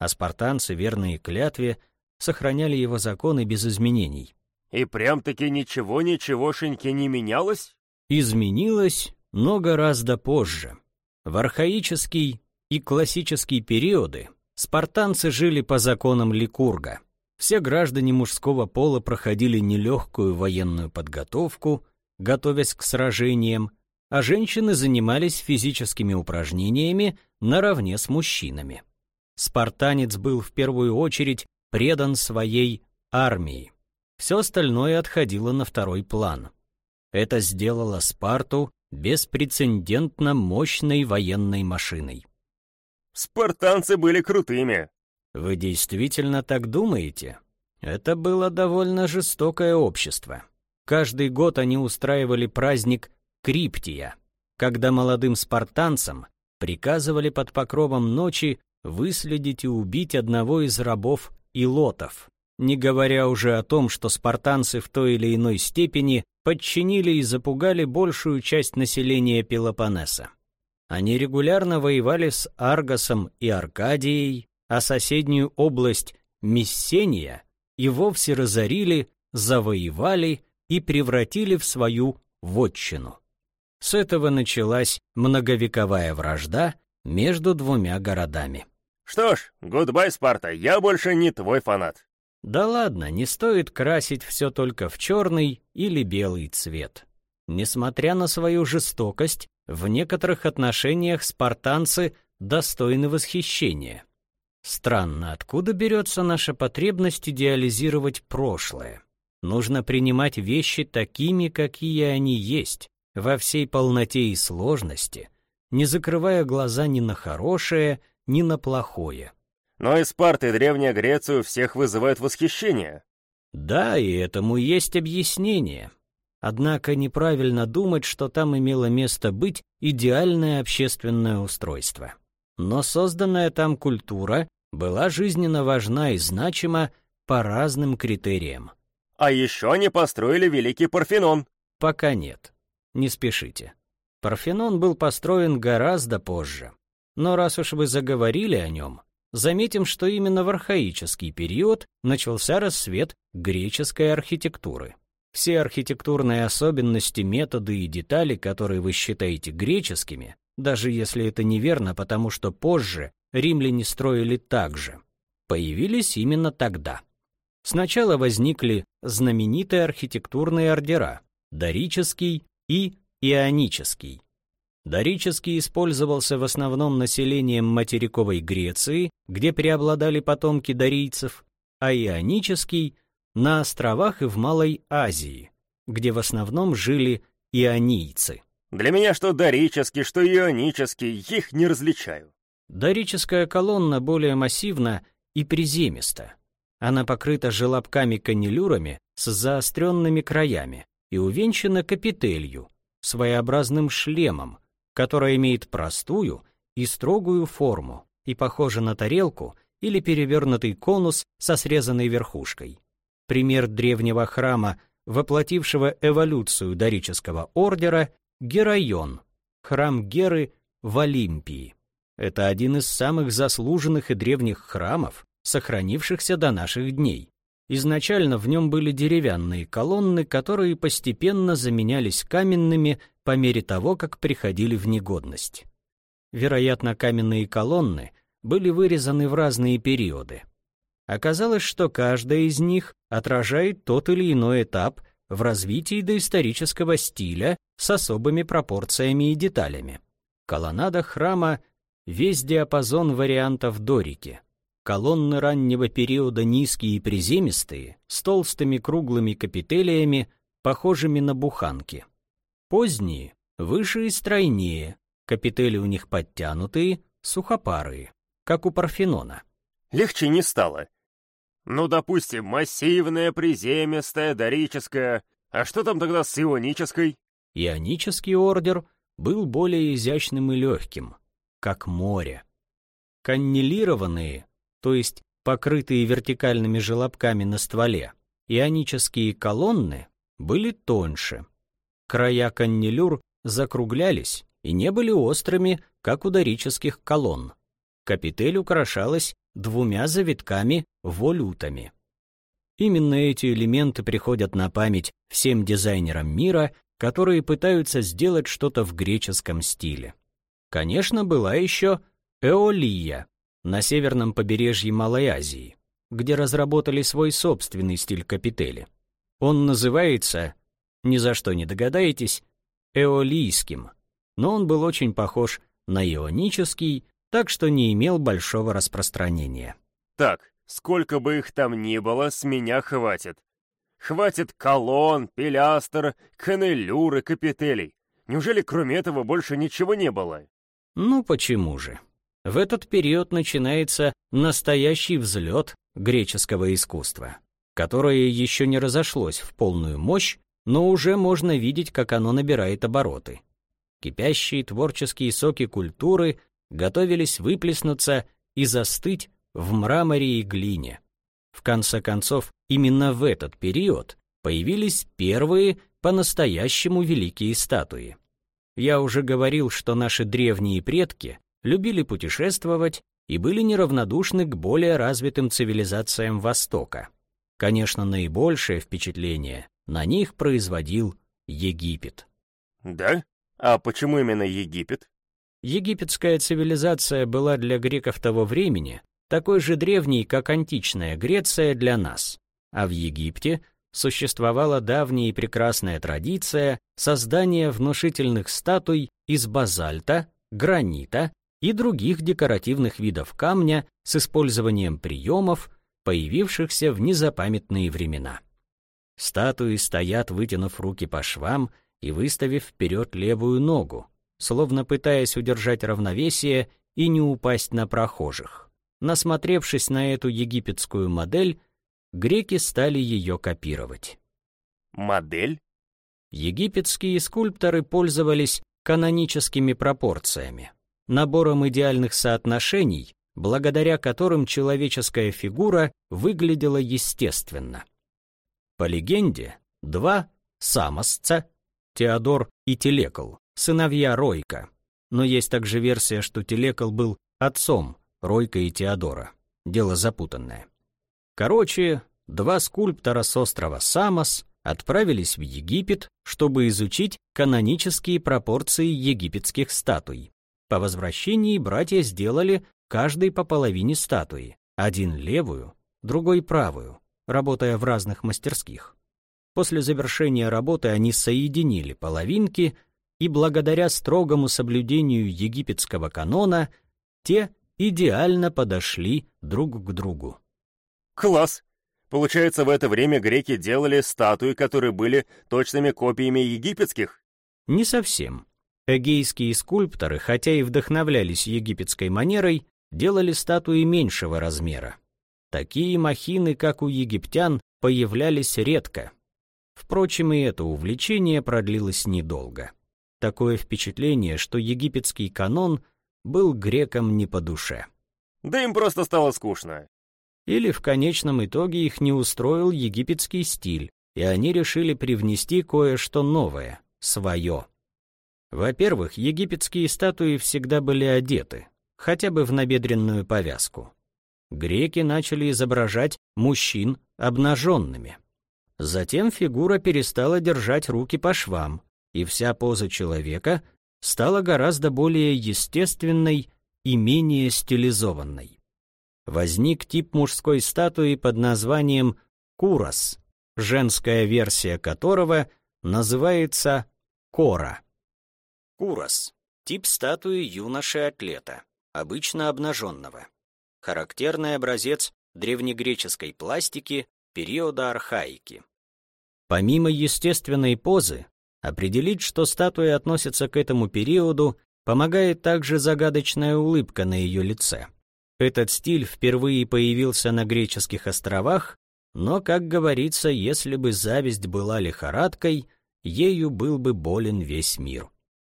А спартанцы, верные клятве, сохраняли его законы без изменений. «И прям-таки ничего-ничегошеньки не менялось?» Изменилось, но гораздо позже. В архаический и классический периоды спартанцы жили по законам Ликурга — все граждане мужского пола проходили нелегкую военную подготовку, готовясь к сражениям, а женщины занимались физическими упражнениями наравне с мужчинами. Спартанец был в первую очередь предан своей армии. Все остальное отходило на второй план. Это сделало Спарту беспрецедентно мощной военной машиной. «Спартанцы были крутыми», вы действительно так думаете? Это было довольно жестокое общество. Каждый год они устраивали праздник Криптия, когда молодым спартанцам приказывали под покровом ночи выследить и убить одного из рабов илотов, не говоря уже о том, что спартанцы в той или иной степени подчинили и запугали большую часть населения Пелопоннеса. Они регулярно воевали с Аргосом и Аркадией, а соседнюю область Мессения и вовсе разорили, завоевали и превратили в свою вотчину. С этого началась многовековая вражда между двумя городами. «Что ж, гудбай, Спарта, я больше не твой фанат». Да ладно, не стоит красить все только в черный или белый цвет. Несмотря на свою жестокость, в некоторых отношениях спартанцы достойны восхищения. Странно, откуда берется наша потребность идеализировать прошлое? Нужно принимать вещи такими, какие они есть, во всей полноте и сложности, не закрывая глаза ни на хорошее, ни на плохое. Но и Спарта и Древняя Греция всех вызывают восхищение. Да, и этому есть объяснение. Однако неправильно думать, что там имело место быть идеальное общественное устройство но созданная там культура была жизненно важна и значима по разным критериям. А еще они построили Великий Парфенон. Пока нет. Не спешите. Парфенон был построен гораздо позже. Но раз уж вы заговорили о нем, заметим, что именно в архаический период начался рассвет греческой архитектуры. Все архитектурные особенности, методы и детали, которые вы считаете греческими, даже если это неверно, потому что позже римляне строили так же, появились именно тогда. Сначала возникли знаменитые архитектурные ордера – дорический и ионический. Дорический использовался в основном населением материковой Греции, где преобладали потомки дарийцев, а ионический – на островах и в Малой Азии, где в основном жили ионийцы. Для меня что дорический, что ионический, их не различаю. Дорическая колонна более массивна и приземиста. Она покрыта желобками-канилюрами с заостренными краями и увенчана капителью, своеобразным шлемом, который имеет простую и строгую форму и похожа на тарелку или перевернутый конус со срезанной верхушкой. Пример древнего храма воплотившего эволюцию дорического ордера, Герайон, храм Геры в Олимпии. Это один из самых заслуженных и древних храмов, сохранившихся до наших дней. Изначально в нем были деревянные колонны, которые постепенно заменялись каменными по мере того, как приходили в негодность. Вероятно, каменные колонны были вырезаны в разные периоды. Оказалось, что каждая из них отражает тот или иной этап в развитии доисторического стиля с особыми пропорциями и деталями. Колоннада храма — весь диапазон вариантов дорики. Колонны раннего периода низкие и приземистые, с толстыми круглыми капителиями, похожими на буханки. Поздние — выше и стройнее, капители у них подтянутые, сухопарые, как у Парфенона. Легче не стало. Ну, допустим, массивная, приземистая, дорическая. А что там тогда с ионической? Ионический ордер был более изящным и легким, как море. Каннелированные, то есть покрытые вертикальными желобками на стволе, ионические колонны были тоньше. Края каннелюр закруглялись и не были острыми, как у дорических колонн. Капитель украшалась двумя завитками волютами. Именно эти элементы приходят на память всем дизайнерам мира, которые пытаются сделать что-то в греческом стиле. Конечно, была еще Эолия на северном побережье Малой Азии, где разработали свой собственный стиль капители. Он называется, ни за что не догадаетесь, эолийским, но он был очень похож на ионический так что не имел большого распространения. Так, сколько бы их там ни было, с меня хватит. Хватит колонн, пилястр, канелюр и капителей. Неужели кроме этого больше ничего не было? Ну почему же? В этот период начинается настоящий взлет греческого искусства, которое еще не разошлось в полную мощь, но уже можно видеть, как оно набирает обороты. Кипящие творческие соки культуры готовились выплеснуться и застыть в мраморе и глине. В конце концов, именно в этот период появились первые по-настоящему великие статуи. Я уже говорил, что наши древние предки любили путешествовать и были неравнодушны к более развитым цивилизациям Востока. Конечно, наибольшее впечатление на них производил Египет. Да? А почему именно Египет? Египетская цивилизация была для греков того времени такой же древней, как античная Греция для нас. А в Египте существовала давняя и прекрасная традиция создания внушительных статуй из базальта, гранита и других декоративных видов камня с использованием приемов, появившихся в незапамятные времена. Статуи стоят, вытянув руки по швам и выставив вперед левую ногу, словно пытаясь удержать равновесие и не упасть на прохожих. Насмотревшись на эту египетскую модель, греки стали ее копировать. Модель? Египетские скульпторы пользовались каноническими пропорциями, набором идеальных соотношений, благодаря которым человеческая фигура выглядела естественно. По легенде, два самосца, Теодор и Телекл, сыновья Ройка. Но есть также версия, что Телекл был отцом Ройка и Теодора. Дело запутанное. Короче, два скульптора с острова Самос отправились в Египет, чтобы изучить канонические пропорции египетских статуй. По возвращении братья сделали каждый по половине статуи, один левую, другой правую, работая в разных мастерских. После завершения работы они соединили половинки – и благодаря строгому соблюдению египетского канона те идеально подошли друг к другу. Класс! Получается, в это время греки делали статуи, которые были точными копиями египетских? Не совсем. Эгейские скульпторы, хотя и вдохновлялись египетской манерой, делали статуи меньшего размера. Такие махины, как у египтян, появлялись редко. Впрочем, и это увлечение продлилось недолго. Такое впечатление, что египетский канон был грекам не по душе. Да им просто стало скучно. Или в конечном итоге их не устроил египетский стиль, и они решили привнести кое-что новое, свое. Во-первых, египетские статуи всегда были одеты, хотя бы в набедренную повязку. Греки начали изображать мужчин обнаженными. Затем фигура перестала держать руки по швам, и вся поза человека стала гораздо более естественной и менее стилизованной. Возник тип мужской статуи под названием курас, женская версия которого называется кора. Курас – тип статуи юноши-атлета, обычно обнаженного. Характерный образец древнегреческой пластики периода архаики. Помимо естественной позы, определить, что статуя относится к этому периоду, помогает также загадочная улыбка на ее лице. Этот стиль впервые появился на греческих островах, но, как говорится, если бы зависть была лихорадкой, ею был бы болен весь мир.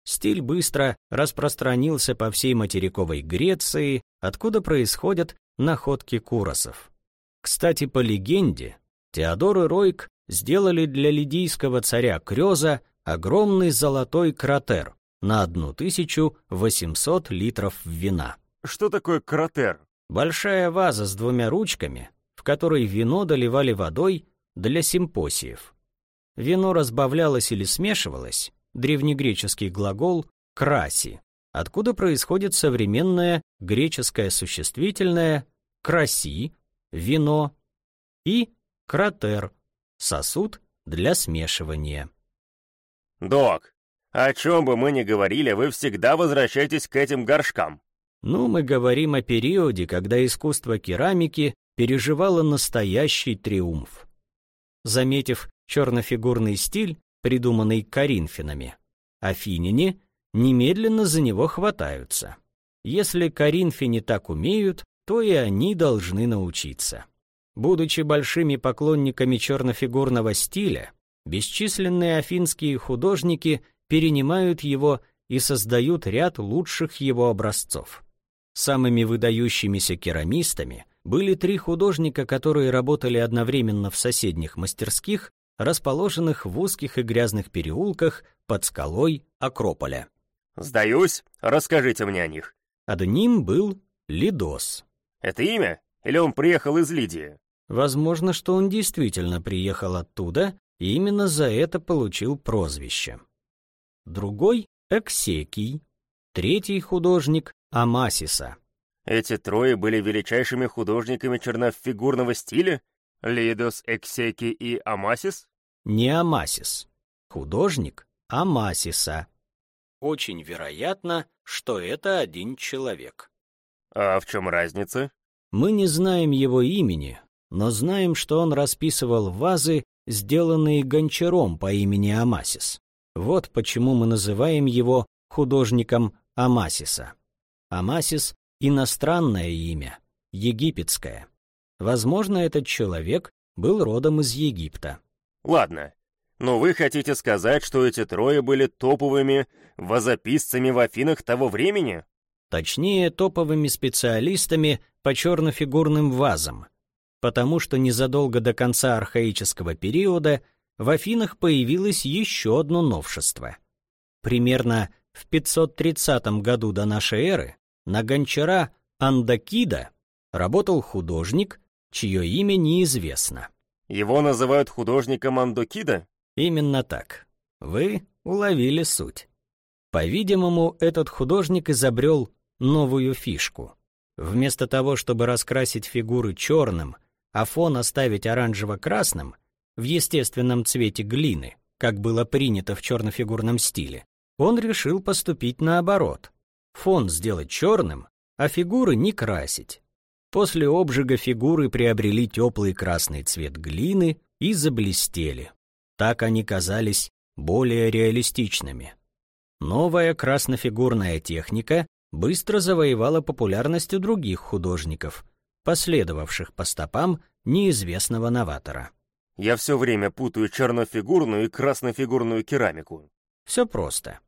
Стиль быстро распространился по всей материковой Греции, откуда происходят находки куросов. Кстати, по легенде, Теодор и Ройк сделали для лидийского царя Крёза огромный золотой кратер на 1800 литров вина. Что такое кратер? Большая ваза с двумя ручками, в которой вино доливали водой для симпосиев. Вино разбавлялось или смешивалось, древнегреческий глагол «краси», откуда происходит современное греческое существительное «краси», «вино» и «кратер», сосуд для смешивания. Док, о чем бы мы ни говорили, вы всегда возвращаетесь к этим горшкам. Ну, мы говорим о периоде, когда искусство керамики переживало настоящий триумф. Заметив чернофигурный стиль, придуманный коринфянами. Афиняне немедленно за него хватаются. Если коринфяне так умеют, то и они должны научиться. Будучи большими поклонниками чернофигурного стиля, бесчисленные афинские художники перенимают его и создают ряд лучших его образцов. Самыми выдающимися керамистами были три художника, которые работали одновременно в соседних мастерских расположенных в узких и грязных переулках под скалой Акрополя. «Сдаюсь, расскажите мне о них». Одним был Лидос. «Это имя? Или он приехал из Лидии?» Возможно, что он действительно приехал оттуда и именно за это получил прозвище. Другой — Эксекий. Третий художник — Амасиса. Эти трое были величайшими художниками чернофигурного стиля? Лидос, Эксеки и Амасис? Не Амасис. Художник Амасиса. Очень вероятно, что это один человек. А в чем разница? Мы не знаем его имени, но знаем, что он расписывал вазы, сделанные гончаром по имени Амасис. Вот почему мы называем его художником Амасиса. Амасис — иностранное имя, египетское. Возможно, этот человек был родом из Египта. Ладно, но вы хотите сказать, что эти трое были топовыми вазописцами в Афинах того времени? Точнее, топовыми специалистами по чернофигурным вазам, потому что незадолго до конца архаического периода в Афинах появилось еще одно новшество. Примерно в 530 году до нашей эры на гончара Андакида работал художник, чье имя неизвестно. Его называют художником Андокида? Именно так. Вы уловили суть. По-видимому, этот художник изобрел новую фишку. Вместо того, чтобы раскрасить фигуры черным, а фон оставить оранжево-красным, в естественном цвете глины, как было принято в чернофигурном стиле, он решил поступить наоборот. Фон сделать черным, а фигуры не красить. После обжига фигуры приобрели теплый красный цвет глины и заблестели. Так они казались более реалистичными. Новая краснофигурная техника быстро завоевала популярность у других художников, последовавших по стопам неизвестного новатора. Я все время путаю чернофигурную и краснофигурную керамику. Все просто.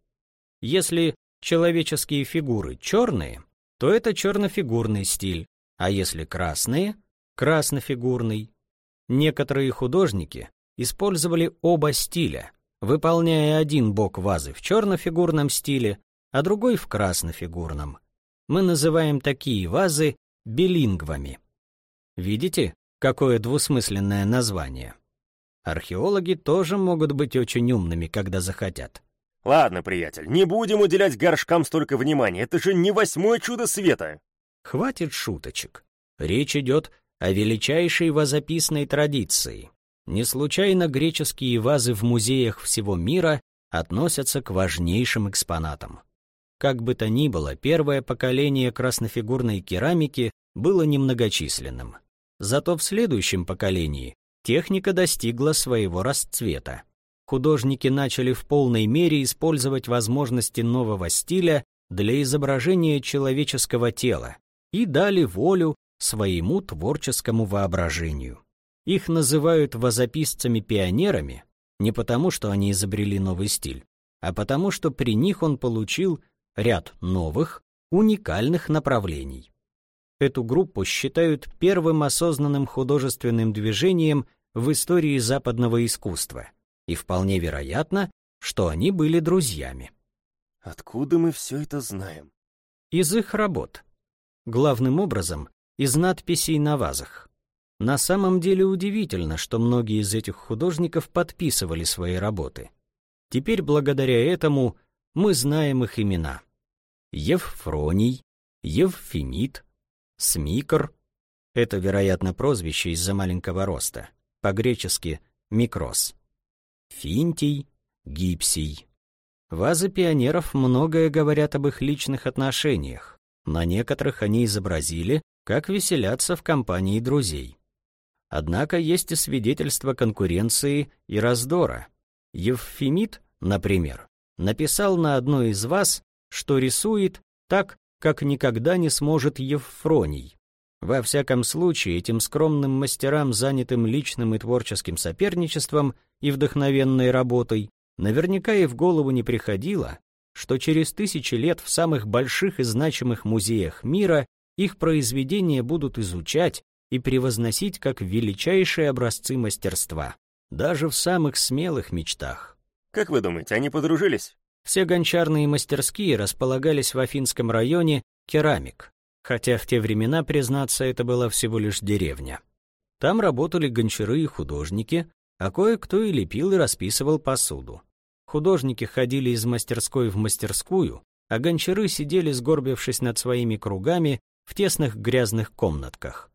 Если человеческие фигуры черные, то это чернофигурный стиль, а если красные — краснофигурный. Некоторые художники использовали оба стиля, выполняя один бок вазы в чернофигурном стиле, а другой в краснофигурном. Мы называем такие вазы билингвами. Видите, какое двусмысленное название? Археологи тоже могут быть очень умными, когда захотят. Ладно, приятель, не будем уделять горшкам столько внимания, это же не восьмое чудо света. Хватит шуточек. Речь идет о величайшей вазописной традиции. Не случайно греческие вазы в музеях всего мира относятся к важнейшим экспонатам. Как бы то ни было, первое поколение краснофигурной керамики было немногочисленным. Зато в следующем поколении техника достигла своего расцвета. Художники начали в полной мере использовать возможности нового стиля для изображения человеческого тела и дали волю своему творческому воображению. Их называют вазописцами-пионерами не потому, что они изобрели новый стиль, а потому, что при них он получил ряд новых, уникальных направлений. Эту группу считают первым осознанным художественным движением в истории западного искусства, и вполне вероятно, что они были друзьями. Откуда мы все это знаем? Из их работ. Главным образом, из надписей на вазах. На самом деле удивительно, что многие из этих художников подписывали свои работы. Теперь благодаря этому мы знаем их имена. Евфроний, Евфимит, Смикр — это, вероятно, прозвище из-за маленького роста, по-гречески «микрос». Финтий, Гипсий. Вазы пионеров многое говорят об их личных отношениях. На некоторых они изобразили, как веселятся в компании друзей. Однако есть и свидетельства конкуренции и раздора. Евфимит, например, написал на одной из вас, что рисует так, как никогда не сможет Евфроний. Во всяком случае, этим скромным мастерам, занятым личным и творческим соперничеством и вдохновенной работой, наверняка и в голову не приходило, что через тысячи лет в самых больших и значимых музеях мира их произведения будут изучать и превозносить как величайшие образцы мастерства, даже в самых смелых мечтах. Как вы думаете, они подружились? Все гончарные мастерские располагались в Афинском районе Керамик, хотя в те времена, признаться, это была всего лишь деревня. Там работали гончары и художники, а кое-кто и лепил и расписывал посуду. Художники ходили из мастерской в мастерскую, а гончары сидели, сгорбившись над своими кругами в тесных грязных комнатках.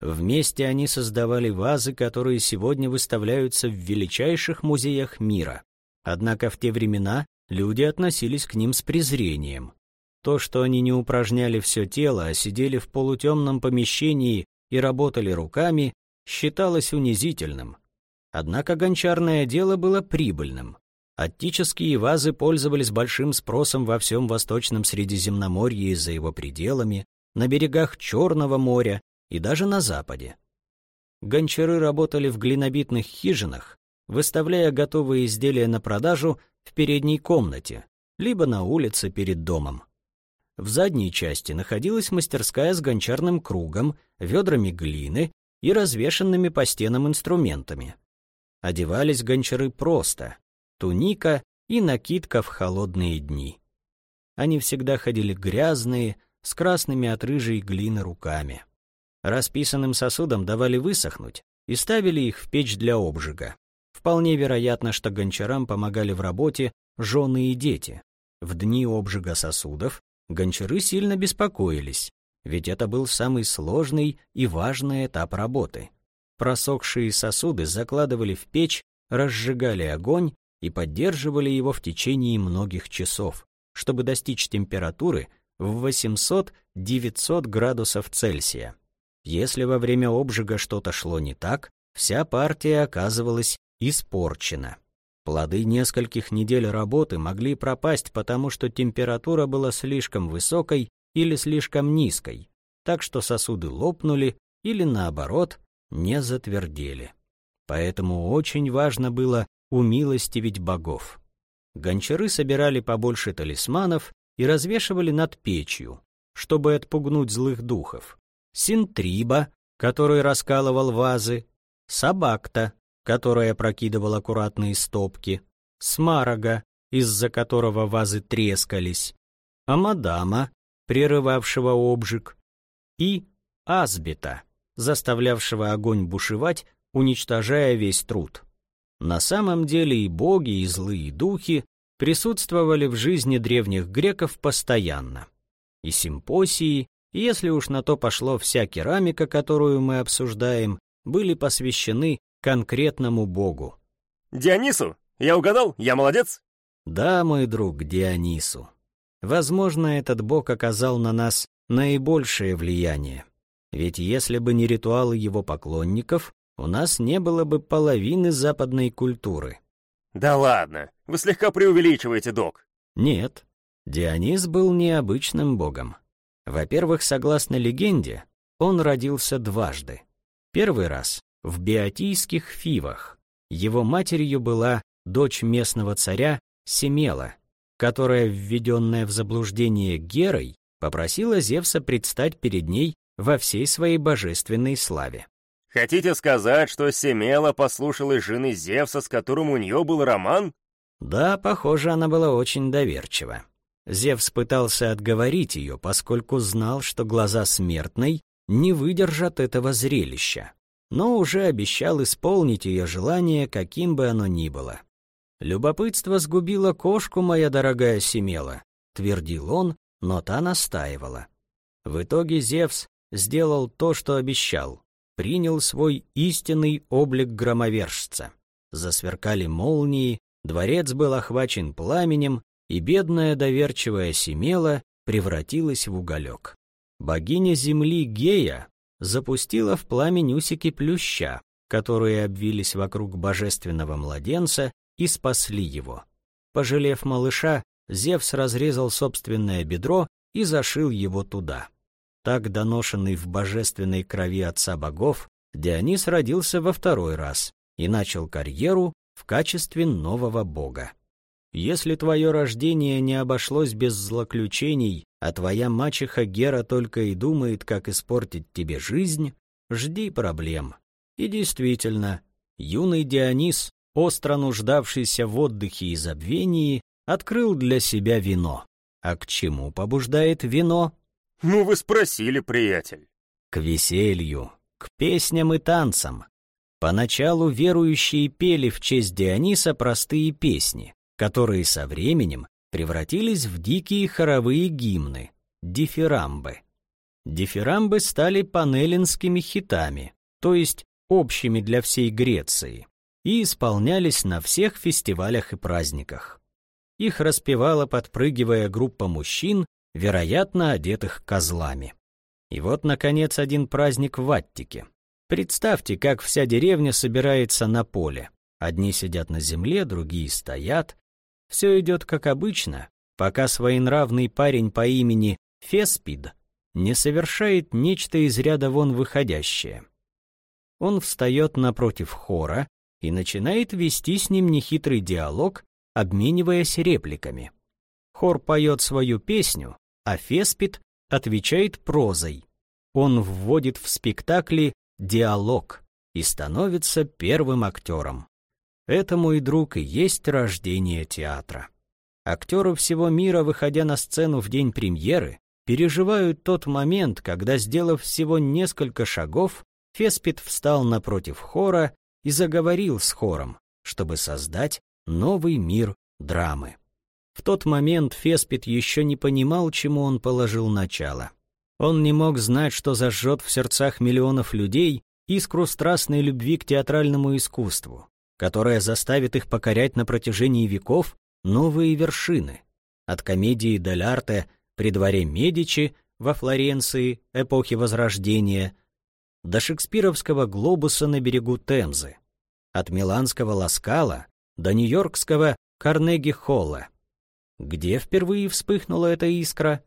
Вместе они создавали вазы, которые сегодня выставляются в величайших музеях мира. Однако в те времена люди относились к ним с презрением. То, что они не упражняли все тело, а сидели в полутемном помещении и работали руками, считалось унизительным. Однако гончарное дело было прибыльным. Аттические вазы пользовались большим спросом во всем Восточном Средиземноморье и за его пределами, на берегах Черного моря и даже на Западе. Гончары работали в глинобитных хижинах, выставляя готовые изделия на продажу в передней комнате, либо на улице перед домом. В задней части находилась мастерская с гончарным кругом, ведрами глины и развешенными по стенам инструментами. Одевались гончары просто, туника и накидка в холодные дни. Они всегда ходили грязные, с красными от рыжей глины руками. Расписанным сосудам давали высохнуть и ставили их в печь для обжига. Вполне вероятно, что гончарам помогали в работе жены и дети. В дни обжига сосудов гончары сильно беспокоились, ведь это был самый сложный и важный этап работы. Просохшие сосуды закладывали в печь, разжигали огонь и поддерживали его в течение многих часов, чтобы достичь температуры в 800-900 градусов Цельсия. Если во время обжига что-то шло не так, вся партия оказывалась испорчена. Плоды нескольких недель работы могли пропасть, потому что температура была слишком высокой или слишком низкой, так что сосуды лопнули или, наоборот, не затвердели. Поэтому очень важно было умилостивить богов. Гончары собирали побольше талисманов и развешивали над печью, чтобы отпугнуть злых духов. Синтриба, который раскалывал вазы, Сабакта, которая прокидывал аккуратные стопки, смарага, из-за которого вазы трескались, а мадама, прерывавшего обжиг, и асбита, заставлявшего огонь бушевать, уничтожая весь труд. На самом деле и боги, и злые духи присутствовали в жизни древних греков постоянно. И симпосии, если уж на то пошло вся керамика, которую мы обсуждаем, были посвящены конкретному богу. Дионису? Я угадал? Я молодец? Да, мой друг, Дионису. Возможно, этот бог оказал на нас наибольшее влияние. Ведь если бы не ритуалы его поклонников, у нас не было бы половины западной культуры. Да ладно, вы слегка преувеличиваете, док. Нет, Дионис был необычным богом. Во-первых, согласно легенде, он родился дважды. Первый раз в биотийских фивах. Его матерью была дочь местного царя Семела, которая, введенная в заблуждение Герой, попросила Зевса предстать перед ней во всей своей божественной славе. Хотите сказать, что Семела послушалась жены Зевса, с которым у нее был роман? Да, похоже, она была очень доверчива. Зевс пытался отговорить ее, поскольку знал, что глаза смертной не выдержат этого зрелища, но уже обещал исполнить ее желание, каким бы оно ни было. «Любопытство сгубило кошку, моя дорогая Семела», — твердил он, но та настаивала. В итоге Зевс сделал то, что обещал, принял свой истинный облик громовержца. Засверкали молнии, дворец был охвачен пламенем, и бедная доверчивая Семела превратилась в уголек. Богиня земли Гея запустила в пламень усики плюща, которые обвились вокруг божественного младенца и спасли его. Пожалев малыша, Зевс разрезал собственное бедро и зашил его туда. Так доношенный в божественной крови отца богов, Дионис родился во второй раз и начал карьеру в качестве нового бога. Если твое рождение не обошлось без злоключений, а твоя мачеха Гера только и думает, как испортить тебе жизнь, жди проблем. И действительно, юный Дионис, остро нуждавшийся в отдыхе и забвении, открыл для себя вино. А к чему побуждает вино? Ну вы спросили, приятель. К веселью, к песням и танцам. Поначалу верующие пели в честь Диониса простые песни, которые со временем превратились в дикие хоровые гимны — дифирамбы. Дифирамбы стали панелинскими хитами, то есть общими для всей Греции, и исполнялись на всех фестивалях и праздниках. Их распевала, подпрыгивая группа мужчин, вероятно, одетых козлами. И вот, наконец, один праздник в Аттике. Представьте, как вся деревня собирается на поле. Одни сидят на земле, другие стоят, все идет как обычно, пока своенравный парень по имени Феспид не совершает нечто из ряда вон выходящее. Он встает напротив хора и начинает вести с ним нехитрый диалог, обмениваясь репликами. Хор поет свою песню, а Феспид отвечает прозой. Он вводит в спектакли диалог и становится первым актером. Это, мой друг, и есть рождение театра. Актеры всего мира, выходя на сцену в день премьеры, переживают тот момент, когда, сделав всего несколько шагов, Феспит встал напротив хора и заговорил с хором, чтобы создать новый мир драмы. В тот момент Феспит еще не понимал, чему он положил начало. Он не мог знать, что зажжет в сердцах миллионов людей искру страстной любви к театральному искусству, которая заставит их покорять на протяжении веков новые вершины. От комедии «Дель Арте» при дворе Медичи во Флоренции эпохи Возрождения до шекспировского «Глобуса» на берегу Темзы, от миланского «Ласкала» до нью-йоркского «Карнеги-Холла». Где впервые вспыхнула эта искра?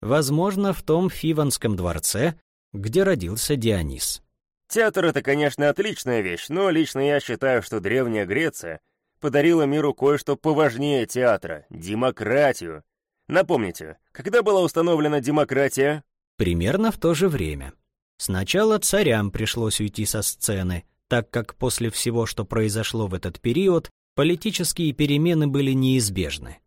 Возможно, в том Фиванском дворце, где родился Дионис. Театр — это, конечно, отличная вещь, но лично я считаю, что Древняя Греция подарила миру кое-что поважнее театра — демократию. Напомните, когда была установлена демократия? Примерно в то же время. Сначала царям пришлось уйти со сцены, так как после всего, что произошло в этот период, политические перемены были неизбежны.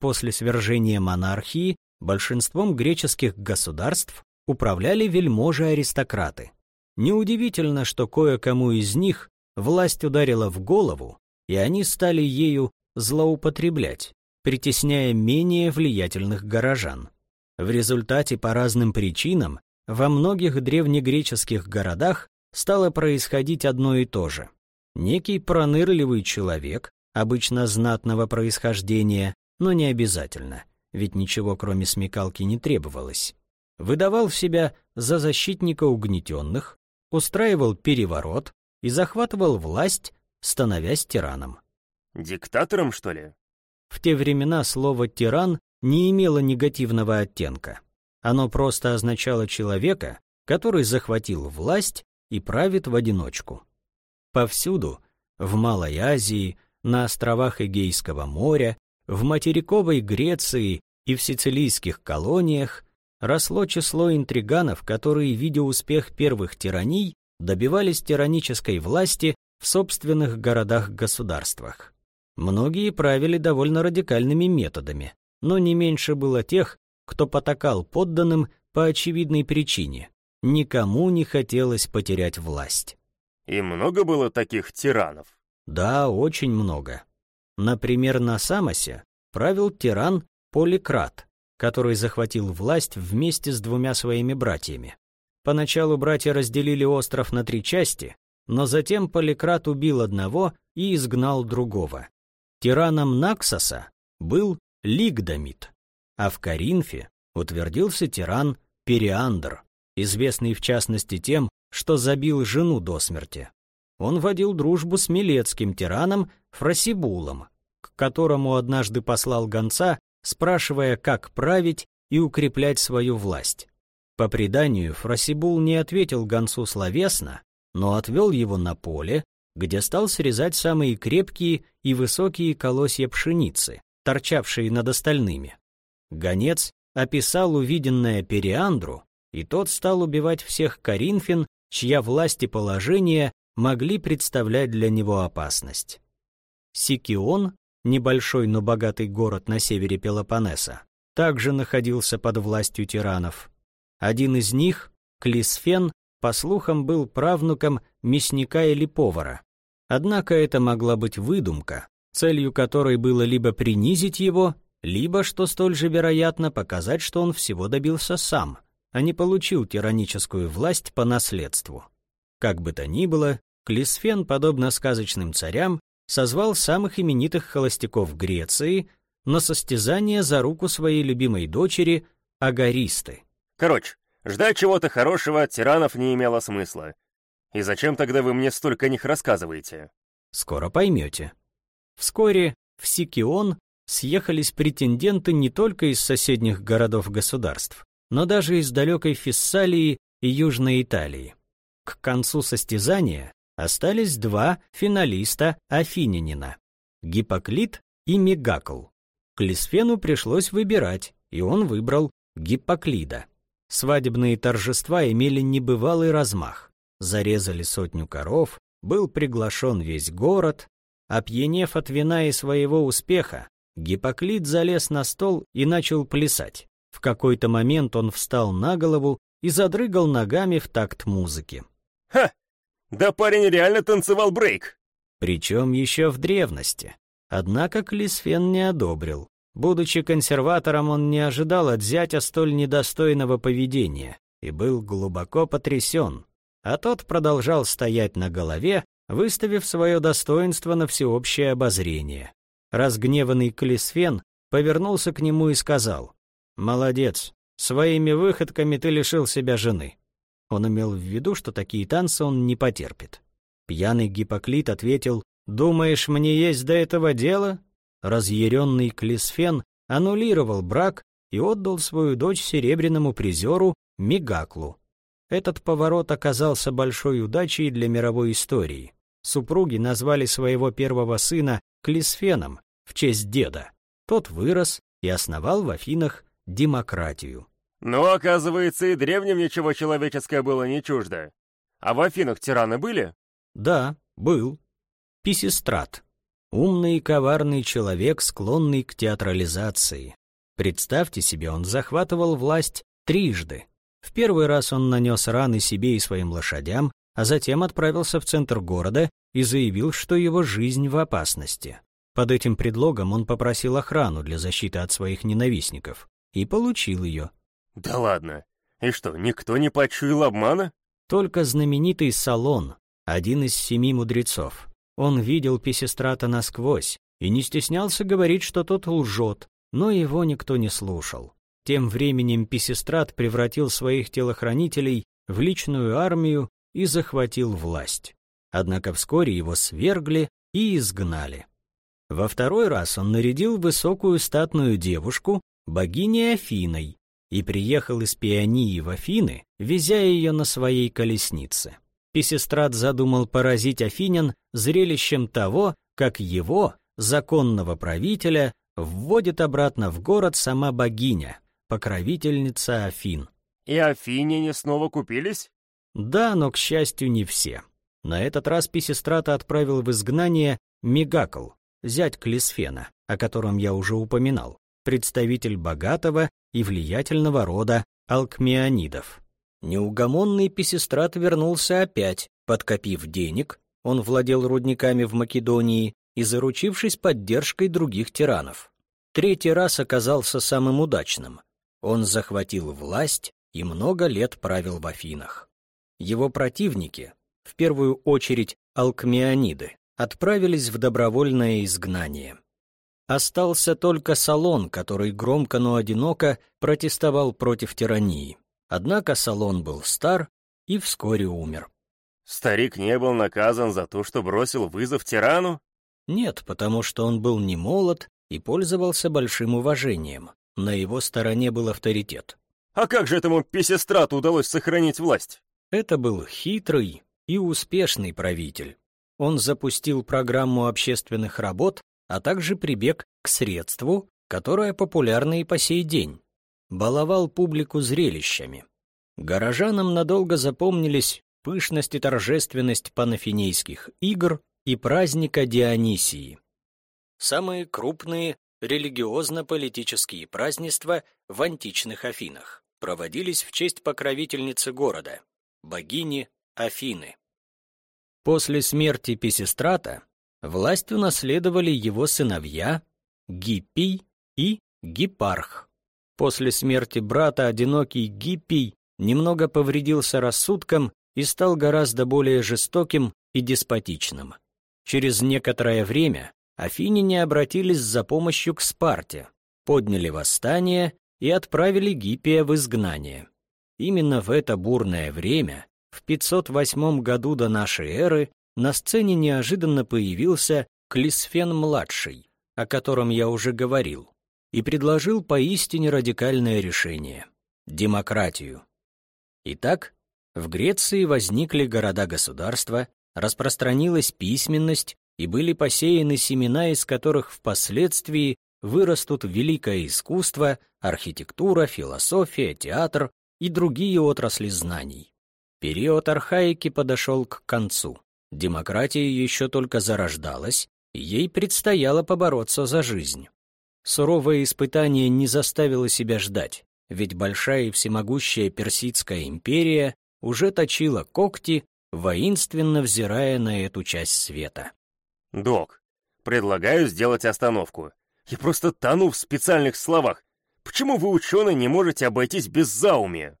После свержения монархии большинством греческих государств управляли вельможи-аристократы. Неудивительно, что кое-кому из них власть ударила в голову, и они стали ею злоупотреблять, притесняя менее влиятельных горожан. В результате по разным причинам во многих древнегреческих городах стало происходить одно и то же. Некий пронырливый человек, обычно знатного происхождения, но не обязательно, ведь ничего кроме смекалки не требовалось, выдавал себя за защитника угнетенных, устраивал переворот и захватывал власть, становясь тираном. Диктатором, что ли? В те времена слово «тиран» не имело негативного оттенка. Оно просто означало человека, который захватил власть и правит в одиночку. Повсюду, в Малой Азии, на островах Эгейского моря, в материковой Греции и в сицилийских колониях росло число интриганов, которые, видя успех первых тираний, добивались тиранической власти в собственных городах-государствах. Многие правили довольно радикальными методами, но не меньше было тех, кто потакал подданным по очевидной причине. Никому не хотелось потерять власть. И много было таких тиранов? Да, очень много. Например, на Самосе правил тиран Поликрат, который захватил власть вместе с двумя своими братьями. Поначалу братья разделили остров на три части, но затем Поликрат убил одного и изгнал другого. Тираном Наксоса был Лигдамит, а в Каринфе утвердился тиран Периандр, известный в частности тем, что забил жену до смерти. Он водил дружбу с милецким тираном Фросибулом, к которому однажды послал гонца, спрашивая, как править и укреплять свою власть. По преданию, Фросибул не ответил гонцу словесно, но отвел его на поле, где стал срезать самые крепкие и высокие колосья пшеницы, торчавшие над остальными. Гонец описал увиденное Периандру, и тот стал убивать всех коринфян, чья власть и положение могли представлять для него опасность. Сикион, небольшой, но богатый город на севере Пелопоннеса, также находился под властью тиранов. Один из них, Клисфен, по слухам, был правнуком мясника или повара. Однако это могла быть выдумка, целью которой было либо принизить его, либо, что столь же вероятно, показать, что он всего добился сам, а не получил тираническую власть по наследству. Как бы то ни было, Клисфен, подобно сказочным царям, созвал самых именитых холостяков Греции на состязание за руку своей любимой дочери Агаристы. Короче, ждать чего-то хорошего от тиранов не имело смысла. И зачем тогда вы мне столько о них рассказываете? Скоро поймете. Вскоре в Сикион съехались претенденты не только из соседних городов-государств, но даже из далекой Фессалии и Южной Италии. К концу состязания остались два финалиста Афининина – Гиппоклит и Мегакл. Клисфену пришлось выбирать, и он выбрал Гиппоклида. Свадебные торжества имели небывалый размах. Зарезали сотню коров, был приглашен весь город. Опьянев от вина и своего успеха, Гиппоклит залез на стол и начал плясать. В какой-то момент он встал на голову и задрыгал ногами в такт музыки. «Ха! Да парень реально танцевал брейк!» Причем еще в древности. Однако Клисфен не одобрил. Будучи консерватором, он не ожидал от зятя столь недостойного поведения и был глубоко потрясен. А тот продолжал стоять на голове, выставив свое достоинство на всеобщее обозрение. Разгневанный Клисфен повернулся к нему и сказал, «Молодец, своими выходками ты лишил себя жены». Он имел в виду, что такие танцы он не потерпит. Пьяный Гиппоклит ответил, «Думаешь, мне есть до этого дело? Разъяренный Клисфен аннулировал брак и отдал свою дочь серебряному призеру Мегаклу. Этот поворот оказался большой удачей для мировой истории. Супруги назвали своего первого сына Клисфеном в честь деда. Тот вырос и основал в Афинах демократию. Но, оказывается, и древним ничего человеческое было не чуждо. А в Афинах тираны были? Да, был. Писистрат. Умный и коварный человек, склонный к театрализации. Представьте себе, он захватывал власть трижды. В первый раз он нанес раны себе и своим лошадям, а затем отправился в центр города и заявил, что его жизнь в опасности. Под этим предлогом он попросил охрану для защиты от своих ненавистников и получил ее. Да ладно. И что, никто не почуял обмана? Только знаменитый Салон, один из семи мудрецов. Он видел Писистрата насквозь и не стеснялся говорить, что тот лжет, но его никто не слушал. Тем временем Писистрат превратил своих телохранителей в личную армию и захватил власть. Однако вскоре его свергли и изгнали. Во второй раз он нарядил высокую статную девушку, богиней Афиной, и приехал из Пионии в Афины, везя ее на своей колеснице. Писестрат задумал поразить афинян зрелищем того, как его, законного правителя, вводит обратно в город сама богиня, покровительница Афин. И афиняне снова купились? Да, но, к счастью, не все. На этот раз Писестрата отправил в изгнание Мегакл, зять Клисфена, о котором я уже упоминал, представитель богатого и влиятельного рода алкмеонидов. Неугомонный Писестрат вернулся опять, подкопив денег, он владел рудниками в Македонии и заручившись поддержкой других тиранов. Третий раз оказался самым удачным. Он захватил власть и много лет правил в Афинах. Его противники, в первую очередь алкмеониды, отправились в добровольное изгнание. Остался только Салон, который громко, но одиноко протестовал против тирании. Однако Салон был стар и вскоре умер. Старик не был наказан за то, что бросил вызов тирану? Нет, потому что он был не молод и пользовался большим уважением. На его стороне был авторитет. А как же этому Песестрату удалось сохранить власть? Это был хитрый и успешный правитель. Он запустил программу общественных работ, а также прибег к средству, которое популярно и по сей день баловал публику зрелищами. Горожанам надолго запомнились пышность и торжественность панафинейских игр и праздника Дионисии. Самые крупные религиозно-политические празднества в античных Афинах проводились в честь покровительницы города, богини Афины. После смерти Писистрата власть унаследовали его сыновья Гиппий и Гипарх. После смерти брата одинокий Гиппий немного повредился рассудком и стал гораздо более жестоким и деспотичным. Через некоторое время афиняне обратились за помощью к Спарте, подняли восстание и отправили Гиппия в изгнание. Именно в это бурное время, в 508 году до нашей эры, на сцене неожиданно появился Клисфен-младший, о котором я уже говорил и предложил поистине радикальное решение – демократию. Итак, в Греции возникли города-государства, распространилась письменность и были посеяны семена, из которых впоследствии вырастут великое искусство, архитектура, философия, театр и другие отрасли знаний. Период архаики подошел к концу. Демократия еще только зарождалась, и ей предстояло побороться за жизнь. Суровое испытание не заставило себя ждать, ведь большая и всемогущая Персидская империя уже точила когти, воинственно взирая на эту часть света. «Док, предлагаю сделать остановку. Я просто тону в специальных словах. Почему вы, ученые, не можете обойтись без заумия?»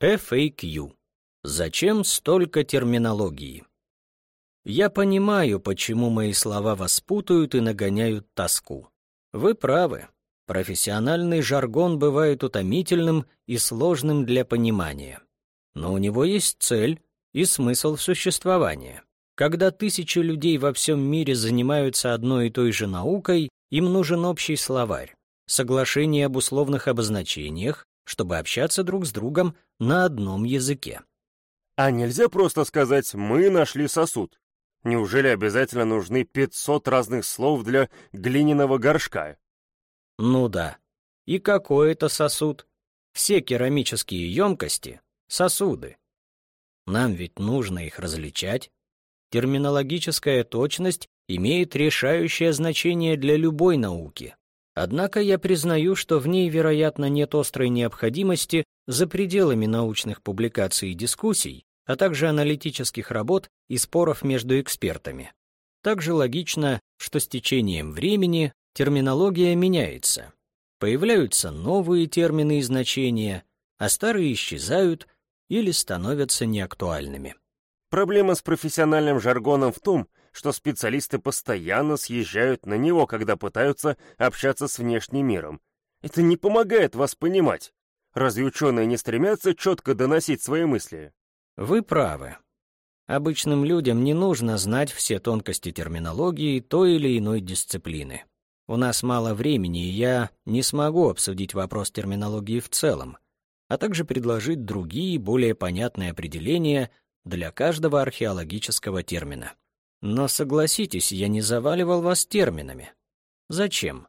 FAQ. Зачем столько терминологии? Я понимаю, почему мои слова вас путают и нагоняют тоску. Вы правы. Профессиональный жаргон бывает утомительным и сложным для понимания. Но у него есть цель и смысл существования. Когда тысячи людей во всем мире занимаются одной и той же наукой, им нужен общий словарь, соглашение об условных обозначениях, чтобы общаться друг с другом на одном языке. А нельзя просто сказать «мы нашли сосуд»? Неужели обязательно нужны 500 разных слов для глиняного горшка? Ну да. И какой это сосуд? Все керамические емкости — сосуды. Нам ведь нужно их различать. Терминологическая точность имеет решающее значение для любой науки. Однако я признаю, что в ней, вероятно, нет острой необходимости за пределами научных публикаций и дискуссий, а также аналитических работ и споров между экспертами. Также логично, что с течением времени терминология меняется. Появляются новые термины и значения, а старые исчезают или становятся неактуальными. Проблема с профессиональным жаргоном в том, что специалисты постоянно съезжают на него, когда пытаются общаться с внешним миром. Это не помогает вас понимать. Разве ученые не стремятся четко доносить свои мысли? Вы правы. Обычным людям не нужно знать все тонкости терминологии той или иной дисциплины. У нас мало времени, и я не смогу обсудить вопрос терминологии в целом, а также предложить другие, более понятные определения для каждого археологического термина. Но согласитесь, я не заваливал вас терминами. Зачем?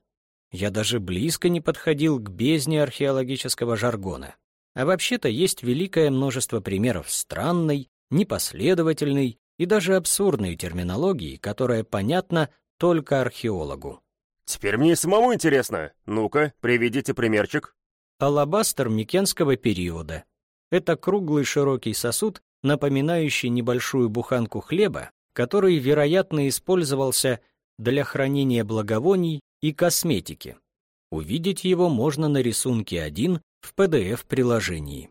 Я даже близко не подходил к бездне археологического жаргона. А вообще-то есть великое множество примеров странной, непоследовательной и даже абсурдной терминологии, которая понятна только археологу. Теперь мне самому интересно. Ну-ка, приведите примерчик. Алабастер Микенского периода. Это круглый широкий сосуд, напоминающий небольшую буханку хлеба, который, вероятно, использовался для хранения благовоний и косметики. Увидеть его можно на рисунке 1 в PDF-приложении.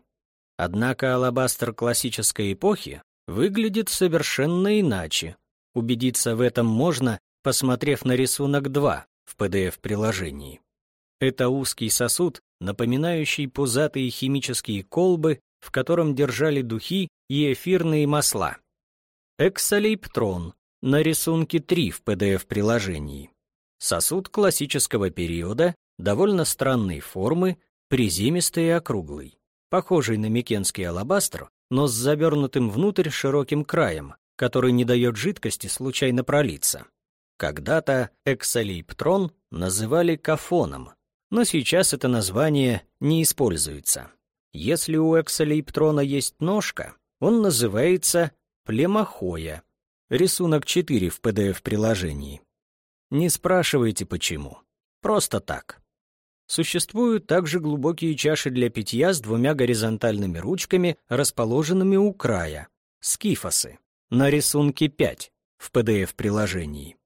Однако алабастер классической эпохи выглядит совершенно иначе. Убедиться в этом можно, посмотрев на рисунок 2 в PDF-приложении. Это узкий сосуд, напоминающий пузатые химические колбы, в котором держали духи и эфирные масла. Эксолейптрон на рисунке 3 в PDF-приложении. Сосуд классического периода, довольно странной формы, приземистый и округлый, похожий на микенский алабастр, но с завернутым внутрь широким краем, который не дает жидкости случайно пролиться. Когда-то эксолейптрон называли кафоном, но сейчас это название не используется. Если у эксолейптрона есть ножка, он называется Племахоя. Рисунок 4 в PDF-приложении. Не спрашивайте почему. Просто так. Существуют также глубокие чаши для питья с двумя горизонтальными ручками, расположенными у края. Скифосы. На рисунке 5 в PDF-приложении.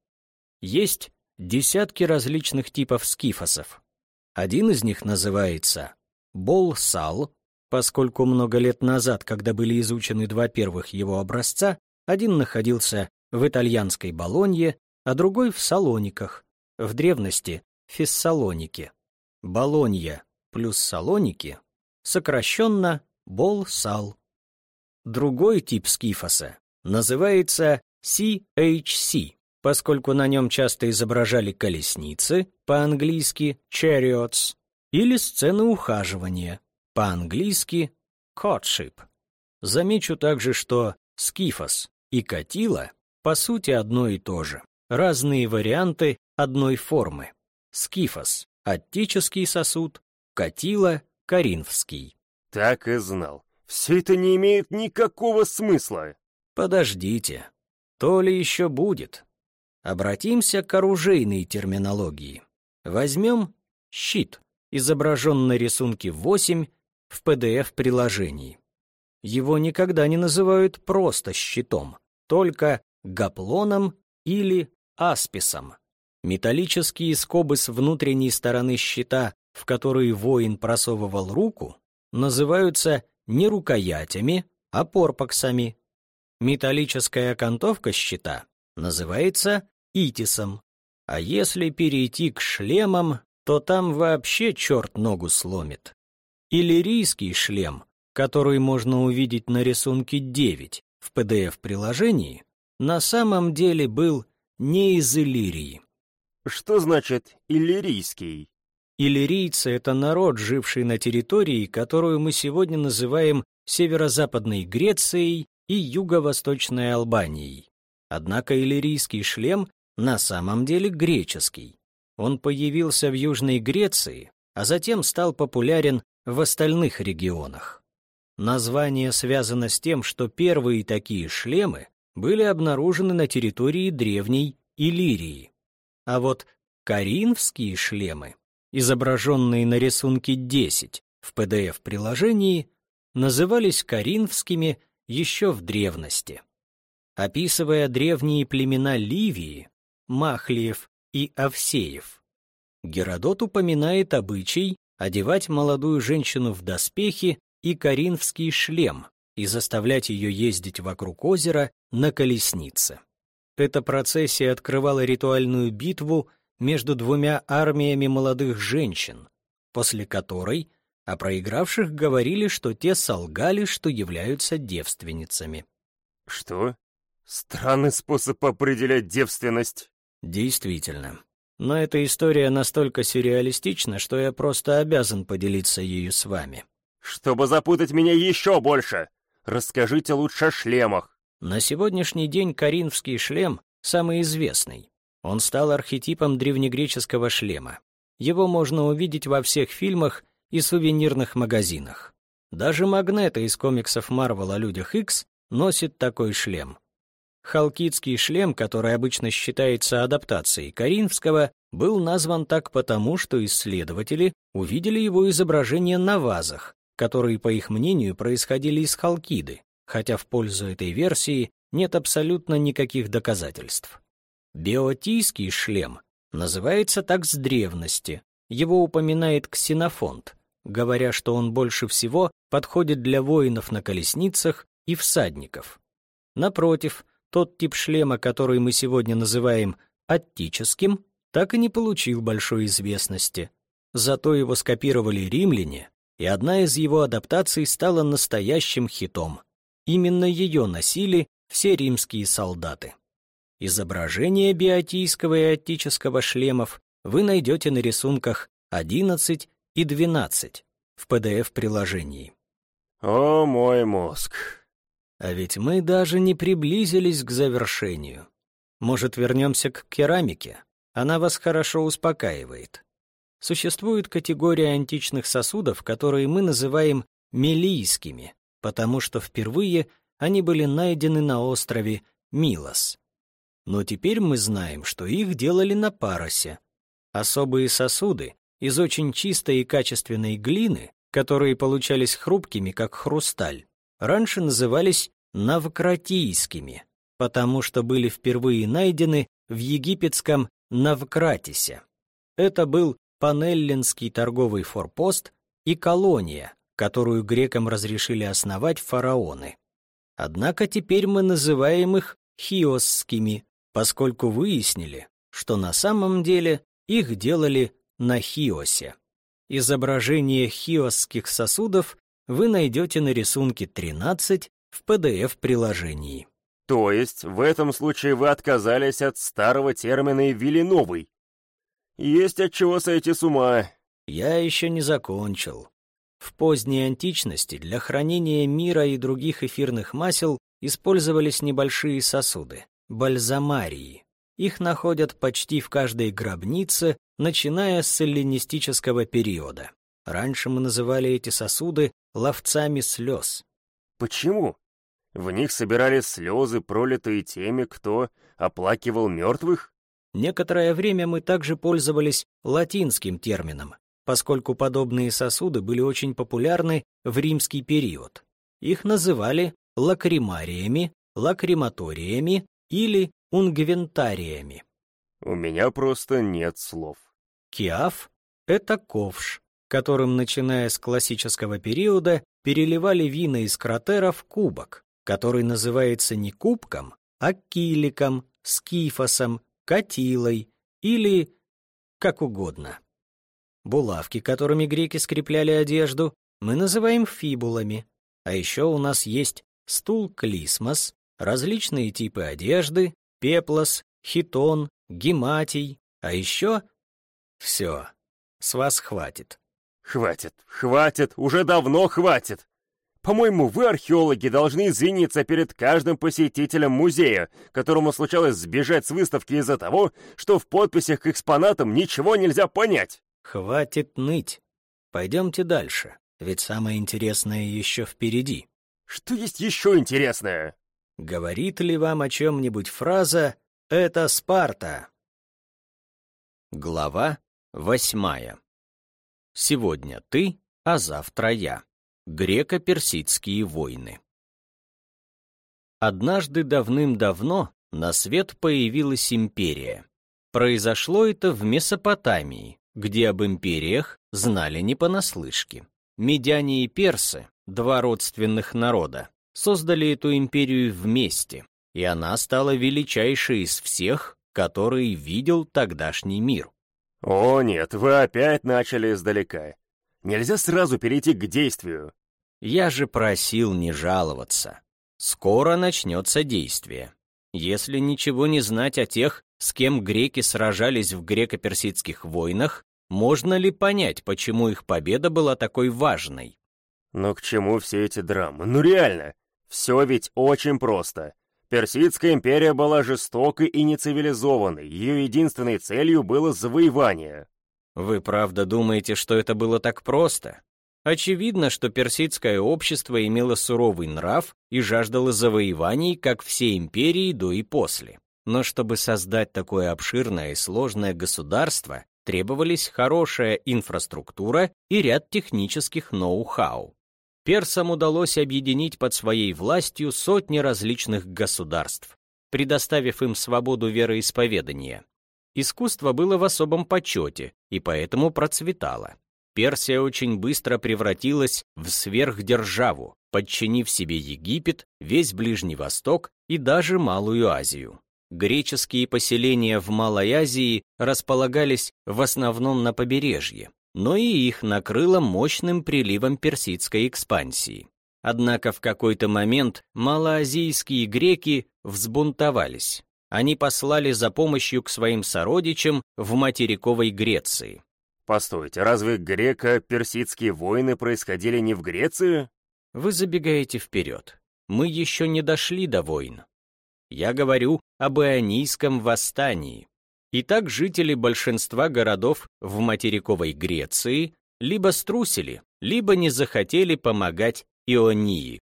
Есть десятки различных типов скифосов. Один из них называется бол-сал, поскольку много лет назад, когда были изучены два первых его образца, один находился в итальянской Болонье, а другой в Салониках, в древности — Фессалонике. Болонья плюс Салоники сокращенно Бол-Сал. Другой тип скифоса называется CHC, поскольку на нем часто изображали колесницы, по-английски chariots, или сцены ухаживания, по-английски courtship. Замечу также, что скифос и катила по сути одно и то же, разные варианты одной формы. Скифос — аттический сосуд, катила — коринфский. Так и знал. Все это не имеет никакого смысла. Подождите, то ли еще будет. Обратимся к оружейной терминологии. Возьмем щит, изображен на рисунке 8 в PDF-приложении. Его никогда не называют просто щитом, только гаплоном или асписом. Металлические скобы с внутренней стороны щита, в которые воин просовывал руку, называются не рукоятями, а порпаксами. Металлическая окантовка щита называется итисом. А если перейти к шлемам, то там вообще черт ногу сломит. Иллирийский шлем, который можно увидеть на рисунке 9 в PDF-приложении, на самом деле был не из Иллирии. Что значит иллирийский? Иллирийцы — это народ, живший на территории, которую мы сегодня называем северо-западной Грецией и юго-восточной Албанией. Однако иллирийский шлем на самом деле греческий. Он появился в Южной Греции, а затем стал популярен в остальных регионах. Название связано с тем, что первые такие шлемы были обнаружены на территории древней Иллирии. А вот коринфские шлемы, изображенные на рисунке 10 в PDF-приложении, назывались коринфскими еще в древности. Описывая древние племена Ливии, Махлиев и Овсеев, Геродот упоминает обычай одевать молодую женщину в доспехи и коринфский шлем и заставлять ее ездить вокруг озера на колеснице. Эта процессия открывала ритуальную битву между двумя армиями молодых женщин, после которой о проигравших говорили, что те солгали, что являются девственницами. Что? Странный способ определять девственность. Действительно. Но эта история настолько сюрреалистична, что я просто обязан поделиться ею с вами. Чтобы запутать меня еще больше, расскажите лучше о шлемах. На сегодняшний день коринфский шлем самый известный. Он стал архетипом древнегреческого шлема. Его можно увидеть во всех фильмах и сувенирных магазинах. Даже Магнета из комиксов Марвел о людях X носит такой шлем. Халкидский шлем, который обычно считается адаптацией коринфского, был назван так потому, что исследователи увидели его изображение на вазах, которые, по их мнению, происходили из Халкиды, хотя в пользу этой версии нет абсолютно никаких доказательств. Биотийский шлем называется так с древности. Его упоминает Ксенофонт, говоря, что он больше всего подходит для воинов на колесницах и всадников. Напротив, тот тип шлема, который мы сегодня называем аттическим, так и не получил большой известности. Зато его скопировали римляне, и одна из его адаптаций стала настоящим хитом. Именно ее носили все римские солдаты. Изображение биотийского и аттического шлемов вы найдете на рисунках 11 и 12 в PDF-приложении. О, мой мозг! А ведь мы даже не приблизились к завершению. Может, вернемся к керамике? Она вас хорошо успокаивает. Существует категория античных сосудов, которые мы называем мелийскими, потому что впервые они были найдены на острове Милос. Но теперь мы знаем, что их делали на Паросе. Особые сосуды из очень чистой и качественной глины, которые получались хрупкими, как хрусталь, раньше назывались навкратийскими, потому что были впервые найдены в египетском Навкратисе. Это был Панеллинский торговый форпост и колония, которую грекам разрешили основать фараоны. Однако теперь мы называем их хиосскими, поскольку выяснили, что на самом деле их делали на Хиосе. Изображение хиосских сосудов вы найдете на рисунке 13 в PDF-приложении. То есть в этом случае вы отказались от старого термина и ввели новый? Есть от чего сойти с ума. Я еще не закончил. В поздней античности для хранения мира и других эфирных масел использовались небольшие сосуды — бальзамарии. Их находят почти в каждой гробнице, начиная с эллинистического периода. Раньше мы называли эти сосуды ловцами слез. Почему? В них собирали слезы, пролитые теми, кто оплакивал мертвых? Некоторое время мы также пользовались латинским термином, поскольку подобные сосуды были очень популярны в римский период. Их называли лакримариями, лакриматориями или унгвентариями. У меня просто нет слов. Киаф — это ковш, которым, начиная с классического периода, переливали вина из кратера в кубок, который называется не кубком, а киликом, скифосом, катилой или как угодно. Булавки, которыми греки скрепляли одежду, мы называем фибулами. А еще у нас есть стул клисмос, различные типы одежды, пеплос, хитон, гематий, а еще... Все, с вас хватит. Хватит, хватит, уже давно хватит. По-моему, вы, археологи, должны извиниться перед каждым посетителем музея, которому случалось сбежать с выставки из-за того, что в подписях к экспонатам ничего нельзя понять. Хватит ныть. Пойдемте дальше. ведь самое интересное еще впереди. Что есть еще интересное? Говорит ли вам о чем-нибудь фраза «Это Спарта»? Глава восьмая. Сегодня ты, а завтра я. Греко-персидские войны. Однажды давным-давно на свет появилась империя. Произошло это в Месопотамии, где об империях знали не понаслышке. Медяне и персы, два родственных народа, создали эту империю вместе, и она стала величайшей из всех, которые видел тогдашний мир. «О нет, вы опять начали издалека. Нельзя сразу перейти к действию». «Я же просил не жаловаться. Скоро начнется действие. Если ничего не знать о тех, с кем греки сражались в греко-персидских войнах, можно ли понять, почему их победа была такой важной? Но к чему все эти драмы? Ну реально, все ведь очень просто. Персидская империя была жестокой и нецивилизованной, ее единственной целью было завоевание. Вы правда думаете, что это было так просто? Очевидно, что персидское общество имело суровый нрав и жаждало завоеваний, как все империи до и после. Но чтобы создать такое обширное и сложное государство, требовались хорошая инфраструктура и ряд технических ноу-хау. Персам удалось объединить под своей властью сотни различных государств, предоставив им свободу вероисповедания. Искусство было в особом почете и поэтому процветало. Персия очень быстро превратилась в сверхдержаву, подчинив себе Египет, весь Ближний Восток и даже Малую Азию. Греческие поселения в Малой Азии располагались в основном на побережье, но и их накрыло мощным приливом персидской экспансии. Однако в какой-то момент малоазийские греки взбунтовались. Они послали за помощью к своим сородичам в материковой Греции. Постойте, разве греко-персидские войны происходили не в Греции? Вы забегаете вперед. Мы еще не дошли до войн. Я говорю об ионийском восстании. Итак, жители большинства городов в материковой Греции либо струсили, либо не захотели помогать Ионии.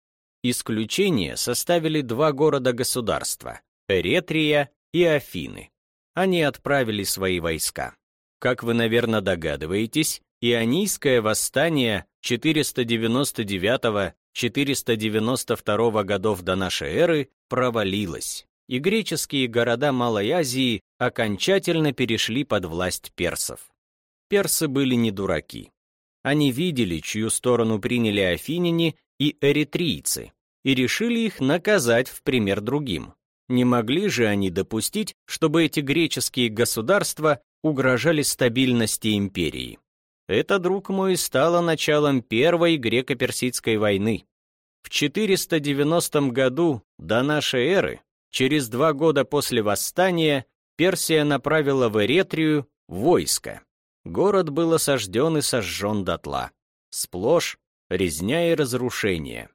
Исключение составили два города-государства – Эретрия и Афины. Они отправили свои войска. Как вы, наверное, догадываетесь, Ионийское восстание 499-492 годов до нашей эры провалилось и греческие города Малой Азии окончательно перешли под власть персов. Персы были не дураки. Они видели, чью сторону приняли афиняне и эритрийцы, и решили их наказать в пример другим. Не могли же они допустить, чтобы эти греческие государства угрожали стабильности империи. Это, друг мой, стало началом Первой греко-персидской войны. В 490 году до нашей эры Через два года после восстания Персия направила в Эретрию войско. Город был осажден и сожжен дотла. Сплошь резня и разрушение.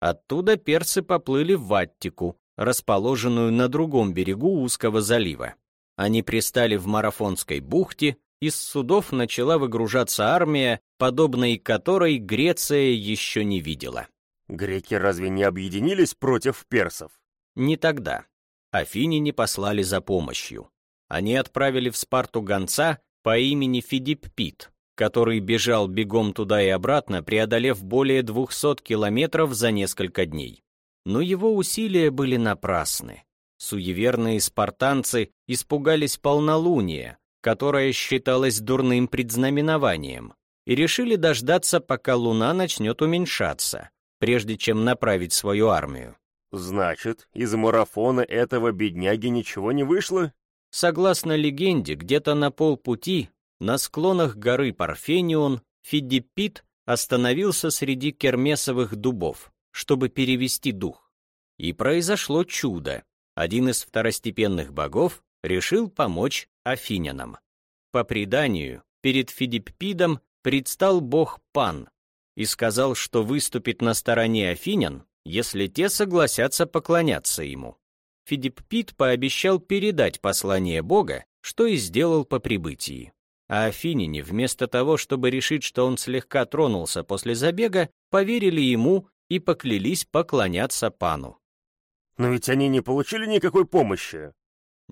Оттуда персы поплыли в Аттику, расположенную на другом берегу узкого залива. Они пристали в Марафонской бухте, из судов начала выгружаться армия, подобной которой Греция еще не видела. Греки разве не объединились против персов? Не тогда. Афиняне послали за помощью. Они отправили в Спарту гонца по имени Фидиппит, который бежал бегом туда и обратно, преодолев более 200 километров за несколько дней. Но его усилия были напрасны. Суеверные спартанцы испугались полнолуния, которое считалось дурным предзнаменованием, и решили дождаться, пока луна начнет уменьшаться, прежде чем направить свою армию. Значит, из марафона этого бедняги ничего не вышло? Согласно легенде, где-то на полпути, на склонах горы Парфенион, Фидиппит остановился среди кермесовых дубов, чтобы перевести дух. И произошло чудо. Один из второстепенных богов решил помочь афинянам. По преданию, перед Фидиппидом предстал бог Пан и сказал, что выступит на стороне афинян, если те согласятся поклоняться ему. Фидиппит пообещал передать послание Бога, что и сделал по прибытии. а афиняне, вместо того, чтобы решить, что он слегка тронулся после забега, поверили ему и поклялись поклоняться пану. Но ведь они не получили никакой помощи.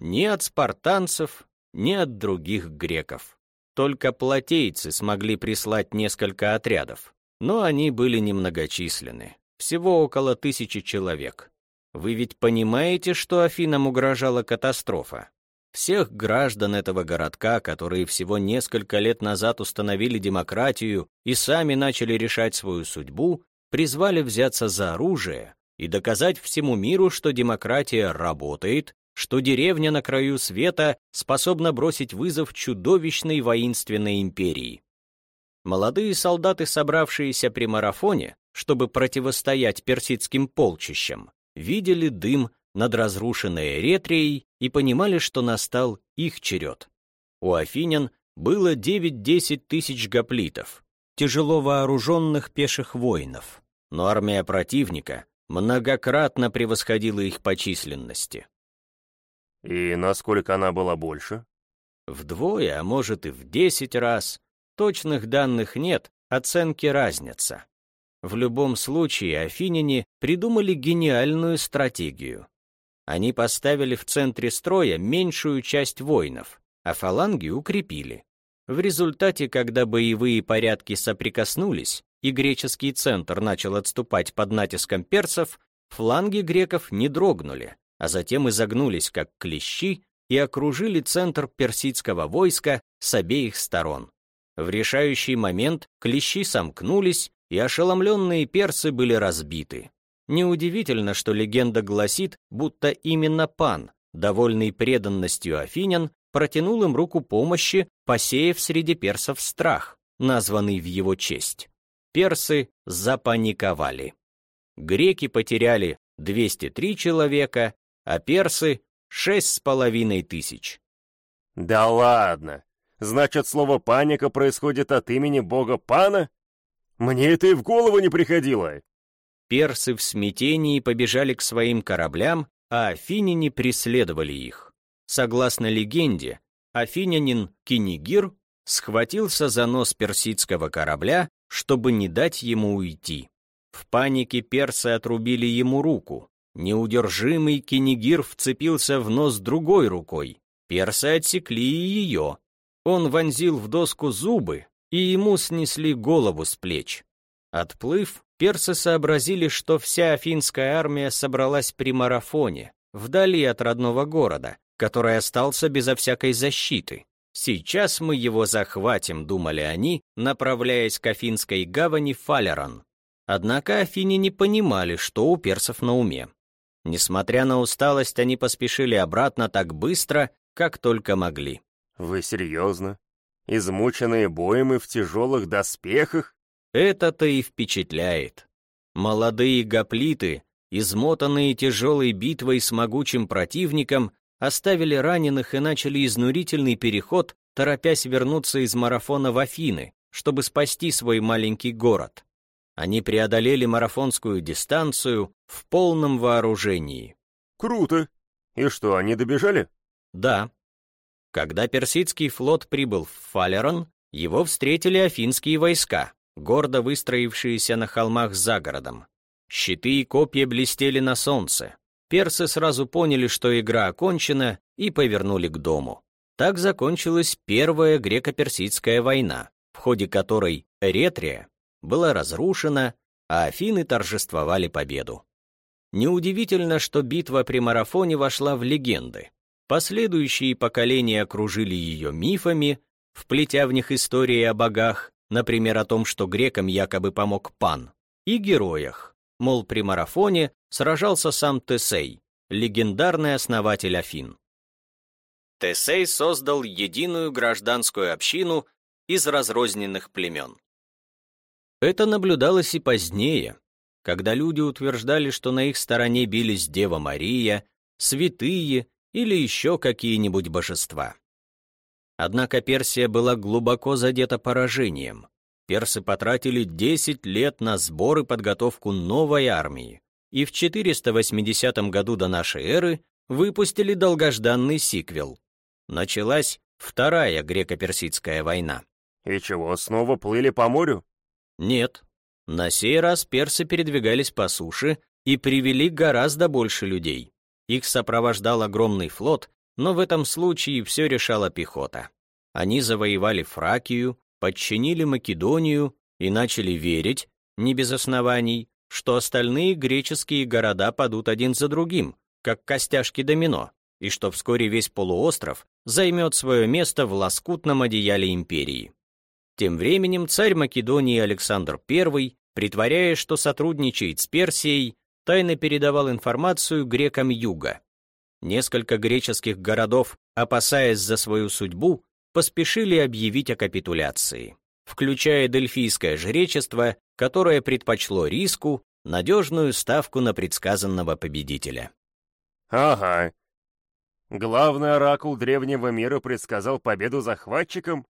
Ни от спартанцев, ни от других греков. Только платейцы смогли прислать несколько отрядов, но они были немногочисленны, всего около тысячи человек. Вы ведь понимаете, что Афинам угрожала катастрофа? Всех граждан этого городка, которые всего несколько лет назад установили демократию и сами начали решать свою судьбу, призвали взяться за оружие и доказать всему миру, что демократия работает, что деревня на краю света способна бросить вызов чудовищной воинственной империи. Молодые солдаты, собравшиеся при марафоне, чтобы противостоять персидским полчищам, видели дым над разрушенной Эретрией и понимали, что настал их черед. У афинян было 9-10 тысяч гоплитов, тяжело вооруженных пеших воинов, но армия противника многократно превосходила их по численности. И насколько она была больше? Вдвое, а может и в десять раз. Точных данных нет, оценки разнятся. В любом случае, афиняне придумали гениальную стратегию. Они поставили в центре строя меньшую часть воинов, а фаланги укрепили. В результате, когда боевые порядки соприкоснулись, и греческий центр начал отступать под натиском персов, фланги греков не дрогнули, а затем изогнулись как клещи и окружили центр персидского войска с обеих сторон. В решающий момент клещи сомкнулись, и ошеломленные персы были разбиты. Неудивительно, что легенда гласит, будто именно пан, довольный преданностью афинян, протянул им руку помощи, посеяв среди персов страх, названный в его честь. Персы запаниковали. Греки потеряли 203 человека, а персы — шесть с половиной тысяч. Да ладно! Значит, слово «паника» происходит от имени бога Пана? Мне это и в голову не приходило. Персы в смятении побежали к своим кораблям, а афиняне преследовали их. Согласно легенде, афинянин Кинигир схватился за нос персидского корабля, чтобы не дать ему уйти. В панике персы отрубили ему руку. Неудержимый Кинигир вцепился в нос другой рукой. Персы отсекли и ее. Он вонзил в доску зубы, и ему снесли голову с плеч. Отплыв, персы сообразили, что вся афинская армия собралась при марафоне, вдали от родного города, который остался безо всякой защиты. Сейчас мы его захватим, думали они, направляясь к афинской гавани Фалерон. Однако афине не понимали, что у персов на уме. Несмотря на усталость, они поспешили обратно так быстро, как только могли. «Вы серьезно? Измученные боем и в тяжелых доспехах?» Это-то и впечатляет. Молодые гоплиты, измотанные тяжелой битвой с могучим противником, оставили раненых и начали изнурительный переход, торопясь вернуться из марафона в Афины, чтобы спасти свой маленький город. Они преодолели марафонскую дистанцию в полном вооружении. Круто! И что, они добежали? Да. Когда персидский флот прибыл в Фалерон, его встретили афинские войска гордо выстроившиеся на холмах за городом. Щиты и копья блестели на солнце. Персы сразу поняли, что игра окончена, и повернули к дому. Так закончилась Первая греко-персидская война, в ходе которой Эретрия была разрушена, а Афины торжествовали победу. Неудивительно, что битва при марафоне вошла в легенды. Последующие поколения окружили ее мифами, вплетя в них истории о богах, например, о том, что грекам якобы помог Пан, и героях, мол, при марафоне сражался сам Тесей, легендарный основатель Афин. Тесей создал единую гражданскую общину из разрозненных племен. Это наблюдалось и позднее, когда люди утверждали, что на их стороне бились Дева Мария, святые или еще какие-нибудь божества. Однако Персия была глубоко задета поражением. Персы потратили 10 лет на сбор и подготовку новой армии, и в 480 году до нашей эры выпустили долгожданный сиквел. Началась Вторая греко-персидская война. И чего, снова плыли по морю? Нет. На сей раз персы передвигались по суше и привели гораздо больше людей. Их сопровождал огромный флот, но в этом случае все решала пехота. Они завоевали Фракию, подчинили Македонию и начали верить, не без оснований, что остальные греческие города падут один за другим, как костяшки домино, и что вскоре весь полуостров займет свое место в лоскутном одеяле империи. Тем временем царь Македонии Александр I, притворяясь, что сотрудничает с Персией, тайно передавал информацию грекам юга. Несколько греческих городов, опасаясь за свою судьбу, поспешили объявить о капитуляции, включая Дельфийское жречество, которое предпочло риску надежную ставку на предсказанного победителя. Ага. Главный оракул древнего мира предсказал победу захватчикам?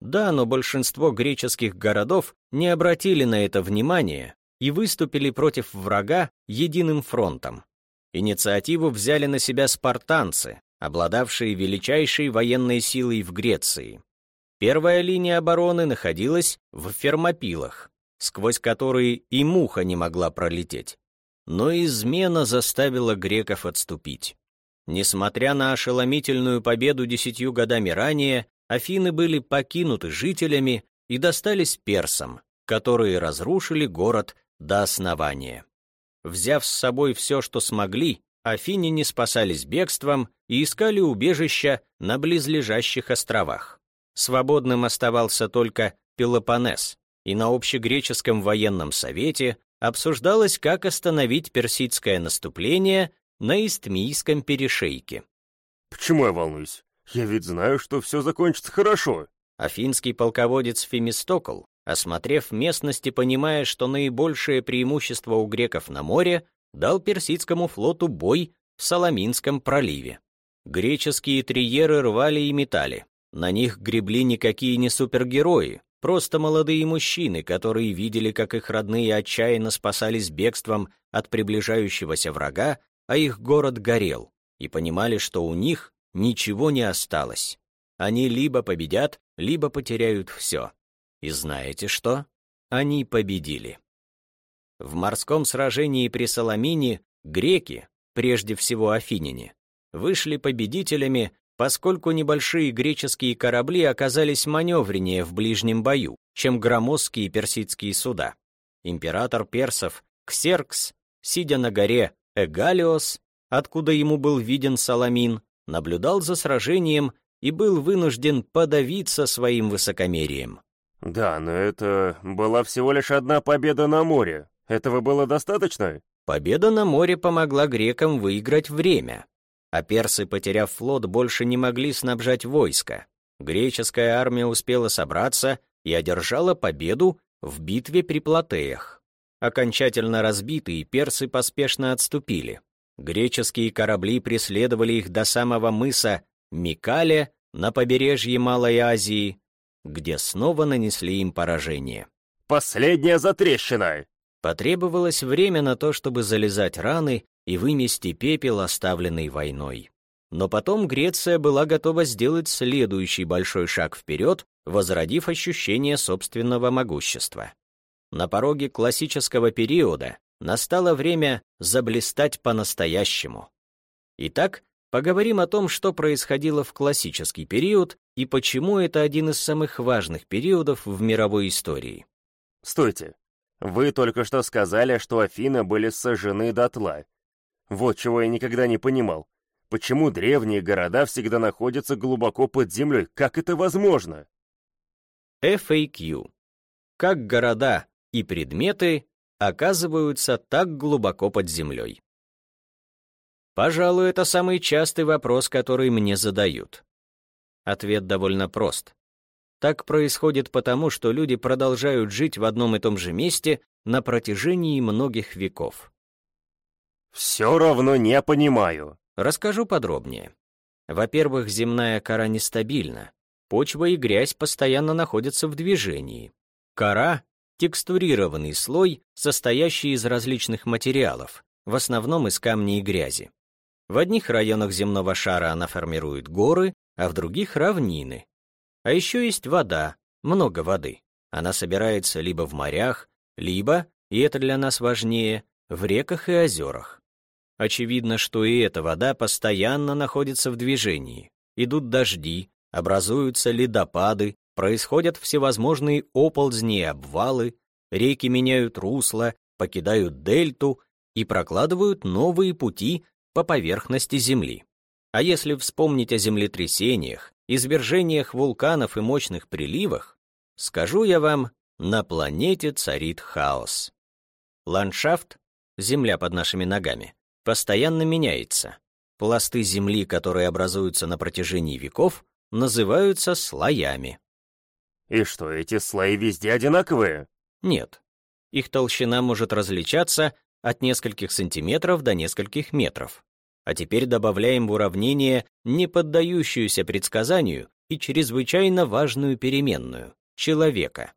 Да, но большинство греческих городов не обратили на это внимания и выступили против врага единым фронтом. Инициативу взяли на себя спартанцы, обладавшие величайшей военной силой в Греции. Первая линия обороны находилась в Фермопилах, сквозь которые и муха не могла пролететь. Но измена заставила греков отступить. Несмотря на ошеломительную победу десятью годами ранее, Афины были покинуты жителями и достались персам, которые разрушили город до основания. Взяв с собой все, что смогли, афиняне спасались бегством и искали убежища на близлежащих островах. Свободным оставался только Пелопоннес, и на общегреческом военном совете обсуждалось, как остановить персидское наступление на Истмийском перешейке. Почему я волнуюсь? Я ведь знаю, что все закончится хорошо. Афинский полководец Фемистокл, осмотрев местность и понимая, что наибольшее преимущество у греков на море, дал персидскому флоту бой в Саламинском проливе. Греческие триеры рвали и метали. На них гребли никакие не супергерои, просто молодые мужчины, которые видели, как их родные отчаянно спасались бегством от приближающегося врага, а их город горел, и понимали, что у них ничего не осталось. Они либо победят, либо потеряют все. И знаете что? Они победили. В морском сражении при Саламине греки, прежде всего афиняне, вышли победителями, поскольку небольшие греческие корабли оказались маневреннее в ближнем бою, чем громоздкие персидские суда. Император персов Ксеркс, сидя на горе Эгалиос, откуда ему был виден Саламин, наблюдал за сражением и был вынужден подавиться своим высокомерием. Да, но это была всего лишь одна победа на море. Этого было достаточно? Победа на море помогла грекам выиграть время. А персы, потеряв флот, больше не могли снабжать войско. Греческая армия успела собраться и одержала победу в битве при Платеях. Окончательно разбитые персы поспешно отступили. Греческие корабли преследовали их до самого мыса Микале на побережье Малой Азии, где снова нанесли им поражение. «Последняя затрещина!» Потребовалось время на то, чтобы залезать раны и вымести пепел, оставленный войной. Но потом Греция была готова сделать следующий большой шаг вперед, возродив ощущение собственного могущества. На пороге классического периода настало время заблистать по-настоящему. Итак, поговорим о том, что происходило в классический период и почему это один из самых важных периодов в мировой истории. Стойте. Вы только что сказали, что Афины были сожжены дотла. Вот чего я никогда не понимал. Почему древние города всегда находятся глубоко под землей? Как это возможно? FAQ. Как города и предметы оказываются так глубоко под землей? Пожалуй, это самый частый вопрос, который мне задают. Ответ довольно прост. Так происходит потому, что люди продолжают жить в одном и том же месте на протяжении многих веков. «Все равно не понимаю». Расскажу подробнее. Во-первых, земная кора нестабильна. Почва и грязь постоянно находятся в движении. Кора текстурированный слой, состоящий из различных материалов, в основном из камней и грязи. В одних районах земного шара она формирует горы, а в других — равнины. А еще есть вода, много воды. Она собирается либо в морях, либо, и это для нас важнее, в реках и озерах. Очевидно, что и эта вода постоянно находится в движении. Идут дожди, образуются ледопады, происходят всевозможные оползни и обвалы, реки меняют русло, покидают дельту и прокладывают новые пути по поверхности Земли. А если вспомнить о землетрясениях, извержениях вулканов и мощных приливах, скажу я вам, на планете царит хаос. Ландшафт, земля под нашими ногами, постоянно меняется. Пласты земли, которые образуются на протяжении веков, называются слоями. И что, эти слои везде одинаковые? Нет. Их толщина может различаться от нескольких сантиметров до нескольких метров. А теперь добавляем в уравнение не поддающуюся предсказанию и чрезвычайно важную переменную — человека.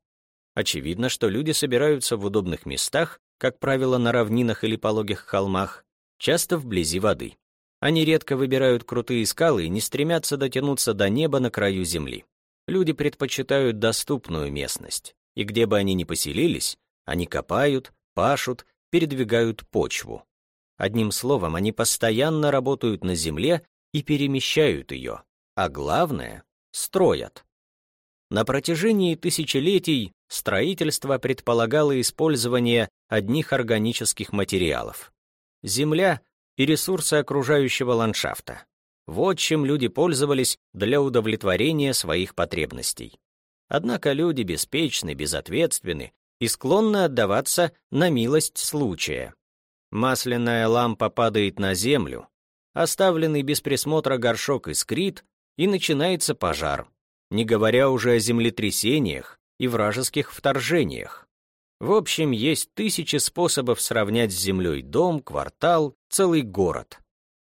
Очевидно, что люди собираются в удобных местах, как правило, на равнинах или пологих холмах, часто вблизи воды. Они редко выбирают крутые скалы и не стремятся дотянуться до неба на краю земли. Люди предпочитают доступную местность, и где бы они ни поселились, они копают, пашут, передвигают почву. Одним словом, они постоянно работают на земле и перемещают ее, а главное — строят. На протяжении тысячелетий строительство предполагало использование одних органических материалов. Земля и ресурсы окружающего ландшафта. Вот чем люди пользовались для удовлетворения своих потребностей. Однако люди беспечны, безответственны и склонны отдаваться на милость случая. Масляная лампа падает на землю, оставленный без присмотра горшок искрит, и начинается пожар, не говоря уже о землетрясениях и вражеских вторжениях. В общем, есть тысячи способов сравнять с землей дом, квартал, целый город.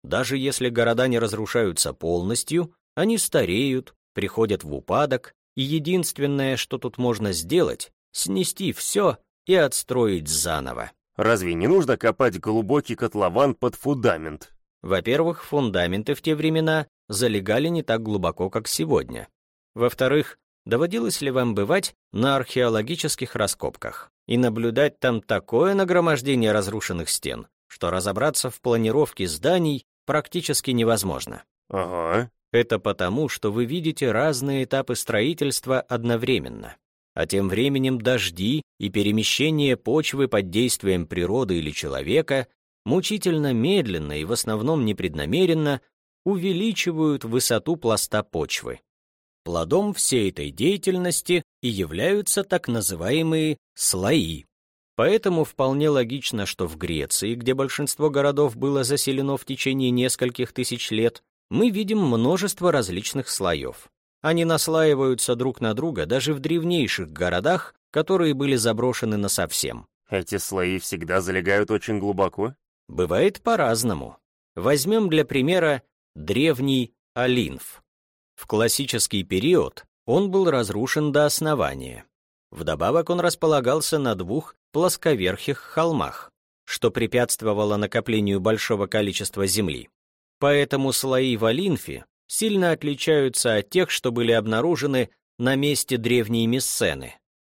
Даже если города не разрушаются полностью, они стареют, приходят в упадок, и единственное, что тут можно сделать, снести все и отстроить заново. Разве не нужно копать глубокий котлован под фундамент? Во-первых, фундаменты в те времена залегали не так глубоко, как сегодня. Во-вторых, доводилось ли вам бывать на археологических раскопках и наблюдать там такое нагромождение разрушенных стен, что разобраться в планировке зданий практически невозможно. Ага. Это потому, что вы видите разные этапы строительства одновременно. А тем временем дожди и перемещение почвы под действием природы или человека мучительно медленно и в основном непреднамеренно увеличивают высоту пласта почвы. Плодом всей этой деятельности и являются так называемые слои. Поэтому вполне логично, что в Греции, где большинство городов было заселено в течение нескольких тысяч лет, мы видим множество различных слоев. Они наслаиваются друг на друга даже в древнейших городах, которые были заброшены насовсем. Эти слои всегда залегают очень глубоко? Бывает по-разному. Возьмем для примера древний Олинф. В классический период он был разрушен до основания. Вдобавок он располагался на двух плосковерхих холмах, что препятствовало накоплению большого количества земли. Поэтому слои в Олинфе сильно отличаются от тех, что были обнаружены на месте древней Мессены.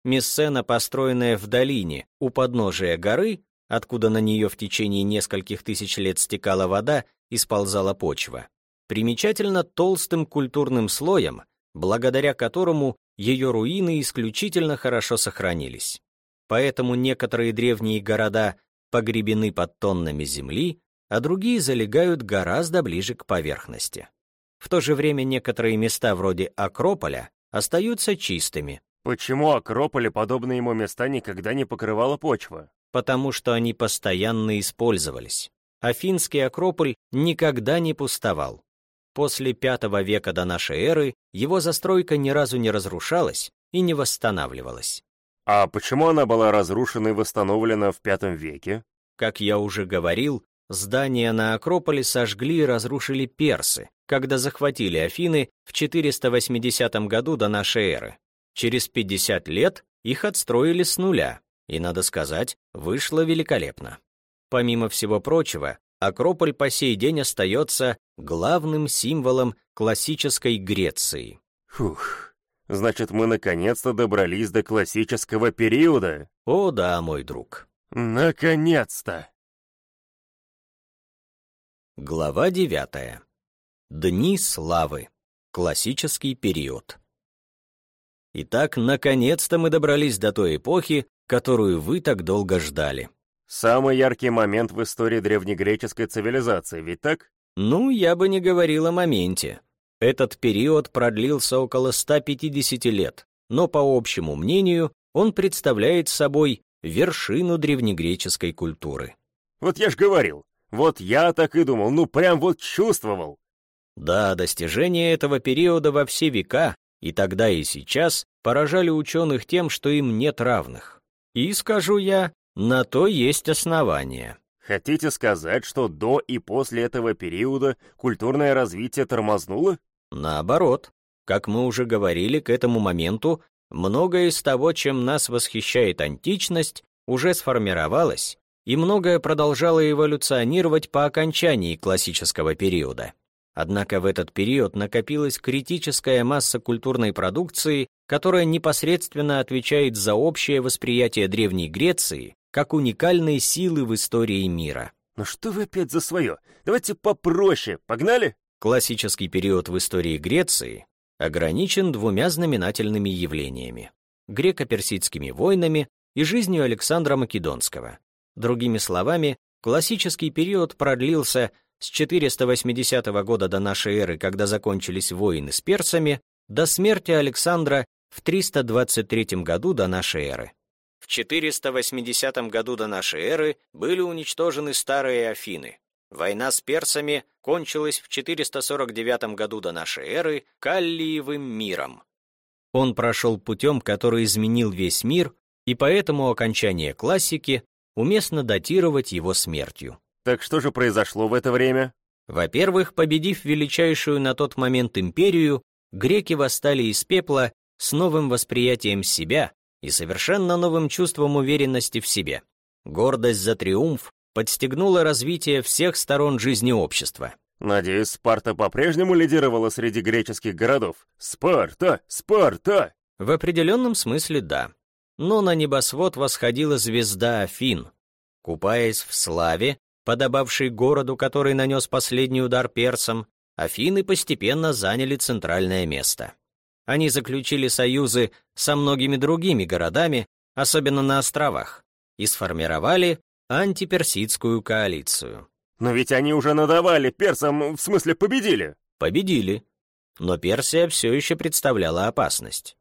Мессена, построенная в долине у подножия горы, откуда на нее в течение нескольких тысяч лет стекала вода и сползала почва, примечательно толстым культурным слоем, благодаря которому ее руины исключительно хорошо сохранились. Поэтому некоторые древние города погребены под тоннами земли, а другие залегают гораздо ближе к поверхности. В то же время некоторые места вроде Акрополя остаются чистыми. Почему Акрополе подобные ему места никогда не покрывала почва? Потому что они постоянно использовались. Афинский Акрополь никогда не пустовал. После V века до нашей эры его застройка ни разу не разрушалась и не восстанавливалась. А почему она была разрушена и восстановлена в V веке? Как я уже говорил, здания на Акрополе сожгли и разрушили персы, когда захватили Афины в 480 году до нашей эры. Через 50 лет их отстроили с нуля, и, надо сказать, вышло великолепно. Помимо всего прочего, Акрополь по сей день остается главным символом классической Греции. Фух, значит, мы наконец-то добрались до классического периода. О да, мой друг. Наконец-то! Глава девятая. Дни славы. Классический период. Итак, наконец-то мы добрались до той эпохи, которую вы так долго ждали. Самый яркий момент в истории древнегреческой цивилизации, ведь так? Ну, я бы не говорил о моменте. Этот период продлился около 150 лет, но, по общему мнению, он представляет собой вершину древнегреческой культуры. Вот я ж говорил, вот я так и думал, ну прям вот чувствовал. Да, достижения этого периода во все века, и тогда и сейчас, поражали ученых тем, что им нет равных. И, скажу я, на то есть основания. Хотите сказать, что до и после этого периода культурное развитие тормознуло? Наоборот. Как мы уже говорили, к этому моменту многое из того, чем нас восхищает античность, уже сформировалось, и многое продолжало эволюционировать по окончании классического периода. Однако в этот период накопилась критическая масса культурной продукции, которая непосредственно отвечает за общее восприятие Древней Греции как уникальной силы в истории мира. Ну что вы опять за свое? Давайте попроще, погнали? Классический период в истории Греции ограничен двумя знаменательными явлениями — греко-персидскими войнами и жизнью Александра Македонского. Другими словами, классический период продлился с 480 года до нашей эры, когда закончились войны с персами, до смерти Александра в 323 году до нашей эры. В 480 году до нашей эры были уничтожены старые Афины. Война с персами кончилась в 449 году до нашей эры Каллиевым миром. Он прошел путем, который изменил весь мир, и поэтому окончание классики уместно датировать его смертью. Так что же произошло в это время? Во-первых, победив величайшую на тот момент империю, греки восстали из пепла с новым восприятием себя и совершенно новым чувством уверенности в себе. Гордость за триумф подстегнула развитие всех сторон жизни общества. Надеюсь, Спарта по-прежнему лидировала среди греческих городов. Спарта! Спарта! В определенном смысле да. Но на небосвод восходила звезда Афин. Купаясь в славе, подобавший городу, который нанес последний удар персам, Афины постепенно заняли центральное место. Они заключили союзы со многими другими городами, особенно на островах, и сформировали антиперсидскую коалицию. Но ведь они уже надавали персам, в смысле победили. Победили. Но Персия все еще представляла опасность.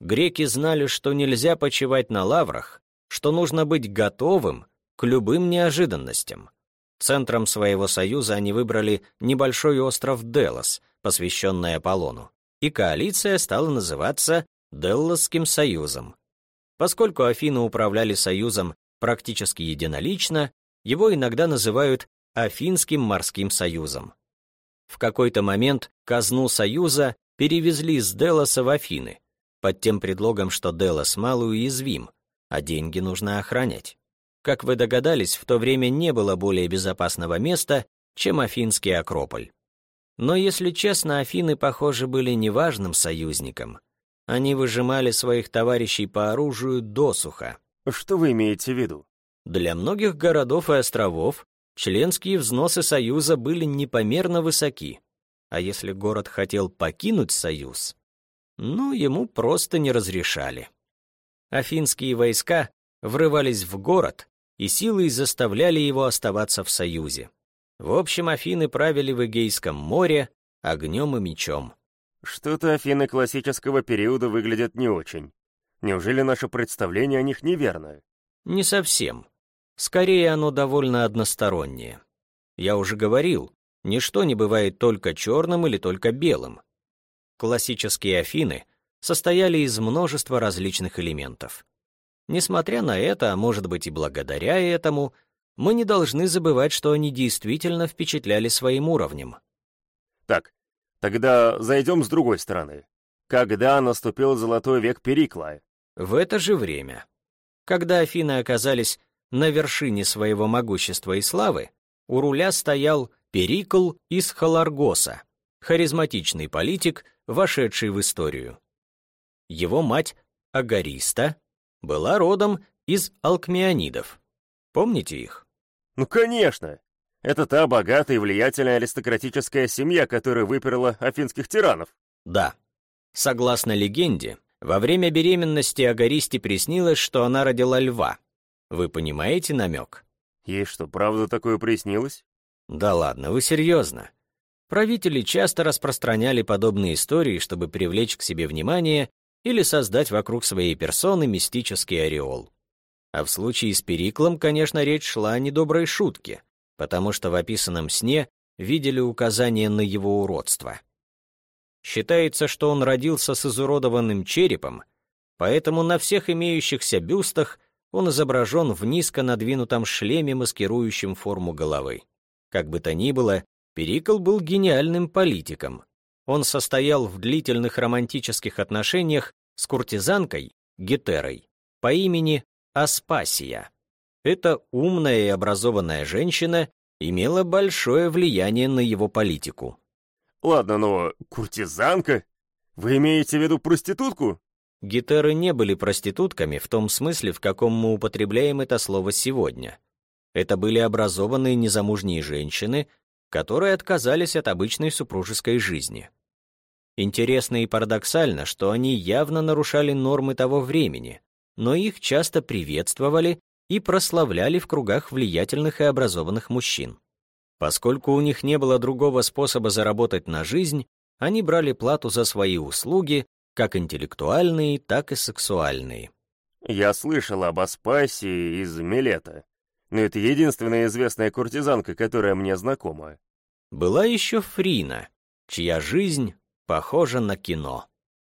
Греки знали, что нельзя почивать на лаврах, что нужно быть готовым к любым неожиданностям. Центром своего союза они выбрали небольшой остров Делос, посвященный Аполлону, и коалиция стала называться Деллосским союзом. Поскольку Афины управляли союзом практически единолично, его иногда называют Афинским морским союзом. В какой-то момент казну союза перевезли с Делоса в Афины, под тем предлогом, что Делос малоуязвим, а деньги нужно охранять. Как вы догадались, в то время не было более безопасного места, чем Афинский Акрополь. Но, если честно, Афины, похоже, были неважным союзником. Они выжимали своих товарищей по оружию досуха. Что вы имеете в виду? Для многих городов и островов членские взносы Союза были непомерно высоки. А если город хотел покинуть Союз, ну, ему просто не разрешали. Афинские войска врывались в город и силой заставляли его оставаться в союзе. В общем, Афины правили в Эгейском море огнем и мечом. Что-то Афины классического периода выглядят не очень. Неужели наше представление о них неверное? Не совсем. Скорее, оно довольно одностороннее. Я уже говорил, ничто не бывает только черным или только белым. Классические Афины состояли из множества различных элементов. Несмотря на это, а может быть и благодаря этому, мы не должны забывать, что они действительно впечатляли своим уровнем. Так, тогда зайдем с другой стороны. Когда наступил золотой век Перикла? В это же время. Когда Афины оказались на вершине своего могущества и славы, у руля стоял Перикл из Халаргоса, харизматичный политик, вошедший в историю. Его мать, Агариста, была родом из алкмеонидов. Помните их? Ну, конечно! Это та богатая и влиятельная аристократическая семья, которая выперла афинских тиранов. Да. Согласно легенде, во время беременности Агаристе приснилось, что она родила льва. Вы понимаете намек? Ей что, правда такое приснилось? Да ладно, вы серьезно? Правители часто распространяли подобные истории, чтобы привлечь к себе внимание или создать вокруг своей персоны мистический ореол. А в случае с Периклом, конечно, речь шла о недоброй шутке, потому что в описанном сне видели указание на его уродство. Считается, что он родился с изуродованным черепом, поэтому на всех имеющихся бюстах он изображен в низко надвинутом шлеме, маскирующем форму головы. Как бы то ни было, Перикл был гениальным политиком. Он состоял в длительных романтических отношениях с куртизанкой Гетерой по имени Аспасия. Эта умная и образованная женщина имела большое влияние на его политику. Ладно, но куртизанка? Вы имеете в виду проститутку? Гетеры не были проститутками в том смысле, в каком мы употребляем это слово сегодня. Это были образованные незамужние женщины, которые отказались от обычной супружеской жизни. Интересно и парадоксально, что они явно нарушали нормы того времени, но их часто приветствовали и прославляли в кругах влиятельных и образованных мужчин. Поскольку у них не было другого способа заработать на жизнь, они брали плату за свои услуги, как интеллектуальные, так и сексуальные. Я слышал об Аспасе из Милета но это единственная известная куртизанка, которая мне знакома. Была еще Фрина, чья жизнь похожа на кино.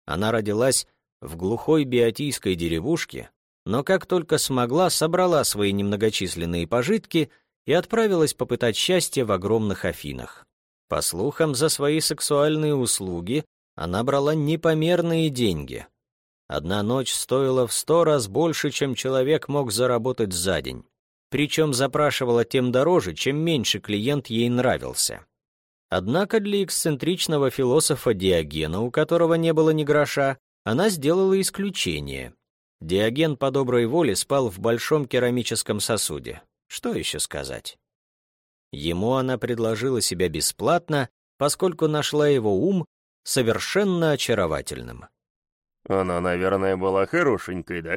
Она родилась в глухой биотийской деревушке, но как только смогла, собрала свои немногочисленные пожитки и отправилась попытать счастье в огромных Афинах. По слухам, за свои сексуальные услуги она брала непомерные деньги. Одна ночь стоила в сто раз больше, чем человек мог заработать за день причем запрашивала тем дороже, чем меньше клиент ей нравился. Однако для эксцентричного философа Диогена, у которого не было ни гроша, она сделала исключение. Диоген по доброй воле спал в большом керамическом сосуде. Что еще сказать? Ему она предложила себя бесплатно, поскольку нашла его ум совершенно очаровательным. Она, наверное, была хорошенькой, да?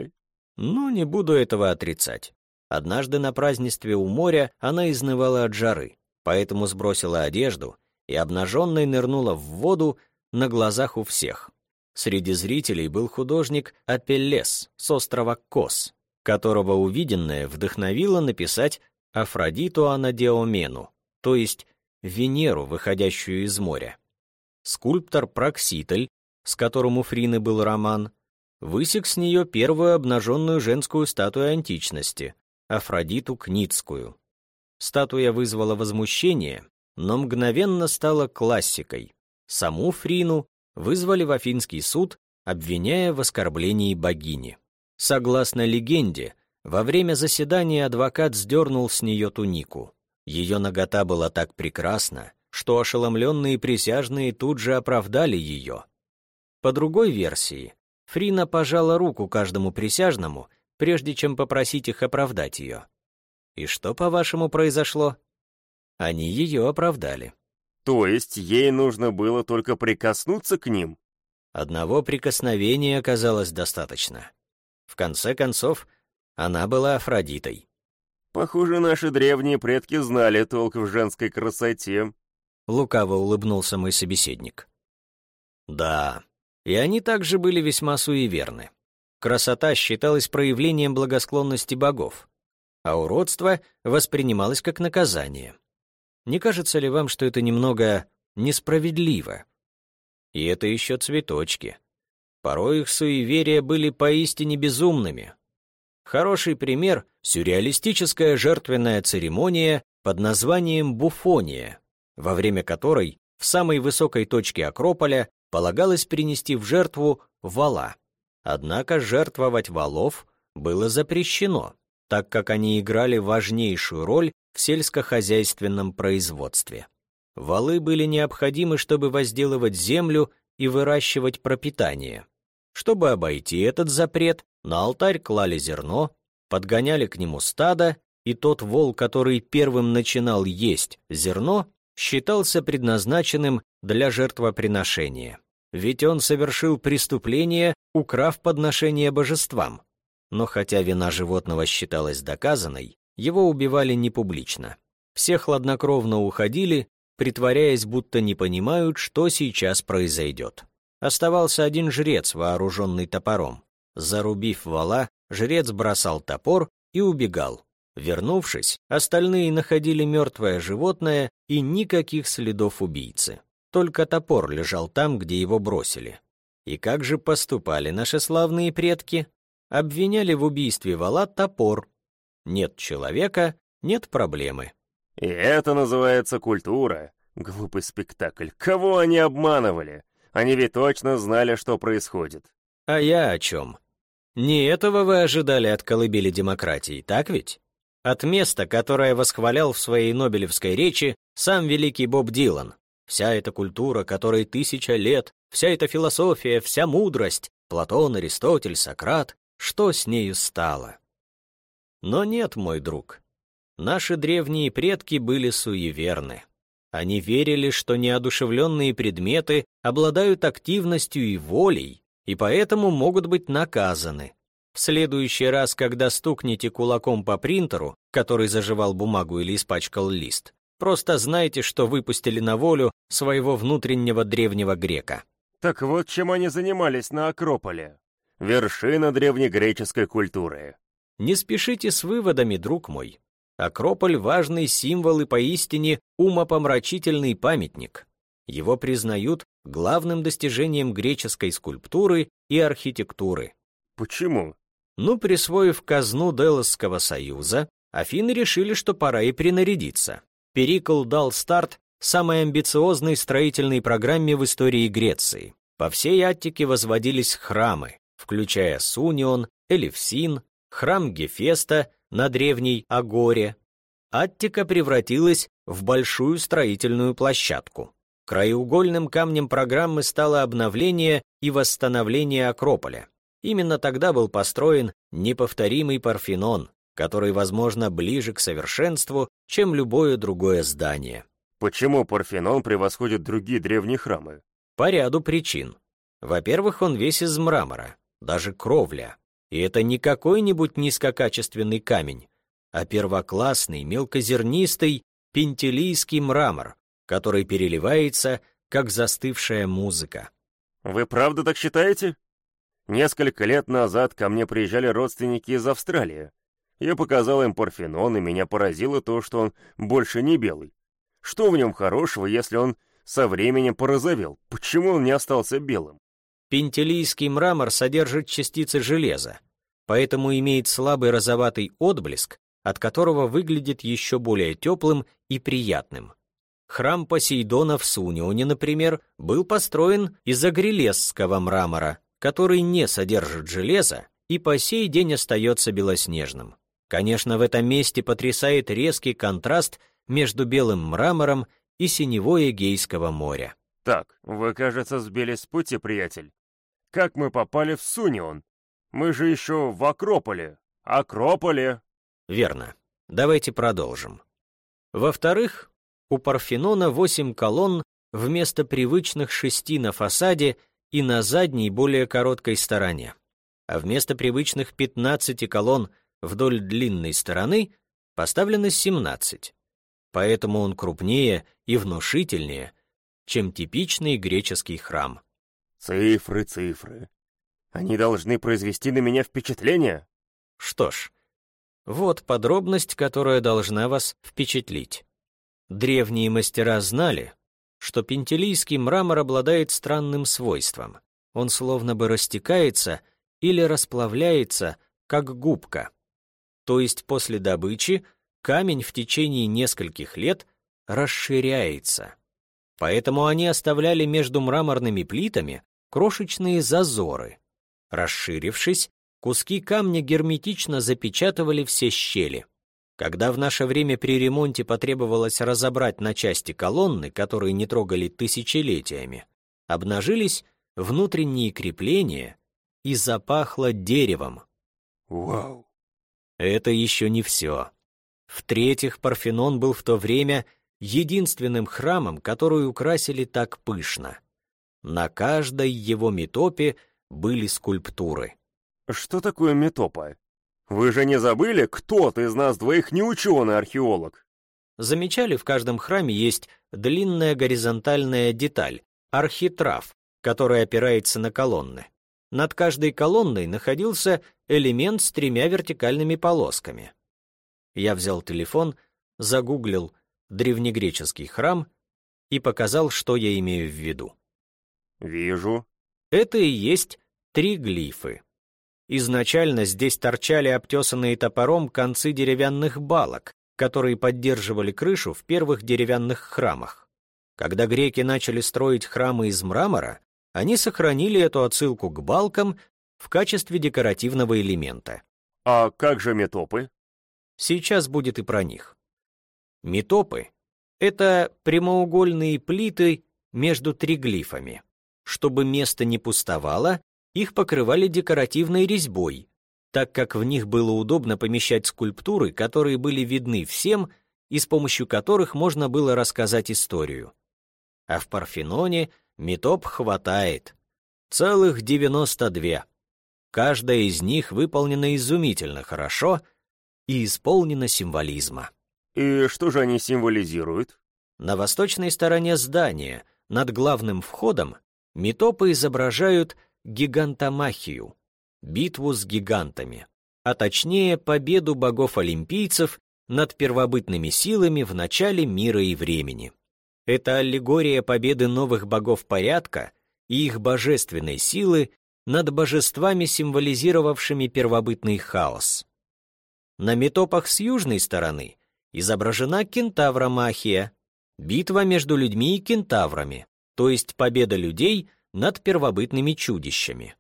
Ну, не буду этого отрицать. Однажды на празднестве у моря она изнывала от жары, поэтому сбросила одежду и обнаженной нырнула в воду на глазах у всех. Среди зрителей был художник Апеллес с острова Кос, которого увиденное вдохновило написать Афродиту Анадиомену, то есть Венеру, выходящую из моря. Скульптор Прокситель, с которым у Фрины был роман, высек с нее первую обнаженную женскую статую античности, Афродиту Кницкую. Статуя вызвала возмущение, но мгновенно стала классикой. Саму Фрину вызвали в Афинский суд, обвиняя в оскорблении богини. Согласно легенде, во время заседания адвокат сдернул с нее тунику. Ее нагота была так прекрасна, что ошеломленные присяжные тут же оправдали ее. По другой версии, Фрина пожала руку каждому присяжному прежде чем попросить их оправдать ее. И что, по-вашему, произошло? Они ее оправдали. То есть ей нужно было только прикоснуться к ним? Одного прикосновения оказалось достаточно. В конце концов, она была Афродитой. Похоже, наши древние предки знали толк в женской красоте. Лукаво улыбнулся мой собеседник. Да, и они также были весьма суеверны. Красота считалась проявлением благосклонности богов, а уродство воспринималось как наказание. Не кажется ли вам, что это немного несправедливо? И это еще цветочки. Порой их суеверия были поистине безумными. Хороший пример — сюрреалистическая жертвенная церемония под названием «Буфония», во время которой в самой высокой точке Акрополя полагалось принести в жертву вала. Однако жертвовать валов было запрещено, так как они играли важнейшую роль в сельскохозяйственном производстве. Валы были необходимы, чтобы возделывать землю и выращивать пропитание. Чтобы обойти этот запрет, на алтарь клали зерно, подгоняли к нему стадо, и тот вол, который первым начинал есть зерно, считался предназначенным для жертвоприношения. Ведь он совершил преступление, украв подношение божествам. Но хотя вина животного считалась доказанной, его убивали не публично. Все хладнокровно уходили, притворяясь, будто не понимают, что сейчас произойдет. Оставался один жрец, вооруженный топором. Зарубив вала, жрец бросал топор и убегал. Вернувшись, остальные находили мертвое животное и никаких следов убийцы. Только топор лежал там, где его бросили. И как же поступали наши славные предки? Обвиняли в убийстве вала топор. Нет человека, нет проблемы. И это называется культура. Глупый спектакль. Кого они обманывали? Они ведь точно знали, что происходит. А я о чем? Не этого вы ожидали от колыбели демократии, так ведь? От места, которое восхвалял в своей Нобелевской речи сам великий Боб Дилан. Вся эта культура, которой тысяча лет, вся эта философия, вся мудрость, Платон, Аристотель, Сократ, что с нею стало? Но нет, мой друг, Наши древние предки были суеверны. Они верили, что неодушевленные предметы обладают активностью и волей, и поэтому могут быть наказаны. В следующий раз, когда стукнете кулаком по принтеру, который заживал бумагу или испачкал лист, просто знайте, что выпустили на волю своего внутреннего древнего грека. Так вот, чем они занимались на Акрополе. Вершина древнегреческой культуры. Не спешите с выводами, друг мой. Акрополь — важный символ и поистине умопомрачительный памятник. Его признают главным достижением греческой скульптуры и архитектуры. Почему? Ну, присвоив казну Делосского союза, Афины решили, что пора и принарядиться. Перикл дал старт самой амбициозной строительной программе в истории Греции. По всей Аттике возводились храмы, включая Сунион, Элевсин, храм Гефеста на древней Агоре, Аттика превратилась в большую строительную площадку. Краеугольным камнем программы стало обновление и восстановление Акрополя. Именно тогда был построен неповторимый Парфенон, который, возможно, ближе к совершенству, чем любое другое здание. Почему Парфенон превосходит другие древние храмы? По ряду причин. Во-первых, он весь из мрамора, даже кровля. И это не какой-нибудь низкокачественный камень, а первоклассный мелкозернистый пентелийский мрамор, который переливается, как застывшая музыка. Вы правда так считаете? Несколько лет назад ко мне приезжали родственники из Австралии. Я показал им Парфенон, и меня поразило то, что он больше не белый. Что в нем хорошего, если он со временем порозовел? Почему он не остался белым? Пентелийский мрамор содержит частицы железа, поэтому имеет слабый розоватый отблеск, от которого выглядит еще более теплым и приятным. Храм Посейдона в Сунионе, например, был построен из агрилесского мрамора, который не содержит железа и по сей день остается белоснежным. Конечно, в этом месте потрясает резкий контраст между белым мрамором и синевой Эгейского моря. Так, вы, кажется, сбились с пути, приятель. Как мы попали в Сунион? Мы же еще в Акрополе. Акрополе. Верно. Давайте продолжим. Во-вторых, у Парфенона восемь колонн вместо привычных шести на фасаде и на задней более короткой стороне. А вместо привычных 15 колонн вдоль длинной стороны поставлено 17. Поэтому он крупнее и внушительнее, чем типичный греческий храм. Цифры, цифры. Они должны произвести на меня впечатление? Что ж, вот подробность, которая должна вас впечатлить. Древние мастера знали, что пентелийский мрамор обладает странным свойством. Он словно бы растекается или расплавляется, как губка. То есть после добычи камень в течение нескольких лет расширяется. Поэтому они оставляли между мраморными плитами крошечные зазоры. Расширившись, Куски камня герметично запечатывали все щели. Когда в наше время при ремонте потребовалось разобрать на части колонны, которые не трогали тысячелетиями, обнажились внутренние крепления и запахло деревом. Вау! Это еще не все. В-третьих, Парфенон был в то время единственным храмом, который украсили так пышно. На каждой его метопе были скульптуры. Что такое метопа? Вы же не забыли, кто-то из нас двоих не ученый-археолог? Замечали, в каждом храме есть длинная горизонтальная деталь, архитрав, которая опирается на колонны. Над каждой колонной находился элемент с тремя вертикальными полосками. Я взял телефон, загуглил древнегреческий храм и показал, что я имею в виду. Вижу. Это и есть три глифы. Изначально здесь торчали обтесанные топором концы деревянных балок, которые поддерживали крышу в первых деревянных храмах. Когда греки начали строить храмы из мрамора, они сохранили эту отсылку к балкам в качестве декоративного элемента. А как же метопы? Сейчас будет и про них. Метопы — это прямоугольные плиты между триглифами. Чтобы место не пустовало, их покрывали декоративной резьбой, так как в них было удобно помещать скульптуры, которые были видны всем и с помощью которых можно было рассказать историю. А в Парфеноне метоп хватает. Целых 92. Каждая из них выполнена изумительно хорошо и исполнена символизма. И что же они символизируют? На восточной стороне здания, над главным входом, метопы изображают гигантомахию, битву с гигантами, а точнее победу богов-олимпийцев над первобытными силами в начале мира и времени. Это аллегория победы новых богов порядка и их божественной силы над божествами, символизировавшими первобытный хаос. На метопах с южной стороны изображена кентавромахия, битва между людьми и кентаврами, то есть победа людей над первобытными чудищами.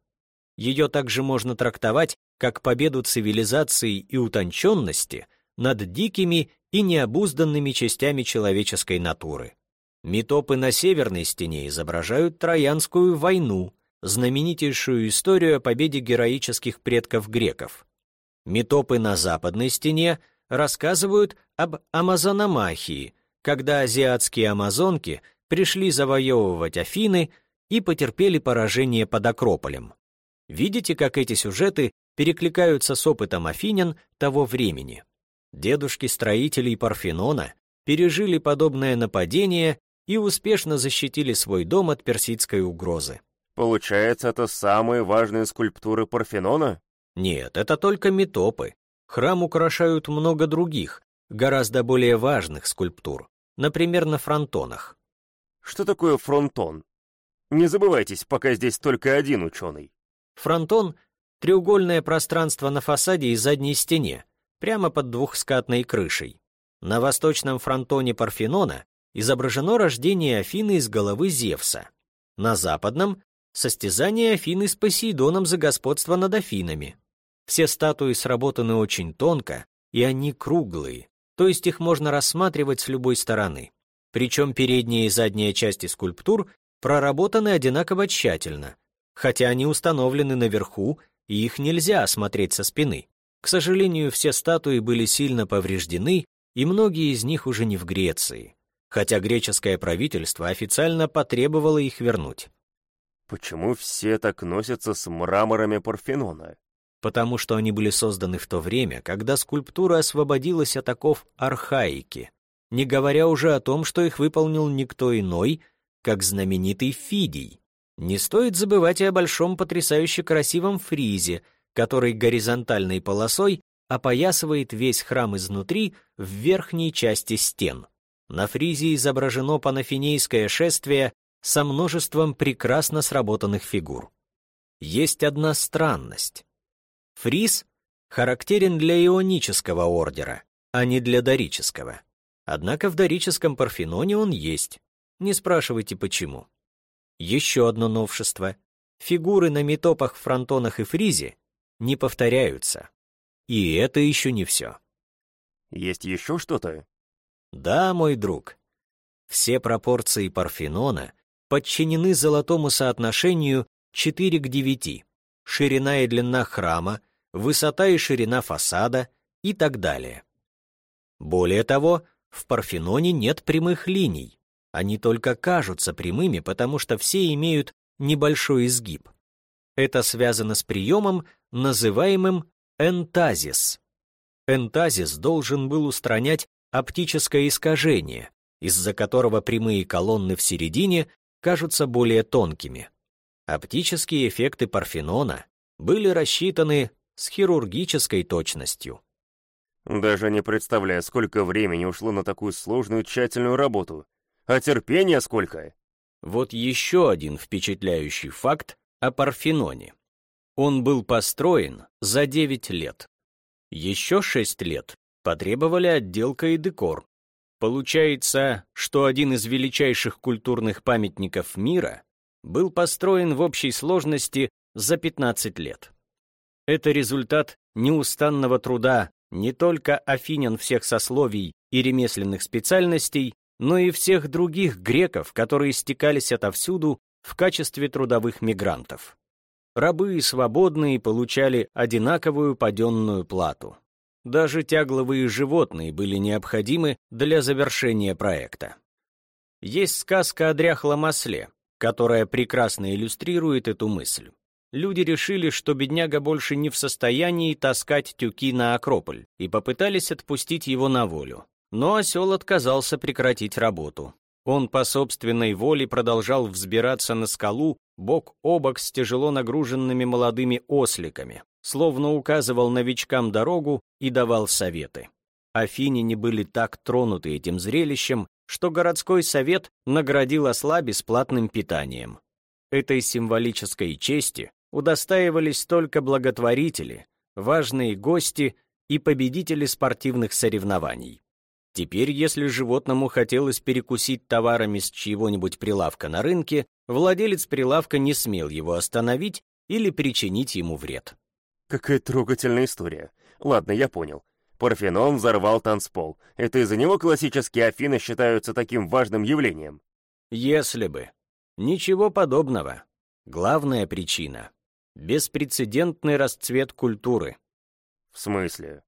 Ее также можно трактовать как победу цивилизации и утонченности над дикими и необузданными частями человеческой натуры. Метопы на северной стене изображают Троянскую войну, знаменитейшую историю о победе героических предков греков. Метопы на западной стене рассказывают об Амазономахии, когда азиатские амазонки пришли завоевывать Афины и потерпели поражение под Акрополем. Видите, как эти сюжеты перекликаются с опытом афинян того времени? Дедушки строителей Парфенона пережили подобное нападение и успешно защитили свой дом от персидской угрозы. Получается, это самые важные скульптуры Парфенона? Нет, это только метопы. Храм украшают много других, гораздо более важных скульптур, например, на фронтонах. Что такое фронтон? Не забывайтесь, пока здесь только один ученый. Фронтон — треугольное пространство на фасаде и задней стене, прямо под двухскатной крышей. На восточном фронтоне Парфенона изображено рождение Афины из головы Зевса. На западном — состязание Афины с Посейдоном за господство над Афинами. Все статуи сработаны очень тонко, и они круглые, то есть их можно рассматривать с любой стороны. Причем передняя и задняя части скульптур проработаны одинаково тщательно, хотя они установлены наверху, и их нельзя осмотреть со спины. К сожалению, все статуи были сильно повреждены, и многие из них уже не в Греции хотя греческое правительство официально потребовало их вернуть. Почему все так носятся с мраморами Парфенона? Потому что они были созданы в то время, когда скульптура освободилась от оков архаики, не говоря уже о том, что их выполнил никто иной, как знаменитый Фидий. Не стоит забывать и о большом потрясающе красивом фризе, который горизонтальной полосой опоясывает весь храм изнутри в верхней части стен. На фризе изображено панафинейское шествие со множеством прекрасно сработанных фигур. Есть одна странность. Фриз характерен для ионического ордера, а не для дорического. Однако в дорическом Парфеноне он есть. Не спрашивайте, почему. Еще одно новшество. Фигуры на метопах, фронтонах и фризе не повторяются. И это еще не все. Есть еще что-то? Да, мой друг. Все пропорции Парфенона подчинены золотому соотношению 4 к 9. Ширина и длина храма, высота и ширина фасада и так далее. Более того, в Парфеноне нет прямых линий. Они только кажутся прямыми, потому что все имеют небольшой изгиб. Это связано с приемом, называемым энтазис. Энтазис должен был устранять оптическое искажение, из-за которого прямые колонны в середине кажутся более тонкими. Оптические эффекты Парфенона были рассчитаны с хирургической точностью. Даже не представляю, сколько времени ушло на такую сложную тщательную работу. А терпения сколько? Вот еще один впечатляющий факт о Парфеноне. Он был построен за 9 лет. Еще 6 лет потребовали отделка и декор. Получается, что один из величайших культурных памятников мира был построен в общей сложности за 15 лет. Это результат неустанного труда не только афинян всех сословий и ремесленных специальностей, но и всех других греков, которые стекались отовсюду в качестве трудовых мигрантов. Рабы и свободные получали одинаковую паденную плату. Даже тягловые животные были необходимы для завершения проекта. Есть сказка о дряхлом осле, которая прекрасно иллюстрирует эту мысль. Люди решили, что бедняга больше не в состоянии таскать тюки на Акрополь, и попытались отпустить его на волю. Но осел отказался прекратить работу. Он по собственной воле продолжал взбираться на скалу бок о бок с тяжело нагруженными молодыми осликами, словно указывал новичкам дорогу и давал советы. Афиняне были так тронуты этим зрелищем, что городской совет наградил осла бесплатным питанием. Этой символической чести удостаивались только благотворители, важные гости и победители спортивных соревнований. Теперь, если животному хотелось перекусить товарами с чьего-нибудь прилавка на рынке, владелец прилавка не смел его остановить или причинить ему вред. Какая трогательная история. Ладно, я понял. Парфенон взорвал танцпол. Это из-за него классические Афины считаются таким важным явлением? Если бы. Ничего подобного. Главная причина — беспрецедентный расцвет культуры. В смысле?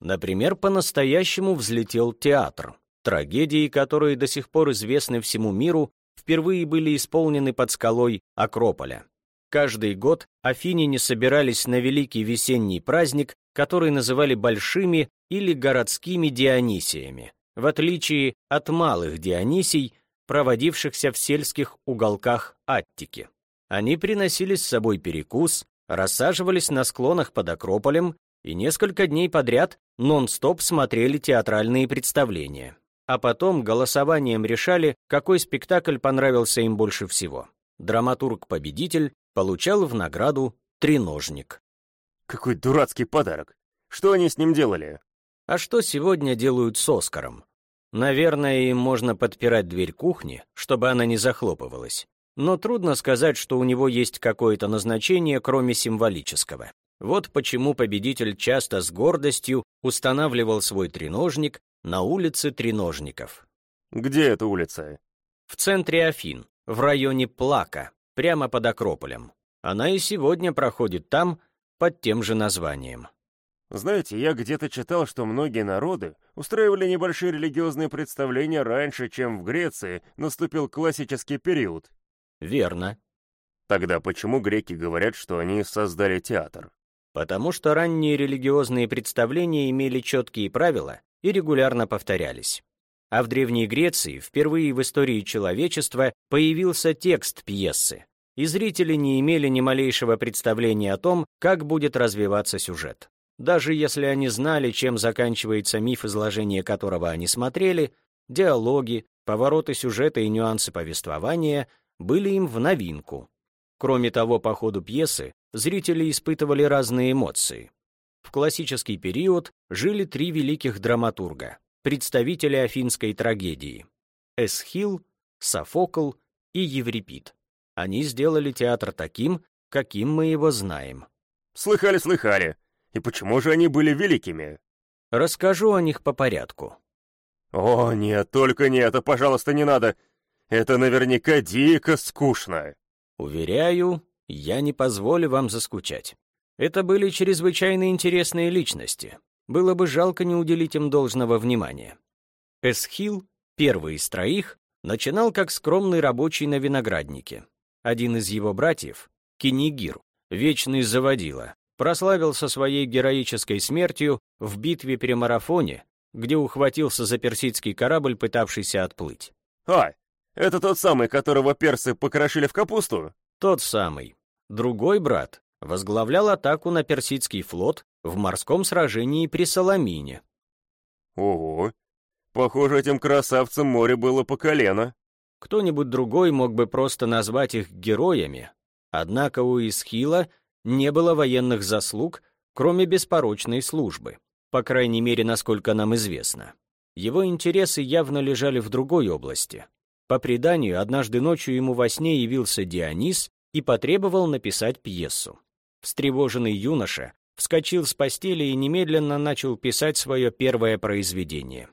Например, по-настоящему взлетел театр. Трагедии, которые до сих пор известны всему миру, впервые были исполнены под скалой Акрополя. Каждый год афиняне собирались на великий весенний праздник, который называли большими или городскими Дионисиями, в отличие от малых Дионисий, проводившихся в сельских уголках Аттики. Они приносили с собой перекус, рассаживались на склонах под Акрополем и несколько дней подряд нон-стоп смотрели театральные представления. А потом голосованием решали, какой спектакль понравился им больше всего. Драматург-победитель получал в награду треножник. Какой дурацкий подарок! Что они с ним делали? А что сегодня делают с Оскаром? Наверное, им можно подпирать дверь кухни, чтобы она не захлопывалась. Но трудно сказать, что у него есть какое-то назначение, кроме символического. Вот почему победитель часто с гордостью устанавливал свой треножник на улице треножников. Где эта улица? В центре Афин, в районе Плака, прямо под Акрополем. Она и сегодня проходит там под тем же названием. Знаете, я где-то читал, что многие народы устраивали небольшие религиозные представления раньше, чем в Греции наступил классический период. Верно. Тогда почему греки говорят, что они создали театр? Потому что ранние религиозные представления имели четкие правила и регулярно повторялись. А в Древней Греции впервые в истории человечества появился текст пьесы, и зрители не имели ни малейшего представления о том, как будет развиваться сюжет. Даже если они знали, чем заканчивается миф, изложение которого они смотрели, диалоги, повороты сюжета и нюансы повествования были им в новинку. Кроме того, по ходу пьесы зрители испытывали разные эмоции. В классический период жили три великих драматурга, представители афинской трагедии — Эсхил, Софокл и Еврипид. Они сделали театр таким, каким мы его знаем. Слыхали, слыхали. И почему же они были великими? Расскажу о них по порядку. О, нет, только не это, пожалуйста, не надо. Это наверняка дико скучно. Уверяю, я не позволю вам заскучать. Это были чрезвычайно интересные личности. Было бы жалко не уделить им должного внимания. Эсхил, первый из троих, начинал как скромный рабочий на винограднике. Один из его братьев, Кинигир, вечный заводила, прославился своей героической смертью в битве при марафоне, где ухватился за персидский корабль, пытавшийся отплыть. А, это тот самый, которого персы покрошили в капусту? Тот самый. Другой брат возглавлял атаку на персидский флот в морском сражении при Саламине. Ого, похоже, этим красавцам море было по колено. Кто-нибудь другой мог бы просто назвать их героями, однако у Исхила не было военных заслуг, кроме беспорочной службы, по крайней мере, насколько нам известно. Его интересы явно лежали в другой области. По преданию, однажды ночью ему во сне явился Дионис и потребовал написать пьесу. Встревоженный юноша вскочил с постели и немедленно начал писать свое первое произведение.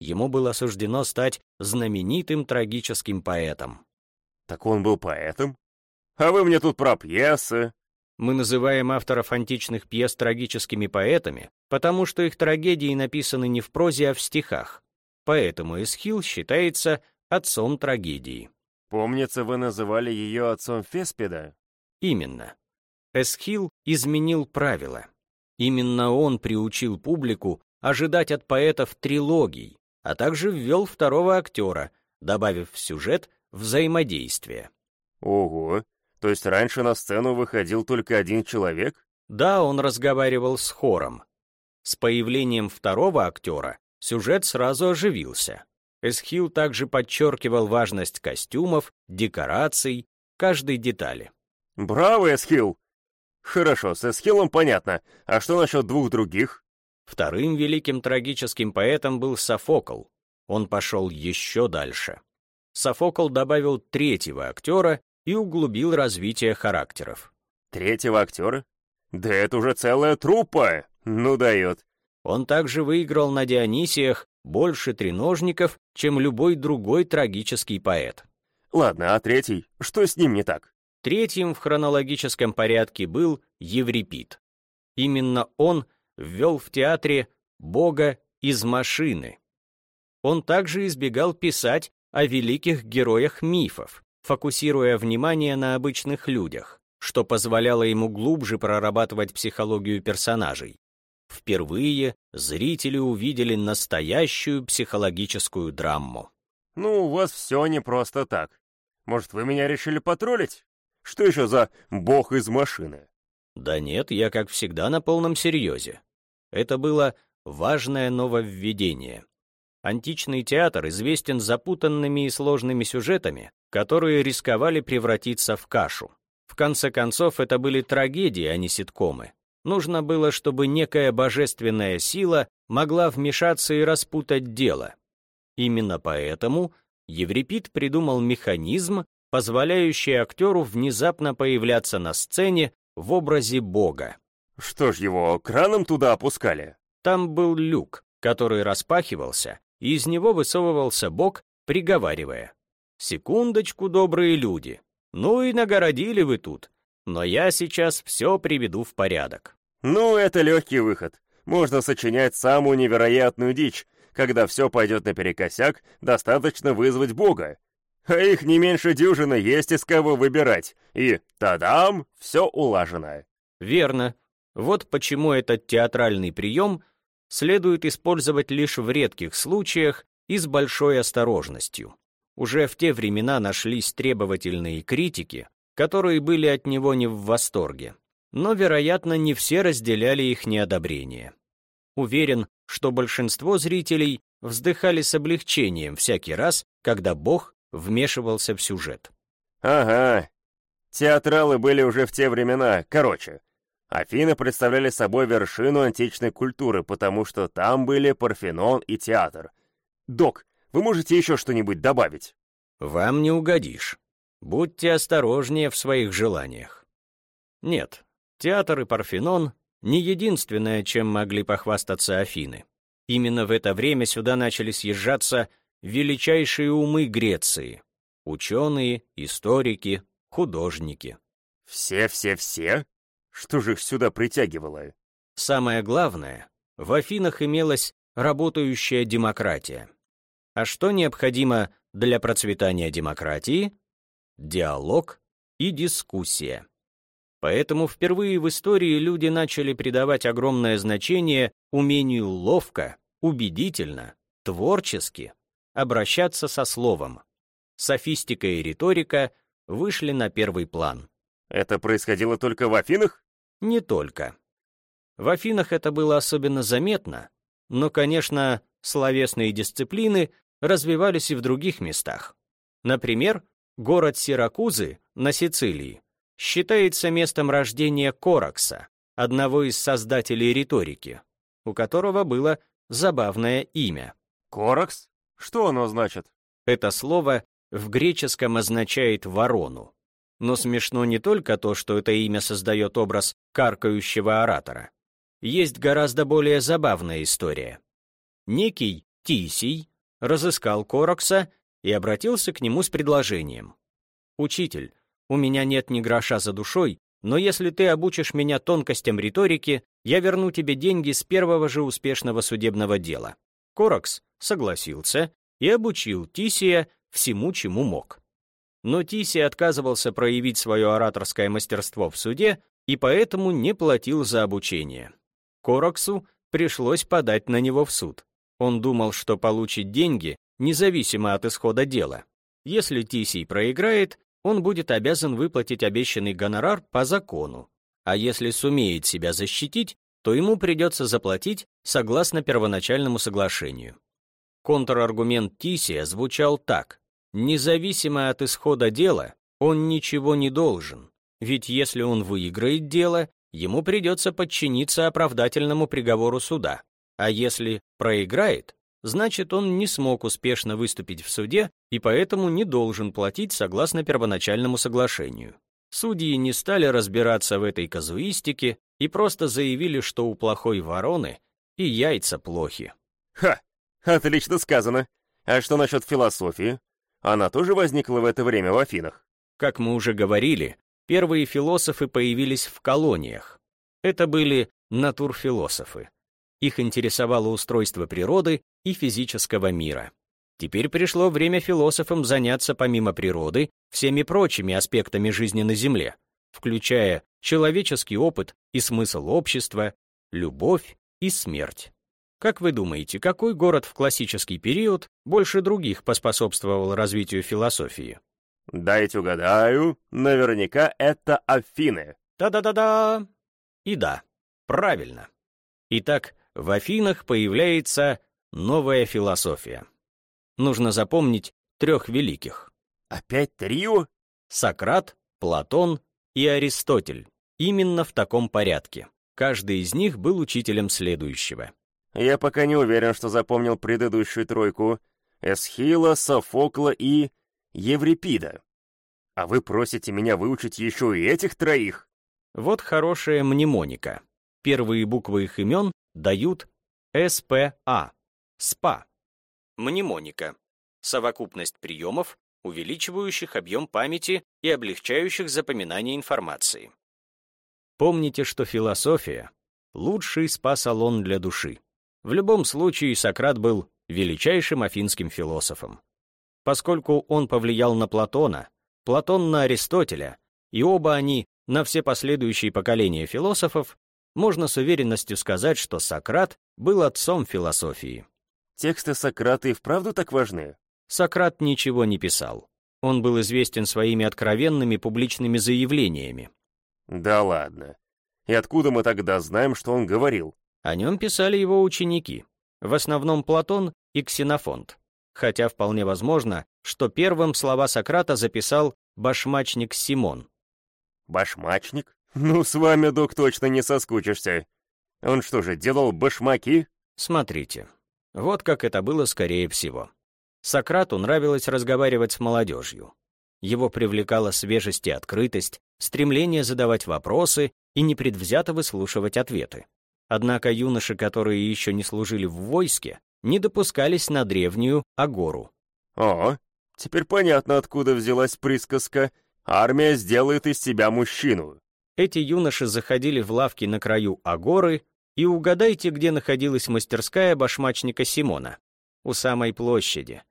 Ему было суждено стать знаменитым трагическим поэтом. Так он был поэтом? А вы мне тут про пьесы. Мы называем авторов античных пьес трагическими поэтами, потому что их трагедии написаны не в прозе, а в стихах. Поэтому Эсхил считается отцом трагедии. Помнится, вы называли ее отцом Феспида? Именно. Эсхил изменил правила. Именно он приучил публику ожидать от поэтов трилогий, а также ввел второго актера, добавив в сюжет взаимодействие. Ого, то есть раньше на сцену выходил только один человек? Да, он разговаривал с хором. С появлением второго актера сюжет сразу оживился. Эсхил также подчеркивал важность костюмов, декораций, каждой детали. «Браво, Эсхил! Хорошо, с Эсхилом понятно. А что насчет двух других? Вторым великим трагическим поэтом был Софокл. Он пошел еще дальше. Софокл добавил третьего актера и углубил развитие характеров. Третьего актера? Да это уже целая труппа! Ну дает. Он также выиграл на Дионисиях больше треножников, чем любой другой трагический поэт. Ладно, а третий? Что с ним не так? Третьим в хронологическом порядке был Еврипид. Именно он ввел в театре Бога из машины. Он также избегал писать о великих героях мифов, фокусируя внимание на обычных людях, что позволяло ему глубже прорабатывать психологию персонажей. Впервые зрители увидели настоящую психологическую драму. «Ну, у вас все не просто так. Может, вы меня решили потроллить?» Что еще за бог из машины? Да нет, я, как всегда, на полном серьезе. Это было важное нововведение. Античный театр известен запутанными и сложными сюжетами, которые рисковали превратиться в кашу. В конце концов, это были трагедии, а не ситкомы. Нужно было, чтобы некая божественная сила могла вмешаться и распутать дело. Именно поэтому Еврипид придумал механизм, позволяющий актеру внезапно появляться на сцене в образе бога. Что ж, его краном туда опускали? Там был люк, который распахивался, и из него высовывался бог, приговаривая. «Секундочку, добрые люди. Ну и нагородили вы тут. Но я сейчас все приведу в порядок». Ну, это легкий выход. Можно сочинять самую невероятную дичь. Когда все пойдет наперекосяк, достаточно вызвать бога. А их не меньше дюжины есть из кого выбирать. И тадам, все улажено. Верно. Вот почему этот театральный прием следует использовать лишь в редких случаях и с большой осторожностью. Уже в те времена нашлись требовательные критики, которые были от него не в восторге. Но, вероятно, не все разделяли их неодобрение. Уверен, что большинство зрителей вздыхали с облегчением всякий раз, когда Бог вмешивался в сюжет. Ага, театралы были уже в те времена, короче. Афины представляли собой вершину античной культуры, потому что там были Парфенон и театр. Док, вы можете еще что-нибудь добавить? Вам не угодишь. Будьте осторожнее в своих желаниях. Нет, театр и Парфенон не единственное, чем могли похвастаться Афины. Именно в это время сюда начали съезжаться величайшие умы Греции — ученые, историки, художники. Все-все-все? Что же их сюда притягивало? Самое главное, в Афинах имелась работающая демократия. А что необходимо для процветания демократии? Диалог и дискуссия. Поэтому впервые в истории люди начали придавать огромное значение умению ловко, убедительно, творчески обращаться со словом. Софистика и риторика вышли на первый план. Это происходило только в Афинах? Не только. В Афинах это было особенно заметно, но, конечно, словесные дисциплины развивались и в других местах. Например, город Сиракузы на Сицилии считается местом рождения Коракса, одного из создателей риторики, у которого было забавное имя. Коракс? Что оно значит? Это слово в греческом означает «ворону». Но смешно не только то, что это имя создает образ каркающего оратора. Есть гораздо более забавная история. Некий Тисий разыскал Корокса и обратился к нему с предложением. «Учитель, у меня нет ни гроша за душой, но если ты обучишь меня тонкостям риторики, я верну тебе деньги с первого же успешного судебного дела». Корокс согласился и обучил Тисия всему, чему мог. Но Тиси отказывался проявить свое ораторское мастерство в суде и поэтому не платил за обучение. Короксу пришлось подать на него в суд. Он думал, что получит деньги, независимо от исхода дела. Если Тисий проиграет, он будет обязан выплатить обещанный гонорар по закону, а если сумеет себя защитить, то ему придется заплатить согласно первоначальному соглашению. Контраргумент Тисия звучал так. Независимо от исхода дела, он ничего не должен, ведь если он выиграет дело, ему придется подчиниться оправдательному приговору суда, а если проиграет, значит он не смог успешно выступить в суде и поэтому не должен платить согласно первоначальному соглашению. Судьи не стали разбираться в этой казуистике и просто заявили, что у плохой вороны и яйца плохи. Ха! Отлично сказано. А что насчет философии? Она тоже возникла в это время в Афинах? Как мы уже говорили, первые философы появились в колониях. Это были натурфилософы. Их интересовало устройство природы и физического мира. Теперь пришло время философам заняться помимо природы всеми прочими аспектами жизни на Земле, включая человеческий опыт и смысл общества, любовь и смерть. Как вы думаете, какой город в классический период больше других поспособствовал развитию философии? Дайте угадаю, наверняка это Афины. Да-да-да-да. И да, правильно. Итак, в Афинах появляется новая философия. Нужно запомнить трех великих. Опять трио? Сократ, Платон и Аристотель. Именно в таком порядке. Каждый из них был учителем следующего. Я пока не уверен, что запомнил предыдущую тройку. Эсхила, Софокла и Еврипида. А вы просите меня выучить еще и этих троих? Вот хорошая мнемоника. Первые буквы их имен дают СПА, СПА. Мнемоника. Совокупность приемов, увеличивающих объем памяти и облегчающих запоминание информации. Помните, что философия — лучший спа-салон для души. В любом случае Сократ был величайшим афинским философом. Поскольку он повлиял на Платона, Платон на Аристотеля, и оба они на все последующие поколения философов, можно с уверенностью сказать, что Сократ был отцом философии. Тексты Сократа и вправду так важны? Сократ ничего не писал. Он был известен своими откровенными публичными заявлениями. Да ладно. И откуда мы тогда знаем, что он говорил? О нем писали его ученики. В основном Платон и Ксенофонт. Хотя вполне возможно, что первым слова Сократа записал башмачник Симон. Башмачник? Ну, с вами, док, точно не соскучишься. Он что же, делал башмаки? Смотрите, вот как это было скорее всего. Сократу нравилось разговаривать с молодежью. Его привлекала свежесть и открытость, стремление задавать вопросы и непредвзято выслушивать ответы. Однако юноши, которые еще не служили в войске, не допускались на древнюю Агору. О, теперь понятно, откуда взялась присказка «Армия сделает из тебя мужчину». Эти юноши заходили в лавки на краю Агоры, и угадайте, где находилась мастерская башмачника Симона. У самой площади.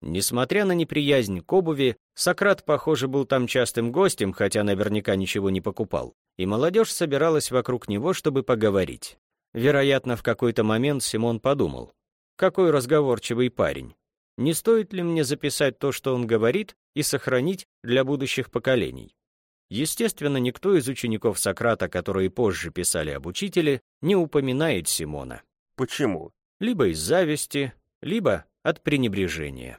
Несмотря на неприязнь к обуви, Сократ, похоже, был там частым гостем, хотя наверняка ничего не покупал, и молодежь собиралась вокруг него, чтобы поговорить. Вероятно, в какой-то момент Симон подумал, какой разговорчивый парень. Не стоит ли мне записать то, что он говорит, и сохранить для будущих поколений? Естественно, никто из учеников Сократа, которые позже писали об учителе, не упоминает Симона. Почему? Либо из зависти, либо от пренебрежения.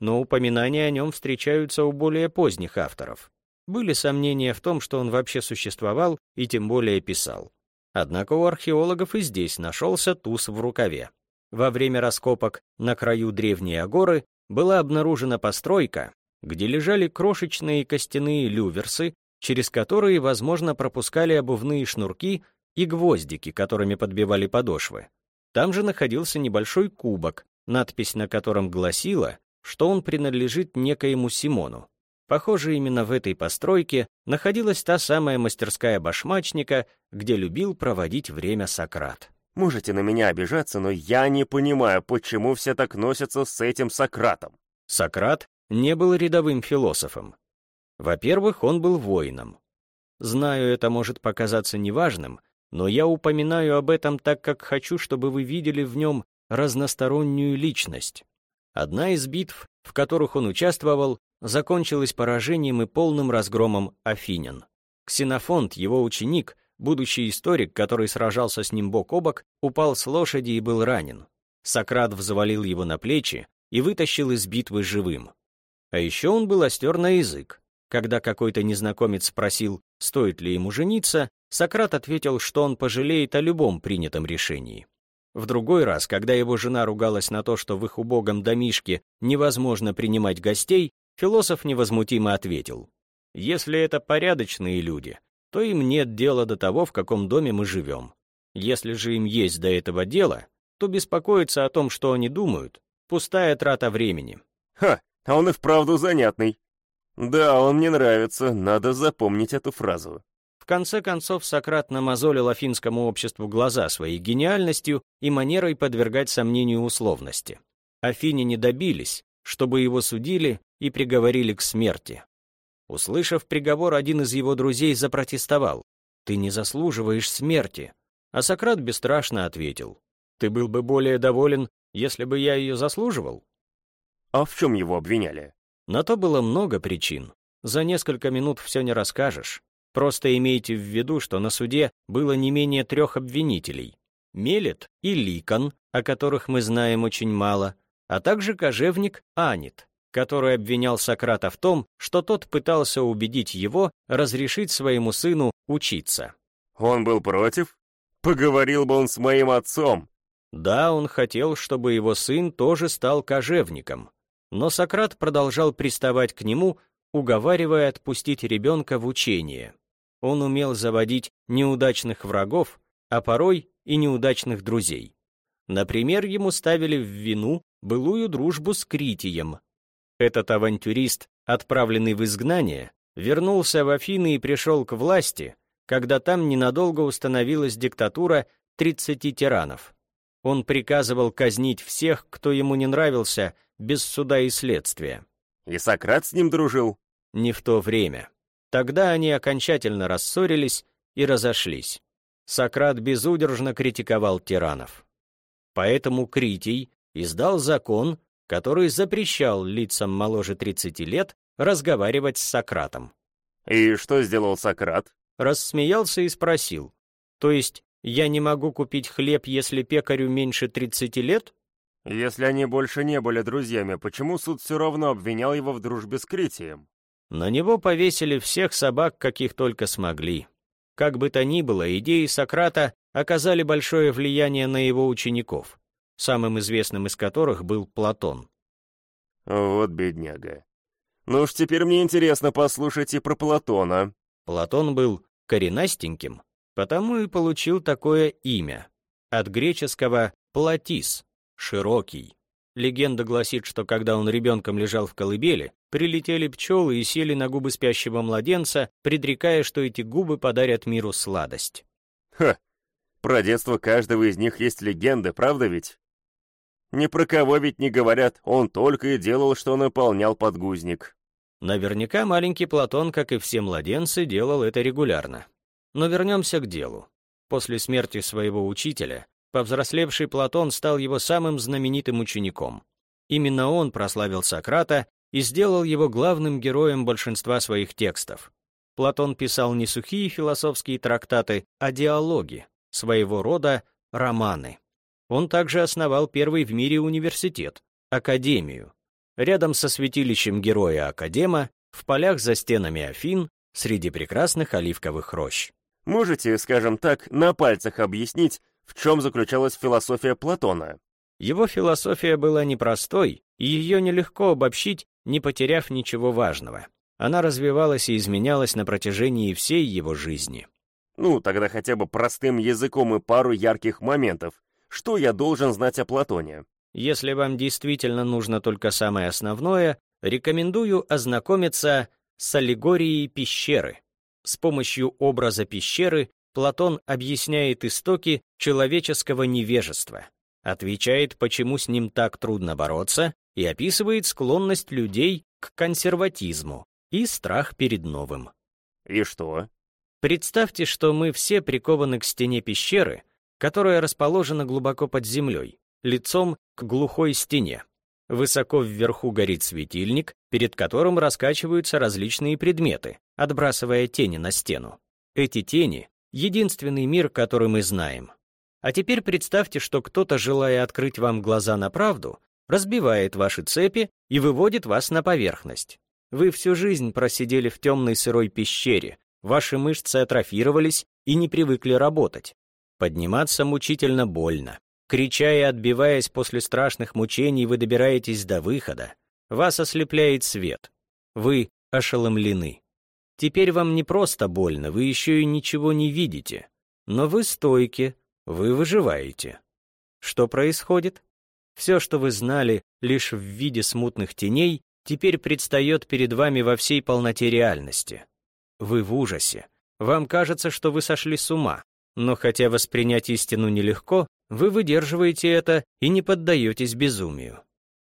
Но упоминания о нем встречаются у более поздних авторов. Были сомнения в том, что он вообще существовал и тем более писал. Однако у археологов и здесь нашелся туз в рукаве. Во время раскопок на краю древней Агоры была обнаружена постройка, где лежали крошечные костяные люверсы, через которые, возможно, пропускали обувные шнурки и гвоздики, которыми подбивали подошвы. Там же находился небольшой кубок, надпись на котором гласила, что он принадлежит некоему Симону. Похоже, именно в этой постройке находилась та самая мастерская башмачника, где любил проводить время Сократ. Можете на меня обижаться, но я не понимаю, почему все так носятся с этим Сократом. Сократ не был рядовым философом. Во-первых, он был воином. Знаю, это может показаться неважным, но я упоминаю об этом так, как хочу, чтобы вы видели в нем разностороннюю личность. Одна из битв, в которых он участвовал, закончилась поражением и полным разгромом афинян. Ксенофонт, его ученик, будущий историк, который сражался с ним бок о бок, упал с лошади и был ранен. Сократ взвалил его на плечи и вытащил из битвы живым. А еще он был остер на язык. Когда какой-то незнакомец спросил, стоит ли ему жениться, Сократ ответил, что он пожалеет о любом принятом решении. В другой раз, когда его жена ругалась на то, что в их убогом домишке невозможно принимать гостей, философ невозмутимо ответил, «Если это порядочные люди, то им нет дела до того, в каком доме мы живем. Если же им есть до этого дело, то беспокоиться о том, что они думают, пустая трата времени». Ха, а он и вправду занятный. Да, он мне нравится, надо запомнить эту фразу. В конце концов, Сократ намазолил афинскому обществу глаза своей гениальностью и манерой подвергать сомнению условности. Афиняне добились, чтобы его судили и приговорили к смерти. Услышав приговор, один из его друзей запротестовал. «Ты не заслуживаешь смерти». А Сократ бесстрашно ответил. «Ты был бы более доволен, если бы я ее заслуживал?» А в чем его обвиняли? На то было много причин. За несколько минут все не расскажешь. Просто имейте в виду, что на суде было не менее трех обвинителей. Мелет и Ликон, о которых мы знаем очень мало, а также кожевник Анит, который обвинял Сократа в том, что тот пытался убедить его разрешить своему сыну учиться. Он был против? Поговорил бы он с моим отцом. Да, он хотел, чтобы его сын тоже стал кожевником. Но Сократ продолжал приставать к нему, уговаривая отпустить ребенка в учение. Он умел заводить неудачных врагов, а порой и неудачных друзей. Например, ему ставили в вину былую дружбу с Критием. Этот авантюрист, отправленный в изгнание, вернулся в Афины и пришел к власти, когда там ненадолго установилась диктатура 30 тиранов. Он приказывал казнить всех, кто ему не нравился, без суда и следствия. И Сократ с ним дружил? Не в то время. Тогда они окончательно рассорились и разошлись. Сократ безудержно критиковал тиранов. Поэтому Критий издал закон, который запрещал лицам моложе 30 лет разговаривать с Сократом. И что сделал Сократ? Рассмеялся и спросил. То есть я не могу купить хлеб, если пекарю меньше 30 лет? Если они больше не были друзьями, почему суд все равно обвинял его в дружбе с Критием? На него повесили всех собак, каких только смогли. Как бы то ни было, идеи Сократа оказали большое влияние на его учеников, самым известным из которых был Платон. Вот бедняга. Ну уж теперь мне интересно послушать и про Платона. Платон был коренастеньким, потому и получил такое имя. От греческого «платис» — «широкий». Легенда гласит, что когда он ребенком лежал в колыбели, прилетели пчелы и сели на губы спящего младенца, предрекая, что эти губы подарят миру сладость. Ха, про детство каждого из них есть легенда, правда ведь? Ни про кого ведь не говорят, он только и делал, что наполнял подгузник. Наверняка маленький Платон, как и все младенцы, делал это регулярно. Но вернемся к делу. После смерти своего учителя повзрослевший Платон стал его самым знаменитым учеником. Именно он прославил Сократа и сделал его главным героем большинства своих текстов. Платон писал не сухие философские трактаты, а диалоги, своего рода романы. Он также основал первый в мире университет, Академию. Рядом со святилищем героя Академа, в полях за стенами Афин, среди прекрасных оливковых рощ. Можете, скажем так, на пальцах объяснить, в чем заключалась философия Платона? Его философия была непростой, и ее нелегко обобщить, не потеряв ничего важного. Она развивалась и изменялась на протяжении всей его жизни. Ну, тогда хотя бы простым языком и пару ярких моментов. Что я должен знать о Платоне? Если вам действительно нужно только самое основное, рекомендую ознакомиться с аллегорией пещеры. С помощью образа пещеры Платон объясняет истоки человеческого невежества, отвечает, почему с ним так трудно бороться, и описывает склонность людей к консерватизму и страх перед новым. И что? Представьте, что мы все прикованы к стене пещеры, которая расположена глубоко под землей, лицом к глухой стене. Высоко вверху горит светильник, перед которым раскачиваются различные предметы, отбрасывая тени на стену. Эти тени единственный мир, который мы знаем. А теперь представьте, что кто-то, желая открыть вам глаза на правду, разбивает ваши цепи и выводит вас на поверхность. Вы всю жизнь просидели в темной сырой пещере, ваши мышцы атрофировались и не привыкли работать. Подниматься мучительно больно. Крича и отбиваясь после страшных мучений, вы добираетесь до выхода. Вас ослепляет свет. Вы ошеломлены. Теперь вам не просто больно, вы еще и ничего не видите. Но вы стойки, вы выживаете. Что происходит? Все, что вы знали лишь в виде смутных теней, теперь предстает перед вами во всей полноте реальности. Вы в ужасе. Вам кажется, что вы сошли с ума. Но хотя воспринять истину нелегко, вы выдерживаете это и не поддаетесь безумию.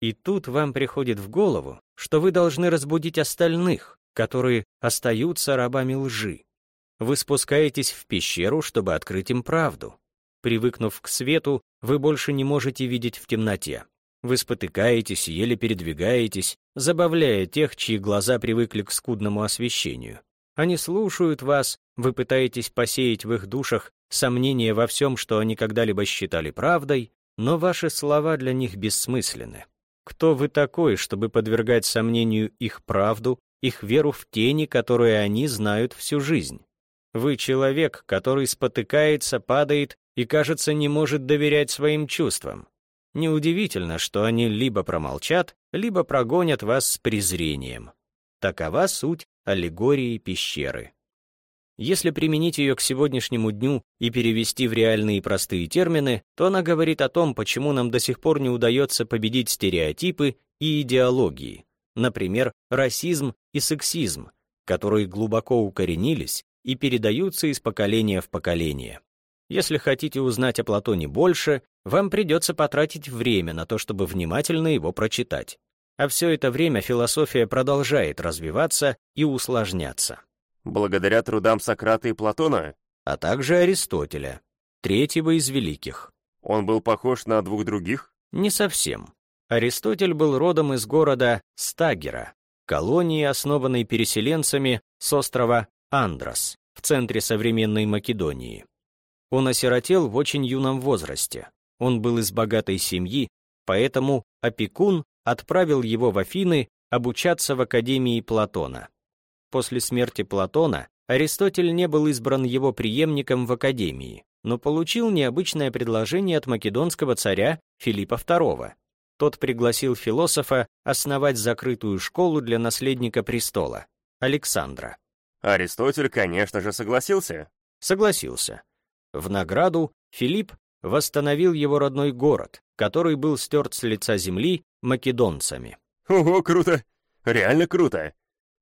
И тут вам приходит в голову, что вы должны разбудить остальных, которые остаются рабами лжи. Вы спускаетесь в пещеру, чтобы открыть им правду. Привыкнув к свету, вы больше не можете видеть в темноте. Вы спотыкаетесь, еле передвигаетесь, забавляя тех, чьи глаза привыкли к скудному освещению. Они слушают вас, вы пытаетесь посеять в их душах сомнения во всем, что они когда-либо считали правдой, но ваши слова для них бессмысленны. Кто вы такой, чтобы подвергать сомнению их правду их веру в тени, которые они знают всю жизнь. Вы человек, который спотыкается, падает и, кажется, не может доверять своим чувствам. Неудивительно, что они либо промолчат, либо прогонят вас с презрением. Такова суть аллегории пещеры. Если применить ее к сегодняшнему дню и перевести в реальные простые термины, то она говорит о том, почему нам до сих пор не удается победить стереотипы и идеологии, например, расизм и сексизм, которые глубоко укоренились и передаются из поколения в поколение. Если хотите узнать о Платоне больше, вам придется потратить время на то, чтобы внимательно его прочитать. А все это время философия продолжает развиваться и усложняться. Благодаря трудам Сократа и Платона? А также Аристотеля, третьего из великих. Он был похож на двух других? Не совсем. Аристотель был родом из города Стагера, колонии, основанной переселенцами с острова Андрос в центре современной Македонии. Он осиротел в очень юном возрасте. Он был из богатой семьи, поэтому опекун отправил его в Афины обучаться в Академии Платона. После смерти Платона Аристотель не был избран его преемником в Академии, но получил необычное предложение от македонского царя Филиппа II тот пригласил философа основать закрытую школу для наследника престола, Александра. Аристотель, конечно же, согласился. согласился. В награду Филипп восстановил его родной город, который был стерт с лица земли македонцами. Ого, круто! Реально круто!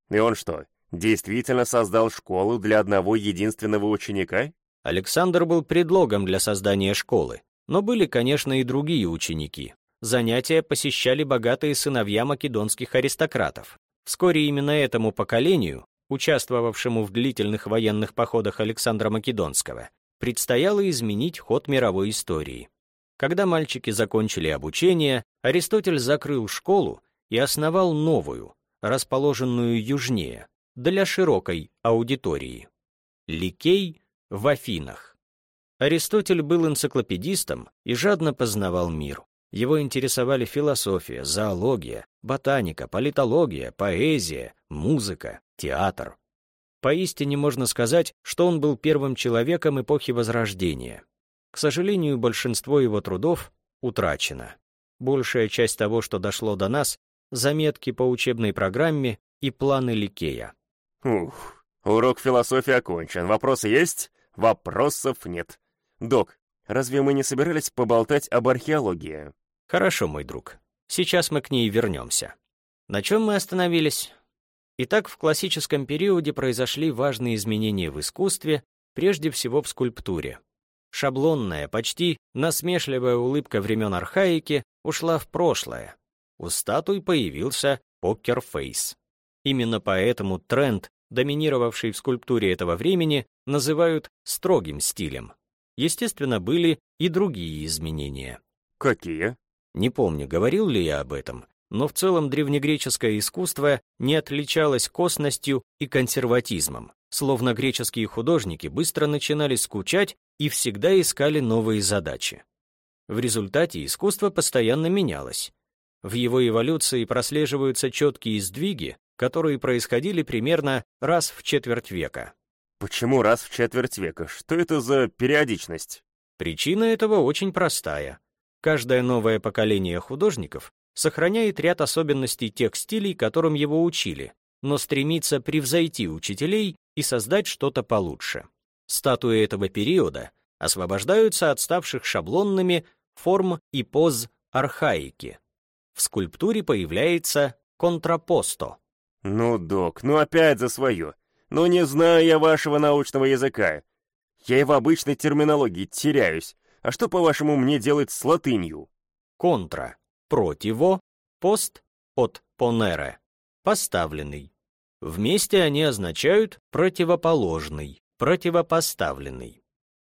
И он что, действительно создал школу для одного единственного ученика? Александр был предлогом для создания школы, но были, конечно, и другие ученики. Занятия посещали богатые сыновья македонских аристократов. Вскоре именно этому поколению, участвовавшему в длительных военных походах Александра Македонского, предстояло изменить ход мировой истории. Когда мальчики закончили обучение, Аристотель закрыл школу и основал новую, расположенную южнее, для широкой аудитории. Ликей в Афинах. Аристотель был энциклопедистом и жадно познавал мир. Его интересовали философия, зоология, ботаника, политология, поэзия, музыка, театр. Поистине можно сказать, что он был первым человеком эпохи Возрождения. К сожалению, большинство его трудов утрачено. Большая часть того, что дошло до нас, заметки по учебной программе и планы Ликея. Ух, урок философии окончен. Вопросы есть? Вопросов нет. Док, разве мы не собирались поболтать об археологии? Хорошо, мой друг. Сейчас мы к ней вернемся. На чем мы остановились? Итак, в классическом периоде произошли важные изменения в искусстве, прежде всего в скульптуре. Шаблонная, почти насмешливая улыбка времен архаики ушла в прошлое. У статуй появился покерфейс. Именно поэтому тренд, доминировавший в скульптуре этого времени, называют строгим стилем. Естественно, были и другие изменения. Какие? Не помню, говорил ли я об этом, но в целом древнегреческое искусство не отличалось косностью и консерватизмом, словно греческие художники быстро начинали скучать и всегда искали новые задачи. В результате искусство постоянно менялось. В его эволюции прослеживаются четкие сдвиги, которые происходили примерно раз в четверть века. Почему раз в четверть века? Что это за периодичность? Причина этого очень простая. Каждое новое поколение художников сохраняет ряд особенностей тех стилей, которым его учили, но стремится превзойти учителей и создать что-то получше. Статуи этого периода освобождаются от ставших шаблонными форм и поз архаики. В скульптуре появляется контрапосто. Ну, док, ну опять за свое. Ну не знаю я вашего научного языка. Я и в обычной терминологии теряюсь. А что, по-вашему, мне делать с латынью? Контра. Противо. Пост. От понере. Поставленный. Вместе они означают противоположный, противопоставленный.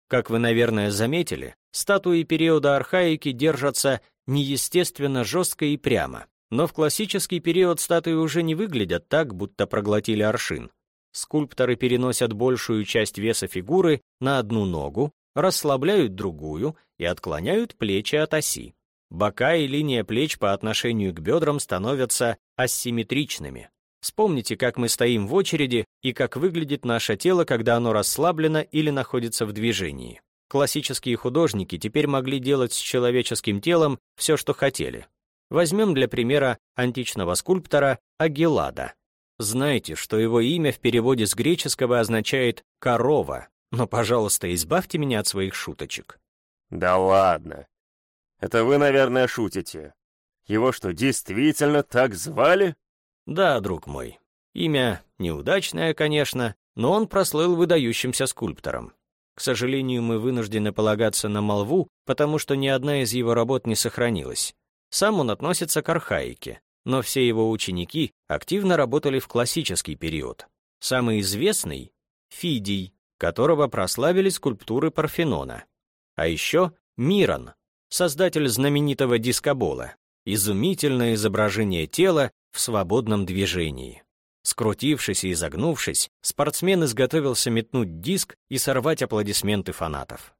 Как вы, наверное, заметили, статуи периода архаики держатся неестественно жестко и прямо. Но в классический период статуи уже не выглядят так, будто проглотили аршин. Скульпторы переносят большую часть веса фигуры на одну ногу, расслабляют другую и отклоняют плечи от оси. Бока и линия плеч по отношению к бедрам становятся асимметричными. Вспомните, как мы стоим в очереди и как выглядит наше тело, когда оно расслаблено или находится в движении. Классические художники теперь могли делать с человеческим телом все, что хотели. Возьмем для примера античного скульптора Агеллада. Знаете, что его имя в переводе с греческого означает «корова», но, пожалуйста, избавьте меня от своих шуточек. Да ладно. Это вы, наверное, шутите. Его что, действительно так звали? Да, друг мой. Имя неудачное, конечно, но он прослыл выдающимся скульптором. К сожалению, мы вынуждены полагаться на молву, потому что ни одна из его работ не сохранилась. Сам он относится к архаике, но все его ученики активно работали в классический период. Самый известный — Фидий, которого прославили скульптуры Парфенона. А еще Мирон, создатель знаменитого дискобола, изумительное изображение тела в свободном движении. Скрутившись и изогнувшись, спортсмен изготовился метнуть диск и сорвать аплодисменты фанатов.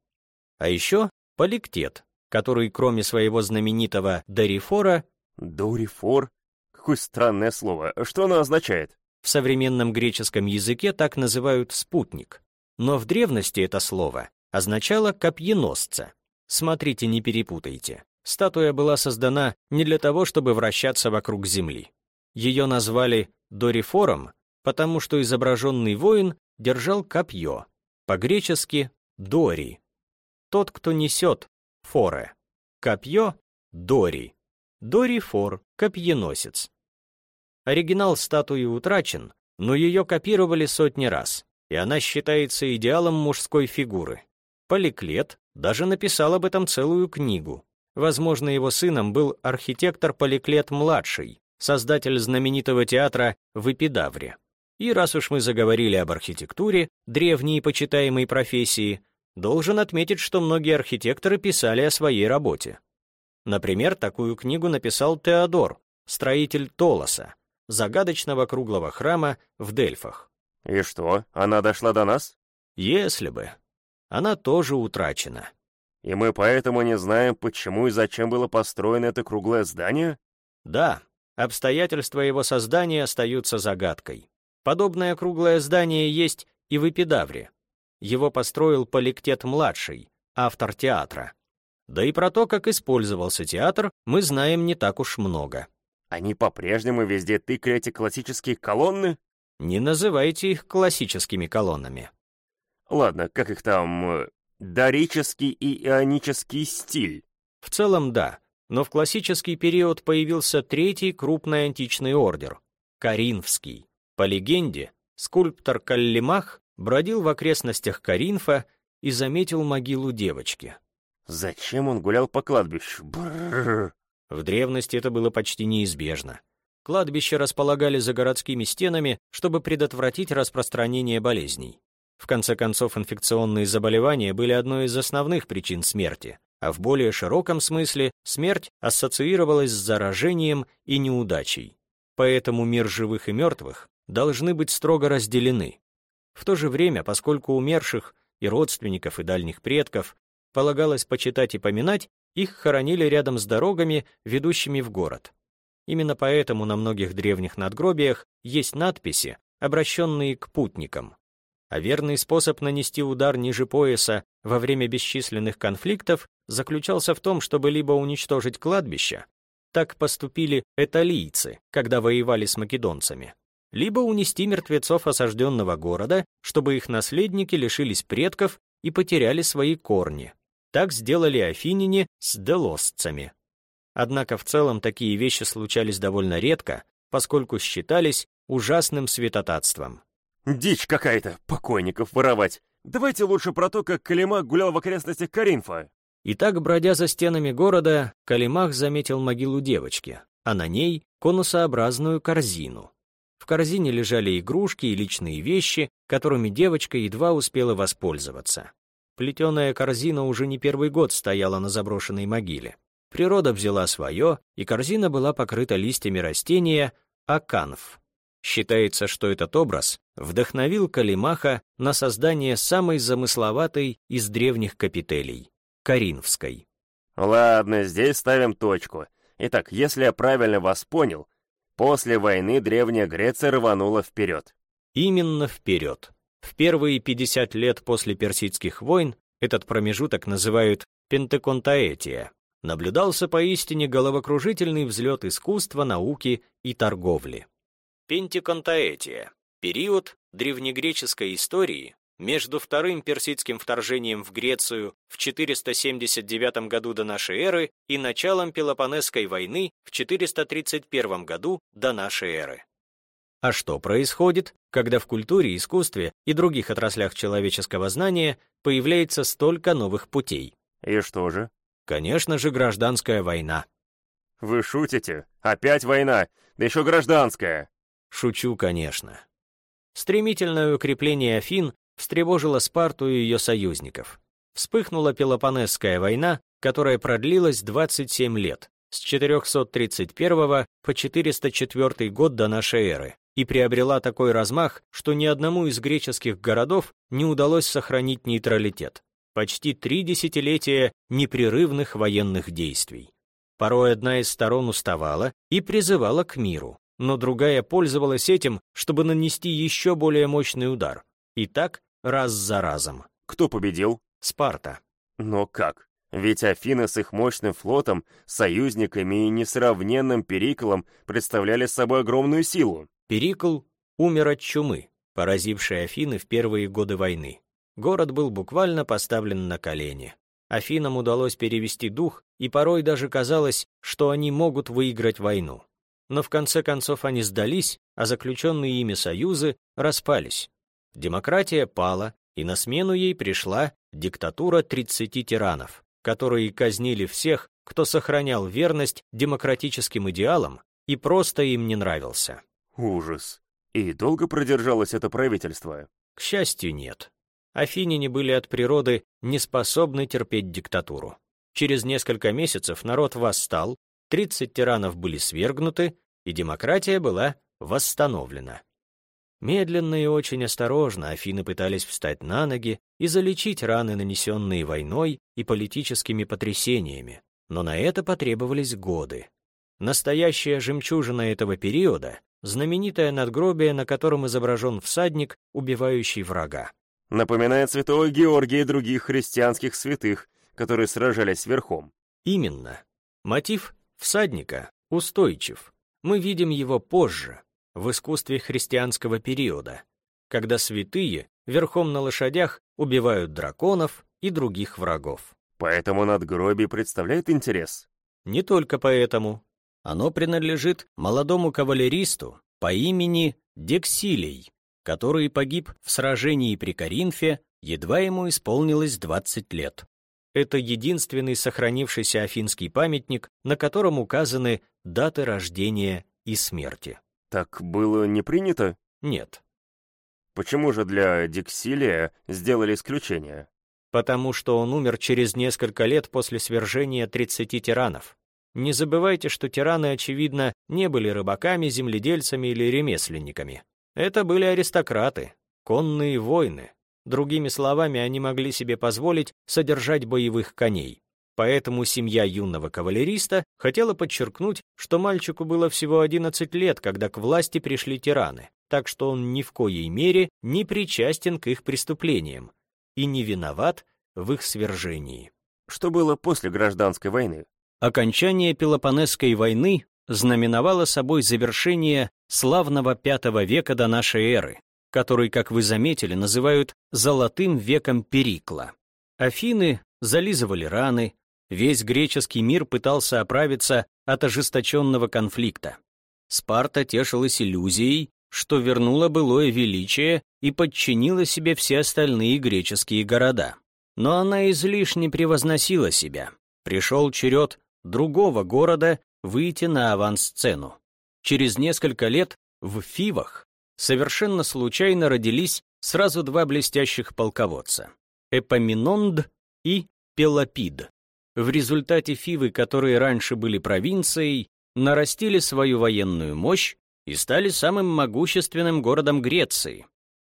А еще Поликтет, который, кроме своего знаменитого Дорифора... Дорифор? Какое странное слово. Что оно означает? В современном греческом языке так называют спутник. Но в древности это слово означало «копьеносца». Смотрите, не перепутайте. Статуя была создана не для того, чтобы вращаться вокруг Земли. Ее назвали Дорифором, потому что изображенный воин держал копье. По-гречески «дори». Тот, кто несет, форе. Копье — дори. Дори-фор, копьеносец. Оригинал статуи утрачен, но ее копировали сотни раз, и она считается идеалом мужской фигуры. Поликлет даже написал об этом целую книгу. Возможно, его сыном был архитектор Поликлет-младший, создатель знаменитого театра в Эпидавре. И раз уж мы заговорили об архитектуре, древней почитаемой профессии, должен отметить, что многие архитекторы писали о своей работе. Например, такую книгу написал Теодор, строитель Толоса, загадочного круглого храма в Дельфах. И что, она дошла до нас? Если бы. Она тоже утрачена. И мы поэтому не знаем, почему и зачем было построено это круглое здание? Да, обстоятельства его создания остаются загадкой. Подобное круглое здание есть и в Эпидавре. Его построил Поликтет-младший, автор театра. Да и про то, как использовался театр, мы знаем не так уж много. Они по-прежнему везде тыкали эти классические колонны? Не называйте их классическими колоннами. Ладно, как их там... Э, дорический и ионический стиль. В целом, да. Но в классический период появился третий крупный античный ордер — Каринфский. По легенде, скульптор Каллимах бродил в окрестностях Каринфа и заметил могилу девочки. Зачем он гулял по кладбищу? Бррр. В древности это было почти неизбежно. Кладбища располагали за городскими стенами, чтобы предотвратить распространение болезней. В конце концов, инфекционные заболевания были одной из основных причин смерти, а в более широком смысле смерть ассоциировалась с заражением и неудачей. Поэтому мир живых и мертвых должны быть строго разделены. В то же время, поскольку умерших и родственников, и дальних предков полагалось почитать и поминать, их хоронили рядом с дорогами, ведущими в город. Именно поэтому на многих древних надгробиях есть надписи, обращенные к путникам. А верный способ нанести удар ниже пояса во время бесчисленных конфликтов заключался в том, чтобы либо уничтожить кладбище, так поступили эталийцы, когда воевали с македонцами, либо унести мертвецов осажденного города, чтобы их наследники лишились предков и потеряли свои корни. Так сделали афиняне с делосцами. Однако в целом такие вещи случались довольно редко, поскольку считались ужасным святотатством. Дичь какая-то, покойников воровать. Давайте лучше про то, как Калимах гулял в окрестностях Каринфа. Итак, бродя за стенами города, Калимах заметил могилу девочки, а на ней конусообразную корзину. В корзине лежали игрушки и личные вещи, которыми девочка едва успела воспользоваться. Плетеная корзина уже не первый год стояла на заброшенной могиле. Природа взяла свое, и корзина была покрыта листьями растения аканф, Считается, что этот образ вдохновил Калимаха на создание самой замысловатой из древних капителей — Каринфской. Ладно, здесь ставим точку. Итак, если я правильно вас понял, после войны Древняя Греция рванула вперед. Именно вперед. В первые 50 лет после персидских войн этот промежуток называют Пентеконтаэтия. Наблюдался поистине головокружительный взлет искусства, науки и торговли. Пентиконтаэтия – период древнегреческой истории между вторым персидским вторжением в Грецию в 479 году до нашей эры и началом Пелопонесской войны в 431 году до нашей эры. А что происходит, когда в культуре, искусстве и других отраслях человеческого знания появляется столько новых путей? И что же? Конечно же, гражданская война. Вы шутите? Опять война? Да еще гражданская. Шучу, конечно. Стремительное укрепление Афин встревожило Спарту и ее союзников. Вспыхнула Пелопонесская война, которая продлилась 27 лет, с 431 по 404 год до нашей эры, и приобрела такой размах, что ни одному из греческих городов не удалось сохранить нейтралитет. Почти три десятилетия непрерывных военных действий. Порой одна из сторон уставала и призывала к миру, но другая пользовалась этим, чтобы нанести еще более мощный удар. И так раз за разом. Кто победил? Спарта. Но как? Ведь Афины с их мощным флотом, союзниками и несравненным Периклом представляли собой огромную силу. Перикл умер от чумы, поразившей Афины в первые годы войны. Город был буквально поставлен на колени. Афинам удалось перевести дух, и порой даже казалось, что они могут выиграть войну. Но в конце концов они сдались, а заключенные ими союзы распались. Демократия пала, и на смену ей пришла диктатура 30 тиранов, которые казнили всех, кто сохранял верность демократическим идеалам и просто им не нравился. Ужас. И долго продержалось это правительство? К счастью, нет. Афиняне были от природы не способны терпеть диктатуру. Через несколько месяцев народ восстал, 30 тиранов были свергнуты, и демократия была восстановлена. Медленно и очень осторожно Афины пытались встать на ноги и залечить раны, нанесенные войной и политическими потрясениями, но на это потребовались годы. Настоящая жемчужина этого периода — знаменитое надгробие, на котором изображен всадник, убивающий врага. Напоминает святого Георгия и других христианских святых, которые сражались верхом. Именно. Мотив всадника устойчив. Мы видим его позже, в искусстве христианского периода, когда святые верхом на лошадях убивают драконов и других врагов. Поэтому надгробие представляет интерес? Не только поэтому. Оно принадлежит молодому кавалеристу по имени Дексилий, который погиб в сражении при Коринфе, едва ему исполнилось 20 лет. Это единственный сохранившийся афинский памятник, на котором указаны даты рождения и смерти. Так было не принято? Нет. Почему же для Диксилия сделали исключение? Потому что он умер через несколько лет после свержения 30 тиранов. Не забывайте, что тираны, очевидно, не были рыбаками, земледельцами или ремесленниками. Это были аристократы, конные воины. Другими словами, они могли себе позволить содержать боевых коней. Поэтому семья юного кавалериста хотела подчеркнуть, что мальчику было всего 11 лет, когда к власти пришли тираны, так что он ни в коей мере не причастен к их преступлениям и не виноват в их свержении. Что было после гражданской войны? Окончание Пелопонесской войны знаменовало собой завершение славного V века до нашей эры, который, как вы заметили, называют «золотым веком Перикла». Афины зализывали раны, весь греческий мир пытался оправиться от ожесточенного конфликта. Спарта тешилась иллюзией, что вернула былое величие и подчинила себе все остальные греческие города. Но она излишне превозносила себя. Пришел черед другого города выйти на авансцену. Через несколько лет в Фивах совершенно случайно родились сразу два блестящих полководца — Эпоминонд и Пелопид. В результате Фивы, которые раньше были провинцией, нарастили свою военную мощь и стали самым могущественным городом Греции,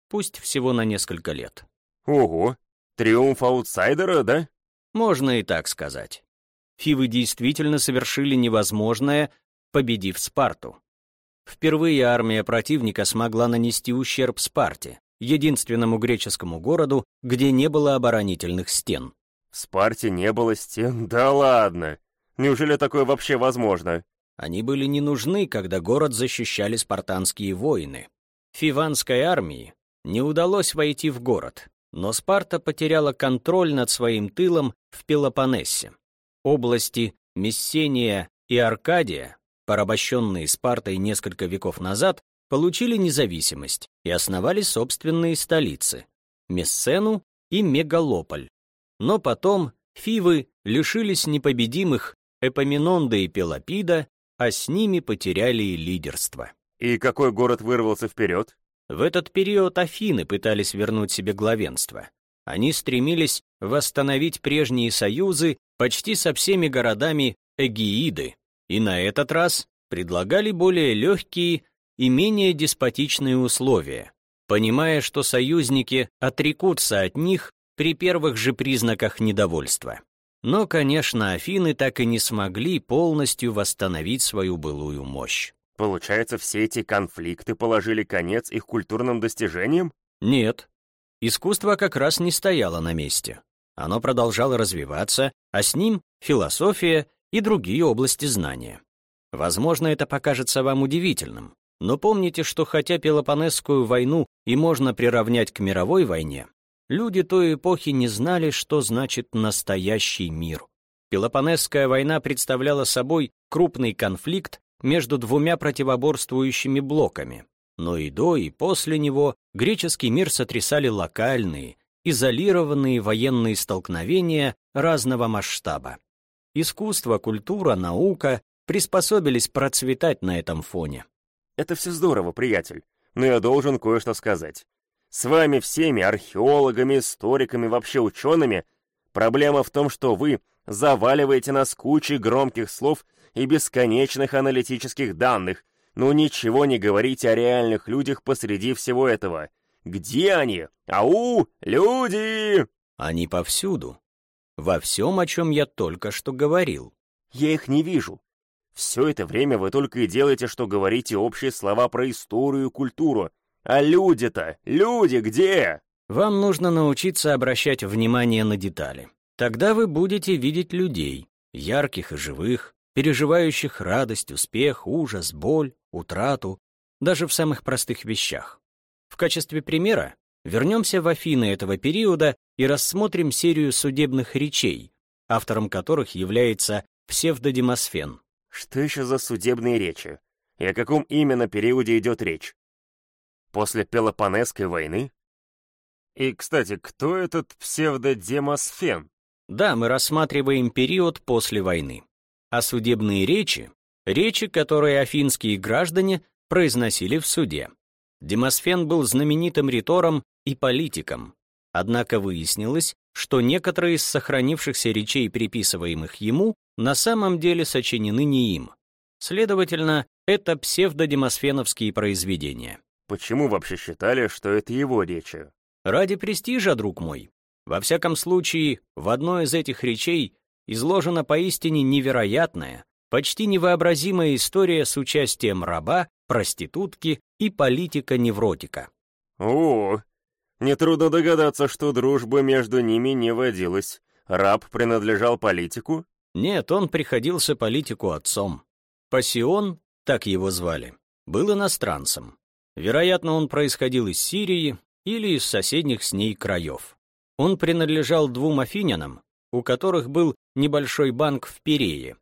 пусть всего на несколько лет. Ого, триумф аутсайдера, да? Можно и так сказать. Фивы действительно совершили невозможное, победив Спарту. Впервые армия противника смогла нанести ущерб Спарте, единственному греческому городу, где не было оборонительных стен. В Спарте не было стен? Да ладно! Неужели такое вообще возможно? Они были не нужны, когда город защищали спартанские воины. Фиванской армии не удалось войти в город, но Спарта потеряла контроль над своим тылом в Пелопоннесе. Области Мессения и Аркадия, порабощенные Спартой несколько веков назад, получили независимость и основали собственные столицы — Мессену и Мегалополь. Но потом Фивы лишились непобедимых Эпоминонда и Пелопида, а с ними потеряли и лидерство. И какой город вырвался вперед? В этот период Афины пытались вернуть себе главенство. Они стремились восстановить прежние союзы почти со всеми городами Эгеиды, и на этот раз предлагали более легкие и менее деспотичные условия, понимая, что союзники отрекутся от них при первых же признаках недовольства. Но, конечно, Афины так и не смогли полностью восстановить свою былую мощь. Получается, все эти конфликты положили конец их культурным достижениям? Нет. Искусство как раз не стояло на месте. Оно продолжало развиваться, а с ним философия и другие области знания. Возможно, это покажется вам удивительным, но помните, что хотя Пелопонесскую войну и можно приравнять к мировой войне, люди той эпохи не знали, что значит «настоящий мир». Пелопонесская война представляла собой крупный конфликт между двумя противоборствующими блоками. Но и до, и после него греческий мир сотрясали локальные, изолированные военные столкновения разного масштаба. Искусство, культура, наука приспособились процветать на этом фоне. Это все здорово, приятель, но я должен кое-что сказать. С вами всеми, археологами, историками, вообще учеными, проблема в том, что вы заваливаете нас кучей громких слов и бесконечных аналитических данных, но ничего не говорите о реальных людях посреди всего этого. Где они? Ау, люди! Они повсюду. Во всем, о чем я только что говорил. Я их не вижу. Все это время вы только и делаете, что говорите общие слова про историю и культуру. А люди-то, люди где? Вам нужно научиться обращать внимание на детали. Тогда вы будете видеть людей, ярких и живых, переживающих радость, успех, ужас, боль, утрату, даже в самых простых вещах. В качестве примера вернемся в Афины этого периода и рассмотрим серию судебных речей, автором которых является псевдодемосфен. Что еще за судебные речи? И о каком именно периоде идет речь? После Пелопонесской войны? И, кстати, кто этот псевдодемосфен? Да, мы рассматриваем период после войны. А судебные речи — речи, которые афинские граждане произносили в суде. Демосфен был знаменитым ритором и политиком. Однако выяснилось, что некоторые из сохранившихся речей, приписываемых ему, на самом деле сочинены не им. Следовательно, это псевдодемосфеновские произведения. Почему вообще считали, что это его речи? Ради престижа, друг мой. Во всяком случае, в одной из этих речей изложена поистине невероятная, почти невообразимая история с участием раба, проститутки и политика-невротика. О, нетрудно догадаться, что дружба между ними не водилась. Раб принадлежал политику? Нет, он приходился политику отцом. Пассион, так его звали, был иностранцем. Вероятно, он происходил из Сирии или из соседних с ней краев. Он принадлежал двум афинянам, у которых был небольшой банк в Перее.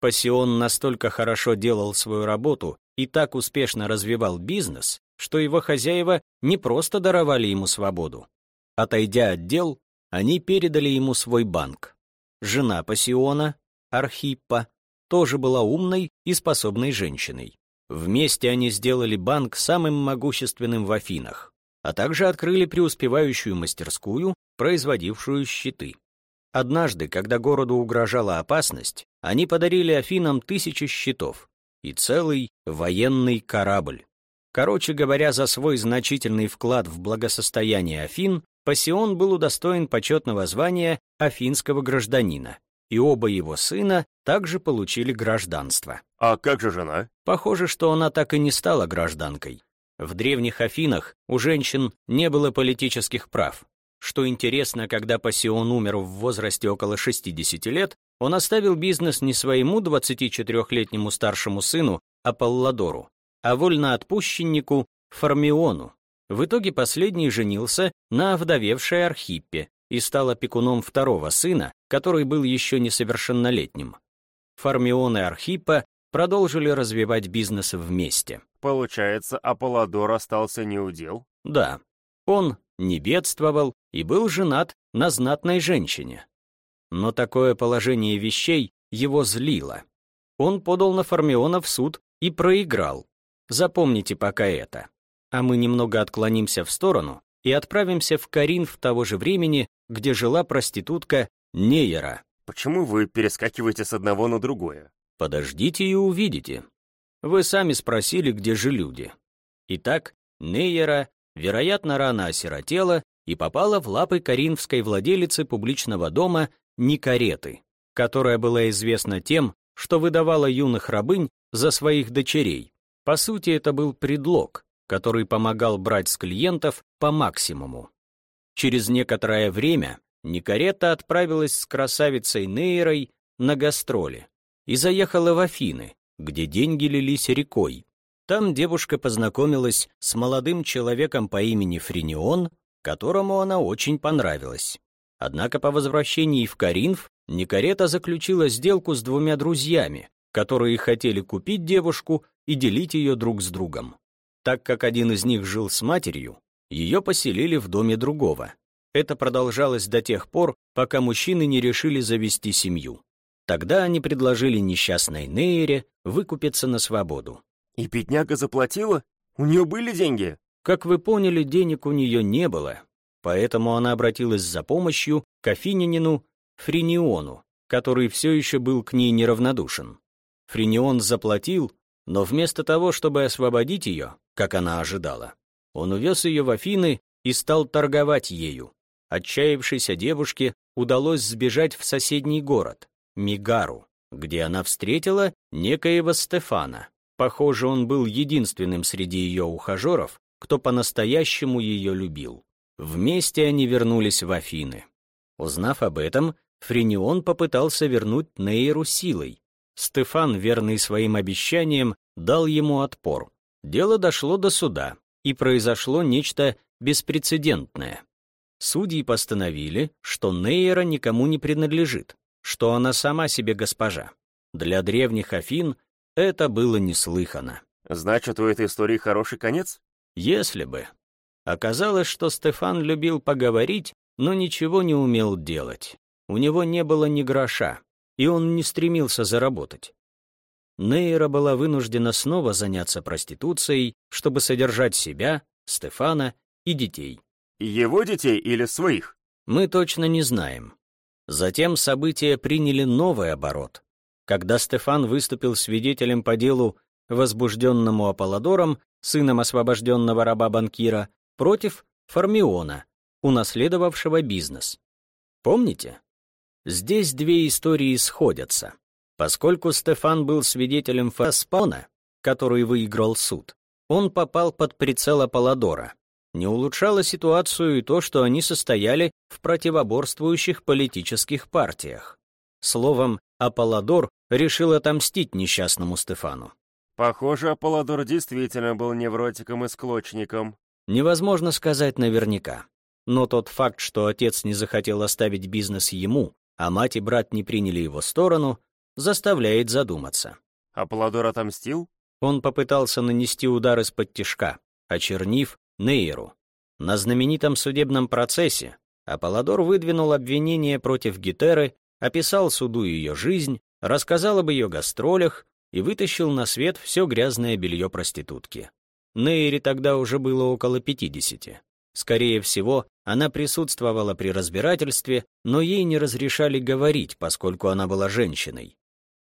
Пассион настолько хорошо делал свою работу и так успешно развивал бизнес, что его хозяева не просто даровали ему свободу. Отойдя от дел, они передали ему свой банк. Жена Пассиона, Архиппа, тоже была умной и способной женщиной. Вместе они сделали банк самым могущественным в Афинах, а также открыли преуспевающую мастерскую, производившую щиты. Однажды, когда городу угрожала опасность, они подарили Афинам тысячи щитов и целый военный корабль. Короче говоря, за свой значительный вклад в благосостояние Афин Пассион был удостоен почетного звания афинского гражданина, и оба его сына также получили гражданство. А как же жена? Похоже, что она так и не стала гражданкой. В древних Афинах у женщин не было политических прав. Что интересно, когда Пассион умер в возрасте около 60 лет, он оставил бизнес не своему 24-летнему старшему сыну Аполлодору, а вольноотпущеннику Формиону, в итоге последний женился на овдовевшей Архиппе и стал опекуном второго сына, который был еще несовершеннолетним. Фармион и Архиппа продолжили развивать бизнес вместе. Получается, Аполлодор остался неудел? Да. Он не бедствовал и был женат на знатной женщине. Но такое положение вещей его злило. Он подал на Фармиона в суд и проиграл. Запомните пока это а мы немного отклонимся в сторону и отправимся в Каринф того же времени, где жила проститутка Нейера. Почему вы перескакиваете с одного на другое? Подождите и увидите. Вы сами спросили, где же люди. Итак, Нейера, вероятно, рано осиротела и попала в лапы каринфской владелицы публичного дома Никареты, которая была известна тем, что выдавала юных рабынь за своих дочерей. По сути, это был предлог, который помогал брать с клиентов по максимуму. Через некоторое время Никарета отправилась с красавицей Нейрой на гастроли и заехала в Афины, где деньги лились рекой. Там девушка познакомилась с молодым человеком по имени Френион, которому она очень понравилась. Однако по возвращении в Каринф Никарета заключила сделку с двумя друзьями, которые хотели купить девушку и делить ее друг с другом. Так как один из них жил с матерью, ее поселили в доме другого. Это продолжалось до тех пор, пока мужчины не решили завести семью. Тогда они предложили несчастной Нейре выкупиться на свободу. И бедняга заплатила? У нее были деньги? Как вы поняли, денег у нее не было, поэтому она обратилась за помощью к Афинянину Фриниону, который все еще был к ней неравнодушен. Фринион заплатил, но вместо того, чтобы освободить ее, как она ожидала, он увез ее в Афины и стал торговать ею. Отчаявшейся девушке удалось сбежать в соседний город, Мигару, где она встретила некоего Стефана. Похоже, он был единственным среди ее ухажеров, кто по-настоящему ее любил. Вместе они вернулись в Афины. Узнав об этом, Френион попытался вернуть Нейру силой. Стефан, верный своим обещаниям, дал ему отпор. Дело дошло до суда, и произошло нечто беспрецедентное. Судьи постановили, что Нейра никому не принадлежит, что она сама себе госпожа. Для древних Афин это было неслыхано. Значит, у этой истории хороший конец? Если бы. Оказалось, что Стефан любил поговорить, но ничего не умел делать. У него не было ни гроша, и он не стремился заработать. Нейра была вынуждена снова заняться проституцией, чтобы содержать себя, Стефана и детей. Его детей или своих? Мы точно не знаем. Затем события приняли новый оборот. Когда Стефан выступил свидетелем по делу, возбужденному Аполлодором, сыном освобожденного раба-банкира, против Формиона, унаследовавшего бизнес. Помните? Здесь две истории сходятся. Поскольку Стефан был свидетелем Фаспона, который выиграл суд, он попал под прицел Аполлодора. Не улучшало ситуацию и то, что они состояли в противоборствующих политических партиях. Словом, Аполлодор решил отомстить несчастному Стефану. Похоже, Аполлодор действительно был невротиком и склочником. Невозможно сказать наверняка. Но тот факт, что отец не захотел оставить бизнес ему, а мать и брат не приняли его сторону, заставляет задуматься. Аполлодор отомстил? Он попытался нанести удар из-под тишка, очернив Нейру. На знаменитом судебном процессе Аполлодор выдвинул обвинение против Гетеры, описал суду ее жизнь, рассказал об ее гастролях и вытащил на свет все грязное белье проститутки. Нейре тогда уже было около 50. Скорее всего, она присутствовала при разбирательстве, но ей не разрешали говорить, поскольку она была женщиной.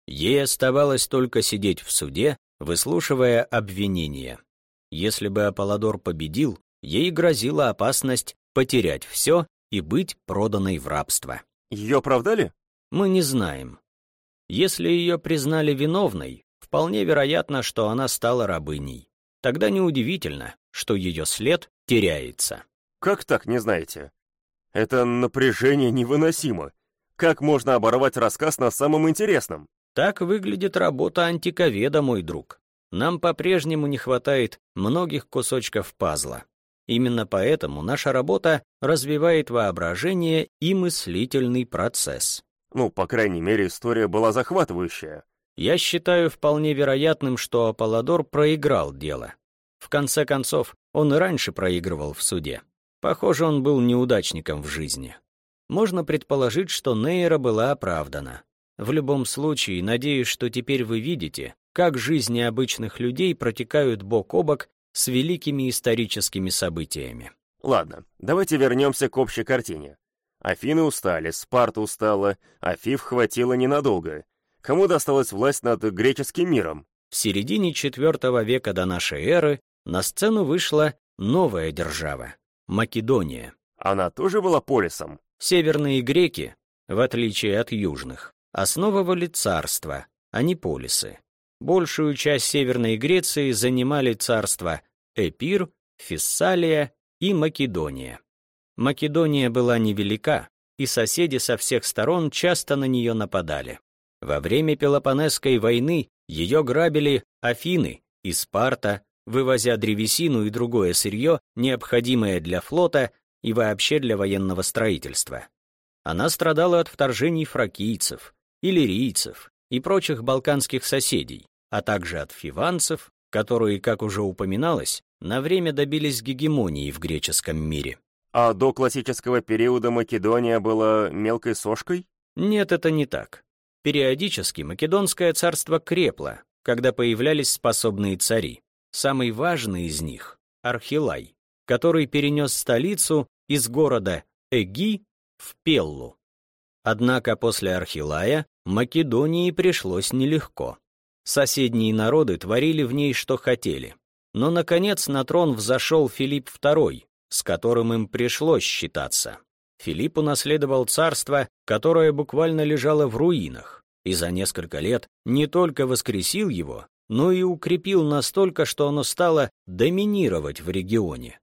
Ей оставалось только сидеть в суде, выслушивая обвинения. Если бы Аполлодор победил, ей грозила опасность потерять все и быть проданной в рабство. Ее оправдали? Мы не знаем. Если ее признали виновной, вполне вероятно, что она стала рабыней. Тогда неудивительно, что ее след теряется. Как так, не знаете? Это напряжение невыносимо. Как можно оборвать рассказ на самом интересном? Так выглядит работа антиковеда, мой друг. Нам по-прежнему не хватает многих кусочков пазла. Именно поэтому наша работа развивает воображение и мыслительный процесс. Ну, по крайней мере, история была захватывающая. Я считаю вполне вероятным, что Аполлодор проиграл дело. В конце концов, он и раньше проигрывал в суде. Похоже, он был неудачником в жизни. Можно предположить, что Нейра была оправдана. В любом случае, надеюсь, что теперь вы видите, как жизни обычных людей протекают бок о бок с великими историческими событиями. Ладно, давайте вернемся к общей картине. Афины устали, Спарта устала, а Фив хватило ненадолго. Кому досталась власть над греческим миром? В середине IV века до нашей эры на сцену вышла новая держава — Македония. Она тоже была полисом? Северные греки, в отличие от южных, основывали царства, а не полисы. Большую часть Северной Греции занимали царства Эпир, Фессалия и Македония. Македония была невелика, и соседи со всех сторон часто на нее нападали. Во время Пелопонесской войны ее грабили Афины и Спарта, вывозя древесину и другое сырье, необходимое для флота, и вообще для военного строительства. Она страдала от вторжений фракийцев, иллирийцев и прочих балканских соседей, а также от фиванцев, которые, как уже упоминалось, на время добились гегемонии в греческом мире. А до классического периода Македония была мелкой сошкой? Нет, это не так. Периодически Македонское царство крепло, когда появлялись способные цари. Самый важный из них — Архилай, который перенес столицу из города Эги в Пеллу. Однако после Архилая Македонии пришлось нелегко. Соседние народы творили в ней, что хотели. Но, наконец, на трон взошел Филипп II, с которым им пришлось считаться. Филипп унаследовал царство, которое буквально лежало в руинах, и за несколько лет не только воскресил его, но и укрепил настолько, что оно стало доминировать в регионе.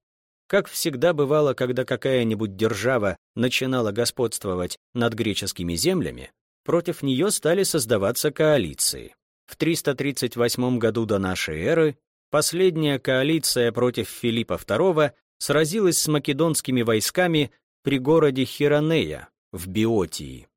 Как всегда бывало, когда какая-нибудь держава начинала господствовать над греческими землями, против нее стали создаваться коалиции. В 338 году до нашей эры последняя коалиция против Филиппа II сразилась с македонскими войсками при городе Хиронея в Биотии.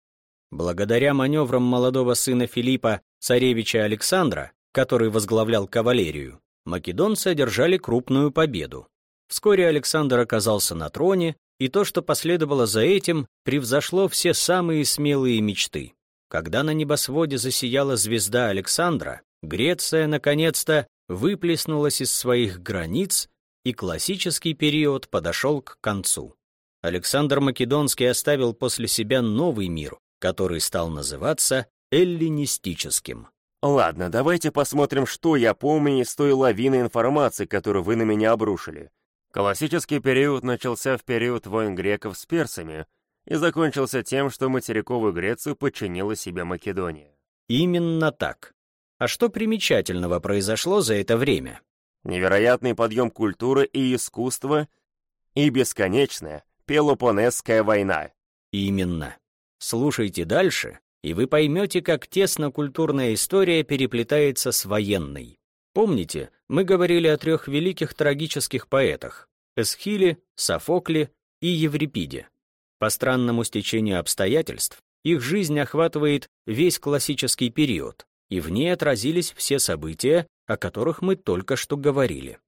Благодаря маневрам молодого сына Филиппа, царевича Александра, который возглавлял кавалерию, македонцы одержали крупную победу. Вскоре Александр оказался на троне, и то, что последовало за этим, превзошло все самые смелые мечты. Когда на небосводе засияла звезда Александра, Греция, наконец-то, выплеснулась из своих границ, и классический период подошел к концу. Александр Македонский оставил после себя новый мир, который стал называться эллинистическим. Ладно, давайте посмотрим, что я помню из той лавины информации, которую вы на меня обрушили. Классический период начался в период войн греков с персами, и закончился тем, что материковую Грецию подчинила себе Македония. Именно так. А что примечательного произошло за это время? Невероятный подъем культуры и искусства и бесконечная Пелопонесская война. Именно. Слушайте дальше, и вы поймете, как тесно культурная история переплетается с военной. Помните, мы говорили о трех великих трагических поэтах — Эсхиле, Софокле и Еврипиде. По странному стечению обстоятельств, их жизнь охватывает весь классический период, и в ней отразились все события, о которых мы только что говорили.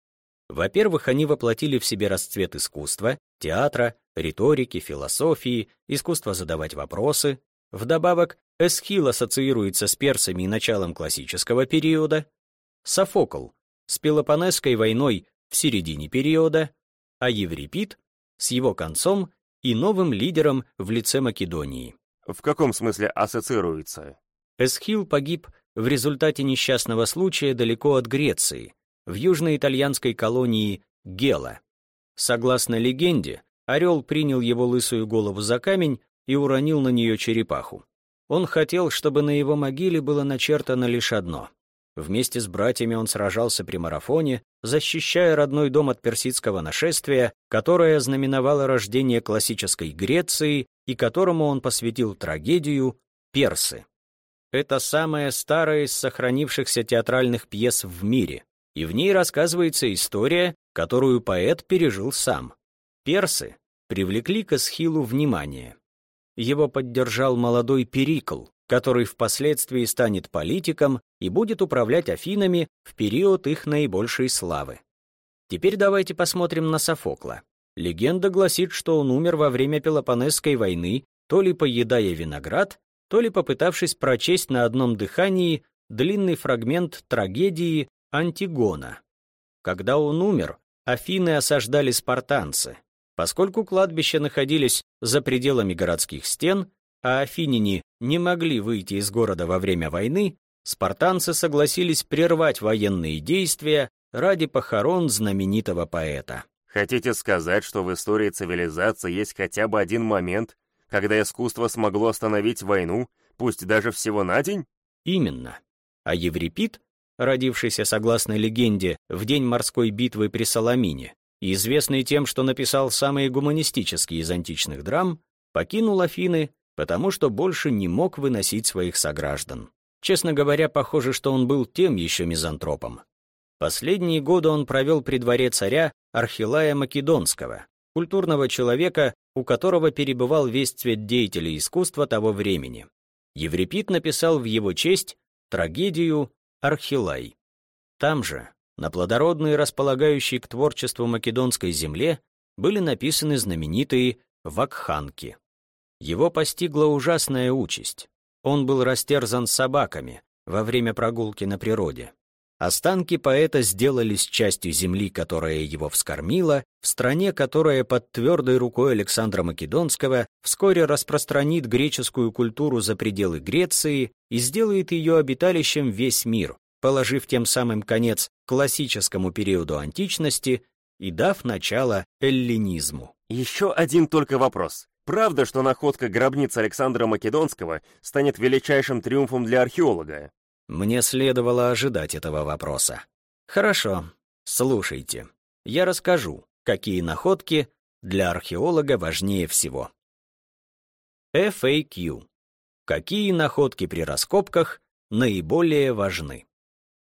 Во-первых, они воплотили в себе расцвет искусства, театра, риторики, философии, искусства задавать вопросы. Вдобавок, Эсхил ассоциируется с персами и началом классического периода, Софокл с Пелопонесской войной в середине периода, а Еврипид с его концом и новым лидером в лице Македонии. В каком смысле ассоциируется? Эсхил погиб в результате несчастного случая далеко от Греции, в южноитальянской колонии Гела. Согласно легенде, орел принял его лысую голову за камень и уронил на нее черепаху. Он хотел, чтобы на его могиле было начертано лишь одно Вместе с братьями он сражался при марафоне, защищая родной дом от персидского нашествия, которое знаменовало рождение классической Греции и которому он посвятил трагедию «Персы». Это самая старая из сохранившихся театральных пьес в мире, и в ней рассказывается история, которую поэт пережил сам. Персы привлекли к Эсхилу внимание. Его поддержал молодой Перикл, который впоследствии станет политиком и будет управлять Афинами в период их наибольшей славы. Теперь давайте посмотрим на Софокла. Легенда гласит, что он умер во время Пелопонесской войны, то ли поедая виноград, то ли попытавшись прочесть на одном дыхании длинный фрагмент трагедии Антигона. Когда он умер, Афины осаждали спартанцы. Поскольку кладбища находились за пределами городских стен, а афиняне не могли выйти из города во время войны, спартанцы согласились прервать военные действия ради похорон знаменитого поэта. Хотите сказать, что в истории цивилизации есть хотя бы один момент, когда искусство смогло остановить войну, пусть даже всего на день? Именно. А Еврипид, родившийся согласно легенде в день морской битвы при Саламине, и известный тем, что написал самые гуманистические из античных драм, покинул Афины потому что больше не мог выносить своих сограждан. Честно говоря, похоже, что он был тем еще мизантропом. Последние годы он провел при дворе царя Архилая Македонского, культурного человека, у которого перебывал весь цвет деятелей искусства того времени. Еврипид написал в его честь трагедию «Архилай». Там же, на плодородной, располагающей к творчеству македонской земле, были написаны знаменитые «Вакханки». Его постигла ужасная участь. Он был растерзан собаками во время прогулки на природе. Останки поэта сделались частью земли, которая его вскормила, в стране, которая под твердой рукой Александра Македонского вскоре распространит греческую культуру за пределы Греции и сделает ее обиталищем весь мир, положив тем самым конец классическому периоду античности и дав начало эллинизму. Еще один только вопрос. Правда, что находка гробниц Александра Македонского станет величайшим триумфом для археолога? Мне следовало ожидать этого вопроса. Хорошо, слушайте. Я расскажу, какие находки для археолога важнее всего. FAQ. Какие находки при раскопках наиболее важны?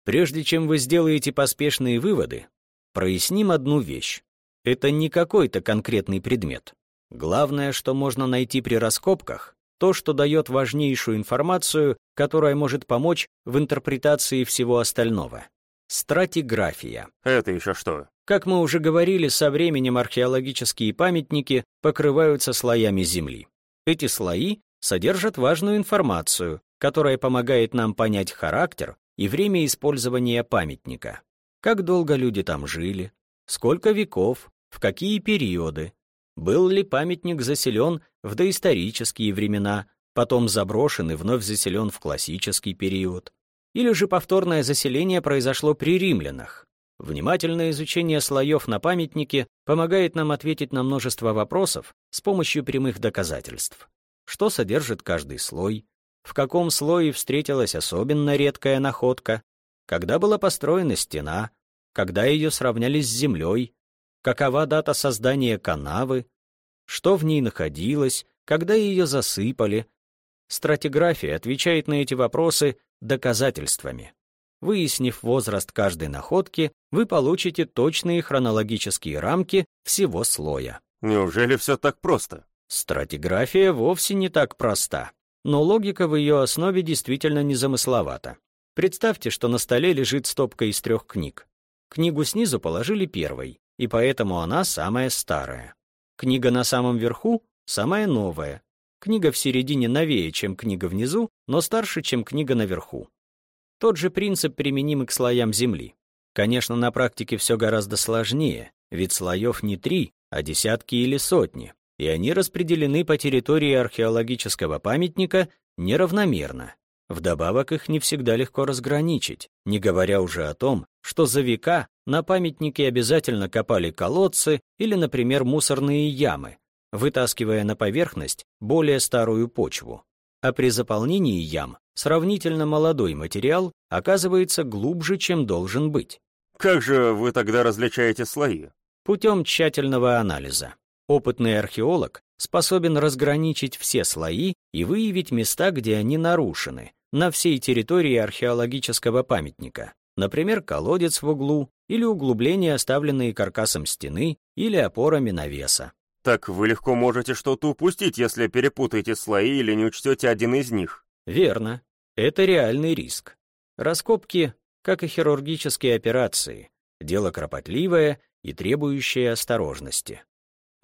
Прежде чем вы сделаете поспешные выводы, проясним одну вещь. Это не какой-то конкретный предмет. Главное, что можно найти при раскопках, то, что дает важнейшую информацию, которая может помочь в интерпретации всего остального. Стратиграфия. Это еще что? Как мы уже говорили, со временем археологические памятники покрываются слоями земли. Эти слои содержат важную информацию, которая помогает нам понять характер и время использования памятника. Как долго люди там жили, сколько веков, в какие периоды, был ли памятник заселен в доисторические времена, потом заброшен и вновь заселен в классический период? Или же повторное заселение произошло при римлянах? Внимательное изучение слоев на памятнике помогает нам ответить на множество вопросов с помощью прямых доказательств. Что содержит каждый слой? В каком слое встретилась особенно редкая находка? Когда была построена стена? Когда ее сравняли с землей? какова дата создания канавы, что в ней находилось, когда ее засыпали. Стратиграфия отвечает на эти вопросы доказательствами. Выяснив возраст каждой находки, вы получите точные хронологические рамки всего слоя. Неужели все так просто? Стратиграфия вовсе не так проста, но логика в ее основе действительно незамысловата. Представьте, что на столе лежит стопка из трех книг. Книгу снизу положили первой, и поэтому она самая старая. Книга на самом верху — самая новая. Книга в середине новее, чем книга внизу, но старше, чем книга наверху. Тот же принцип применим и к слоям Земли. Конечно, на практике все гораздо сложнее, ведь слоев не три, а десятки или сотни, и они распределены по территории археологического памятника неравномерно. Вдобавок их не всегда легко разграничить, не говоря уже о том, что за века на памятнике обязательно копали колодцы или, например, мусорные ямы, вытаскивая на поверхность более старую почву. А при заполнении ям сравнительно молодой материал оказывается глубже, чем должен быть. Как же вы тогда различаете слои? Путем тщательного анализа. Опытный археолог способен разграничить все слои и выявить места, где они нарушены, на всей территории археологического памятника. Например, колодец в углу или углубления, оставленные каркасом стены или опорами навеса. Так вы легко можете что-то упустить, если перепутаете слои или не учтете один из них. Верно. Это реальный риск. Раскопки, как и хирургические операции, дело кропотливое и требующее осторожности.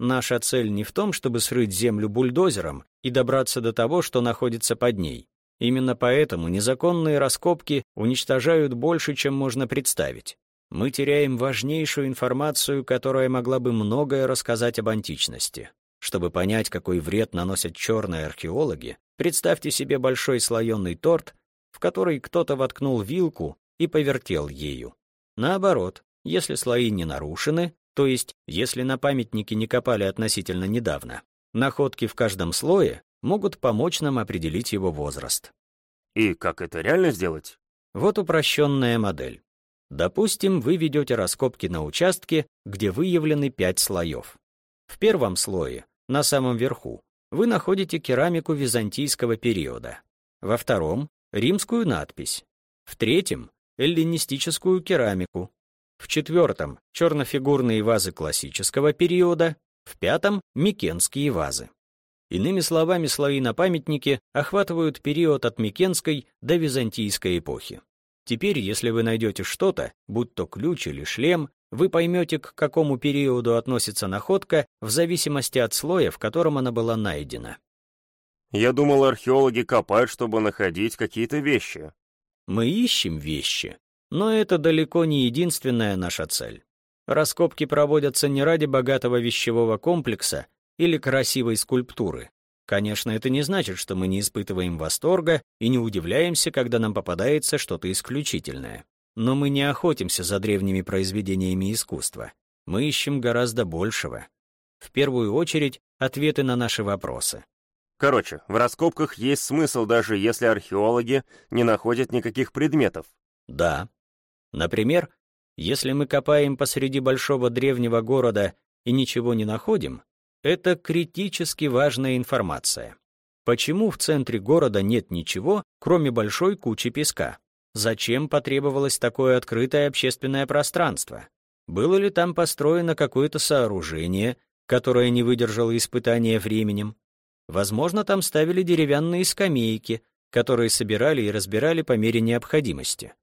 Наша цель не в том, чтобы срыть землю бульдозером и добраться до того, что находится под ней. Именно поэтому незаконные раскопки уничтожают больше, чем можно представить. Мы теряем важнейшую информацию, которая могла бы многое рассказать об античности. Чтобы понять, какой вред наносят черные археологи, представьте себе большой слоеный торт, в который кто-то воткнул вилку и повертел ею. Наоборот, если слои не нарушены, то есть если на памятнике не копали относительно недавно, находки в каждом слое могут помочь нам определить его возраст. И как это реально сделать? Вот упрощенная модель. Допустим, вы ведете раскопки на участке, где выявлены пять слоев. В первом слое, на самом верху, вы находите керамику византийского периода. Во втором — римскую надпись. В третьем — эллинистическую керамику. В четвертом — чернофигурные вазы классического периода. В пятом — микенские вазы. Иными словами, слои на памятнике охватывают период от Микенской до Византийской эпохи. Теперь, если вы найдете что-то, будь то ключ или шлем, вы поймете, к какому периоду относится находка в зависимости от слоя, в котором она была найдена. Я думал, археологи копают, чтобы находить какие-то вещи. Мы ищем вещи, но это далеко не единственная наша цель. Раскопки проводятся не ради богатого вещевого комплекса или красивой скульптуры. Конечно, это не значит, что мы не испытываем восторга и не удивляемся, когда нам попадается что-то исключительное. Но мы не охотимся за древними произведениями искусства. Мы ищем гораздо большего. В первую очередь, ответы на наши вопросы. Короче, в раскопках есть смысл, даже если археологи не находят никаких предметов. Да. Например, если мы копаем посреди большого древнего города и ничего не находим, это критически важная информация. Почему в центре города нет ничего, кроме большой кучи песка? Зачем потребовалось такое открытое общественное пространство? Было ли там построено какое-то сооружение, которое не выдержало испытания временем? Возможно, там ставили деревянные скамейки, которые собирали и разбирали по мере необходимости.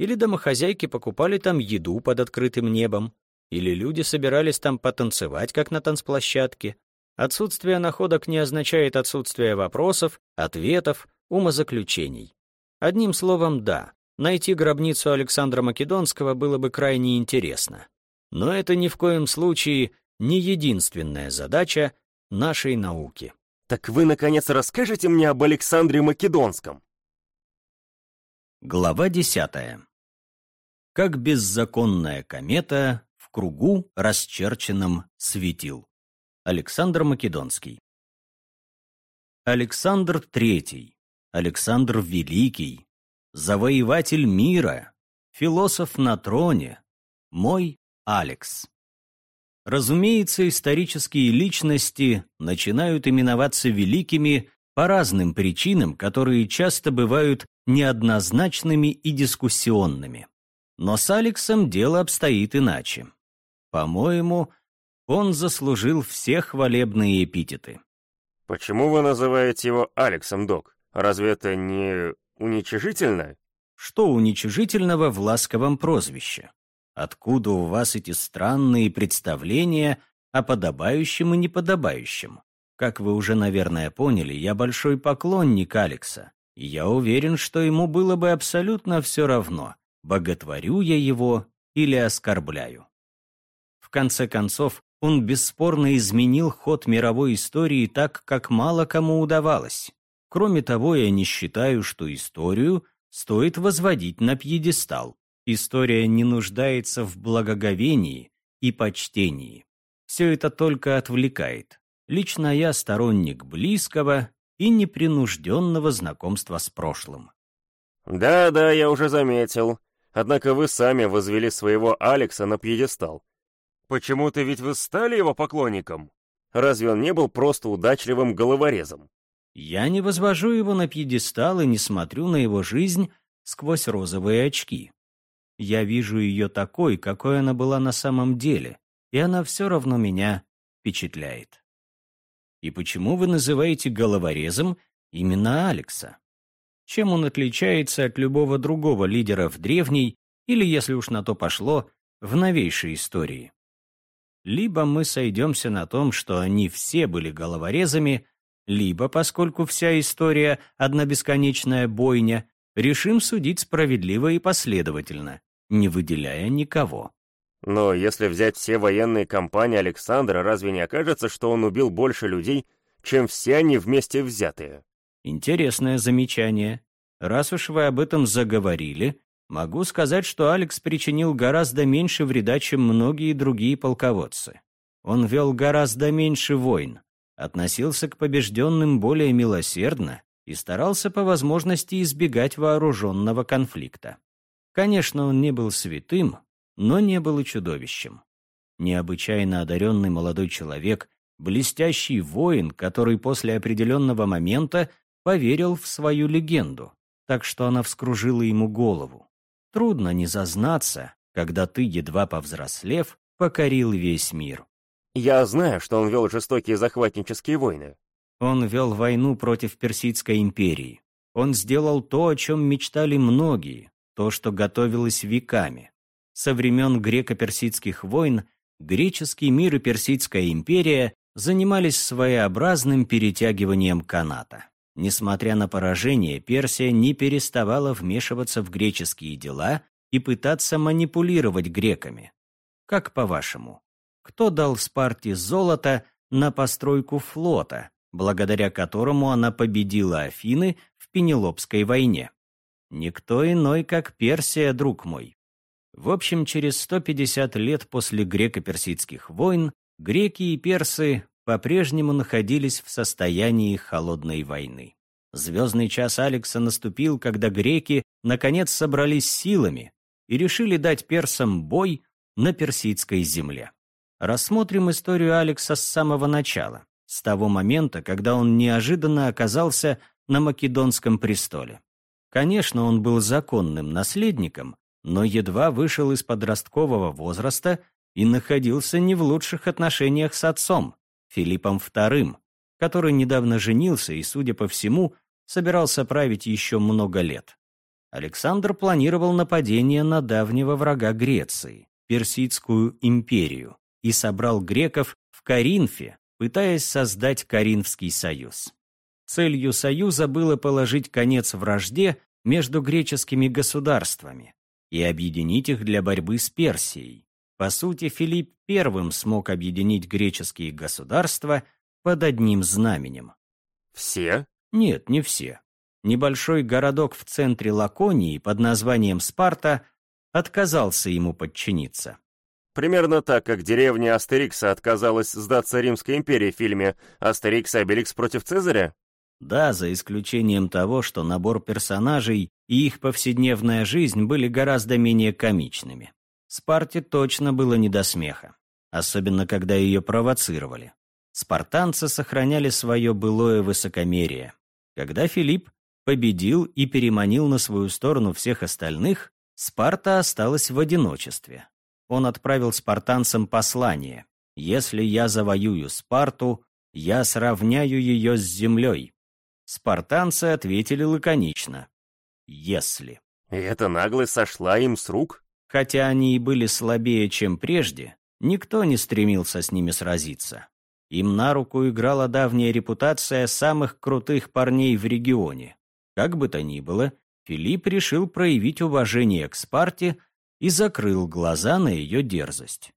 Или домохозяйки покупали там еду под открытым небом, или люди собирались там потанцевать, как на танцплощадке. Отсутствие находок не означает отсутствие вопросов, ответов, умозаключений. Одним словом, да, найти гробницу Александра Македонского было бы крайне интересно. Но это ни в коем случае не единственная задача нашей науки. Так вы, наконец, расскажете мне об Александре Македонском? Глава десятая. Как беззаконная комета в кругу, расчерченном, светил. Александр Македонский. Александр Третий Александр Великий, завоеватель мира, философ на троне, мой Алекс. Разумеется, исторические личности начинают именоваться великими по разным причинам, которые часто бывают неоднозначными и дискуссионными. Но с Алексом дело обстоит иначе. По-моему, он заслужил все хвалебные эпитеты. Почему вы называете его Алексом, док? Разве это не уничижительно? Что уничижительного в ласковом прозвище? Откуда у вас эти странные представления о подобающем и неподобающем? Как вы уже, наверное, поняли, я большой поклонник Алекса, и я уверен, что ему было бы абсолютно все равно, боготворю я его или оскорбляю. В конце концов, он бесспорно изменил ход мировой истории так, как мало кому удавалось. Кроме того, я не считаю, что историю стоит возводить на пьедестал. История не нуждается в благоговении и почтении. Все это только отвлекает. Лично я сторонник близкого и непринужденного знакомства с прошлым. Да-да, я уже заметил. Однако вы сами возвели своего Алекса на пьедестал. Почему-то ведь вы стали его поклонником. Разве он не был просто удачливым головорезом? Я не возвожу его на пьедестал и не смотрю на его жизнь сквозь розовые очки. Я вижу ее такой, какой она была на самом деле, и она все равно меня впечатляет. И почему вы называете головорезом именно Алекса? Чем он отличается от любого другого лидера в древней, или, если уж на то пошло, в новейшей истории? Либо мы сойдемся на том, что они все были головорезами, либо, поскольку вся история — одна бесконечная бойня, решим судить справедливо и последовательно, не выделяя никого. Но если взять все военные кампании Александра, разве не окажется, что он убил больше людей, чем все они вместе взятые? Интересное замечание. Раз уж вы об этом заговорили, могу сказать, что Алекс причинил гораздо меньше вреда, чем многие другие полководцы. Он вел гораздо меньше войн, относился к побежденным более милосердно и старался по возможности избегать вооруженного конфликта. Конечно, он не был святым, но не был и чудовищем. Необычайно одаренный молодой человек, блестящий воин, который после определенного момента поверил в свою легенду, так что она вскружила ему голову. Трудно не зазнаться, когда ты, едва повзрослев, покорил весь мир. Я знаю, что он вел жестокие захватнические войны. Он вел войну против Персидской империи. Он сделал то, о чем мечтали многие, то, что готовилось веками. Со времен греко-персидских войн греческий мир и Персидская империя занимались своеобразным перетягиванием каната. Несмотря на поражение, Персия не переставала вмешиваться в греческие дела и пытаться манипулировать греками. Как по-вашему, кто дал Спарте золото на постройку флота, благодаря которому она победила Афины в Пенелопской войне? Никто иной, как Персия, друг мой. В общем, через 150 лет после греко-персидских войн греки и персы по-прежнему находились в состоянии холодной войны. Звездный час Алекса наступил, когда греки наконец собрались силами и решили дать персам бой на персидской земле. Рассмотрим историю Алекса с самого начала, с того момента, когда он неожиданно оказался на Македонском престоле. Конечно, он был законным наследником, но едва вышел из подросткового возраста и находился не в лучших отношениях с отцом, Филиппом II, который недавно женился и, судя по всему, собирался править еще много лет. Александр планировал нападение на давнего врага Греции, Персидскую империю, и собрал греков в Каринфе, пытаясь создать Каринфский союз. Целью союза было положить конец вражде между греческими государствами и объединить их для борьбы с Персией. По сути, Филипп первым смог объединить греческие государства под одним знаменем. Все? Нет, не все. Небольшой городок в центре Лаконии под названием Спарта отказался ему подчиниться. Примерно так, как деревня Астерикса отказалась сдаться Римской империи в фильме «Астерикс и Обеликс против Цезаря»? Да, за исключением того, что набор персонажей и их повседневная жизнь были гораздо менее комичными. Спарте точно было не до смеха, особенно когда ее провоцировали. Спартанцы сохраняли свое былое высокомерие. Когда Филипп победил и переманил на свою сторону всех остальных, Спарта осталась в одиночестве. Он отправил спартанцам послание «Если я завоюю Спарту, я сравняю ее с землей». Спартанцы ответили лаконично «Если». И эта наглость сошла им с рук? Хотя они и были слабее, чем прежде, никто не стремился с ними сразиться. Им на руку играла давняя репутация самых крутых парней в регионе. Как бы то ни было, Филипп решил проявить уважение к Спарте и закрыл глаза на ее дерзость.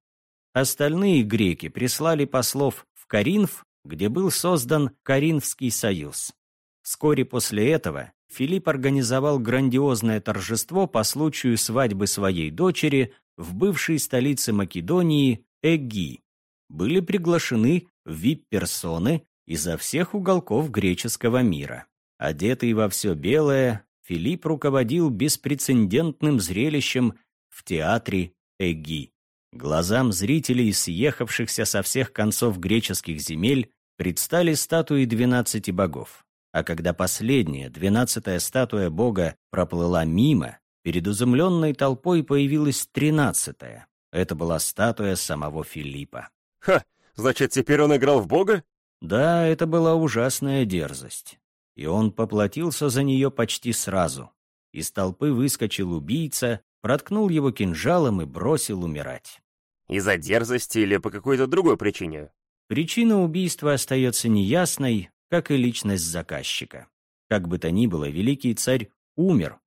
Остальные греки прислали послов в Каринф, где был создан Каринфский союз. Вскоре после этого Филипп организовал грандиозное торжество по случаю свадьбы своей дочери в бывшей столице Македонии Эги. Были приглашены вип-персоны изо всех уголков греческого мира. Одетый во все белое, Филипп руководил беспрецедентным зрелищем в театре Эги. Глазам зрителей, съехавшихся со всех концов греческих земель, предстали статуи двенадцати богов. А когда последняя, двенадцатая статуя бога проплыла мимо, перед изумленной толпой появилась тринадцатая. Это была статуя самого Филиппа. Ха, значит, теперь он играл в бога? Да, это была ужасная дерзость. И он поплатился за нее почти сразу. Из толпы выскочил убийца, проткнул его кинжалом и бросил умирать. Из-за дерзости или по какой-то другой причине? Причина убийства остается неясной, как и личность заказчика. Как бы то ни было, великий царь умер,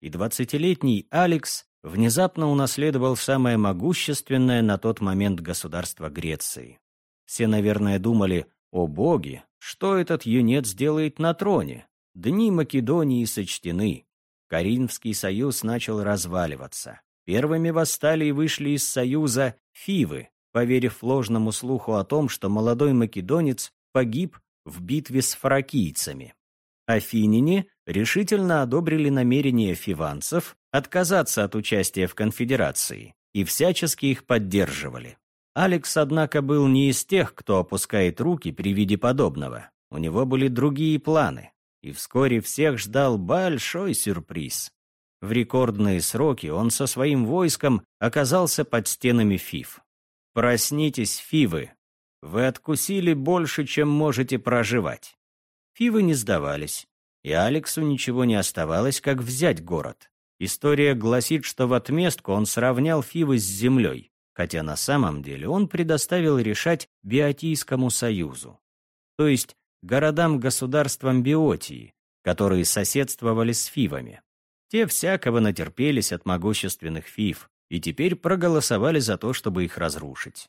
и двадцатилетний Алекс внезапно унаследовал самое могущественное на тот момент государство Греции. Все, наверное, думали, о боги, что этот юнец делает на троне? Дни Македонии сочтены. Каринфский союз начал разваливаться. Первыми восстали и вышли из союза Фивы, поверив ложному слуху о том, что молодой македонец погиб в битве с фракийцами. Афиняне решительно одобрили намерение фиванцев отказаться от участия в конфедерации и всячески их поддерживали. Алекс, однако, был не из тех, кто опускает руки при виде подобного. У него были другие планы и вскоре всех ждал большой сюрприз. В рекордные сроки он со своим войском оказался под стенами Фив. «Проснитесь, Фивы!» Вы откусили больше, чем можете проживать». Фивы не сдавались, и Алексу ничего не оставалось, как взять город. История гласит, что в отместку он сравнял Фивы с землей, хотя на самом деле он предоставил решать Биотийскому союзу, то есть городам-государствам Биотии, которые соседствовали с Фивами. Те всякого натерпелись от могущественных Фив и теперь проголосовали за то, чтобы их разрушить.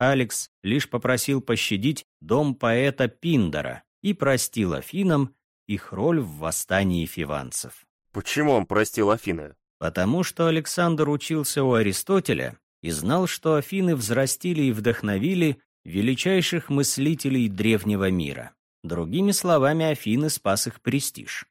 Алекс лишь попросил пощадить дом поэта Пиндера и простил Афинам их роль в восстании фиванцев. Почему он простил Афины? Потому что Александр учился у Аристотеля и знал, что Афины взрастили и вдохновили величайших мыслителей древнего мира. Другими словами, Афины спас их престиж.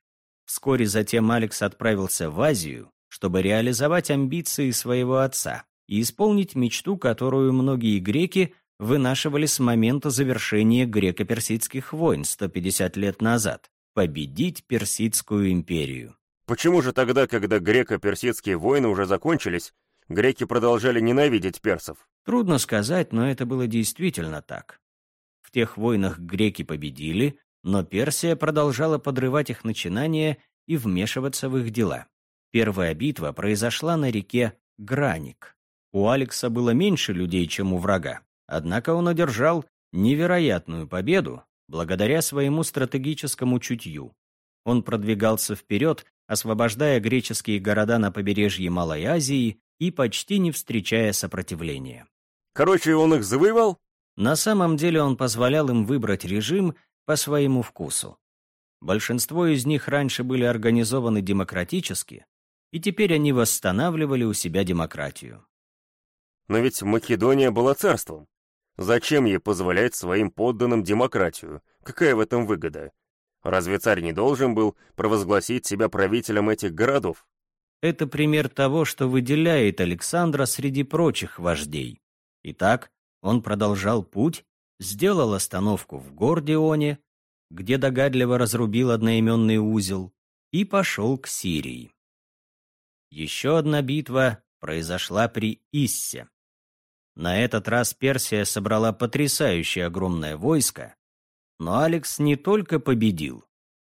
Вскоре затем Алекс отправился в Азию, чтобы реализовать амбиции своего отца и исполнить мечту, которую многие греки вынашивали с момента завершения греко-персидских войн 150 лет назад – победить Персидскую империю. Почему же тогда, когда греко-персидские войны уже закончились, греки продолжали ненавидеть персов? Трудно сказать, но это было действительно так. В тех войнах греки победили, но Персия продолжала подрывать их начинания и вмешиваться в их дела. Первая битва произошла на реке Граник. У Алекса было меньше людей, чем у врага, однако он одержал невероятную победу благодаря своему стратегическому чутью. Он продвигался вперед, освобождая греческие города на побережье Малой Азии и почти не встречая сопротивления. Короче, он их завоевал? На самом деле он позволял им выбрать режим по своему вкусу. Большинство из них раньше были организованы демократически, и теперь они восстанавливали у себя демократию. Но ведь Македония была царством. Зачем ей позволять своим подданным демократию? Какая в этом выгода? Разве царь не должен был провозгласить себя правителем этих городов? Это пример того, что выделяет Александра среди прочих вождей. Итак, он продолжал путь, сделал остановку в Гордионе, где догадливо разрубил одноименный узел, и пошел к Сирии. Еще одна битва произошла при Иссе. На этот раз Персия собрала потрясающее огромное войско, но Алекс не только победил,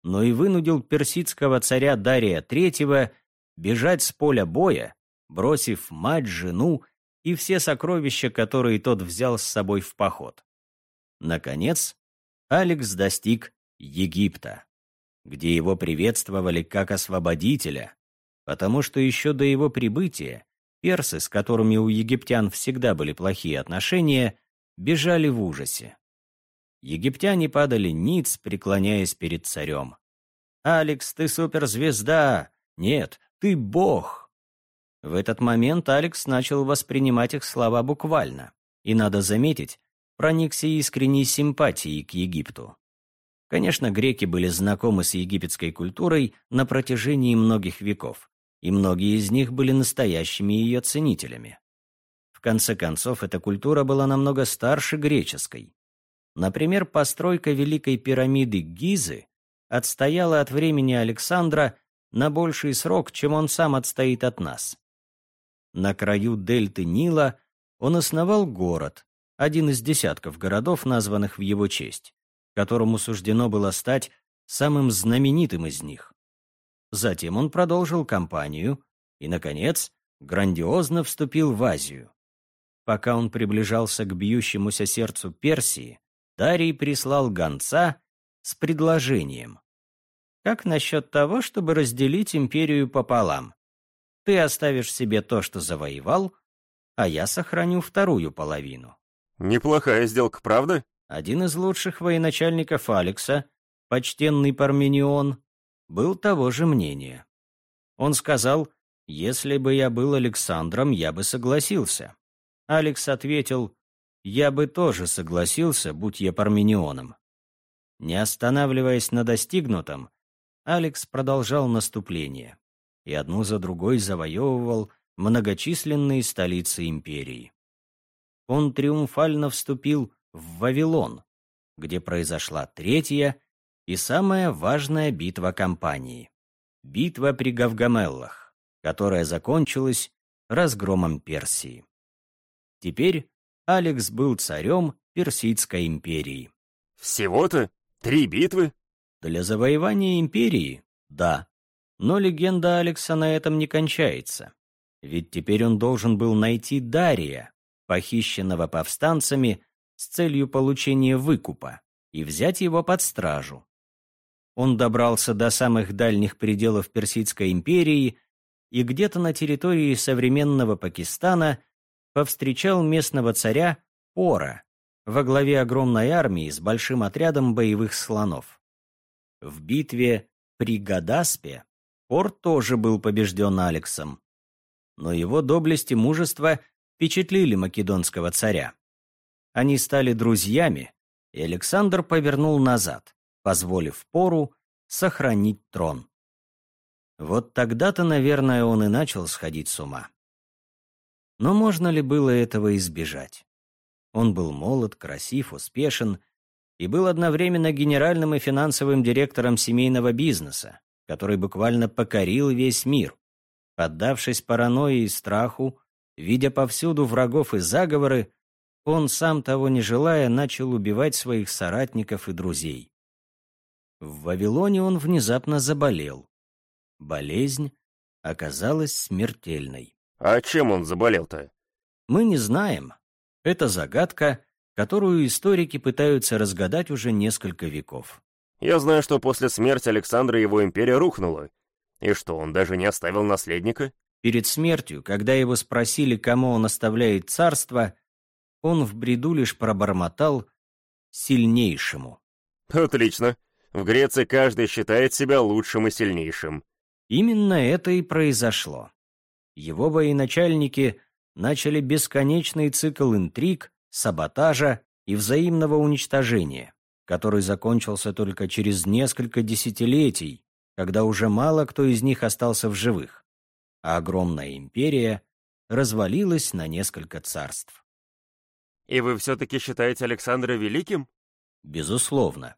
но и вынудил персидского царя Дария III бежать с поля боя, бросив мать, жену и все сокровища, которые тот взял с собой в поход. Наконец, Алекс достиг Египта, где его приветствовали как освободителя, потому что еще до его прибытия персы, с которыми у египтян всегда были плохие отношения, бежали в ужасе. Египтяне падали ниц, преклоняясь перед царем. «Алекс, ты суперзвезда! Нет, ты бог!» В этот момент Алекс начал воспринимать их слова буквально. И, надо заметить, проникся искренней симпатией к Египту. Конечно, греки были знакомы с египетской культурой на протяжении многих веков, и многие из них были настоящими ее ценителями. В конце концов, эта культура была намного старше греческой. Например, постройка Великой пирамиды Гизы отстояла от времени Александра на больший срок, чем он сам отстоит от нас. На краю дельты Нила он основал город, один из десятков городов, названных в его честь, которому суждено было стать самым знаменитым из них. Затем он продолжил кампанию и, наконец, грандиозно вступил в Азию. Пока он приближался к бьющемуся сердцу Персии, Дарий прислал гонца с предложением. Как насчет того, чтобы разделить империю пополам? Ты оставишь себе то, что завоевал, а я сохраню вторую половину. Неплохая сделка, правда? Один из лучших военачальников Алекса, почтенный Парменион, был того же мнения. Он сказал, «Если бы я был Александром, я бы согласился». Алекс ответил, «Я бы тоже согласился, будь я Парменионом». Не останавливаясь на достигнутом, Алекс продолжал наступление и одну за другой завоевывал многочисленные столицы империи. Он триумфально вступил в Вавилон, где произошла третья и самая важная битва кампании — битва при Гавгамеллах, которая закончилась разгромом Персии. Теперь Алекс был царем Персидской империи. Всего-то? Три битвы? Для завоевания империи — да. Но легенда Алекса на этом не кончается. Ведь теперь он должен был найти Дария, похищенного повстанцами, с целью получения выкупа, и взять его под стражу. Он добрался до самых дальних пределов Персидской империи и где-то на территории современного Пакистана повстречал местного царя Пора во главе огромной армии с большим отрядом боевых слонов. В битве при Гадаспе Пор тоже был побежден Алексом, но его доблесть и мужество впечатлили македонского царя. Они стали друзьями, и Александр повернул назад позволив Пору сохранить трон. Вот тогда-то, наверное, он и начал сходить с ума. Но можно ли было этого избежать? Он был молод, красив, успешен и был одновременно генеральным и финансовым директором семейного бизнеса, который буквально покорил весь мир. Поддавшись паранойи и страху, видя повсюду врагов и заговоры, он, сам того не желая, начал убивать своих соратников и друзей. В Вавилоне он внезапно заболел. Болезнь оказалась смертельной. А чем он заболел-то? Мы не знаем. Это загадка, которую историки пытаются разгадать уже несколько веков. Я знаю, что после смерти Александра его империя рухнула. И что, он даже не оставил наследника? Перед смертью, когда его спросили, кому он оставляет царство, он в бреду лишь пробормотал «сильнейшему». Отлично. В Греции каждый считает себя лучшим и сильнейшим. Именно это и произошло. Его военачальники начали бесконечный цикл интриг, саботажа и взаимного уничтожения, который закончился только через несколько десятилетий, когда уже мало кто из них остался в живых, а огромная империя развалилась на несколько царств. И вы все-таки считаете Александра великим? Безусловно.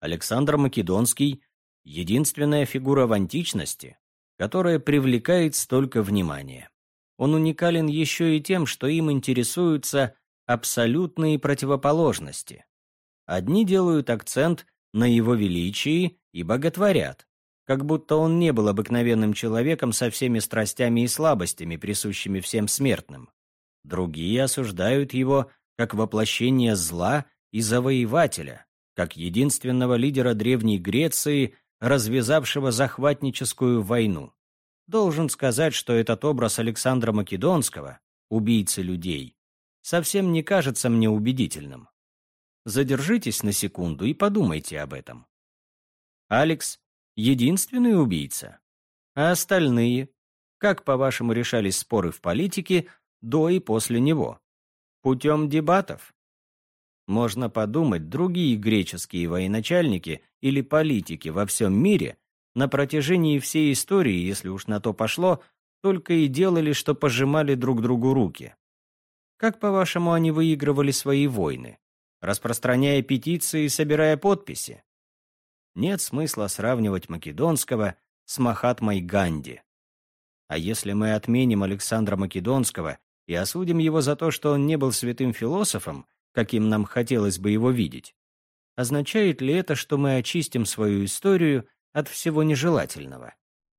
Александр Македонский — единственная фигура в античности, которая привлекает столько внимания. Он уникален еще и тем, что им интересуются абсолютные противоположности. Одни делают акцент на его величии и боготворят, как будто он не был обыкновенным человеком со всеми страстями и слабостями, присущими всем смертным. Другие осуждают его как воплощение зла и завоевателя, как единственного лидера Древней Греции, развязавшего захватническую войну. Должен сказать, что этот образ Александра Македонского, убийцы людей, совсем не кажется мне убедительным. Задержитесь на секунду и подумайте об этом. Алекс — единственный убийца. А остальные? Как, по-вашему, решались споры в политике до и после него? Путем дебатов? Можно подумать, другие греческие военачальники или политики во всем мире на протяжении всей истории, если уж на то пошло, только и делали, что пожимали друг другу руки. Как, по-вашему, они выигрывали свои войны? Распространяя петиции и собирая подписи? Нет смысла сравнивать Македонского с Махатмой Ганди. А если мы отменим Александра Македонского и осудим его за то, что он не был святым философом, каким нам хотелось бы его видеть. Означает ли это, что мы очистим свою историю от всего нежелательного?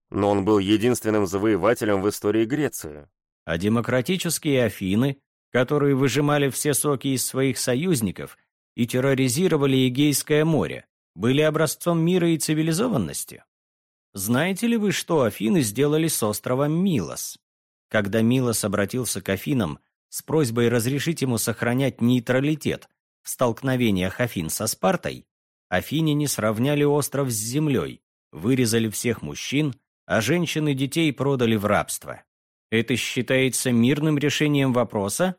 Но он был единственным завоевателем в истории Греции. А демократические Афины, которые выжимали все соки из своих союзников и терроризировали Эгейское море, были образцом мира и цивилизованности? Знаете ли вы, что Афины сделали с островом Милос? Когда Милос обратился к Афинам с просьбой разрешить ему сохранять нейтралитет в столкновениях Афин со Спартой, афиняне сравняли остров с землей, вырезали всех мужчин, а женщин и детей продали в рабство. Это считается мирным решением вопроса?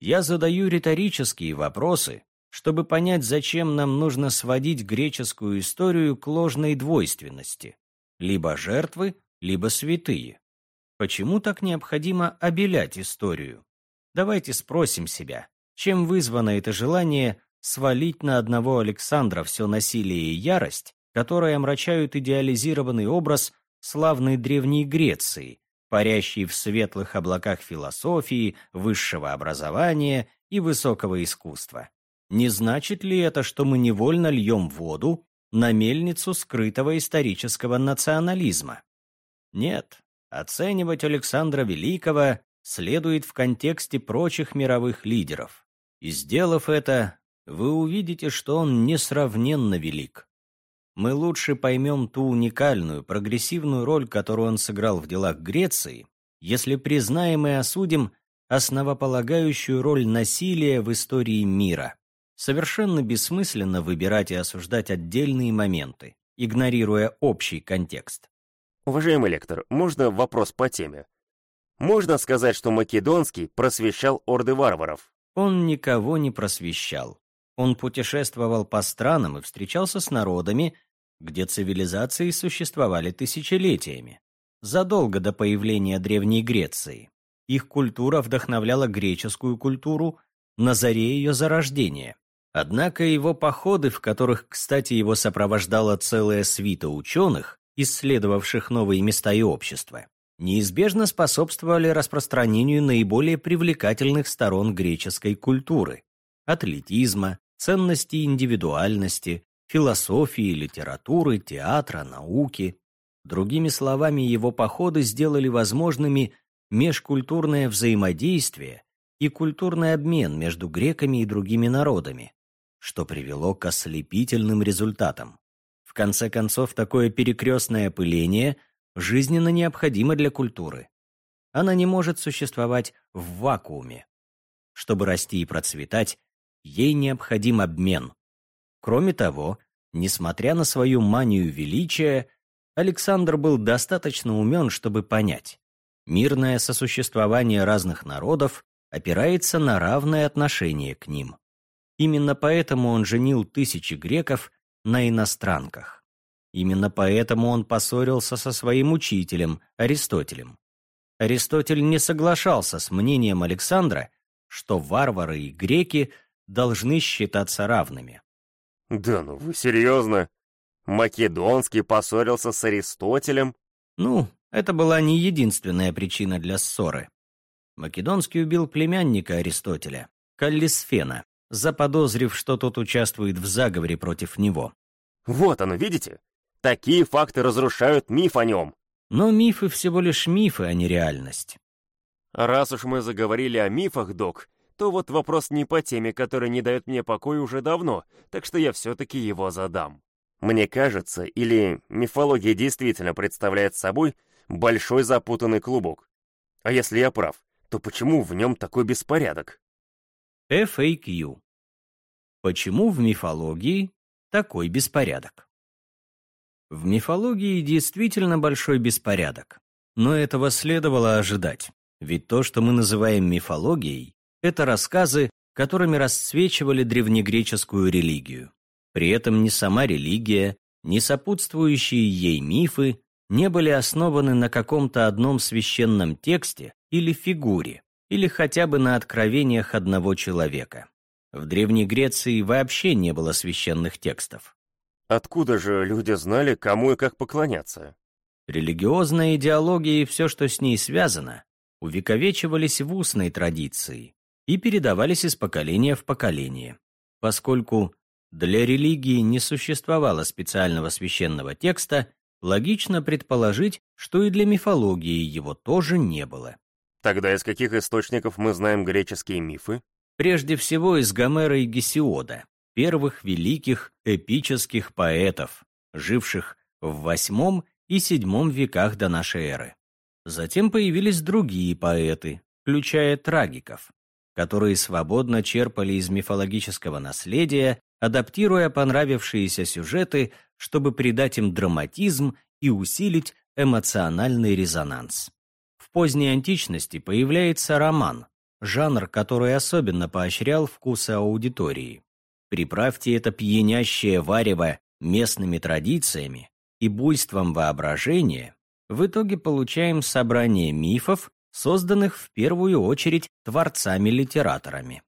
Я задаю риторические вопросы, чтобы понять, зачем нам нужно сводить греческую историю к ложной двойственности. Либо жертвы, либо святые. Почему так необходимо обелять историю? Давайте спросим себя, чем вызвано это желание свалить на одного Александра все насилие и ярость, которые омрачают идеализированный образ славной Древней Греции, парящей в светлых облаках философии, высшего образования и высокого искусства. Не значит ли это, что мы невольно льем воду на мельницу скрытого исторического национализма? Нет, оценивать Александра Великого следует в контексте прочих мировых лидеров. И сделав это, вы увидите, что он несравненно велик. Мы лучше поймем ту уникальную, прогрессивную роль, которую он сыграл в делах Греции, если признаем и осудим основополагающую роль насилия в истории мира. Совершенно бессмысленно выбирать и осуждать отдельные моменты, игнорируя общий контекст. Уважаемый лектор, можно вопрос по теме? Можно сказать, что Македонский просвещал орды варваров? Он никого не просвещал. Он путешествовал по странам и встречался с народами, где цивилизации существовали тысячелетиями, задолго до появления Древней Греции. Их культура вдохновляла греческую культуру на заре ее зарождения. Однако его походы, в которых, кстати, его сопровождала целая свита ученых, исследовавших новые места и общества, неизбежно способствовали распространению наиболее привлекательных сторон греческой культуры – атлетизма, ценности индивидуальности, философии, литературы, театра, науки. Другими словами, его походы сделали возможными межкультурное взаимодействие и культурный обмен между греками и другими народами, что привело к ослепительным результатам. В конце концов, такое перекрестное опыление жизненно необходимо для культуры. Она не может существовать в вакууме. Чтобы расти и процветать, ей необходим обмен. Кроме того, несмотря на свою манию величия, Александр был достаточно умен, чтобы понять, мирное сосуществование разных народов опирается на равное отношение к ним. Именно поэтому он женил тысячи греков на иностранках. Именно поэтому он поссорился со своим учителем, Аристотелем. Аристотель не соглашался с мнением Александра, что варвары и греки должны считаться равными. «Да ну вы серьезно? Македонский поссорился с Аристотелем?» Ну, это была не единственная причина для ссоры. Македонский убил племянника Аристотеля, Каллисфена, заподозрив, что тот участвует в заговоре против него. «Вот оно, видите? Такие факты разрушают миф о нем!» Но мифы всего лишь мифы, а не реальность. Раз уж мы заговорили о мифах, док, то вот вопрос не по теме, который не дает мне покоя уже давно, так что я все-таки его задам. Мне кажется, или мифология действительно представляет собой большой запутанный клубок. А если я прав, то почему в нем такой беспорядок? FAQ. Почему в мифологии такой беспорядок? В мифологии действительно большой беспорядок. Но этого следовало ожидать. Ведь то, что мы называем мифологией, это рассказы, которыми расцвечивали древнегреческую религию. При этом ни сама религия, ни сопутствующие ей мифы не были основаны на каком-то одном священном тексте или фигуре, или хотя бы на откровениях одного человека. В Древней Греции вообще не было священных текстов. Откуда же люди знали, кому и как поклоняться? Религиозная идеология и все, что с ней связано, увековечивались в устной традиции, и передавались из поколения в поколение. Поскольку для религии не существовало специального священного текста, логично предположить, что и для мифологии его тоже не было. Тогда из каких источников мы знаем греческие мифы? Прежде всего из Гомера и Гесиода, первых великих эпических поэтов, живших в VIII и VII веках до нашей эры. Затем появились другие поэты, включая трагиков, которые свободно черпали из мифологического наследия, адаптируя понравившиеся сюжеты, чтобы придать им драматизм и усилить эмоциональный резонанс. В поздней античности появляется роман, жанр, который особенно поощрял вкусы аудитории. Приправьте это пьянящее варево местными традициями и буйством воображения, в итоге получаем собрание мифов, созданных в первую очередь творцами-литераторами.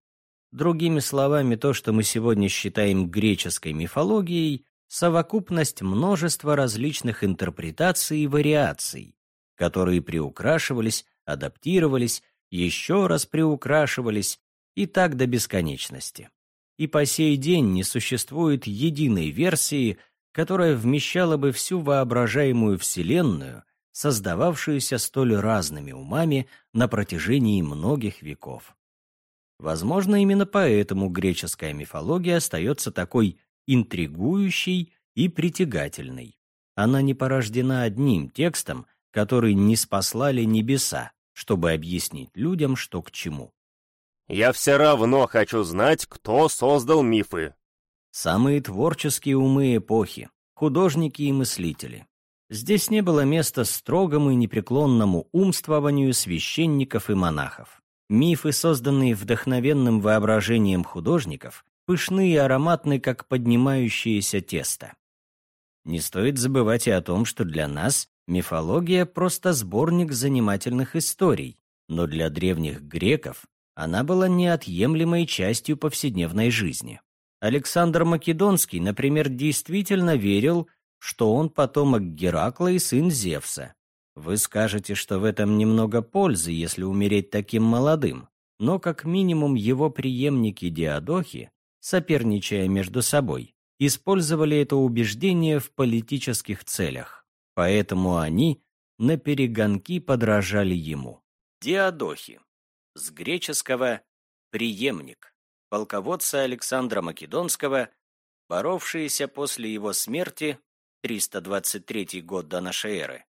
Другими словами, то, что мы сегодня считаем греческой мифологией, совокупность множества различных интерпретаций и вариаций, которые приукрашивались, адаптировались, еще раз приукрашивались и так до бесконечности. И по сей день не существует единой версии, которая вмещала бы всю воображаемую Вселенную, создававшуюся столь разными умами на протяжении многих веков. Возможно, именно поэтому греческая мифология остается такой интригующей и притягательной. Она не порождена одним текстом, который не спаслали небеса, чтобы объяснить людям, что к чему. «Я все равно хочу знать, кто создал мифы». Самые творческие умы эпохи, художники и мыслители. Здесь не было места строгому и непреклонному умствованию священников и монахов. Мифы, созданные вдохновенным воображением художников, пышны и ароматны, как поднимающееся тесто. Не стоит забывать и о том, что для нас мифология — просто сборник занимательных историй, но для древних греков она была неотъемлемой частью повседневной жизни. Александр Македонский, например, действительно верил, что он потомок Геракла и сын Зевса, вы скажете, что в этом немного пользы, если умереть таким молодым, но как минимум его преемники Диадохи, соперничая между собой, использовали это убеждение в политических целях, поэтому они на перегонки подражали ему. Диадохи. С греческого «преемник», полководца Александра Македонского, боровшиеся после его смерти, 323 год до нашей эры,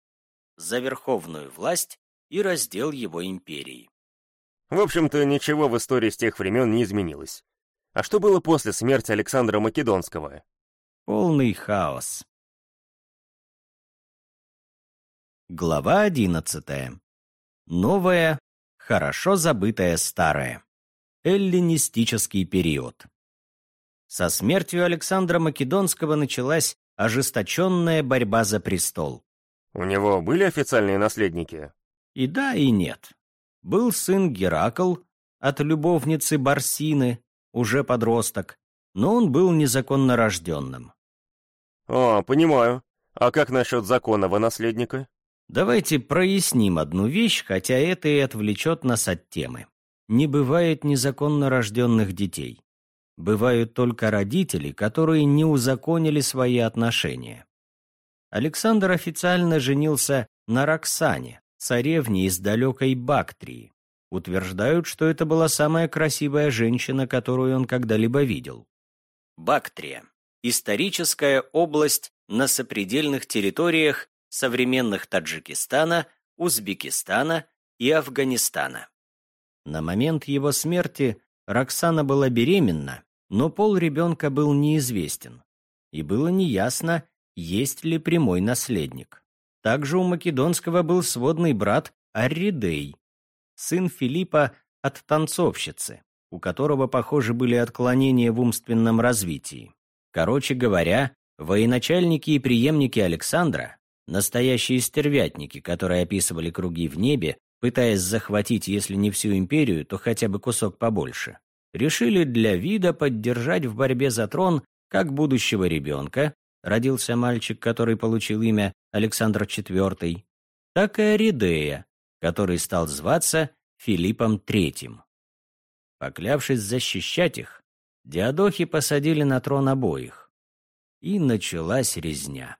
за верховную власть и раздел его империи. В общем-то, ничего в истории с тех времен не изменилось. А что было после смерти Александра Македонского? Полный хаос. Глава одиннадцатая. Новое, хорошо забытое старое. Эллинистический период. Со смертью Александра Македонского началась ожесточенная борьба за престол. У него были официальные наследники? И да, и нет. Был сын Геракл от любовницы Барсины, уже подросток, но он был незаконно рожденным. О, понимаю. А как насчет законного наследника? Давайте проясним одну вещь, хотя это и отвлечет нас от темы. Не бывает незаконно рожденных детей. Бывают только родители, которые не узаконили свои отношения. Александр официально женился на Роксане, царевне из далекой Бактрии. Утверждают, что это была самая красивая женщина, которую он когда-либо видел. Бактрия – историческая область на сопредельных территориях современных Таджикистана, Узбекистана и Афганистана. На момент его смерти Роксана была беременна, но пол ребенка был неизвестен, и было неясно, есть ли прямой наследник. Также у Македонского был сводный брат Арридей, сын Филиппа от танцовщицы, у которого, похоже, были отклонения в умственном развитии. Короче говоря, военачальники и преемники Александра, настоящие стервятники, которые описывали круги в небе, пытаясь захватить, если не всю империю, то хотя бы кусок побольше, решили для вида поддержать в борьбе за трон как будущего ребенка, родился мальчик, который получил имя Александр IV, так и Аридея, который стал зваться Филиппом III. Поклявшись защищать их, Диадохи посадили на трон обоих. И началась резня.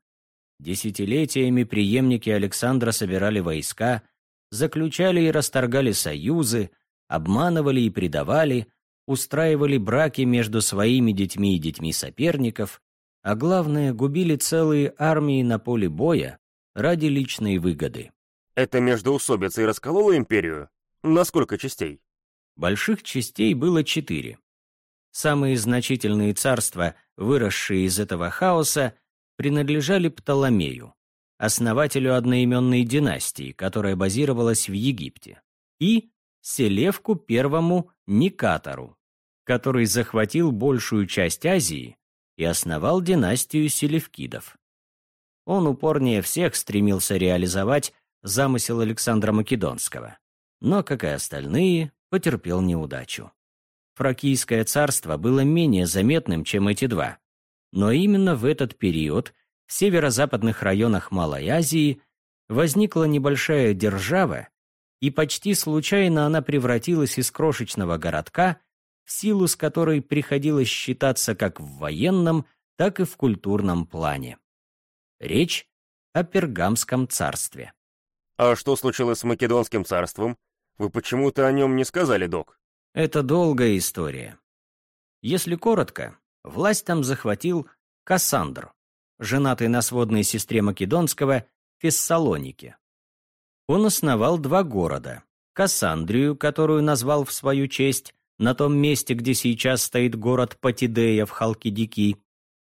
Десятилетиями преемники Александра собирали войска, заключали и расторгали союзы, обманывали и предавали, устраивали браки между своими детьми и детьми соперников, а главное, губили целые армии на поле боя ради личной выгоды. Это междоусобица и расколола империю? На сколько частей? Больших частей было четыре. Самые значительные царства, выросшие из этого хаоса, принадлежали Птоломею, основателю одноименной династии, которая базировалась в Египте, и Селевку первому Никатору, который захватил большую часть Азии и основал династию селевкидов. Он упорнее всех стремился реализовать замысел Александра Македонского, но, как и остальные, потерпел неудачу. Фракийское царство было менее заметным, чем эти два, но именно в этот период в северо-западных районах Малой Азии возникла небольшая держава, и почти случайно она превратилась из крошечного городка в силу с которой приходилось считаться как в военном, так и в культурном плане. Речь о Пергамском царстве. А что случилось с Македонским царством? Вы почему-то о нем не сказали, док. Это долгая история. Если коротко, власть там захватил Кассандр, женатый на сводной сестре Македонского Фессалоники. Он основал два города – Кассандрию, которую назвал в свою честь, на том месте, где сейчас стоит город Патидея в Халкидики,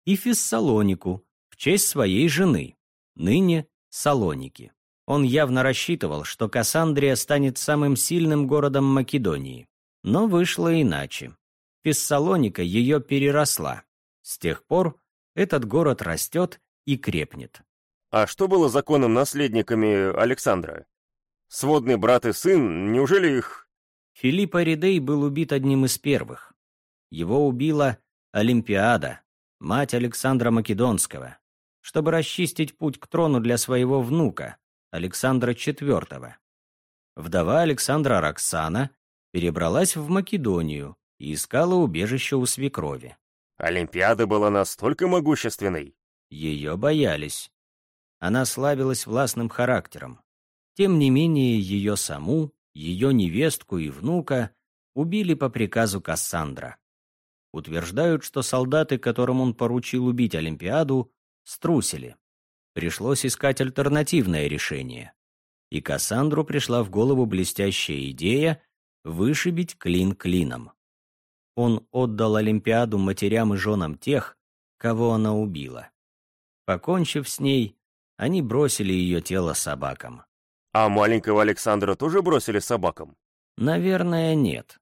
и Фессалонику, в честь своей жены, ныне Салоники. Он явно рассчитывал, что Кассандрия станет самым сильным городом Македонии. Но вышло иначе. Фессалоника ее переросла. С тех пор этот город растет и крепнет. А что было законным наследниками Александра? Сводный брат и сын, неужели их... Филипп Аридей был убит одним из первых. Его убила Олимпиада, мать Александра Македонского, чтобы расчистить путь к трону для своего внука, Александра IV. Вдова Александра Роксана перебралась в Македонию и искала убежище у свекрови. Олимпиада была настолько могущественной? Ее боялись. Она славилась властным характером. Тем не менее, ее саму, ее невестку и внука убили по приказу Кассандра. Утверждают, что солдаты, которым он поручил убить Олимпиаду, струсили. Пришлось искать альтернативное решение. И Кассандру пришла в голову блестящая идея вышибить клин клином. Он отдал Олимпиаду матерям и женам тех, кого она убила. Покончив с ней, они бросили ее тело собакам. А маленького Александра тоже бросили собакам? Наверное, нет.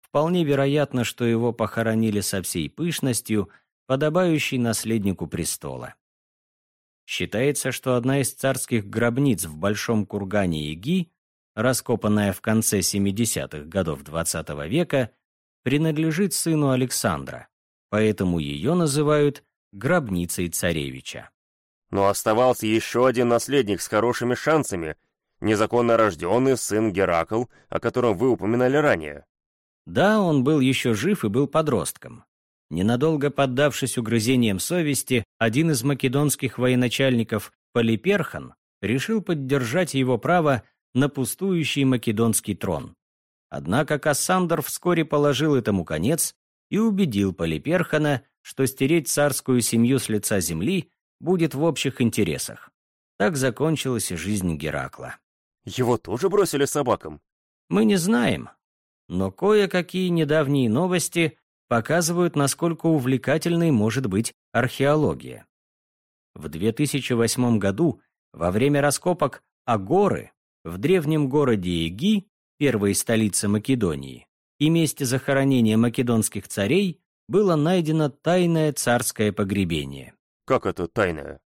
Вполне вероятно, что его похоронили со всей пышностью, подобающей наследнику престола. Считается, что одна из царских гробниц в Большом кургане Иги, раскопанная в конце 70-х годов XX -го века, принадлежит сыну Александра, поэтому ее называют гробницей царевича. Но оставался еще один наследник с хорошими шансами, незаконно рожденный сын Геракл, о котором вы упоминали ранее. Да, он был еще жив и был подростком. Ненадолго поддавшись угрызениям совести, один из македонских военачальников, Полиперхан, решил поддержать его право на пустующий македонский трон. Однако Кассандр вскоре положил этому конец и убедил Полиперхана, что стереть царскую семью с лица земли будет в общих интересах. Так закончилась и жизнь Геракла. Его тоже бросили собакам? Мы не знаем, но кое-какие недавние новости показывают, насколько увлекательной может быть археология. В 2008 году, во время раскопок Агоры, в древнем городе Иги, первой столице Македонии, и месте захоронения македонских царей, было найдено тайное царское погребение. Как это тайное?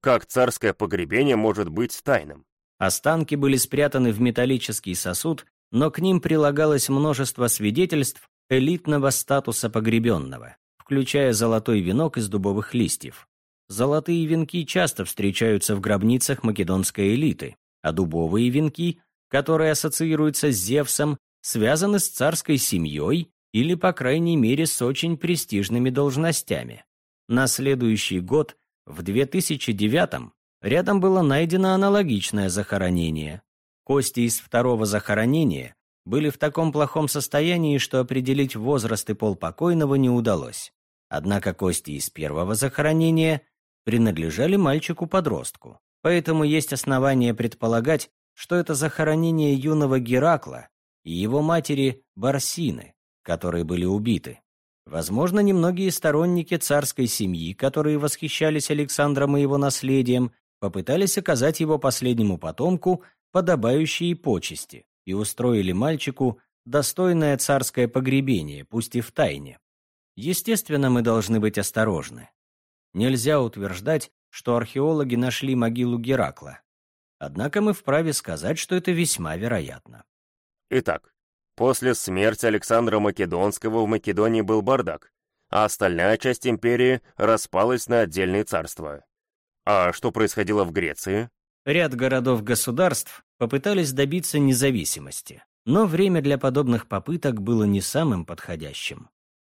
Как царское погребение может быть тайным? Останки были спрятаны в металлический сосуд, но к ним прилагалось множество свидетельств элитного статуса погребенного, включая золотой венок из дубовых листьев. Золотые венки часто встречаются в гробницах македонской элиты, а дубовые венки, которые ассоциируются с Зевсом, связаны с царской семьей или, по крайней мере, с очень престижными должностями. На следующий год, в 2009 рядом было найдено аналогичное захоронение. Кости из второго захоронения были в таком плохом состоянии, что определить возраст и пол покойного не удалось. Однако кости из первого захоронения принадлежали мальчику-подростку. Поэтому есть основания предполагать, что это захоронение юного Геракла и его матери Барсины, которые были убиты. Возможно, немногие сторонники царской семьи, которые восхищались Александром и его наследием, попытались оказать его последнему потомку подобающие почести и устроили мальчику достойное царское погребение, пусть и в тайне. Естественно, мы должны быть осторожны. Нельзя утверждать, что археологи нашли могилу Геракла. Однако мы вправе сказать, что это весьма вероятно. Итак, после смерти Александра Македонского в Македонии был бардак, а остальная часть империи распалась на отдельные царства. А что происходило в Греции? Ряд городов-государств попытались добиться независимости. но время для подобных попыток было не самым подходящим.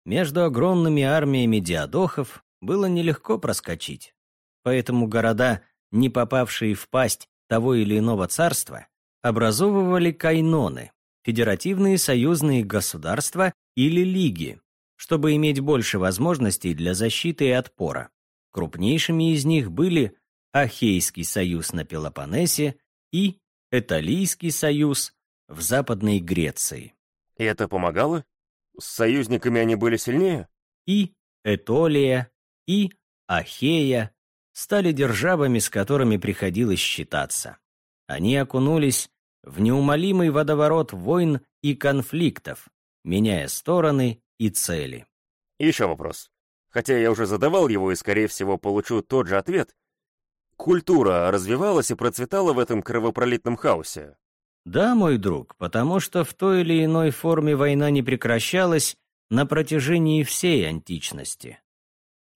Между огромными армиями диадохов было нелегко проскочить, поэтому города, не попавшие в пасть того или иного царства, образовывали кайноны, федеративные союзные государства или лиги, чтобы иметь больше возможностей для защиты и отпора. Крупнейшими из них были Ахейский союз на Пелопоннесе и Эталийский союз в Западной Греции. И это помогало? С союзниками они были сильнее? И Этолия, и Ахея стали державами, с которыми приходилось считаться. Они окунулись в неумолимый водоворот войн и конфликтов, меняя стороны и цели. еще вопрос. Хотя я уже задавал его и, скорее всего, получу тот же ответ. Культура развивалась и процветала в этом кровопролитном хаосе. Да, мой друг, потому что в той или иной форме война не прекращалась на протяжении всей античности.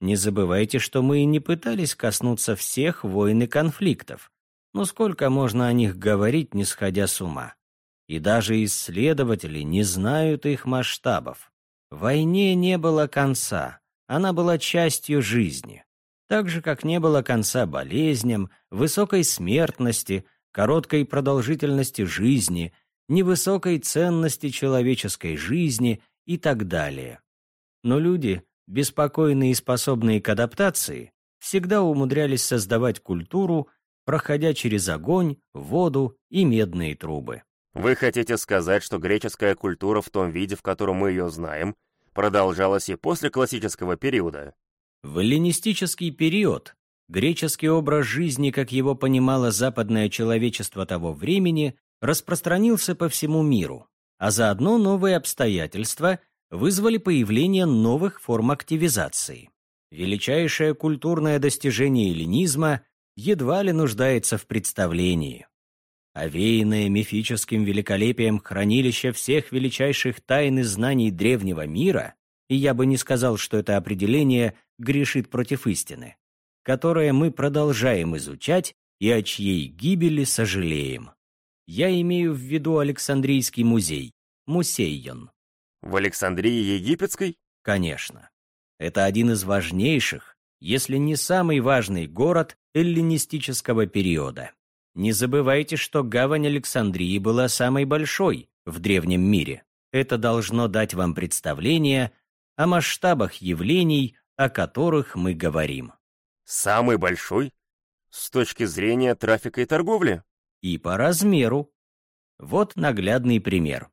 Не забывайте, что мы и не пытались коснуться всех войн и конфликтов, но сколько можно о них говорить, не сходя с ума? И даже исследователи не знают их масштабов. Войне не было конца, она была частью жизни. Так же, как не было конца болезням, высокой смертности, короткой продолжительности жизни, невысокой ценности человеческой жизни и так далее. Но люди, беспокойные и способные к адаптации, всегда умудрялись создавать культуру, проходя через огонь, воду и медные трубы. Вы хотите сказать, что греческая культура в том виде, в котором мы ее знаем, продолжалась и после классического периода? В эллинистический период греческий образ жизни, как его понимало западное человечество того времени, распространился по всему миру, а заодно новые обстоятельства вызвали появление новых форм активизации. Величайшее культурное достижение эллинизма едва ли нуждается в представлении. Овеянное мифическим великолепием хранилище всех величайших тайн и знаний древнего мира, и я бы не сказал, что это определение грешит против истины, которое мы продолжаем изучать и о чьей гибели сожалеем. Я имею в виду Александрийский музей, Мусейон. В Александрии Египетской? Конечно. Это один из важнейших, если не самый важный город эллинистического периода. Не забывайте, что гавань Александрии была самой большой в древнем мире. Это должно дать вам представление о масштабах явлений, о которых мы говорим. Самый большой? С точки зрения трафика и торговли? И по размеру. Вот наглядный пример.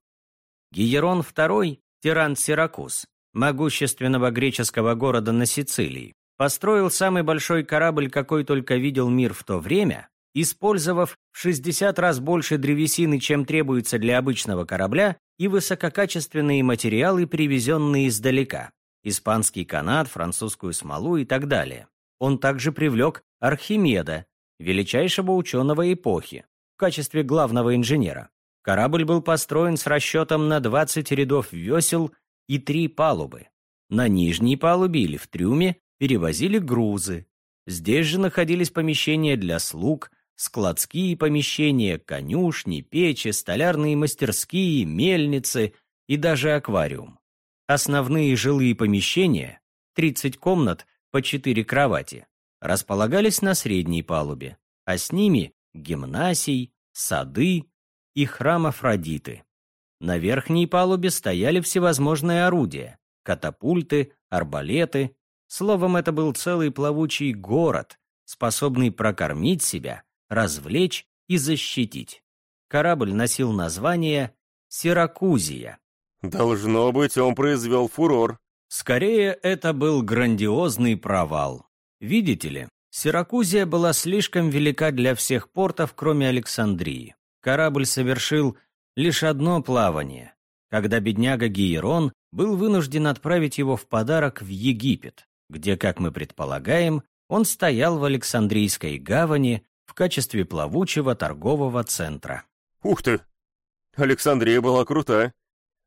Гиерон II, тиран Сиракуз, могущественного греческого города на Сицилии, построил самый большой корабль, какой только видел мир в то время, использовав в 60 раз больше древесины, чем требуется для обычного корабля, и высококачественные материалы, привезенные издалека – испанский канат, французскую смолу и так далее. Он также привлек Архимеда, величайшего ученого эпохи, в качестве главного инженера. Корабль был построен с расчетом на 20 рядов весел и три палубы. На нижней палубе или в трюме перевозили грузы. Здесь же находились помещения для слуг, складские помещения, конюшни, печи, столярные мастерские, мельницы и даже аквариум. Основные жилые помещения, 30 комнат по 4 кровати, располагались на средней палубе, а с ними гимнасий, сады и храм Афродиты. На верхней палубе стояли всевозможные орудия, катапульты, арбалеты, Словом, это был целый плавучий город, способный прокормить себя, развлечь и защитить. Корабль носил название «Сиракузия». Должно быть, он произвел фурор. Скорее, это был грандиозный провал. Видите ли, Сиракузия была слишком велика для всех портов, кроме Александрии. Корабль совершил лишь одно плавание, когда бедняга Гиерон был вынужден отправить его в подарок в Египет где, как мы предполагаем, он стоял в Александрийской гавани в качестве плавучего торгового центра. Ух ты! Александрия была крутая.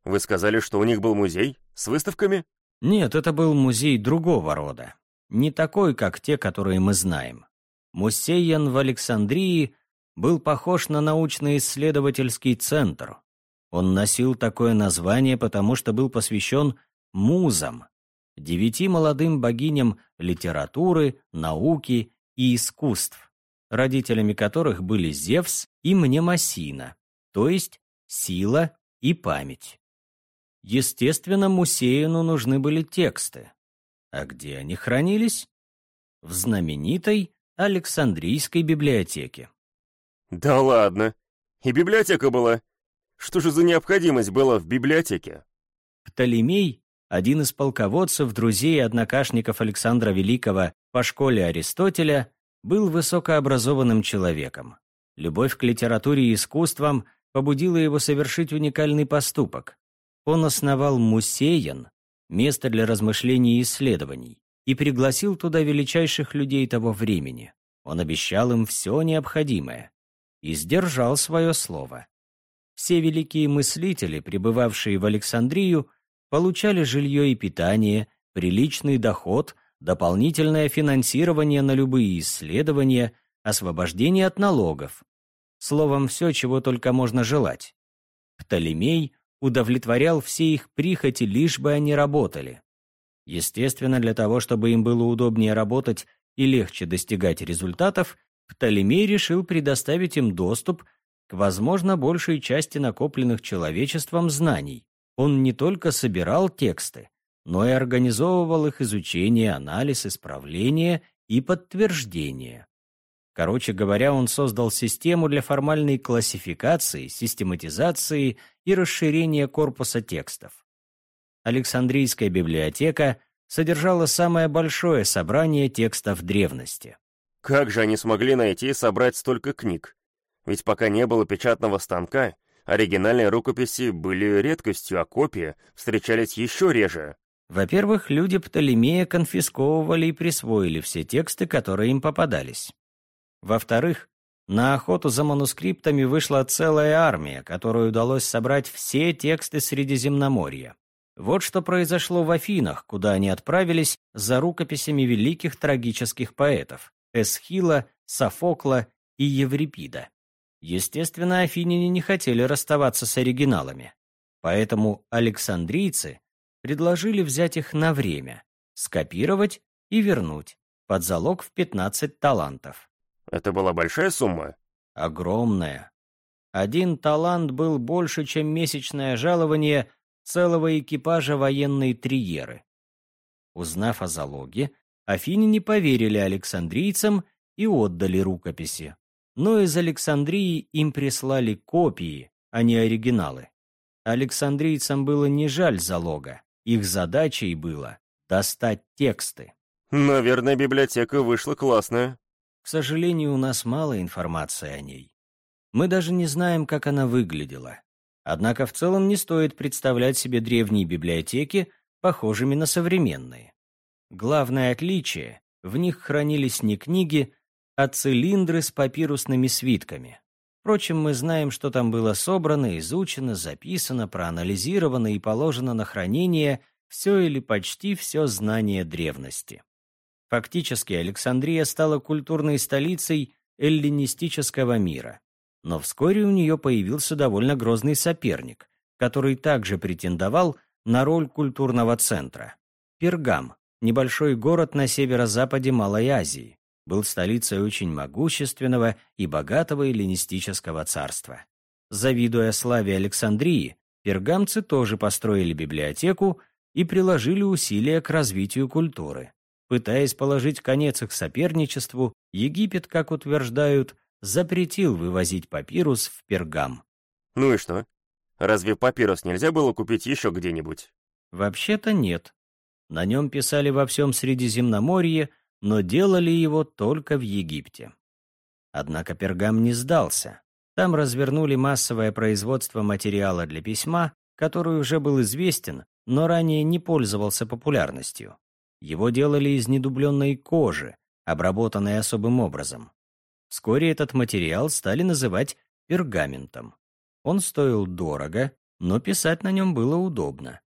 Вы сказали, что у них был музей с выставками? Нет, это был музей другого рода. Не такой, как те, которые мы знаем. Мусейян в Александрии был похож на научно-исследовательский центр. Он носил такое название, потому что был посвящен музам, девяти молодым богиням литературы, науки и искусств, родителями которых были Зевс и Мнемосина, то есть сила и память. Естественно, Мусеину нужны были тексты. А где они хранились? В знаменитой Александрийской библиотеке. Да ладно. И библиотека была. Что же за необходимость была в библиотеке? Птолемей один из полководцев, друзей и однокашников Александра Великого по школе Аристотеля, был высокообразованным человеком. Любовь к литературе и искусствам побудила его совершить уникальный поступок. Он основал Мусеян, место для размышлений и исследований, и пригласил туда величайших людей того времени. Он обещал им все необходимое и сдержал свое слово. Все великие мыслители, пребывавшие в Александрию, получали жилье и питание, приличный доход, дополнительное финансирование на любые исследования, освобождение от налогов. Словом, все, чего только можно желать. Птолемей удовлетворял все их прихоти, лишь бы они работали. Естественно, для того, чтобы им было удобнее работать и легче достигать результатов, Птолемей решил предоставить им доступ к, возможно, большей части накопленных человечеством знаний, он не только собирал тексты, но и организовывал их изучение, анализ, исправление и подтверждение. Короче говоря, он создал систему для формальной классификации, систематизации и расширения корпуса текстов. Александрийская библиотека содержала самое большое собрание текстов древности. Как же они смогли найти и собрать столько книг? Ведь пока не было печатного станка, Оригинальные рукописи были редкостью, а копии встречались еще реже. Во-первых, люди Птолемея конфисковывали и присвоили все тексты, которые им попадались. Во-вторых, на охоту за манускриптами вышла целая армия, которой удалось собрать все тексты Средиземноморья. Вот что произошло в Афинах, куда они отправились за рукописями великих трагических поэтов – Эсхила, Софокла и Еврипида. Естественно, афиняне не хотели расставаться с оригиналами, поэтому александрийцы предложили взять их на время, скопировать и вернуть, под залог в 15 талантов. Это была большая сумма? Огромная. Один талант был больше, чем месячное жалование целого экипажа военной триеры. Узнав о залоге, афиняне поверили александрийцам и отдали рукописи но из Александрии им прислали копии, а не оригиналы. Александрийцам было не жаль залога, их задачей было достать тексты. Наверное, библиотека вышла классная. К сожалению, у нас мало информации о ней. Мы даже не знаем, как она выглядела. Однако в целом не стоит представлять себе древние библиотеки похожими на современные. Главное отличие — в них хранились не книги, а цилиндры с папирусными свитками. Впрочем, мы знаем, что там было собрано, изучено, записано, проанализировано и положено на хранение все или почти все знание древности. Фактически Александрия стала культурной столицей эллинистического мира. Но вскоре у нее появился довольно грозный соперник, который также претендовал на роль культурного центра. Пергам – небольшой город на северо-западе Малой Азии, был столицей очень могущественного и богатого эллинистического царства. Завидуя славе Александрии, пергамцы тоже построили библиотеку и приложили усилия к развитию культуры. Пытаясь положить конец их соперничеству, Египет, как утверждают, запретил вывозить папирус в Пергам. Ну и что? Разве папирус нельзя было купить еще где-нибудь? Вообще-то нет. На нем писали во всем Средиземноморье, но делали его только в Египте. Однако Пергам не сдался. Там развернули массовое производство материала для письма, который уже был известен, но ранее не пользовался популярностью. Его делали из недубленной кожи, обработанной особым образом. Вскоре этот материал стали называть пергаментом. Он стоил дорого, но писать на нем было удобно.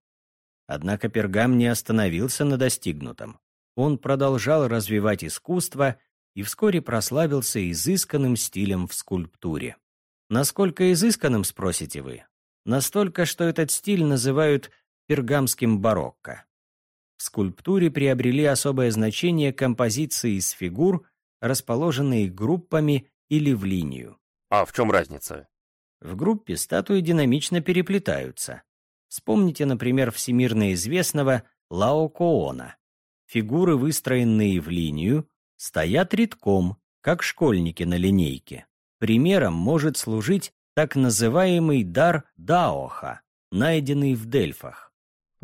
Однако Пергам не остановился на достигнутом. Он продолжал развивать искусство и вскоре прославился изысканным стилем в скульптуре. Насколько изысканным, спросите вы? Настолько, что этот стиль называют пергамским барокко. В скульптуре приобрели особое значение композиции из фигур, расположенные группами или в линию. А в чем разница? В группе статуи динамично переплетаются. Вспомните, например, всемирно известного Лао Коона. Фигуры, выстроенные в линию, стоят редком, как школьники на линейке. Примером может служить так называемый дар Даоха, найденный в Дельфах.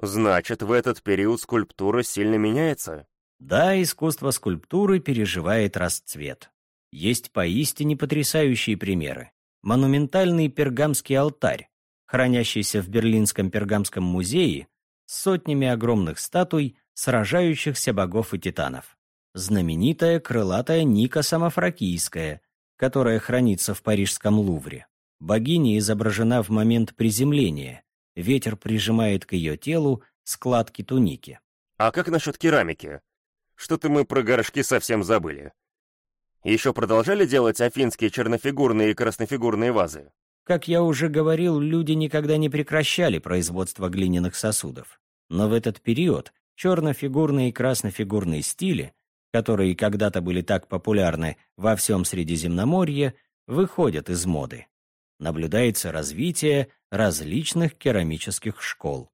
Значит, в этот период скульптура сильно меняется? Да, искусство скульптуры переживает расцвет. Есть поистине потрясающие примеры. Монументальный пергамский алтарь, хранящийся в Берлинском пергамском музее с сотнями огромных статуй, сражающихся богов и титанов. Знаменитая крылатая Ника Самофракийская, которая хранится в парижском Лувре. Богиня изображена в момент приземления. Ветер прижимает к ее телу складки туники. А как насчет керамики? Что-то мы про горшки совсем забыли. Еще продолжали делать афинские чернофигурные и краснофигурные вазы? Как я уже говорил, люди никогда не прекращали производство глиняных сосудов. Но в этот период чернофигурные и краснофигурные стили, которые когда-то были так популярны во всем Средиземноморье, выходят из моды. Наблюдается развитие различных керамических школ.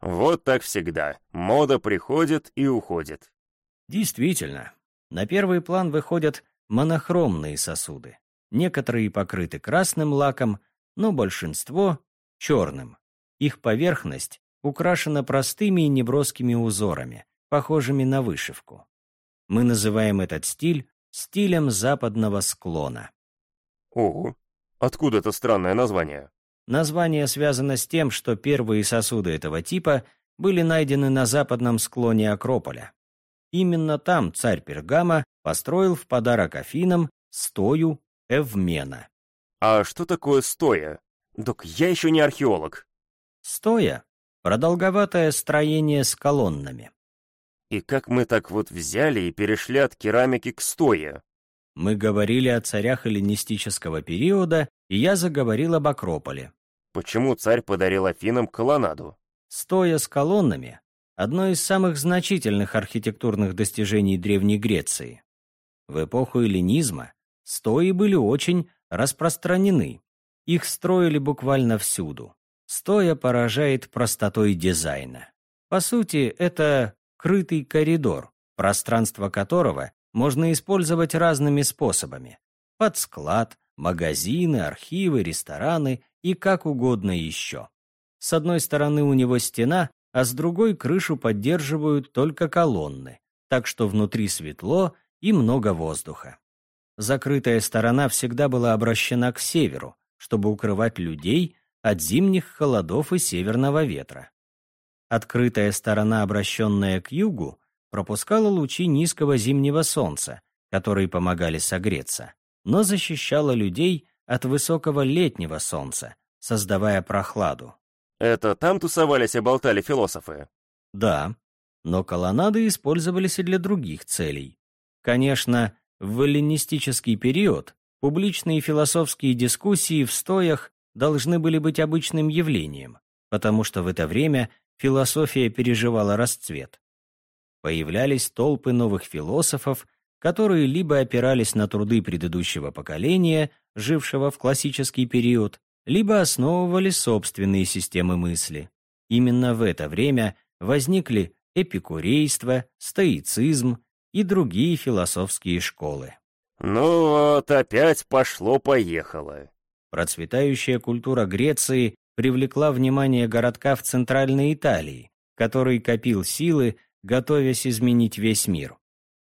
Вот так всегда. Мода приходит и уходит. Действительно, на первый план выходят монохромные сосуды. Некоторые покрыты красным лаком, но большинство — черным. Их поверхность украшена простыми и неброскими узорами, похожими на вышивку. Мы называем этот стиль стилем западного склона. Ого, откуда это странное название? Название связано с тем, что первые сосуды этого типа были найдены на западном склоне Акрополя. Именно там царь Пергама построил в подарок Афинам стою Эвмена. А что такое стоя? Док, я еще не археолог. Стоя — продолговатое строение с колоннами. И как мы так вот взяли и перешли от керамики к стоя? Мы говорили о царях эллинистического периода, и я заговорил об Акрополе. Почему царь подарил Афинам колоннаду? Стоя с колоннами — одно из самых значительных архитектурных достижений Древней Греции. В эпоху эллинизма Стои были очень распространены. Их строили буквально всюду. Стоя поражает простотой дизайна. По сути, это крытый коридор, пространство которого можно использовать разными способами. Под склад, магазины, архивы, рестораны и как угодно еще. С одной стороны у него стена, а с другой крышу поддерживают только колонны, так что внутри светло и много воздуха. Закрытая сторона всегда была обращена к северу, чтобы укрывать людей от зимних холодов и северного ветра. Открытая сторона, обращенная к югу, пропускала лучи низкого зимнего солнца, которые помогали согреться, но защищала людей от высокого летнего солнца, создавая прохладу. Это там тусовались и болтали философы? Да, но колоннады использовались и для других целей. Конечно, в эллинистический период публичные философские дискуссии в стоях должны были быть обычным явлением, потому что в это время философия переживала расцвет. Появлялись толпы новых философов, которые либо опирались на труды предыдущего поколения, жившего в классический период, либо основывали собственные системы мысли. Именно в это время возникли эпикурейство, стоицизм, и другие философские школы. Ну вот, опять пошло-поехало. Процветающая культура Греции привлекла внимание городка в Центральной Италии, который копил силы, готовясь изменить весь мир.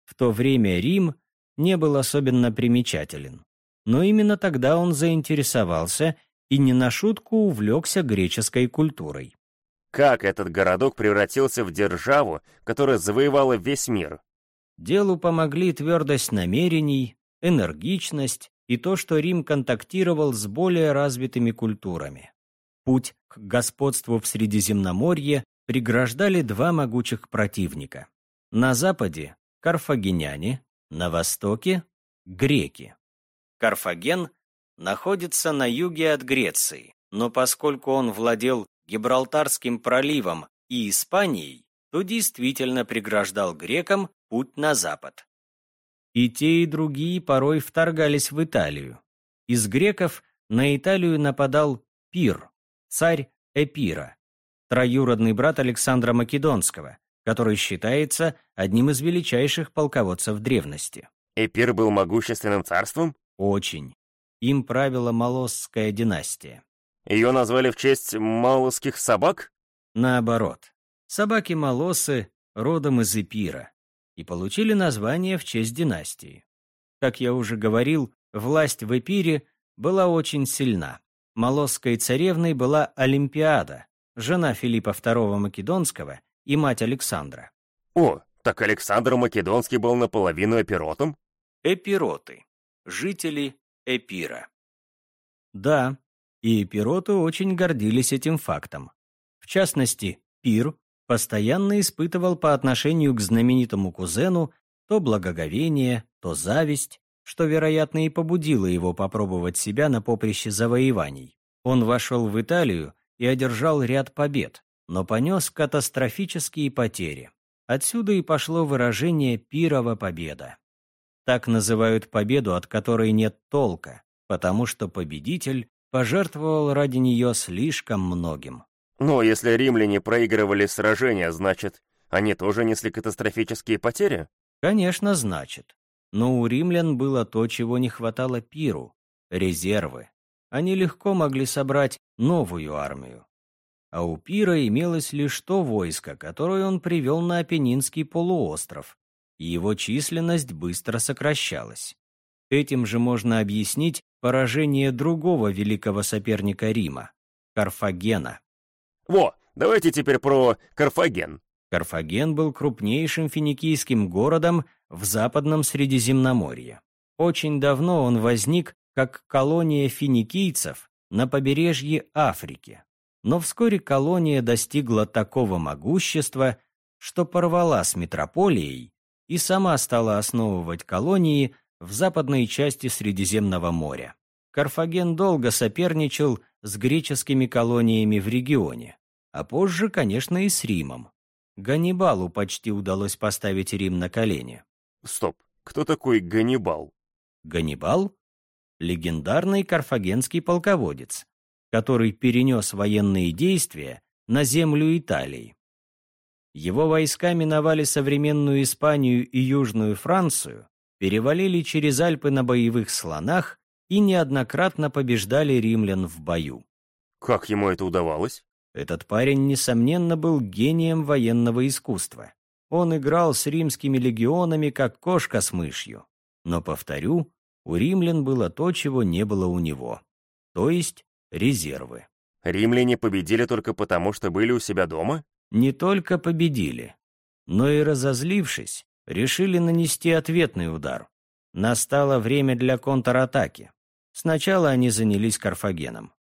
В то время Рим не был особенно примечателен. Но именно тогда он заинтересовался и не на шутку увлекся греческой культурой. Как этот городок превратился в державу, которая завоевала весь мир? Делу помогли твердость намерений, энергичность и то, что Рим контактировал с более развитыми культурами. Путь к господству в Средиземноморье преграждали два могучих противника. На западе – карфагеняне, на востоке – греки. Карфаген находится на юге от Греции, но поскольку он владел Гибралтарским проливом и Испанией, то действительно преграждал грекам путь на запад. И те, и другие порой вторгались в Италию. Из греков на Италию нападал Пир, царь Эпира, троюродный брат Александра Македонского, который считается одним из величайших полководцев древности. Эпир был могущественным царством? Очень. Им правила Молосская династия. Ее назвали в честь малосских собак? Наоборот. Собаки Молосы родом из Эпира и получили название в честь династии. Как я уже говорил, власть в Эпире была очень сильна. Молосской царевной была Олимпиада, жена Филиппа II Македонского и мать Александра. О, так Александр Македонский был наполовину эпиротом? Эпироты. Жители Эпира. Да, и эпироты очень гордились этим фактом. В частности, Пир постоянно испытывал по отношению к знаменитому кузену то благоговение, то зависть, что, вероятно, и побудило его попробовать себя на поприще завоеваний. Он вошел в Италию и одержал ряд побед, но понес катастрофические потери. Отсюда и пошло выражение «пирова победа». Так называют победу, от которой нет толка, потому что победитель пожертвовал ради нее слишком многим. Но если римляне проигрывали сражения, значит, они тоже несли катастрофические потери? Конечно, значит. Но у римлян было то, чего не хватало Пиру — резервы. Они легко могли собрать новую армию. А у Пира имелось лишь то войско, которое он привел на Апеннинский полуостров, и его численность быстро сокращалась. Этим же можно объяснить поражение другого великого соперника Рима — Карфагена. Во, давайте теперь про Карфаген. Карфаген был крупнейшим финикийским городом в западном Средиземноморье. Очень давно он возник как колония финикийцев на побережье Африки. Но вскоре колония достигла такого могущества, что порвала с метрополией и сама стала основывать колонии в западной части Средиземного моря. Карфаген долго соперничал с греческими колониями в регионе, а позже, конечно, и с Римом. Ганнибалу почти удалось поставить Рим на колени. Стоп, кто такой Ганнибал? Ганнибал? Легендарный карфагенский полководец, который перенес военные действия на землю Италии. Его войска миновали современную Испанию и Южную Францию, перевалили через Альпы на боевых слонах и неоднократно побеждали римлян в бою. Как ему это удавалось? Этот парень, несомненно, был гением военного искусства. Он играл с римскими легионами, как кошка с мышью. Но, повторю, у римлян было то, чего не было у него. То есть резервы. Римляне победили только потому, что были у себя дома? Не только победили, но и разозлившись, решили нанести ответный удар. Настало время для контратаки. Сначала они занялись Карфагеном.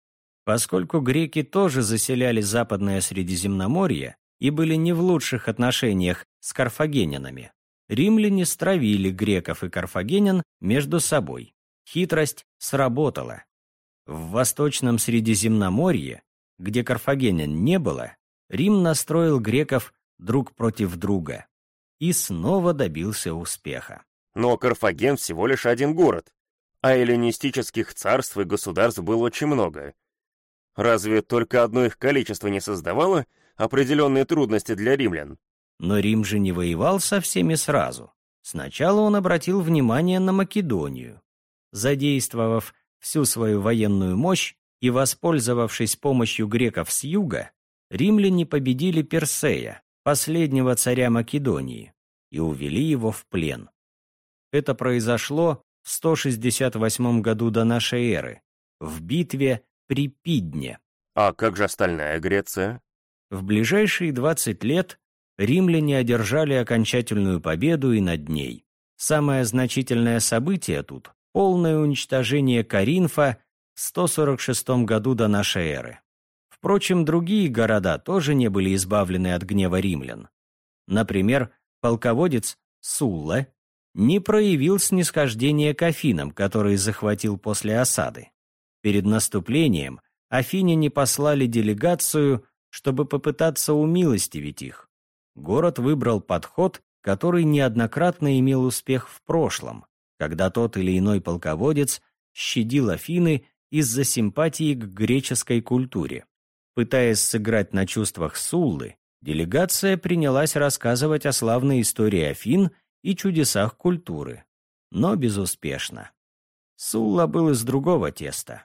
Поскольку греки тоже заселяли Западное Средиземноморье и были не в лучших отношениях с карфагенинами, римляне стравили греков и карфагенян между собой. Хитрость сработала. В Восточном Средиземноморье, где карфагенян не было, Рим настроил греков друг против друга и снова добился успеха. Но Карфаген всего лишь один город, а эллинистических царств и государств было очень много. Разве только одно их количество не создавало определенные трудности для римлян? Но Рим же не воевал со всеми сразу. Сначала он обратил внимание на Македонию. Задействовав всю свою военную мощь и воспользовавшись помощью греков с юга, римляне победили Персея, последнего царя Македонии, и увели его в плен. Это произошло в 168 году до нашей эры, в битве при Пидне. А как же остальная Греция? В ближайшие 20 лет римляне одержали окончательную победу и над ней. Самое значительное событие тут – полное уничтожение Каринфа в 146 году до нашей эры. Впрочем, другие города тоже не были избавлены от гнева римлян. Например, полководец Сулла не проявил снисхождения к Афинам, которые захватил после осады. Перед наступлением афиняне послали делегацию, чтобы попытаться умилостивить их. Город выбрал подход, который неоднократно имел успех в прошлом, когда тот или иной полководец щадил Афины из-за симпатии к греческой культуре. Пытаясь сыграть на чувствах Суллы, делегация принялась рассказывать о славной истории Афин и чудесах культуры, но безуспешно. Сулла был из другого теста.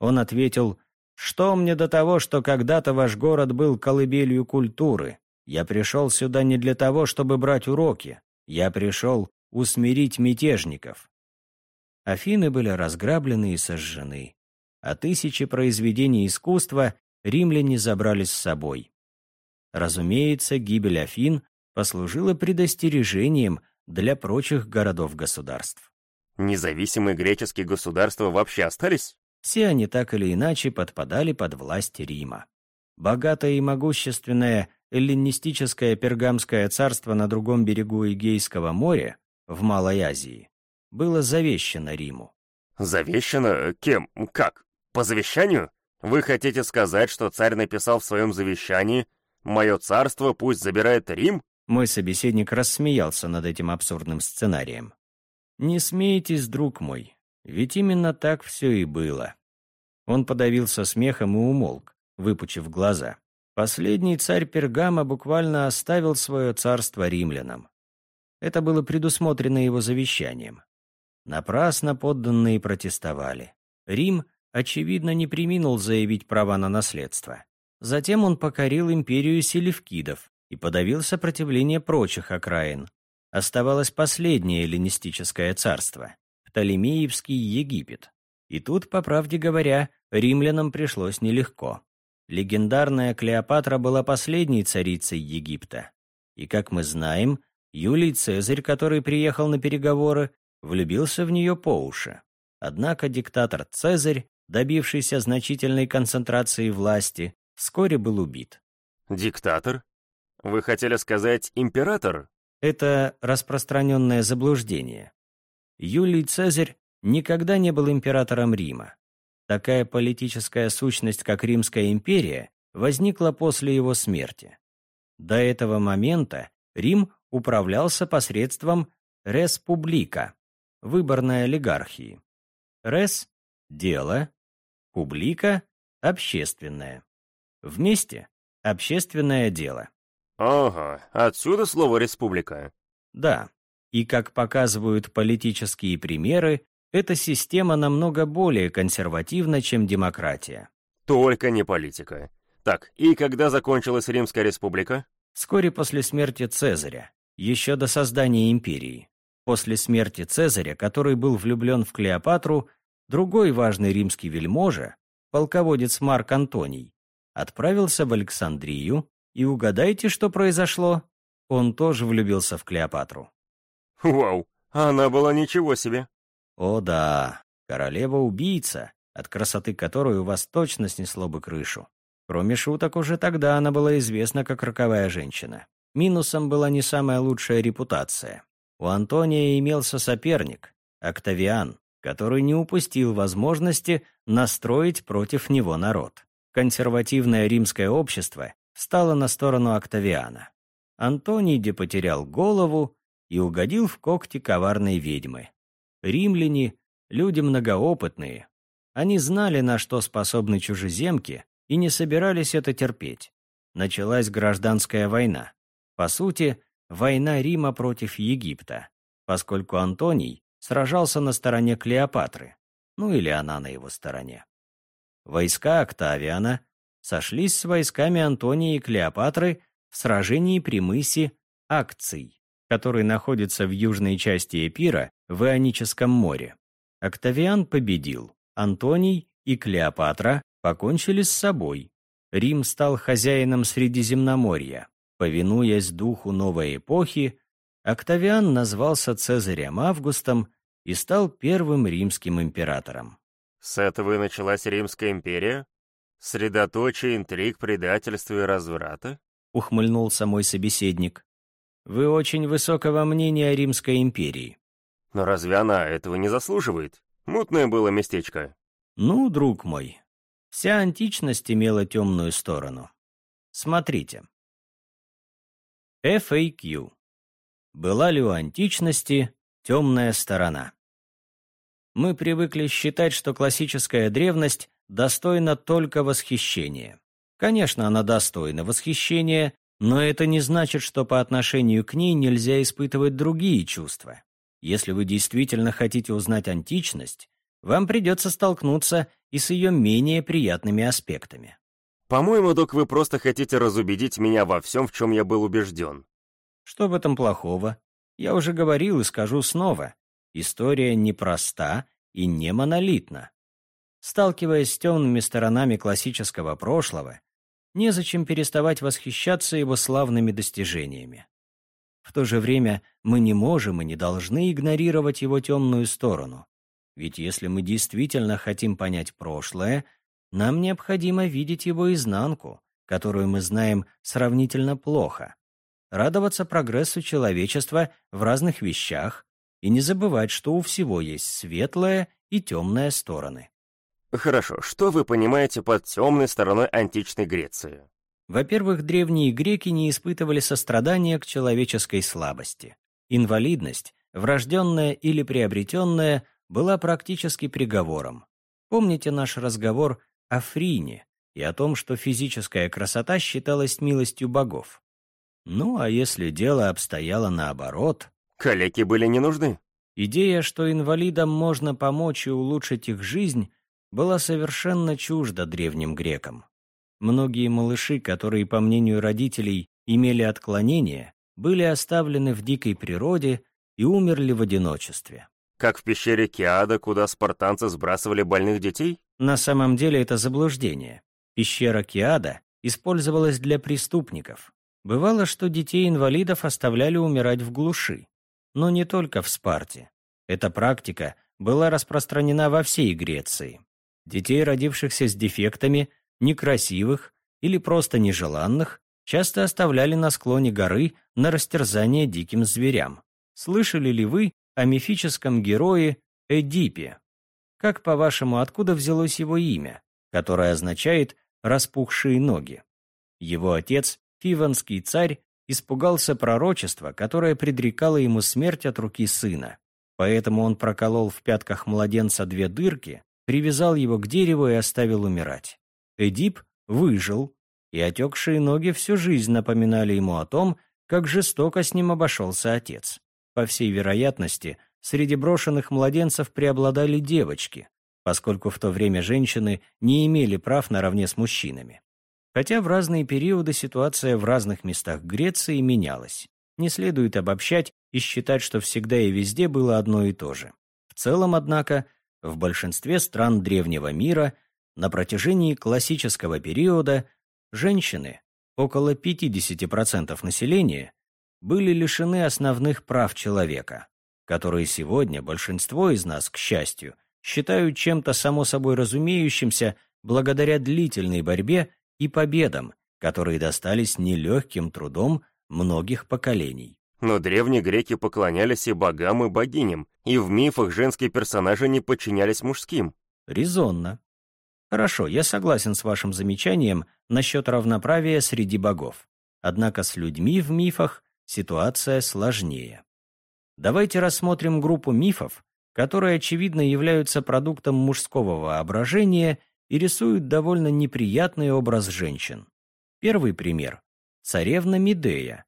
Он ответил, «Что мне до того, что когда-то ваш город был колыбелью культуры? Я пришел сюда не для того, чтобы брать уроки. Я пришел усмирить мятежников». Афины были разграблены и сожжены, а тысячи произведений искусства римляне забрали с собой. Разумеется, гибель Афин послужила предостережением для прочих городов-государств. Независимые греческие государства вообще остались? Все они так или иначе подпадали под власть Рима. Богатое и могущественное эллинистическое пергамское царство на другом берегу Эгейского моря, в Малой Азии, было завещено Риму. Завещано? Кем? Как? По завещанию? Вы хотите сказать, что царь написал в своем завещании «Мое царство пусть забирает Рим»? Мой собеседник рассмеялся над этим абсурдным сценарием. «Не смейтесь, друг мой, ведь именно так все и было». Он подавился смехом и умолк, выпучив глаза. Последний царь Пергама буквально оставил свое царство римлянам. Это было предусмотрено его завещанием. Напрасно подданные протестовали. Рим, очевидно, не приминул заявить права на наследство. Затем он покорил империю селевкидов и подавил сопротивление прочих окраин. Оставалось последнее эллинистическое царство – Птолемеевский Египет. И тут, по правде говоря, римлянам пришлось нелегко. Легендарная Клеопатра была последней царицей Египта. И, как мы знаем, Юлий Цезарь, который приехал на переговоры, влюбился в нее по уши. Однако диктатор Цезарь, добившийся значительной концентрации власти, вскоре был убит. Диктатор? Вы хотели сказать император? Это распространенное заблуждение. Юлий Цезарь никогда не был императором Рима. Такая политическая сущность, как Римская империя, возникла после его смерти. До этого момента Рим управлялся посредством республика, выборной олигархии. Рес – дело, публика – общественное. Вместе – общественное дело. Ага, отсюда слово «республика». Да, и как показывают политические примеры, эта система намного более консервативна, чем демократия. Только не политика. Так, и когда закончилась Римская республика? Вскоре после смерти Цезаря, еще до создания империи. После смерти Цезаря, который был влюблен в Клеопатру, другой важный римский вельможа, полководец Марк Антоний, отправился в Александрию, и угадайте, что произошло? Он тоже влюбился в Клеопатру. Вау, она была ничего себе. О да, королева-убийца, от красоты которой у вас точно снесло бы крышу. Кроме шуток, уже тогда она была известна как роковая женщина. Минусом была не самая лучшая репутация. У Антония имелся соперник, Октавиан, который не упустил возможности настроить против него народ. Консервативное римское общество встало на сторону Октавиана. Антоний де потерял голову и угодил в когти коварной ведьмы. Римляне — люди многоопытные. Они знали, на что способны чужеземки, и не собирались это терпеть. Началась гражданская война. По сути, война Рима против Египта, поскольку Антоний сражался на стороне Клеопатры, ну или она на его стороне. Войска Октавиана сошлись с войсками Антония и Клеопатры в сражении при мысе Акций, который находится в южной части Эпира в Ионическом море. Октавиан победил, Антоний и Клеопатра покончили с собой. Рим стал хозяином Средиземноморья. Повинуясь духу новой эпохи, Октавиан назвался Цезарем Августом и стал первым римским императором. С этого и началась Римская империя? Средоточие интриг, предательства и разврата? Ухмыльнулся мой собеседник. Вы очень высокого мнения о Римской империи. Но разве она этого не заслуживает? Мутное было местечко. Ну, друг мой, Вся античность имела темную сторону. Смотрите. FAQ. Была ли у античности темная сторона? Мы привыкли считать, что классическая древность достойна только восхищения. Конечно, она достойна восхищения, но это не значит, что по отношению к ней нельзя испытывать другие чувства. Если вы действительно хотите узнать античность, вам придется столкнуться и с ее менее приятными аспектами. По-моему, док, вы просто хотите разубедить меня во всем, в чем я был убежден. Что в этом плохого? Я уже говорил и скажу снова. История непроста и не монолитна. Сталкиваясь с темными сторонами классического прошлого, незачем переставать восхищаться его славными достижениями. В то же время мы не можем и не должны игнорировать его темную сторону. Ведь если мы действительно хотим понять прошлое, нам необходимо видеть его изнанку, которую мы знаем сравнительно плохо, радоваться прогрессу человечества в разных вещах и не забывать, что у всего есть светлая и темная стороны. Хорошо, что вы понимаете под темной стороной античной Греции? Во-первых, древние греки не испытывали сострадания к человеческой слабости. Инвалидность, врожденная или приобретенная, была практически приговором. Помните наш разговор о Фрине и о том, что физическая красота считалась милостью богов? Ну, а если дело обстояло наоборот... Калеки были не нужны. Идея, что инвалидам можно помочь и улучшить их жизнь, была совершенно чужда древним грекам. Многие малыши, которые, по мнению родителей, имели отклонения, были оставлены в дикой природе и умерли в одиночестве. Как в пещере Киада, куда спартанцы сбрасывали больных детей? На самом деле это заблуждение. Пещера Киада использовалась для преступников. Бывало, что детей-инвалидов оставляли умирать в глуши. Но не только в Спарте. Эта практика была распространена во всей Греции. Детей, родившихся с дефектами, некрасивых или просто нежеланных, часто оставляли на склоне горы на растерзание диким зверям. Слышали ли вы о мифическом герое Эдипе. Как, по-вашему, откуда взялось его имя, которое означает «распухшие ноги»? Его отец, фиванский царь, испугался пророчества, которое предрекало ему смерть от руки сына. Поэтому он проколол в пятках младенца две дырки, привязал его к дереву и оставил умирать. Эдип выжил, и отекшие ноги всю жизнь напоминали ему о том, как жестоко с ним обошелся отец. По всей вероятности, среди брошенных младенцев преобладали девочки, поскольку в то время женщины не имели прав наравне с мужчинами. Хотя в разные периоды ситуация в разных местах Греции менялась. Не следует обобщать и считать, что всегда и везде было одно и то же. В целом, однако, в большинстве стран древнего мира на протяжении классического периода женщины, около 50% населения, были лишены основных прав человека, которые сегодня большинство из нас, к счастью, считают чем-то само собой разумеющимся благодаря длительной борьбе и победам, которые достались нелегким трудом многих поколений. Но древние греки поклонялись и богам, и богиням, и в мифах женские персонажи не подчинялись мужским. Резонно. Хорошо, я согласен с вашим замечанием насчет равноправия среди богов. Однако с людьми в мифах ситуация сложнее. Давайте рассмотрим группу мифов, которые, очевидно, являются продуктом мужского воображения и рисуют довольно неприятный образ женщин. Первый пример – царевна Медея,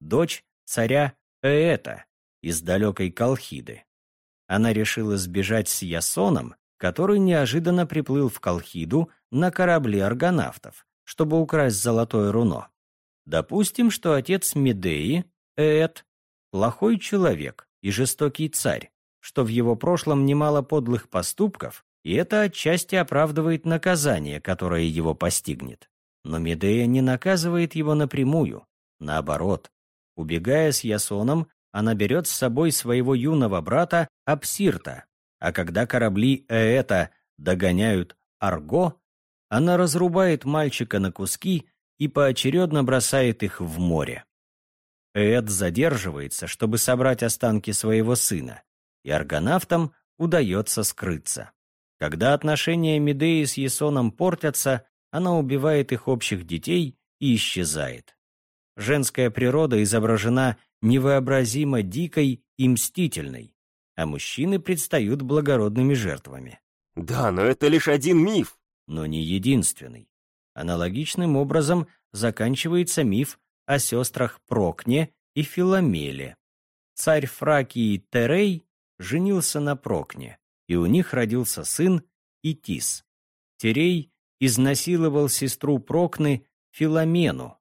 дочь царя Ээта из далекой Колхиды. Она решила сбежать с Ясоном, который неожиданно приплыл в Колхиду на корабле аргонавтов, чтобы украсть золотое руно. Допустим, что отец Медеи, Эд, плохой человек и жестокий царь, что в его прошлом немало подлых поступков, и это отчасти оправдывает наказание, которое его постигнет. Но Медея не наказывает его напрямую. Наоборот, убегая с Ясоном, она берет с собой своего юного брата Апсирта, а когда корабли Ээта догоняют Арго, она разрубает мальчика на куски и поочередно бросает их в море. Эд задерживается, чтобы собрать останки своего сына, и аргонавтам удается скрыться. Когда отношения Медеи с Есоном портятся, она убивает их общих детей и исчезает. Женская природа изображена невообразимо дикой и мстительной, а мужчины предстают благородными жертвами. Да, но это лишь один миф. Но не единственный. Аналогичным образом заканчивается миф о сестрах Прокне и Филомеле. Царь Фракии Терей женился на Прокне, и у них родился сын Итис. Терей изнасиловал сестру Прокны Филомену,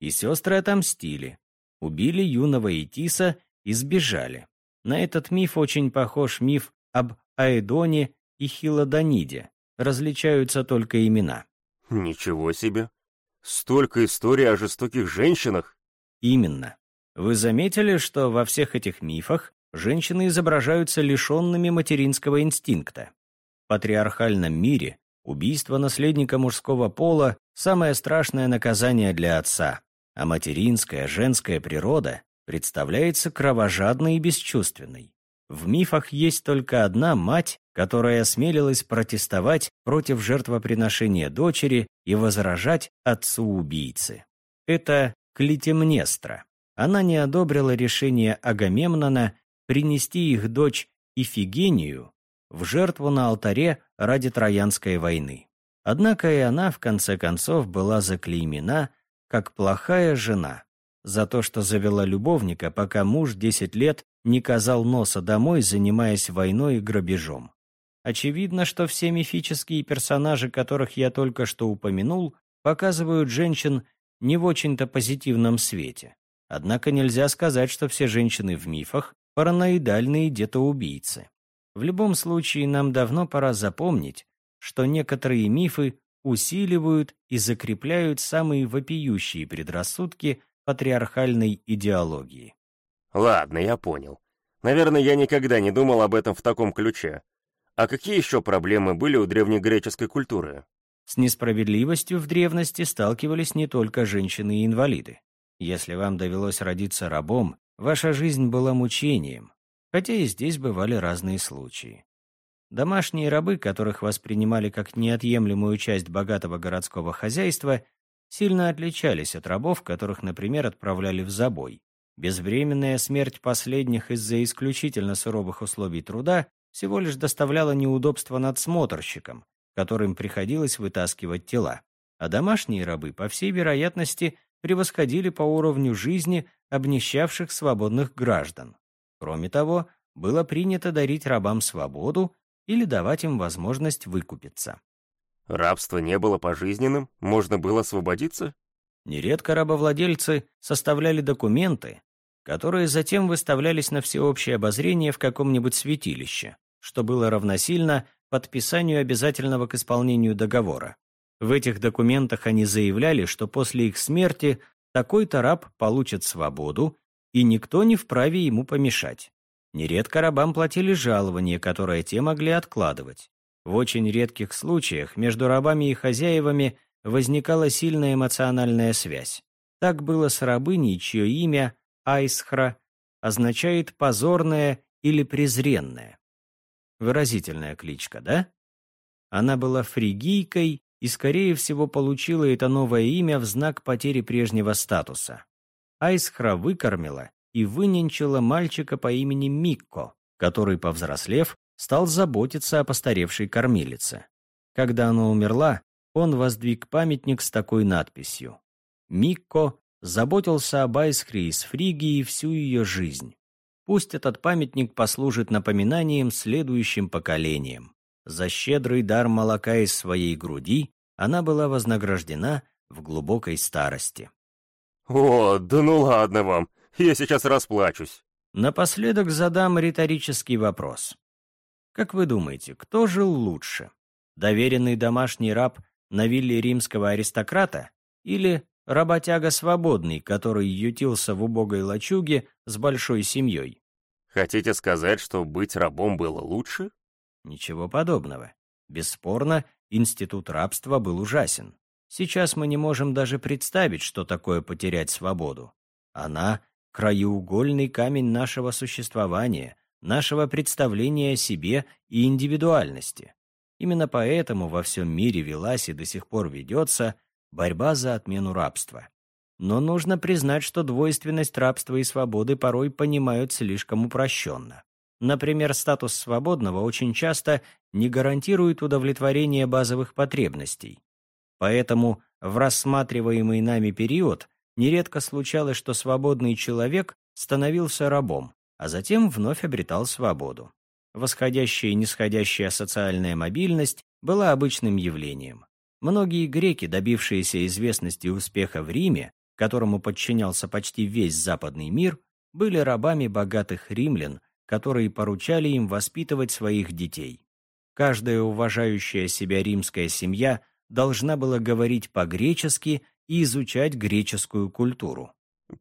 и сестры отомстили, убили юного Итиса и сбежали. На этот миф очень похож миф об Аэдоне и Хилодониде. Различаются только имена. Ничего себе! Столько историй о жестоких женщинах! Именно. Вы заметили, что во всех этих мифах женщины изображаются лишенными материнского инстинкта? В патриархальном мире убийство наследника мужского пола – самое страшное наказание для отца, а материнская женская природа представляется кровожадной и бесчувственной. В мифах есть только одна мать, которая осмелилась протестовать против жертвоприношения дочери и возражать отцу-убийцы. Это Клитемнестра. Она не одобрила решение Агамемнона принести их дочь Ифигению в жертву на алтаре ради Троянской войны. Однако и она, в конце концов, была заклеймена как плохая жена за то, что завела любовника, пока муж десять лет не казал носа домой, занимаясь войной и грабежом. Очевидно, что все мифические персонажи, которых я только что упомянул, показывают женщин не в очень-то позитивном свете. Однако нельзя сказать, что все женщины в мифах – параноидальные детоубийцы. В любом случае, нам давно пора запомнить, что некоторые мифы усиливают и закрепляют самые вопиющие предрассудки патриархальной идеологии. Ладно, я понял. Наверное, я никогда не думал об этом в таком ключе. А какие еще проблемы были у древнегреческой культуры? С несправедливостью в древности сталкивались не только женщины и инвалиды. Если вам довелось родиться рабом, ваша жизнь была мучением, хотя и здесь бывали разные случаи. Домашние рабы, которых воспринимали как неотъемлемую часть богатого городского хозяйства, сильно отличались от рабов, которых, например, отправляли в забой. Безвременная смерть последних из-за исключительно суровых условий труда всего лишь доставляла неудобства надсмотрщикам, которым приходилось вытаскивать тела. А домашние рабы, по всей вероятности, превосходили по уровню жизни обнищавших свободных граждан. Кроме того, было принято дарить рабам свободу или давать им возможность выкупиться. Рабство не было пожизненным? Можно было освободиться? Нередко рабовладельцы составляли документы, которые затем выставлялись на всеобщее обозрение в каком-нибудь святилище, что было равносильно подписанию обязательного к исполнению договора. В этих документах они заявляли, что после их смерти такой-то раб получит свободу, и никто не вправе ему помешать. Нередко рабам платили жалование, которое те могли откладывать. В очень редких случаях между рабами и хозяевами возникала сильная эмоциональная связь. Так было с рабыней, чье имя Айсхра означает «позорное» или «презренное». Выразительная кличка, да? Она была фригийкой и, скорее всего, получила это новое имя в знак потери прежнего статуса. Айсхра выкормила и выненчила мальчика по имени Микко, который, повзрослев, стал заботиться о постаревшей кормилице. Когда она умерла, он воздвиг памятник с такой надписью «Микко заботился об Айсхре из Фригии всю ее жизнь. Пусть этот памятник послужит напоминанием следующим поколениям. За щедрый дар молока из своей груди она была вознаграждена в глубокой старости. «О, да ну ладно вам, я сейчас расплачусь». Напоследок задам риторический вопрос. Как вы думаете, кто жил лучше? Доверенный домашний раб на вилле римского аристократа или работяга свободный, который ютился в убогой лачуге с большой семьей. Хотите сказать, что быть рабом было лучше? Ничего подобного. Бесспорно, институт рабства был ужасен. Сейчас мы не можем даже представить, что такое потерять свободу. Она — краеугольный камень нашего существования, нашего представления о себе и индивидуальности. Именно поэтому во всем мире велась и до сих пор ведется борьба за отмену рабства. Но нужно признать, что двойственность рабства и свободы порой понимают слишком упрощенно. Например, статус свободного очень часто не гарантирует удовлетворение базовых потребностей. Поэтому в рассматриваемый нами период нередко случалось, что свободный человек становился рабом, а затем вновь обретал свободу. Восходящая и нисходящая социальная мобильность была обычным явлением. Многие греки, добившиеся известности и успеха в Риме, которому подчинялся почти весь западный мир, были рабами богатых римлян, которые поручали им воспитывать своих детей. Каждая уважающая себя римская семья должна была говорить по-гречески и изучать греческую культуру.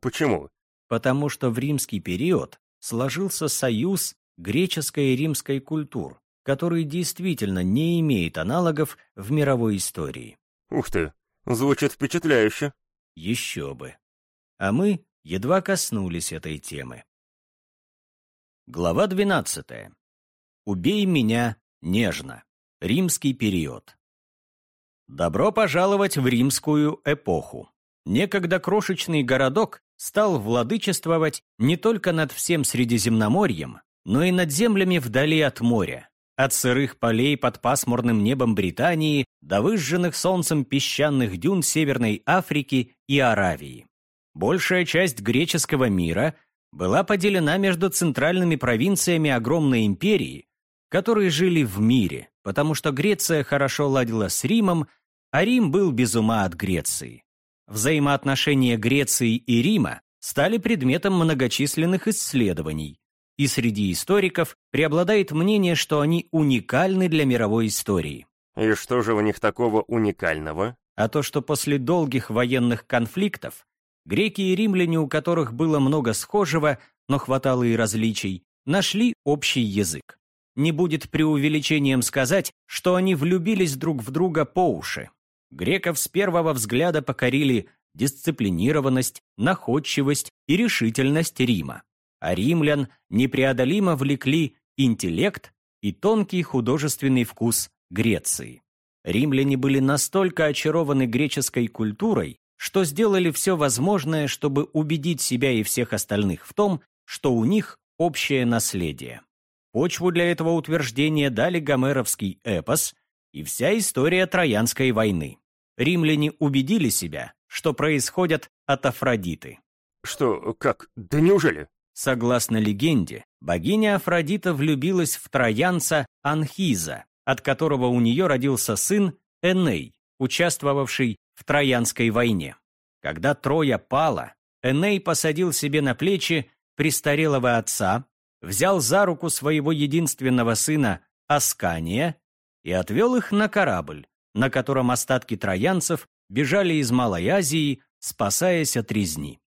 Почему? Потому что в римский период сложился союз греческой и римской культур, который действительно не имеет аналогов в мировой истории. Ух ты, звучит впечатляюще. Еще бы. А мы едва коснулись этой темы. Глава 12. Убей меня нежно. Римский период. Добро пожаловать в римскую эпоху. Некогда крошечный городок стал владычествовать не только над всем Средиземноморьем, но и над землями вдали от моря, от сырых полей под пасмурным небом Британии до выжженных солнцем песчаных дюн Северной Африки и Аравии. Большая часть греческого мира – была поделена между центральными провинциями огромной империи, которые жили в мире, потому что Греция хорошо ладила с Римом, а Рим был без ума от Греции. Взаимоотношения Греции и Рима стали предметом многочисленных исследований, и среди историков преобладает мнение, что они уникальны для мировой истории. И что же в них такого уникального? А то, что после долгих военных конфликтов Греки и римляне, у которых было много схожего, но хватало и различий, нашли общий язык. Не будет преувеличением сказать, что они влюбились друг в друга по уши. Греков с первого взгляда покорили дисциплинированность, находчивость и решительность Рима, а римлян непреодолимо влекли интеллект и тонкий художественный вкус Греции. Римляне были настолько очарованы греческой культурой, что сделали все возможное, чтобы убедить себя и всех остальных в том, что у них общее наследие. Почву для этого утверждения дали гомеровский эпос и вся история Троянской войны. Римляне убедили себя, что происходят от Афродиты. Что, как, да неужели? Согласно легенде, богиня Афродита влюбилась в троянца Анхиза, от которого у нее родился сын Эней, участвовавший в Троянской войне. Когда Троя пала, Эней посадил себе на плечи престарелого отца, взял за руку своего единственного сына Аскания и отвел их на корабль, на котором остатки троянцев бежали из Малой Азии, спасаясь от резни.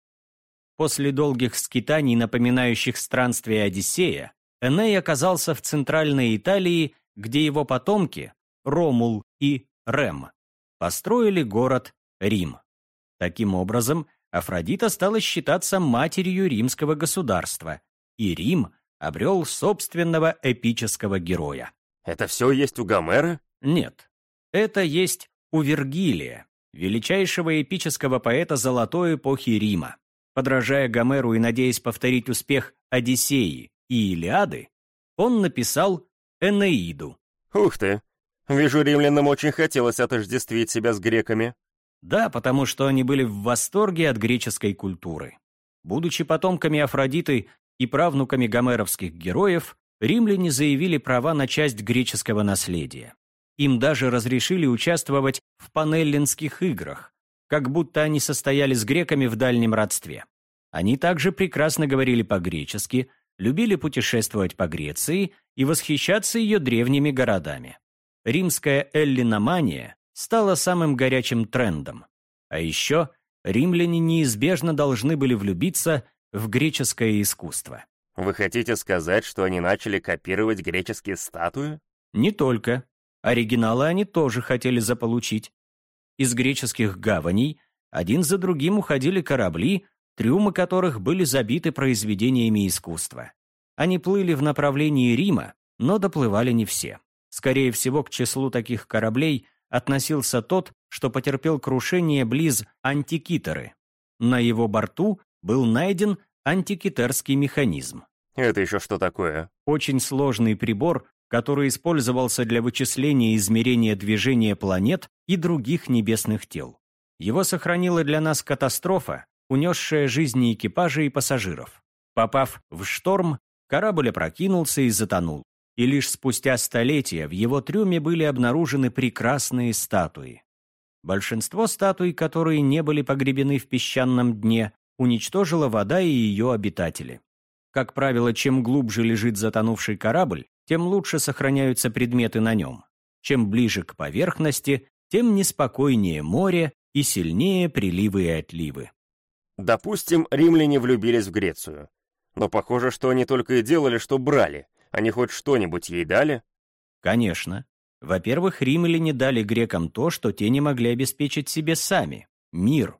После долгих скитаний, напоминающих странствие Одиссея, Эней оказался в центральной Италии, где его потомки, Ромул и Рем, построили город Рим. Таким образом, Афродита стала считаться матерью римского государства, и Рим обрел собственного эпического героя. Это все есть у Гомера? Нет. Это есть у Вергилия, величайшего эпического поэта золотой эпохи Рима. Подражая Гомеру и надеясь повторить успех Одиссеи и Илиады, он написал Энеиду. Ух ты! Вижу, римлянам очень хотелось отождествить себя с греками. Да, потому что они были в восторге от греческой культуры. Будучи потомками Афродиты и правнуками гомеровских героев, римляне заявили права на часть греческого наследия. Им даже разрешили участвовать в панеллинских играх, как будто они состояли с греками в дальнем родстве. Они также прекрасно говорили по-гречески, любили путешествовать по Греции и восхищаться ее древними городами римская эллиномания стала самым горячим трендом. А еще римляне неизбежно должны были влюбиться в греческое искусство. Вы хотите сказать, что они начали копировать греческие статуи? Не только. Оригиналы они тоже хотели заполучить. Из греческих гаваней один за другим уходили корабли, трюмы которых были забиты произведениями искусства. Они плыли в направлении Рима, но доплывали не все. Скорее всего, к числу таких кораблей относился тот, что потерпел крушение близ Антикитеры. На его борту был найден антикитерский механизм. Это еще что такое? Очень сложный прибор, который использовался для вычисления и измерения движения планет и других небесных тел. Его сохранила для нас катастрофа, унесшая жизни экипажа и пассажиров. Попав в шторм, корабль опрокинулся и затонул. И лишь спустя столетия в его трюме были обнаружены прекрасные статуи. Большинство статуй, которые не были погребены в песчаном дне, уничтожила вода и ее обитатели. Как правило, чем глубже лежит затонувший корабль, тем лучше сохраняются предметы на нем. Чем ближе к поверхности, тем неспокойнее море и сильнее приливы и отливы. Допустим, римляне влюбились в Грецию. Но похоже, что они только и делали, что брали. Они хоть что-нибудь ей дали? Конечно. Во-первых, римляне дали грекам то, что те не могли обеспечить себе сами – мир.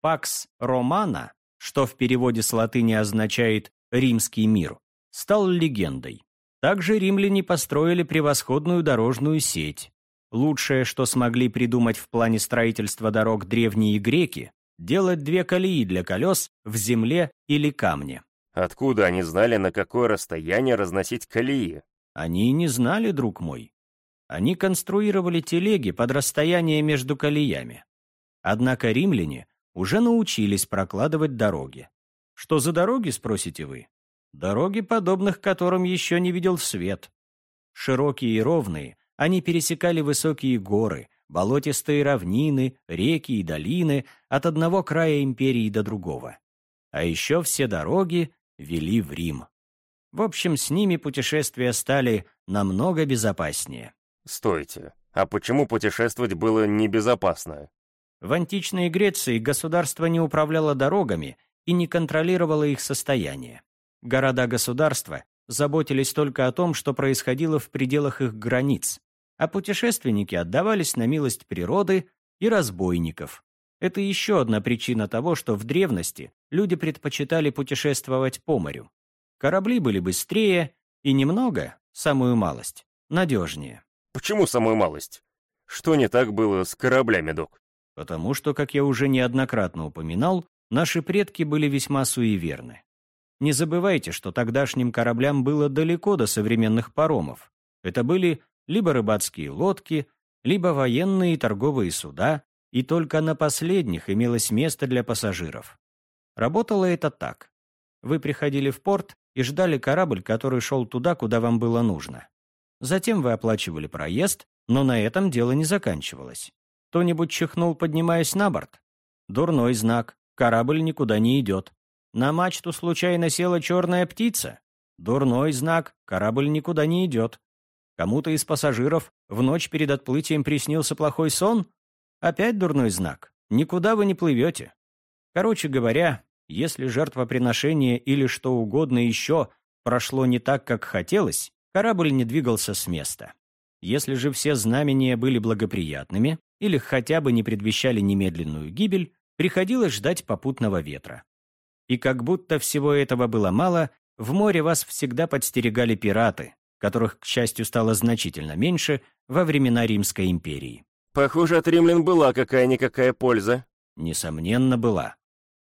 «Пакс Романа», что в переводе с латыни означает «римский мир», стал легендой. Также римляне построили превосходную дорожную сеть. Лучшее, что смогли придумать в плане строительства дорог древние греки, делать две колеи для колес в земле или камне. Откуда они знали, на какое расстояние разносить колеи? Они не знали, друг мой. Они конструировали телеги под расстояние между колеями. Однако римляне уже научились прокладывать дороги. Что за дороги, спросите вы? Дороги, подобных которым еще не видел свет. Широкие и ровные, они пересекали высокие горы, болотистые равнины, реки и долины от одного края империи до другого. А еще все дороги вели в Рим. В общем, с ними путешествия стали намного безопаснее. Стойте, а почему путешествовать было небезопасно? В античной Греции государство не управляло дорогами и не контролировало их состояние. Города-государства заботились только о том, что происходило в пределах их границ, а путешественники отдавались на милость природы и разбойников. Это еще одна причина того, что в древности люди предпочитали путешествовать по морю. Корабли были быстрее и немного, самую малость, надежнее. Почему самую малость? Что не так было с кораблями, док? Потому что, как я уже неоднократно упоминал, наши предки были весьма суеверны. Не забывайте, что тогдашним кораблям было далеко до современных паромов. Это были либо рыбацкие лодки, либо военные и торговые суда, и только на последних имелось место для пассажиров. Работало это так. Вы приходили в порт и ждали корабль, который шел туда, куда вам было нужно. Затем вы оплачивали проезд, но на этом дело не заканчивалось. Кто-нибудь чихнул, поднимаясь на борт? Дурной знак. Корабль никуда не идет. На мачту случайно села черная птица? Дурной знак. Корабль никуда не идет. Кому-то из пассажиров в ночь перед отплытием приснился плохой сон? Опять дурной знак. Никуда вы не плывете. Короче говоря, если жертвоприношение или что угодно еще прошло не так, как хотелось, корабль не двигался с места. Если же все знамения были благоприятными или хотя бы не предвещали немедленную гибель, приходилось ждать попутного ветра. И как будто всего этого было мало, в море вас всегда подстерегали пираты, которых, к счастью, стало значительно меньше во времена Римской империи. Похоже, от римлян была какая-никакая польза. Несомненно, была.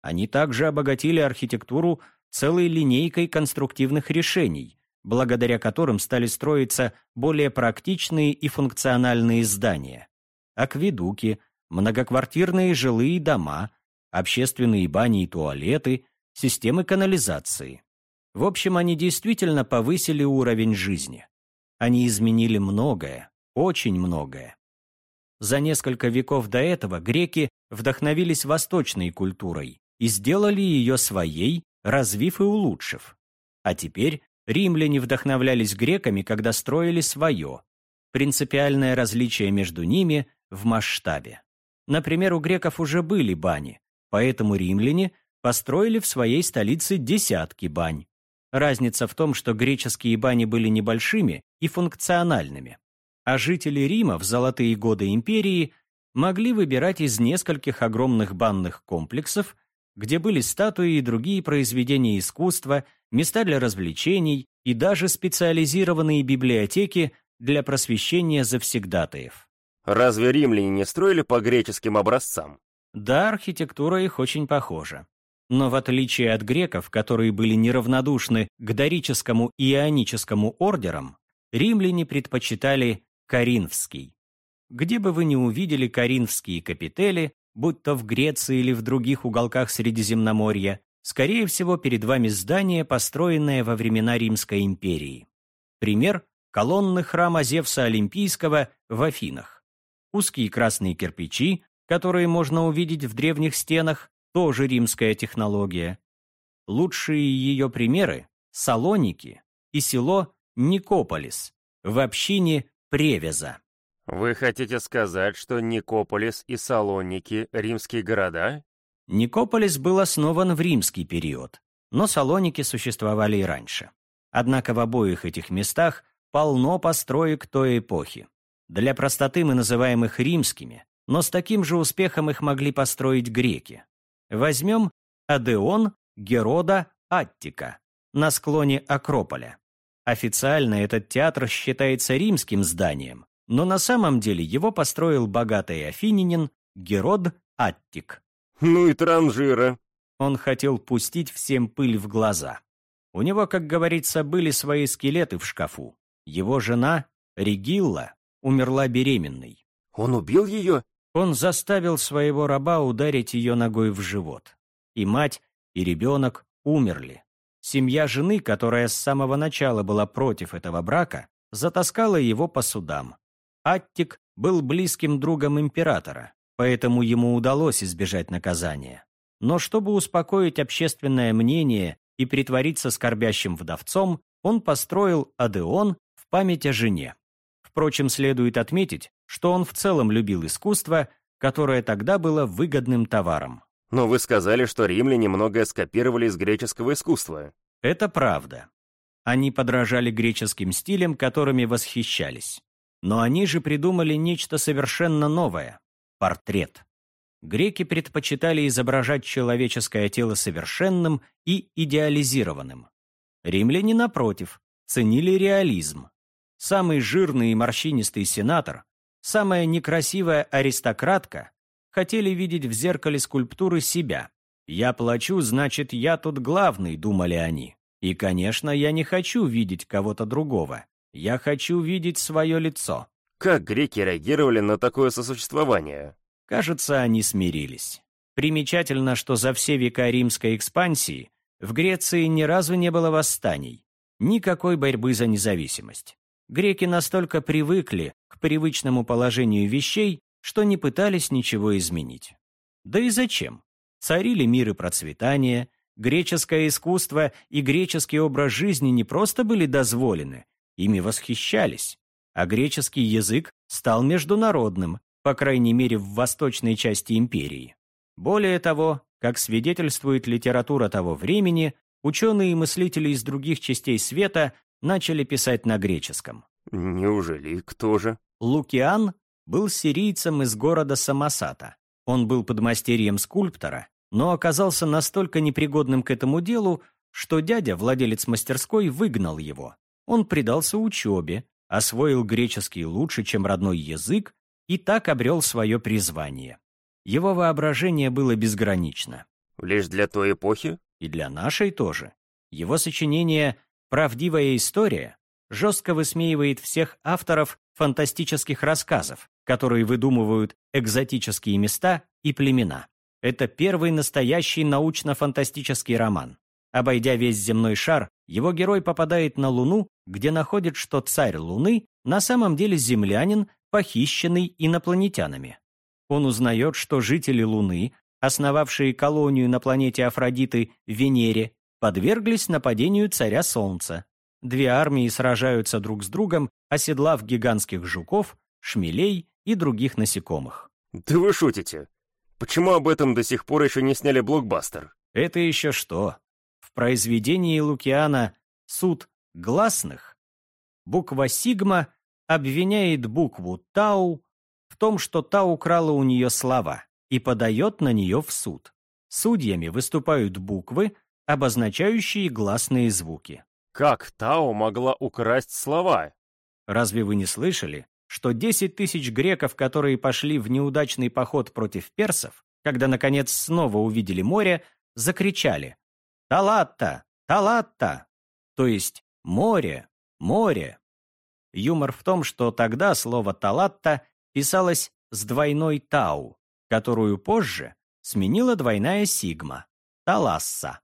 Они также обогатили архитектуру целой линейкой конструктивных решений, благодаря которым стали строиться более практичные и функциональные здания. Акведуки, многоквартирные жилые дома, общественные бани и туалеты, системы канализации. В общем, они действительно повысили уровень жизни. Они изменили многое, очень многое. За несколько веков до этого греки вдохновились восточной культурой и сделали ее своей, развив и улучшив. А теперь римляне вдохновлялись греками, когда строили свое. Принципиальное различие между ними в масштабе. Например, у греков уже были бани, Поэтому римляне построили в своей столице десятки бань. Разница в том, что греческие бани были небольшими и функциональными, а жители Рима в золотые годы империи могли выбирать из нескольких огромных банных комплексов, где были статуи и другие произведения искусства, места для развлечений и даже специализированные библиотеки для просвещения завсегдатаев. Разве римляне не строили по греческим образцам? Да, архитектура их очень похожа. Но в отличие от греков, которые были неравнодушны к дорическому и ионическому ордерам, римляне предпочитали коринфский. Где бы вы ни увидели коринфские капители, будь то в Греции или в других уголках Средиземноморья, скорее всего, перед вами здание, построенное во времена Римской империи. Пример – колонны храма Зевса Олимпийского в Афинах. Узкие красные кирпичи, которые можно увидеть в древних стенах, тоже римская технология. Лучшие ее примеры – Салоники и село Никополис в общине Превеза. Вы хотите сказать, что Никополис и Салоники — римские города? Никополис был основан в римский период, но Салоники существовали и раньше. Однако в обоих этих местах полно построек той эпохи. Для простоты мы называем их римскими, но с таким же успехом их могли построить греки. Возьмем Адеон Герода Аттика на склоне Акрополя. Официально этот театр считается римским зданием, но на самом деле его построил богатый афининин Герод Аттик. Ну и транжира. Он хотел пустить всем пыль в глаза. У него, как говорится, были свои скелеты в шкафу. Его жена, Регилла, умерла беременной. Он убил ее? Он заставил своего раба ударить ее ногой в живот. И мать, и ребенок умерли. Семья жены, которая с самого начала была против этого брака, затаскала его по судам. Аттик был близким другом императора, поэтому ему удалось избежать наказания. Но чтобы успокоить общественное мнение и притвориться скорбящим вдовцом, он построил Адеон в память о жене. Впрочем, следует отметить, что он в целом любил искусство, которое тогда было выгодным товаром. Но вы сказали, что римляне многое скопировали из греческого искусства. Это правда. Они подражали греческим стилям, которыми восхищались. Но они же придумали нечто совершенно новое – портрет. Греки предпочитали изображать человеческое тело совершенным и идеализированным. Римляне, напротив, ценили реализм. Самый жирный и морщинистый сенатор, самая некрасивая аристократка хотели видеть в зеркале скульптуры себя. «Я плачу, значит, я тут главный», — думали они. И, конечно, я не хочу видеть кого-то другого. Я хочу видеть свое лицо. Как греки реагировали на такое сосуществование? Кажется, они смирились. Примечательно, что за все века римской экспансии в Греции ни разу не было восстаний, никакой борьбы за независимость. Греки настолько привыкли к привычному положению вещей, что не пытались ничего изменить. Да и зачем? Царили мир и процветание, греческое искусство и греческий образ жизни не просто были дозволены, ими восхищались, а греческий язык стал международным, по крайней мере в восточной части империи. Более того, как свидетельствует литература того времени, ученые и мыслители из других частей света начали писать на греческом. Неужели кто же? Лукиан был сирийцем из города Самосата. Он был подмастерьем скульптора, но оказался настолько непригодным к этому делу, что дядя, владелец мастерской, выгнал его. Он предался учебе, освоил греческий лучше, чем родной язык, и так обрел свое призвание. Его воображение было безгранично. Лишь для той эпохи? И для нашей тоже. Его сочинение «Правдивая история» жестко высмеивает всех авторов фантастических рассказов, которые выдумывают экзотические места и племена. Это первый настоящий научно-фантастический роман. Обойдя весь земной шар, его герой попадает на Луну, где находит, что царь Луны на самом деле землянин, похищенный инопланетянами. Он узнает, что жители Луны, основавшие колонию на планете Афродиты Венере, подверглись нападению царя Солнца. Две армии сражаются друг с другом, оседлав гигантских жуков, шмелей и других насекомых. Да вы шутите. Почему об этом до сих пор еще не сняли блокбастер? Это еще что? В произведении Лукиана «Суд гласных» буква «Сигма» обвиняет букву «Тау» в том, что та украла у нее слова и подает на нее в суд. Судьями выступают буквы, обозначающие гласные звуки. Как Тао могла украсть слова? Разве вы не слышали, что 10 тысяч греков, которые пошли в неудачный поход против персов, когда, наконец, снова увидели море, закричали «Талатта! Талатта!» То есть «Море! Море!» Юмор в том, что тогда слово «талатта» писалось с двойной «тау», которую позже сменила двойная «сигма» — «таласса».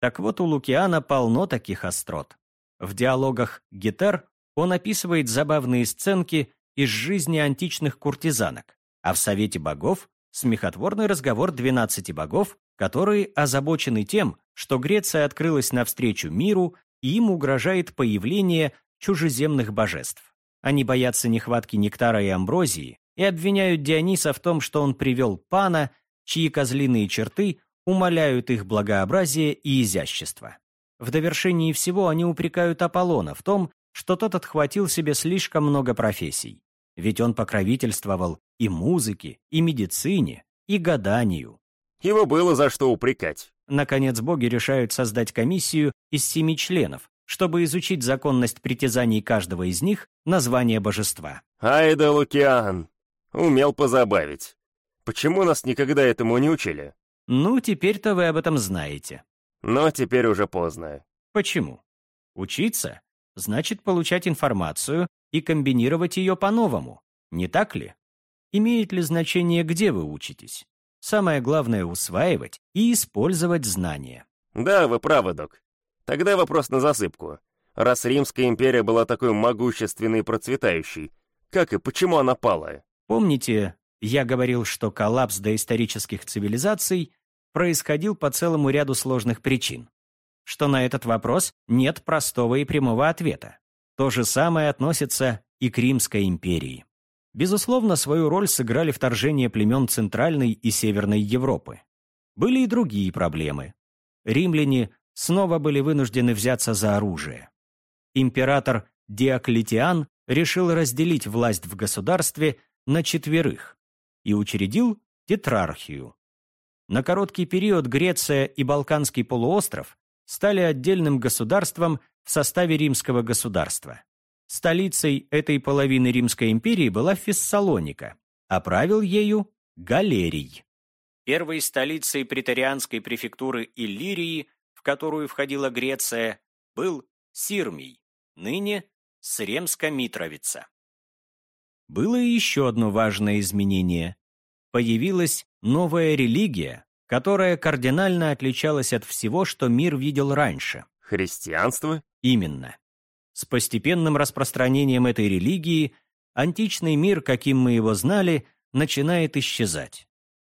Так вот, у Лукиана полно таких острот. В диалогах Гетер он описывает забавные сценки из жизни античных куртизанок, а в «Совете богов» смехотворный разговор двенадцати богов, которые озабочены тем, что Греция открылась навстречу миру и им угрожает появление чужеземных божеств. Они боятся нехватки нектара и амброзии и обвиняют Диониса в том, что он привел пана, чьи козлиные черты умаляют их благообразие и изящество. В довершении всего они упрекают Аполлона в том, что тот отхватил себе слишком много профессий. Ведь он покровительствовал и музыке, и медицине, и гаданию. Его было за что упрекать. Наконец, боги решают создать комиссию из семи членов, чтобы изучить законность притязаний каждого из них на звание божества. Ай да Лукиан! Умел позабавить. Почему нас никогда этому не учили? Ну, теперь-то вы об этом знаете. Но теперь уже поздно. Почему? Учиться значит получать информацию и комбинировать ее по-новому, не так ли? Имеет ли значение, где вы учитесь? Самое главное — усваивать и использовать знания. Да, вы правы, док. Тогда вопрос на засыпку. Раз Римская империя была такой могущественной и процветающей, как и почему она пала? Помните, я говорил, что коллапс доисторических цивилизаций происходил по целому ряду сложных причин. Что на этот вопрос нет простого и прямого ответа. То же самое относится и к Римской империи. Безусловно, свою роль сыграли вторжение племен Центральной и Северной Европы. Были и другие проблемы. Римляне снова были вынуждены взяться за оружие. Император Диоклетиан решил разделить власть в государстве на четверых и учредил тетрархию. На короткий период Греция и Балканский полуостров стали отдельным государством в составе римского государства. Столицей этой половины Римской империи была Фессалоника, а правил ею Галерий. Первой столицей претарианской префектуры Иллирии, в которую входила Греция, был Сирмий, ныне Сремска-Митровица. Было еще одно важное изменение. Появилась новая религия, которая кардинально отличалась от всего, что мир видел раньше. Христианство? Именно. С постепенным распространением этой религии античный мир, каким мы его знали, начинает исчезать.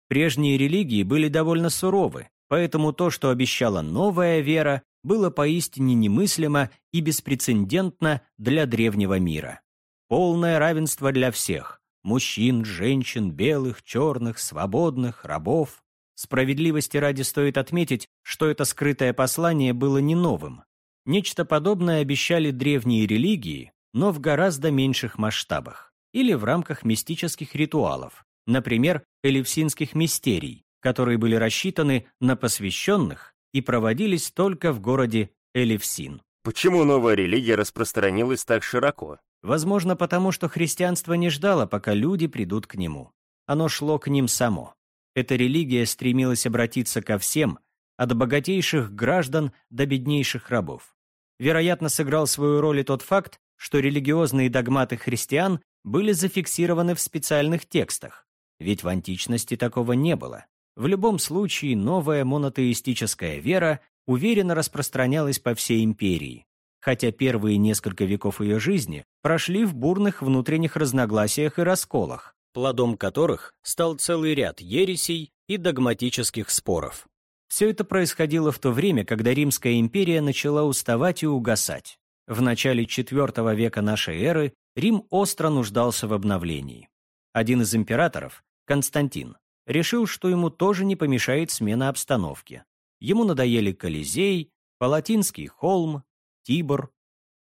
Прежние религии были довольно суровы, поэтому то, что обещала новая вера, было поистине немыслимо и беспрецедентно для древнего мира. Полное равенство для всех – мужчин, женщин, белых, черных, свободных, рабов. Справедливости ради стоит отметить, что это скрытое послание было не новым. Нечто подобное обещали древние религии, но в гораздо меньших масштабах или в рамках мистических ритуалов, например, элевсинских мистерий, которые были рассчитаны на посвященных и проводились только в городе Элевсин. Почему новая религия распространилась так широко? Возможно, потому что христианство не ждало, пока люди придут к нему. Оно шло к ним само. Эта религия стремилась обратиться ко всем, от богатейших граждан до беднейших рабов. Вероятно, сыграл свою роль и тот факт, что религиозные догматы христиан были зафиксированы в специальных текстах, ведь в античности такого не было. В любом случае, новая монотеистическая вера уверенно распространялась по всей империи, хотя первые несколько веков ее жизни прошли в бурных внутренних разногласиях и расколах, плодом которых стал целый ряд ересей и догматических споров. Все это происходило в то время, когда Римская империя начала уставать и угасать. В начале IV века нашей эры Рим остро нуждался в обновлении. Один из императоров, Константин, решил, что ему тоже не помешает смена обстановки. Ему надоели Колизей, Палатинский холм, Тибр.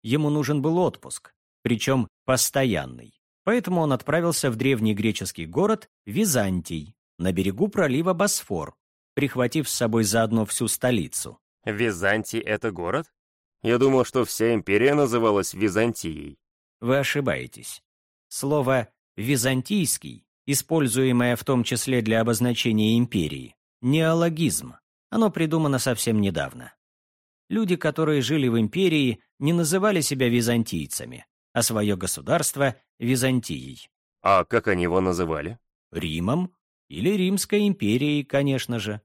Ему нужен был отпуск, причем постоянный. Поэтому он отправился в древний греческий город Византий, на берегу пролива Босфор, прихватив с собой заодно всю столицу. Византий — это город? Я думал, что вся империя называлась Византией. вы ошибаетесь. Слово «византийский», используемое в том числе для обозначения империи, неологизм. Оно придумано совсем недавно. Люди, которые жили в империи, не называли себя византийцами, а свое государство — Византией. А как они его называли? Римом или Римской империей, конечно же.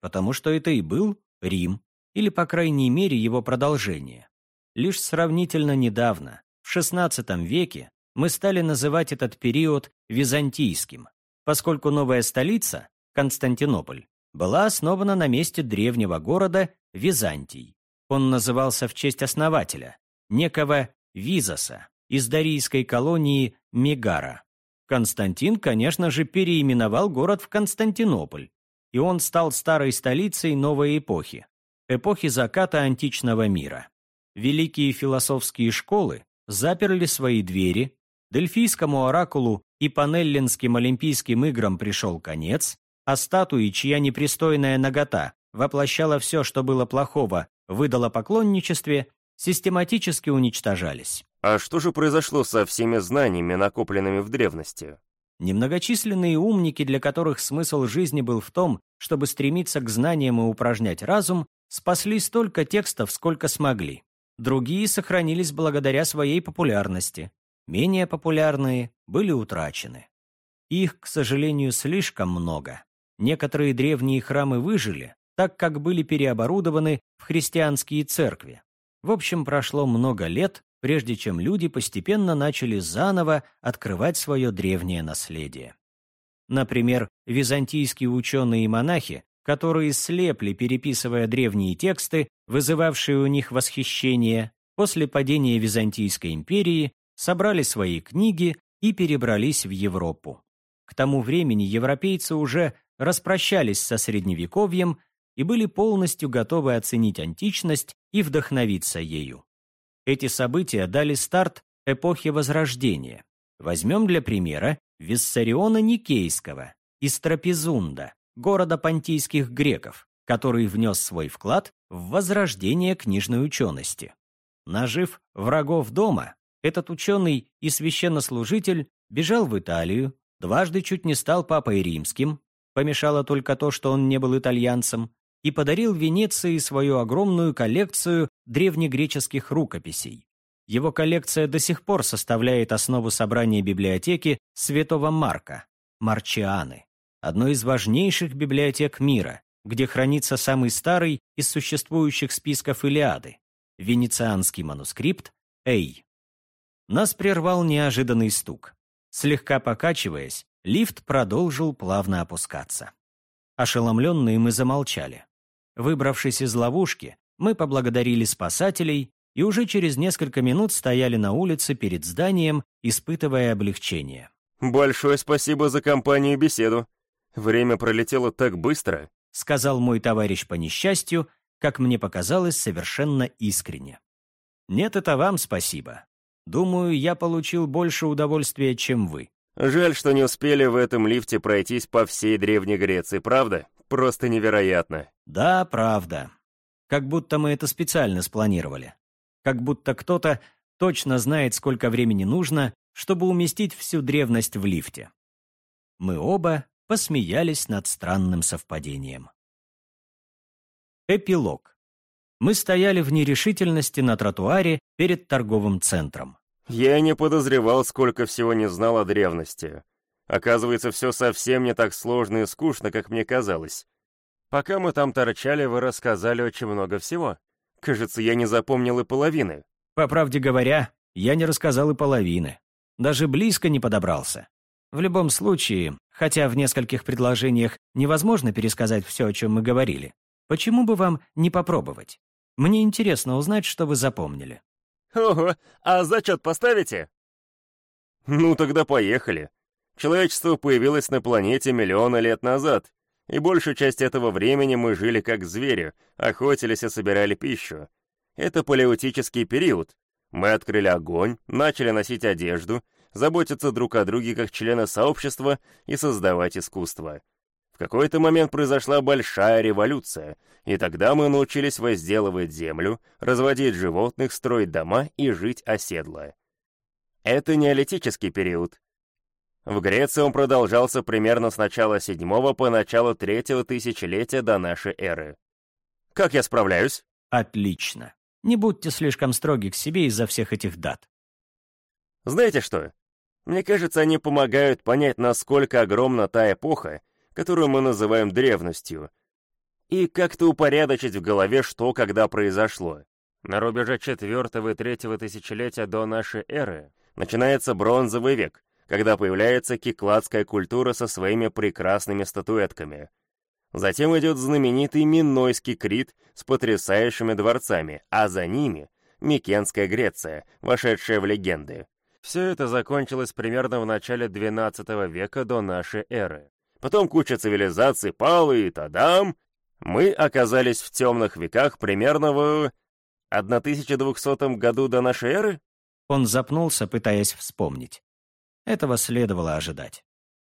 Потому что это и был Рим, или, по крайней мере, его продолжение. Лишь сравнительно недавно, в XVI веке, мы стали называть этот период византийским, поскольку новая столица, Константинополь, была основана на месте древнего города Византий. Он назывался в честь основателя, некого Визаса, из дарийской колонии Мегара. Константин, конечно же, переименовал город в Константинополь, и он стал старой столицей новой эпохи, эпохи заката античного мира. Великие философские школы заперли свои двери, Дельфийскому оракулу и Панеллинским олимпийским играм пришел конец, а статуи, чья непристойная нагота воплощала все, что было плохого, выдала поклонничестве, систематически уничтожались. А что же произошло со всеми знаниями, накопленными в древности? Немногочисленные умники, для которых смысл жизни был в том, чтобы стремиться к знаниям и упражнять разум, спасли столько текстов, сколько смогли. Другие сохранились благодаря своей популярности. Менее популярные были утрачены. Их, к сожалению, слишком много. Некоторые древние храмы выжили, так как были переоборудованы в христианские церкви. В общем, прошло много лет, прежде чем люди постепенно начали заново открывать свое древнее наследие. Например, византийские ученые и монахи, которые слепли, переписывая древние тексты, вызывавшие у них восхищение, после падения Византийской империи собрали свои книги и перебрались в Европу. К тому времени европейцы уже распрощались со Средневековьем и были полностью готовы оценить античность и вдохновиться ею. Эти события дали старт эпохе Возрождения. Возьмем для примера Виссариона Никейского из Трапезунда, города понтийских греков, который внес свой вклад в возрождение книжной учености. Нажив врагов дома, этот ученый и священнослужитель бежал в Италию, дважды чуть не стал папой римским, помешало только то, что он не был итальянцем, и подарил Венеции свою огромную коллекцию древнегреческих рукописей. Его коллекция до сих пор составляет основу собрания библиотеки Святого Марка, Марчианы, одной из важнейших библиотек мира, где хранится самый старый из существующих списков Илиады, венецианский манускрипт Эй. Нас прервал неожиданный стук. Слегка покачиваясь, лифт продолжил плавно опускаться. Ошеломленные мы замолчали. Выбравшись из ловушки, мы поблагодарили спасателей и уже через несколько минут стояли на улице перед зданием, испытывая облегчение. «Большое спасибо за компанию и беседу. Время пролетело так быстро», — сказал мой товарищ по несчастью, как мне показалось, совершенно искренне. «Нет, это вам спасибо. Думаю, я получил больше удовольствия, чем вы». «Жаль, что не успели в этом лифте пройтись по всей Древней Греции, правда? Просто невероятно». Да, правда. Как будто мы это специально спланировали. Как будто кто-то точно знает, сколько времени нужно, чтобы уместить всю древность в лифте. Мы оба посмеялись над странным совпадением. Эпилог. Мы стояли в нерешительности на тротуаре перед торговым центром. Я не подозревал, сколько всего не знал о древности. Оказывается, все совсем не так сложно и скучно, как мне казалось. Пока мы там торчали, вы рассказали очень много всего. Кажется, я не запомнил и половины. По правде говоря, я не рассказал и половины. Даже близко не подобрался. В любом случае, хотя в нескольких предложениях невозможно пересказать все, о чем мы говорили, почему бы вам не попробовать? Мне интересно узнать, что вы запомнили. Ого, а зачет поставите? Ну тогда поехали. Человечество появилось на планете миллионы лет назад, и большую часть этого времени мы жили как звери, охотились и собирали пищу. Это палеотический период. Мы открыли огонь, начали носить одежду, заботиться друг о друге как члены сообщества и создавать искусство. В какой-то момент произошла большая революция, и тогда мы научились возделывать землю, разводить животных, строить дома и жить оседло. Это неолитический период. В Греции он продолжался примерно с начала седьмого по начало третьего тысячелетия до нашей эры. Как я справляюсь? Отлично. Не будьте слишком строги к себе из-за всех этих дат. Знаете что? Мне кажется, они помогают понять, насколько огромна та эпоха, которую мы называем древностью, и как-то упорядочить в голове, что когда произошло. На рубеже четвертого и третьего тысячелетия до нашей эры начинается бронзовый век, когда появляется кикладская культура со своими прекрасными статуэтками. Затем идет знаменитый Минойский Крит с потрясающими дворцами, а за ними — Микенская Греция, вошедшая в легенды. Все это закончилось примерно в начале XII века до нашей эры. Потом куча цивилизаций пала, и тадам! Мы оказались в темных веках примерно в 1200 году до нашей эры? Он запнулся, пытаясь вспомнить. Этого следовало ожидать.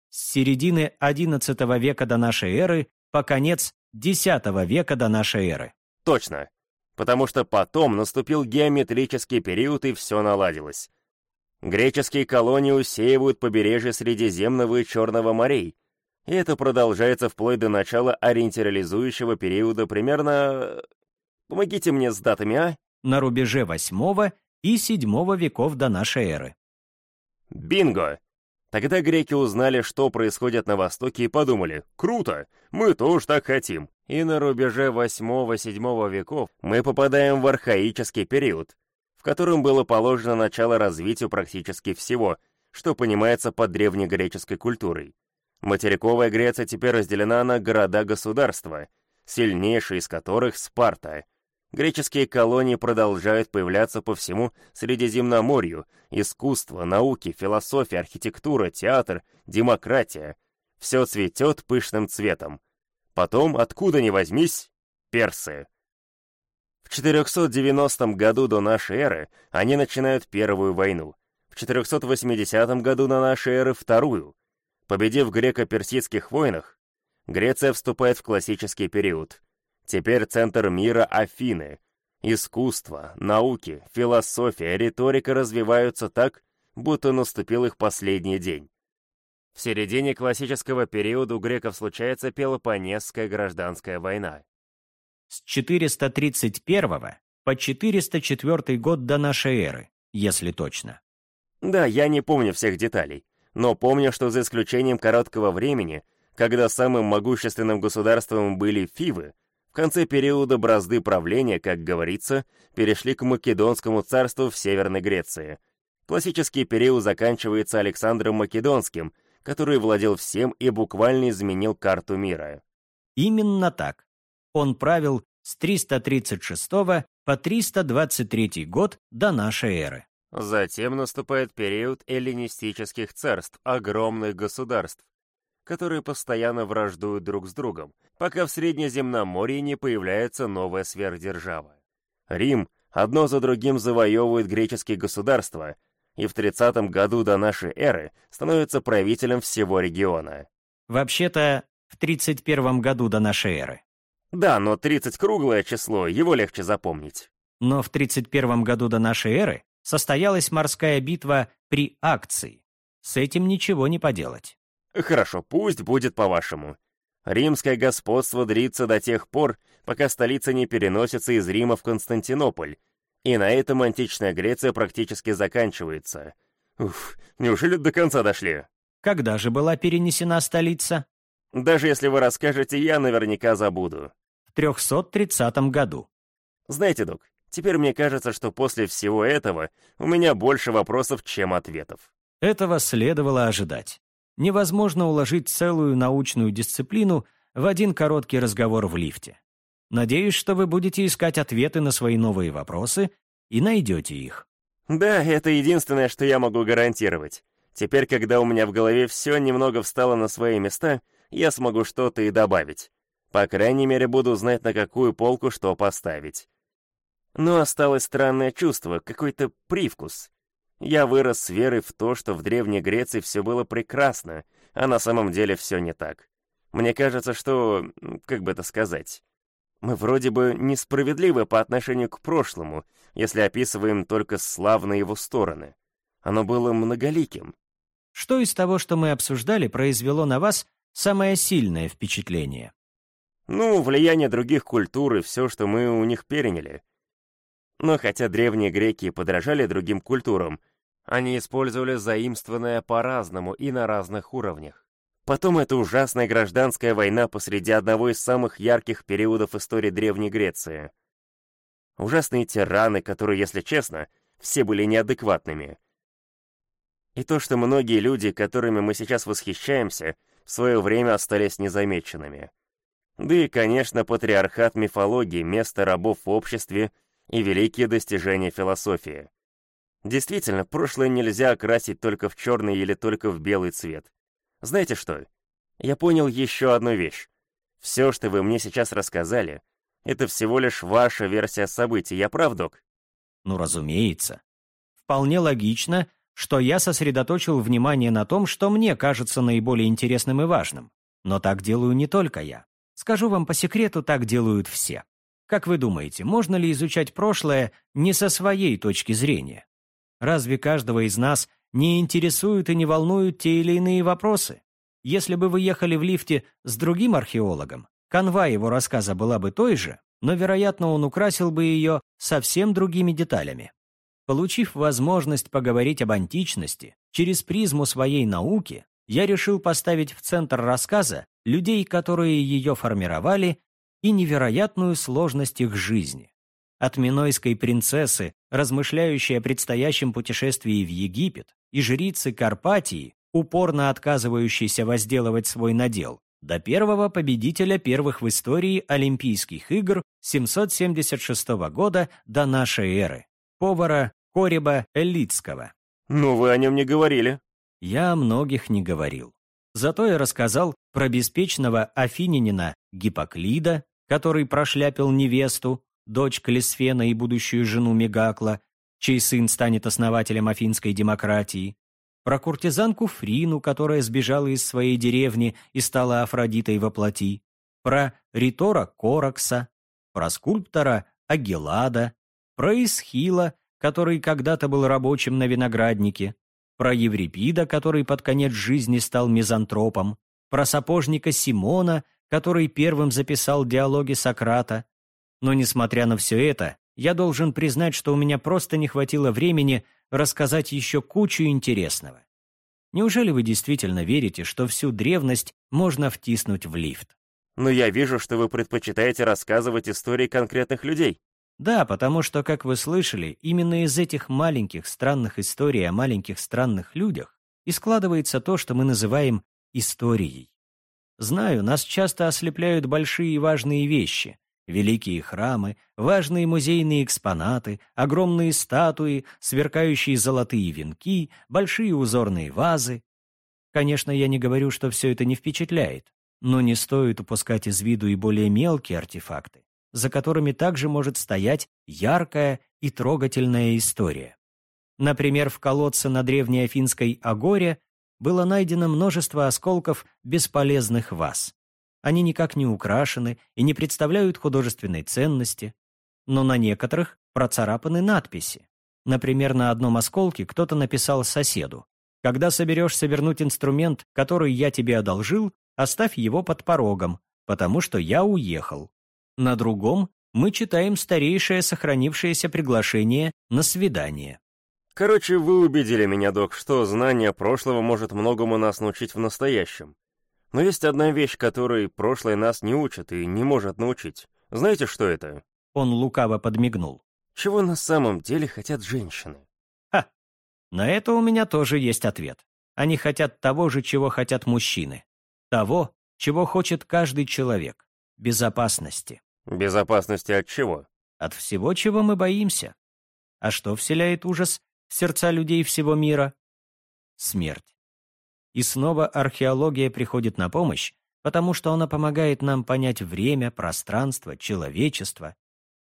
С середины XI века до нашей эры по конец X века до нашей эры. Точно. Потому что потом наступил геометрический период, и все наладилось. Греческие колонии усеивают побережье Средиземного и Черного морей, и это продолжается вплоть до начала ориентализующего периода примерно... Помогите мне с датами, а? На рубеже VIII и VII веков до нашей эры. Бинго! Тогда греки узнали, что происходит на Востоке, и подумали, круто, мы тоже так хотим. И на рубеже 8-7 веков мы попадаем в архаический период, в котором было положено начало развитию практически всего, что понимается под древнегреческой культурой. Материковая Греция теперь разделена на города-государства, сильнейшие из которых Спарта — Греческие колонии продолжают появляться по всему Средиземноморью. Искусство, науки, философия, архитектура, театр, демократия. Все цветет пышным цветом. Потом, откуда ни возьмись, персы. В 490 году до нашей эры они начинают Первую войну. В 480 году до нашей эры Вторую. Победив греко-персидских войнах, Греция вступает в классический период – Теперь центр мира Афины. Искусство, науки, философия, риторика развиваются так, будто наступил их последний день. В середине классического периода у греков случается Пелопонесская гражданская война. С 431 по 404 год до нашей эры, если точно. Да, я не помню всех деталей, но помню, что за исключением короткого времени, когда самым могущественным государством были Фивы, в конце периода бразды правления, как говорится, перешли к Македонскому царству в Северной Греции. Классический период заканчивается Александром Македонским, который владел всем и буквально изменил карту мира. Именно так. Он правил с 336 по 323 год до нашей эры. Затем наступает период эллинистических царств, огромных государств, которые постоянно враждуют друг с другом, пока в Среднеземноморье не появляется новая сверхдержава. Рим одно за другим завоевывает греческие государства и в 30 году до нашей эры становится правителем всего региона. Вообще-то, в 31 году до нашей эры. Да, но 30 круглое число, его легче запомнить. Но в 31 году до нашей эры состоялась морская битва при Акции. С этим ничего не поделать. Хорошо, пусть будет по-вашему. Римское господство длится до тех пор, пока столица не переносится из Рима в Константинополь, и на этом античная Греция практически заканчивается. Уф, неужели до конца дошли? Когда же была перенесена столица? Даже если вы расскажете, я наверняка забуду. В 330 году. Знаете, док, теперь мне кажется, что после всего этого у меня больше вопросов, чем ответов. Этого следовало ожидать невозможно уложить целую научную дисциплину в один короткий разговор в лифте. Надеюсь, что вы будете искать ответы на свои новые вопросы и найдете их. Да, это единственное, что я могу гарантировать. Теперь, когда у меня в голове все немного встало на свои места, я смогу что-то и добавить. По крайней мере, буду знать, на какую полку что поставить. Но осталось странное чувство, какой-то привкус. Я вырос с верой в то, что в Древней Греции все было прекрасно, а на самом деле все не так. Мне кажется, что, как бы это сказать, мы вроде бы несправедливы по отношению к прошлому, если описываем только славные его стороны. Оно было многоликим. Что из того, что мы обсуждали, произвело на вас самое сильное впечатление? Ну, влияние других культур и все, что мы у них переняли. Но хотя древние греки подражали другим культурам, они использовали заимствованное по-разному и на разных уровнях. Потом эта ужасная гражданская война посреди одного из самых ярких периодов истории Древней Греции. Ужасные тираны, которые, если честно, все были неадекватными. И то, что многие люди, которыми мы сейчас восхищаемся, в свое время остались незамеченными. Да и, конечно, патриархат мифологии, место рабов в обществе и великие достижения философии. Действительно, прошлое нельзя окрасить только в черный или только в белый цвет. Знаете что? Я понял еще одну вещь. Все, что вы мне сейчас рассказали, это всего лишь ваша версия событий, я прав, док? Ну, разумеется. Вполне логично, что я сосредоточил внимание на том, что мне кажется наиболее интересным и важным. Но так делаю не только я. Скажу вам по секрету, так делают все. Как вы думаете, можно ли изучать прошлое не со своей точки зрения? Разве каждого из нас не интересуют и не волнуют те или иные вопросы? Если бы вы ехали в лифте с другим археологом, канва его рассказа была бы той же, но, вероятно, он украсил бы ее совсем другими деталями. Получив возможность поговорить об античности через призму своей науки, я решил поставить в центр рассказа людей, которые ее формировали, и невероятную сложность их жизни. От минойской принцессы, размышляющей о предстоящем путешествии в Египет, и жрицы Карпатии, упорно отказывающейся возделывать свой надел, до первого победителя первых в истории Олимпийских игр 776 года до нашей эры, повара Кореба Элицкого. «Ну, вы о нем не говорили». Я о многих не говорил. Зато я рассказал про беспечного афининина Гиппоклида, который прошляпил невесту, дочь Клисфена и будущую жену Мегакла, чей сын станет основателем афинской демократии, про куртизанку Фрину, которая сбежала из своей деревни и стала Афродитой во плоти, про ритора Коракса, про скульптора Агелада, про Исхила, который когда-то был рабочим на винограднике, про Еврипида, который под конец жизни стал мизантропом, про сапожника Симона, который первым записал диалоги Сократа. Но, несмотря на все это, я должен признать, что у меня просто не хватило времени рассказать еще кучу интересного. Неужели вы действительно верите, что всю древность можно втиснуть в лифт? Но я вижу, что вы предпочитаете рассказывать истории конкретных людей. Да, потому что, как вы слышали, именно из этих маленьких странных историй о маленьких странных людях и складывается то, что мы называем историей. Знаю, нас часто ослепляют большие и важные вещи, великие храмы, важные музейные экспонаты, огромные статуи, сверкающие золотые венки, большие узорные вазы. Конечно, я не говорю, что все это не впечатляет, но не стоит упускать из виду и более мелкие артефакты, за которыми также может стоять яркая и трогательная история. Например, в колодце на древней Афинской Агоре было найдено множество осколков бесполезных ваз. Они никак не украшены и не представляют художественной ценности, но на некоторых процарапаны надписи. Например, на одном осколке кто-то написал соседу «Когда соберешься вернуть инструмент, который я тебе одолжил, оставь его под порогом, потому что я уехал». На другом мы читаем старейшее сохранившееся приглашение на свидание. Короче, вы убедили меня, док, что знание прошлого может многому нас научить в настоящем. Но есть одна вещь, которой прошлое нас не учит и не может научить. Знаете, что это? Он лукаво подмигнул. Чего на самом деле хотят женщины? Ха! На это у меня тоже есть ответ. Они хотят того же, чего хотят мужчины. Того, чего хочет каждый человек. Безопасности. Безопасности от чего? От всего, чего мы боимся. А что вселяет ужас в сердца людей всего мира? Смерть. И снова археология приходит на помощь, потому что она помогает нам понять время, пространство, человечество.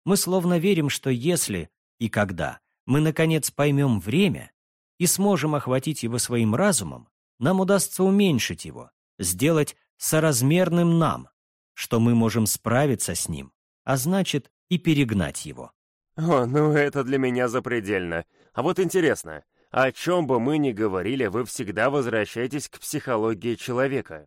Мы словно верим, что если и когда мы, наконец, поймем время и сможем охватить его своим разумом, нам удастся уменьшить его, сделать соразмерным нам, что мы можем справиться с ним, а значит и перегнать его. О, ну это для меня запредельно. А вот интересно, О чем бы мы ни говорили, вы всегда возвращаетесь к психологии человека.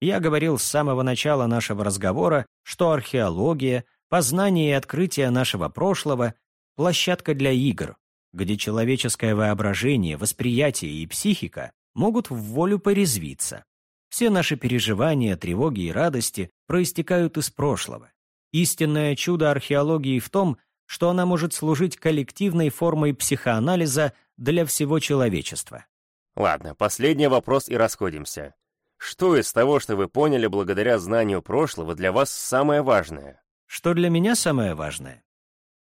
Я говорил с самого начала нашего разговора, что археология, познание и открытие нашего прошлого – площадка для игр, где человеческое воображение, восприятие и психика могут в волю порезвиться. Все наши переживания, тревоги и радости проистекают из прошлого. Истинное чудо археологии в том, что она может служить коллективной формой психоанализа для всего человечества. Ладно, последний вопрос и расходимся. Что из того, что вы поняли благодаря знанию прошлого, для вас самое важное? Что для меня самое важное?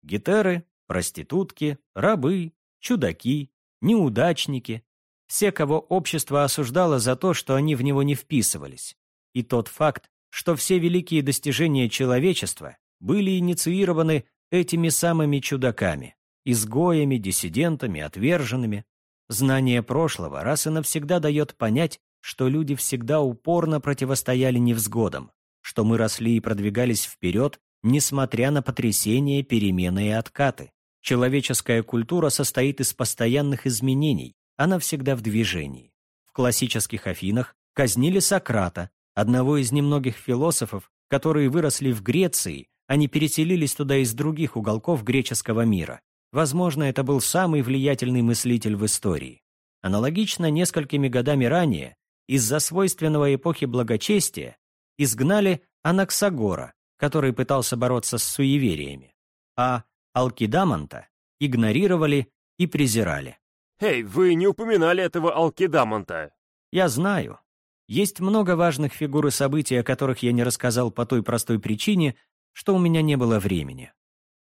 Гетеры, проститутки, рабы, чудаки, неудачники, все, кого общество осуждало за то, что они в него не вписывались, и тот факт, что все великие достижения человечества были инициированы этими самыми чудаками, изгоями, диссидентами, отверженными. Знание прошлого раз и навсегда дает понять, что люди всегда упорно противостояли невзгодам, что мы росли и продвигались вперед, несмотря на потрясения, перемены и откаты. Человеческая культура состоит из постоянных изменений, она всегда в движении. В классических Афинах казнили Сократа, одного из немногих философов, которые выросли в Греции, а не переселились туда из других уголков греческого мира. Возможно, это был самый влиятельный мыслитель в истории. Аналогично несколькими годами ранее, из-за свойственного эпохи благочестия, изгнали Анаксагора, который пытался бороться с суевериями, а Алкидамонта игнорировали и презирали. «Эй, вы не упоминали этого Алкидамонта!» «Я знаю. Есть много важных фигур и событий, о которых я не рассказал по той простой причине, что у меня не было времени.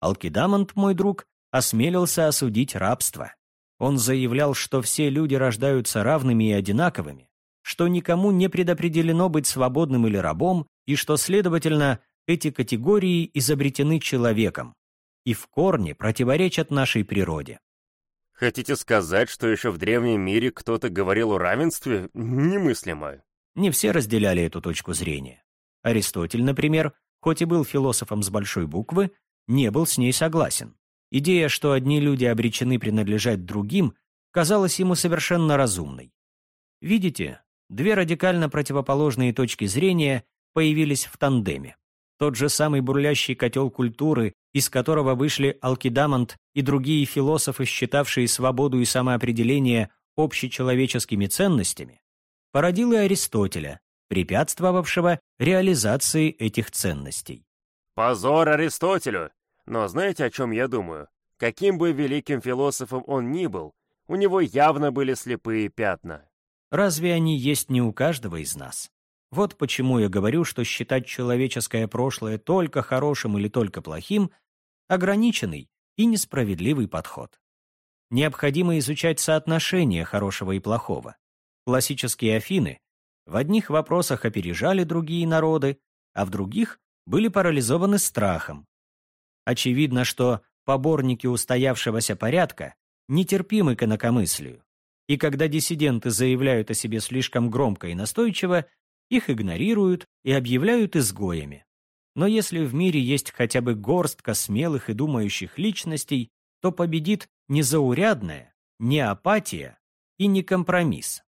Алкидамонт, мой друг, осмелился осудить рабство. Он заявлял, что все люди рождаются равными и одинаковыми, что никому не предопределено быть свободным или рабом, и что, следовательно, эти категории изобретены человеком и в корне противоречат нашей природе. Хотите сказать, что еще в древнем мире кто-то говорил о равенстве? Немыслимо. Не все разделяли эту точку зрения. Аристотель, например, хоть и был философом с большой буквы, не был с ней согласен. Идея, что одни люди обречены принадлежать другим, казалась ему совершенно разумной. Видите, две радикально противоположные точки зрения появились в тандеме. Тот же самый бурлящий котел культуры, из которого вышли Алкидамонт и другие философы, считавшие свободу и самоопределение общечеловеческими ценностями, породил и Аристотеля, препятствовавшего реализации этих ценностей. Позор Аристотелю! Но знаете, о чем я думаю? Каким бы великим философом он ни был, у него явно были слепые пятна. Разве они есть не у каждого из нас? Вот почему я говорю, что считать человеческое прошлое только хорошим или только плохим – ограниченный и несправедливый подход. Необходимо изучать соотношение хорошего и плохого. Классические Афины в одних вопросах опережали другие народы, а в других были парализованы страхом. Очевидно, что поборники устоявшегося порядка нетерпимы к инакомыслию, и когда диссиденты заявляют о себе слишком громко и настойчиво, их игнорируют и объявляют изгоями. Но если в мире есть хотя бы горстка смелых и думающих личностей, то победит не заурядная, не апатия и не компромисс.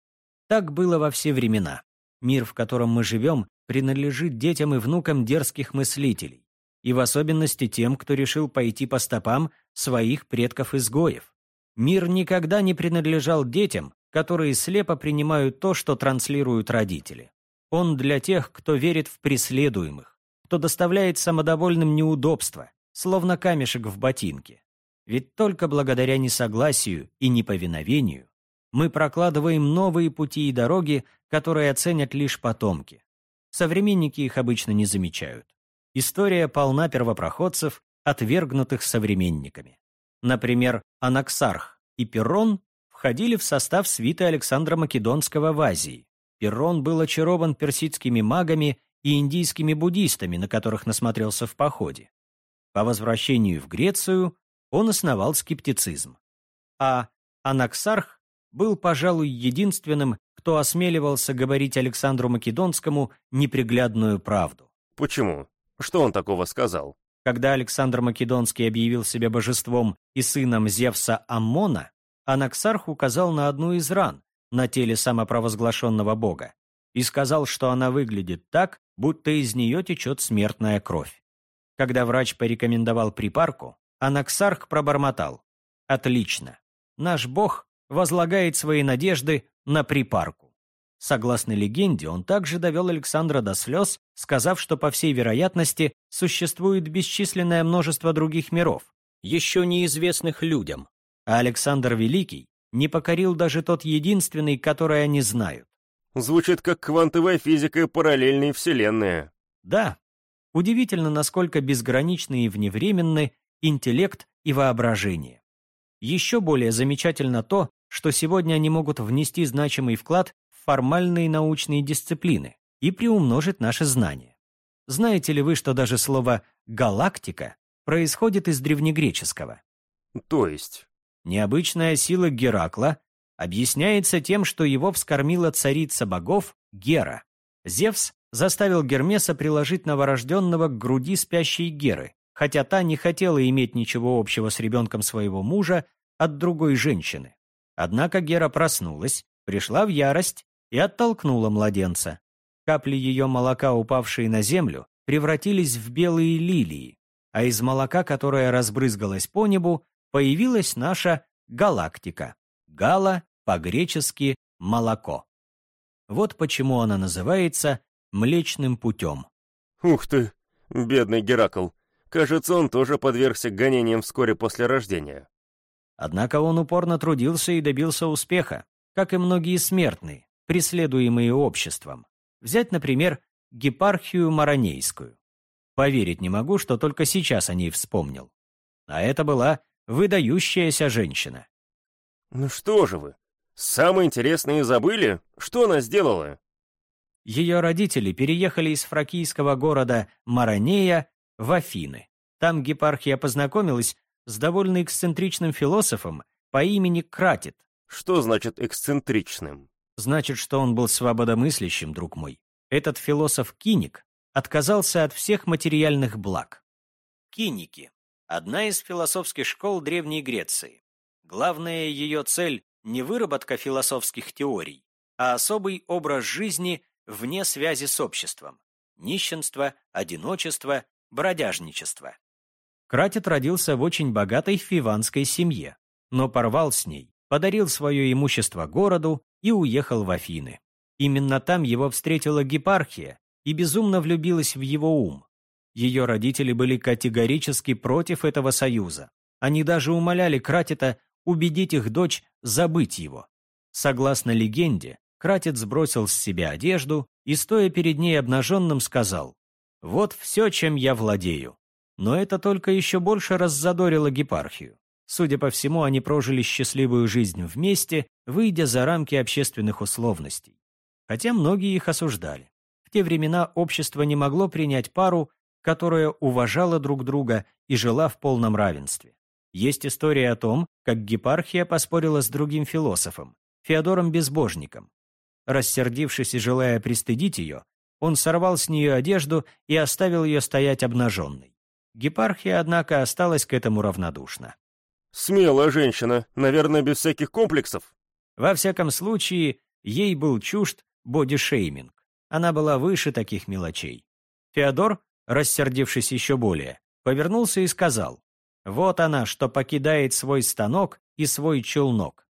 Так было во все времена. Мир, в котором мы живем, принадлежит детям и внукам дерзких мыслителей, и в особенности тем, кто решил пойти по стопам своих предков-изгоев. Мир никогда не принадлежал детям, которые слепо принимают то, что транслируют родители. Он для тех, кто верит в преследуемых, кто доставляет самодовольным неудобства, словно камешек в ботинке. Ведь только благодаря несогласию и неповиновению мы прокладываем новые пути и дороги, которые оценят лишь потомки. Современники их обычно не замечают. История полна первопроходцев, отвергнутых современниками. Например, Анаксарх и Перрон входили в состав свиты Александра Македонского в Азии, Перрон был очарован персидскими магами и индийскими буддистами, на которых насмотрелся в походе. По возвращению в Грецию он основал скептицизм. А Анаксарх был, пожалуй, единственным, кто осмеливался говорить Александру Македонскому неприглядную правду. Почему? Что он такого сказал? Когда Александр Македонский объявил себя божеством и сыном Зевса Аммона, Анаксарх указал на одну из ран на теле самопровозглашенного бога и сказал, что она выглядит так, будто из нее течет смертная кровь. Когда врач порекомендовал припарку, Анаксарх пробормотал. «Отлично. Наш бог возлагает свои надежды на припарку». Согласно легенде, он также довел Александра до слез, сказав, что, по всей вероятности, существует бесчисленное множество других миров, еще неизвестных людям, а Александр Великий не покорил даже тот единственный, который они знают. Звучит как квантовая физика и параллельные вселенные. Да. Удивительно, насколько безграничны и вневременны интеллект и воображение. Еще более замечательно то, что сегодня они могут внести значимый вклад формальные научные дисциплины и приумножить наши знания. Знаете ли вы, что даже слово «галактика» происходит из древнегреческого? То есть? Необычная сила Геракла объясняется тем, что его вскормила царица богов Гера. Зевс заставил Гермеса приложить новорожденного к груди спящей Геры, хотя та не хотела иметь ничего общего с ребенком своего мужа от другой женщины. Однако Гера проснулась, пришла в ярость и оттолкнула младенца. Капли ее молока, упавшие на землю, превратились в белые лилии, а из молока, которое разбрызгалось по небу, появилась наша галактика. Гала по-гречески «молоко». Вот почему она называется «млечным путем». Ух ты, бедный Геракл. Кажется, он тоже подвергся гонениям вскоре после рождения. Однако он упорно трудился и добился успеха, как и многие смертные, преследуемые обществом. Взять, например, гепархию Маронейскую. Поверить не могу, что только сейчас о ней вспомнил. А это была выдающаяся женщина. Ну что же вы, самое интересное забыли? Что она сделала? Ее родители переехали из фракийского города Маранея в Афины. Там Гепархия познакомилась с довольно эксцентричным философом по имени Кратит. Что значит эксцентричным? Значит, что он был свободомыслящим, друг мой. Этот философ Киник отказался от всех материальных благ. Киники – одна из философских школ Древней Греции. Главная ее цель – не выработка философских теорий, а особый образ жизни вне связи с обществом – нищенство, одиночество, бродяжничество. Кратит родился в очень богатой фиванской семье, но порвал с ней, подарил свое имущество городу и уехал в Афины. Именно там его встретила Гепархия и безумно влюбилась в его ум. Ее родители были категорически против этого союза. Они даже умоляли Кратита убедить их дочь забыть его. Согласно легенде, Кратит сбросил с себя одежду и, стоя перед ней обнаженным, сказал «Вот все, чем я владею». Но это только еще больше раззадорило Гепархию. Судя по всему, они прожили счастливую жизнь вместе, выйдя за рамки общественных условностей. Хотя многие их осуждали. В те времена общество не могло принять пару, которая уважала друг друга и жила в полном равенстве. Есть история о том, как Гепархия поспорила с другим философом, Феодором Безбожником. Рассердившись и желая пристыдить ее, он сорвал с нее одежду и оставил ее стоять обнаженной. Гепархия, однако, осталась к этому равнодушна. Смелая женщина, наверное, без всяких комплексов. Во всяком случае, ей был чужд бодишейминг. Она была выше таких мелочей. Феодор, рассердившись еще более, повернулся и сказал, «Вот она, что покидает свой станок и свой челнок».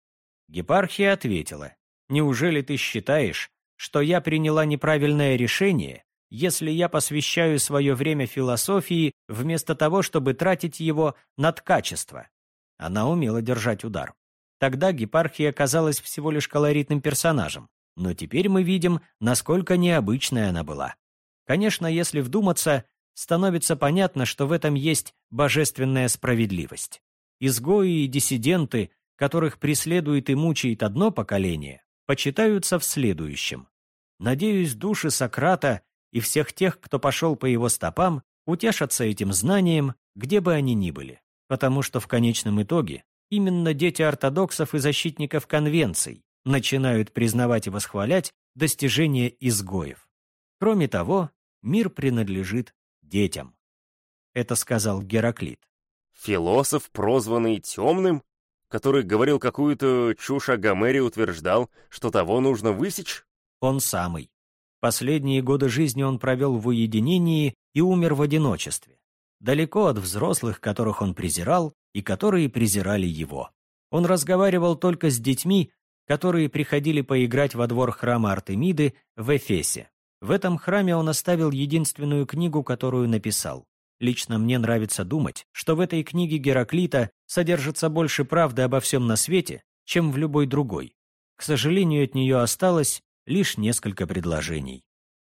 Гепархия ответила, «Неужели ты считаешь, что я приняла неправильное решение, если я посвящаю свое время философии вместо того, чтобы тратить его на ткачество?» Она умела держать удар. Тогда Гепархия казалась всего лишь колоритным персонажем, но теперь мы видим, насколько необычная она была. Конечно, если вдуматься, становится понятно, что в этом есть божественная справедливость. Изгои и диссиденты, которых преследует и мучает одно поколение, почитаются в следующем. Надеюсь, души Сократа и всех тех, кто пошел по его стопам, утешатся этим знанием, где бы они ни были потому что в конечном итоге именно дети ортодоксов и защитников конвенций начинают признавать и восхвалять достижения изгоев. Кроме того, мир принадлежит детям. Это сказал Гераклит. Философ, прозванный темным? который говорил какую-то чушь о Гомере утверждал, что того нужно высечь? Он самый. Последние годы жизни он провел в уединении и умер в одиночестве, далеко от взрослых, которых он презирал и которые презирали его. Он разговаривал только с детьми, которые приходили поиграть во двор храма Артемиды в Эфесе. В этом храме он оставил единственную книгу, которую написал. Лично мне нравится думать, что в этой книге Гераклита содержится больше правды обо всем на свете, чем в любой другой. К сожалению, от нее осталось лишь несколько предложений.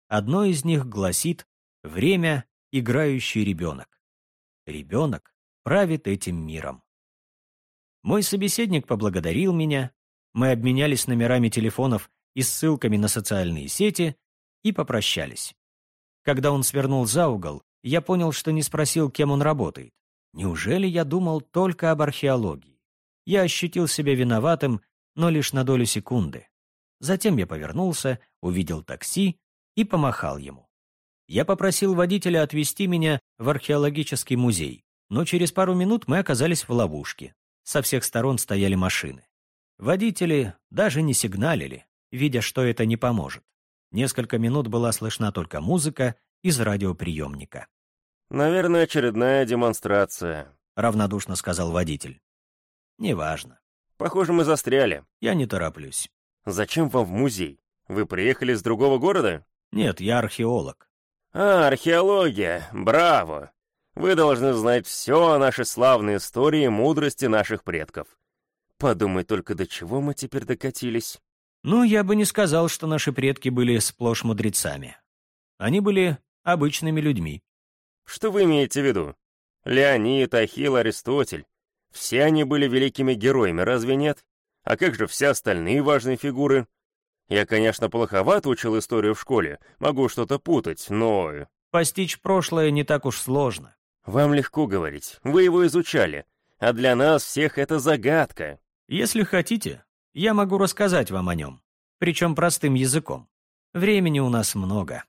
Одно из них гласит «Время – играющий ребенок». Ребенок правит этим миром. Мой собеседник поблагодарил меня, мы обменялись номерами телефонов и ссылками на социальные сети и попрощались. Когда он свернул за угол, я понял, что не спросил, кем он работает. Неужели я думал только об археологии? Я ощутил себя виноватым, но лишь на долю секунды. Затем я повернулся, увидел такси и помахал ему. Я попросил водителя отвезти меня в археологический музей, но через пару минут мы оказались в ловушке. Со всех сторон стояли машины. Водители даже не сигналили, видя, что это не поможет. Несколько минут была слышна только музыка из радиоприемника. «Наверное, очередная демонстрация», — равнодушно сказал водитель. «Неважно. Похоже, мы застряли. Я не тороплюсь». «Зачем вам в музей? Вы приехали с другого города?» «Нет, я археолог». «А, археология. Браво! Вы должны знать все о нашей славной истории и мудрости наших предков. Подумай только, до чего мы теперь докатились». «Ну, я бы не сказал, что наши предки были сплошь мудрецами. Они были обычными людьми». «Что вы имеете в виду? Леонид, Ахилл, Аристотель. Все они были великими героями, разве нет? А как же все остальные важные фигуры? Я, конечно, плоховато учил историю в школе, могу что-то путать, но...» «Постичь прошлое не так уж сложно». «Вам легко говорить, вы его изучали, а для нас всех это загадка». Если хотите, я могу рассказать вам о нем, причем простым языком. Времени у нас много.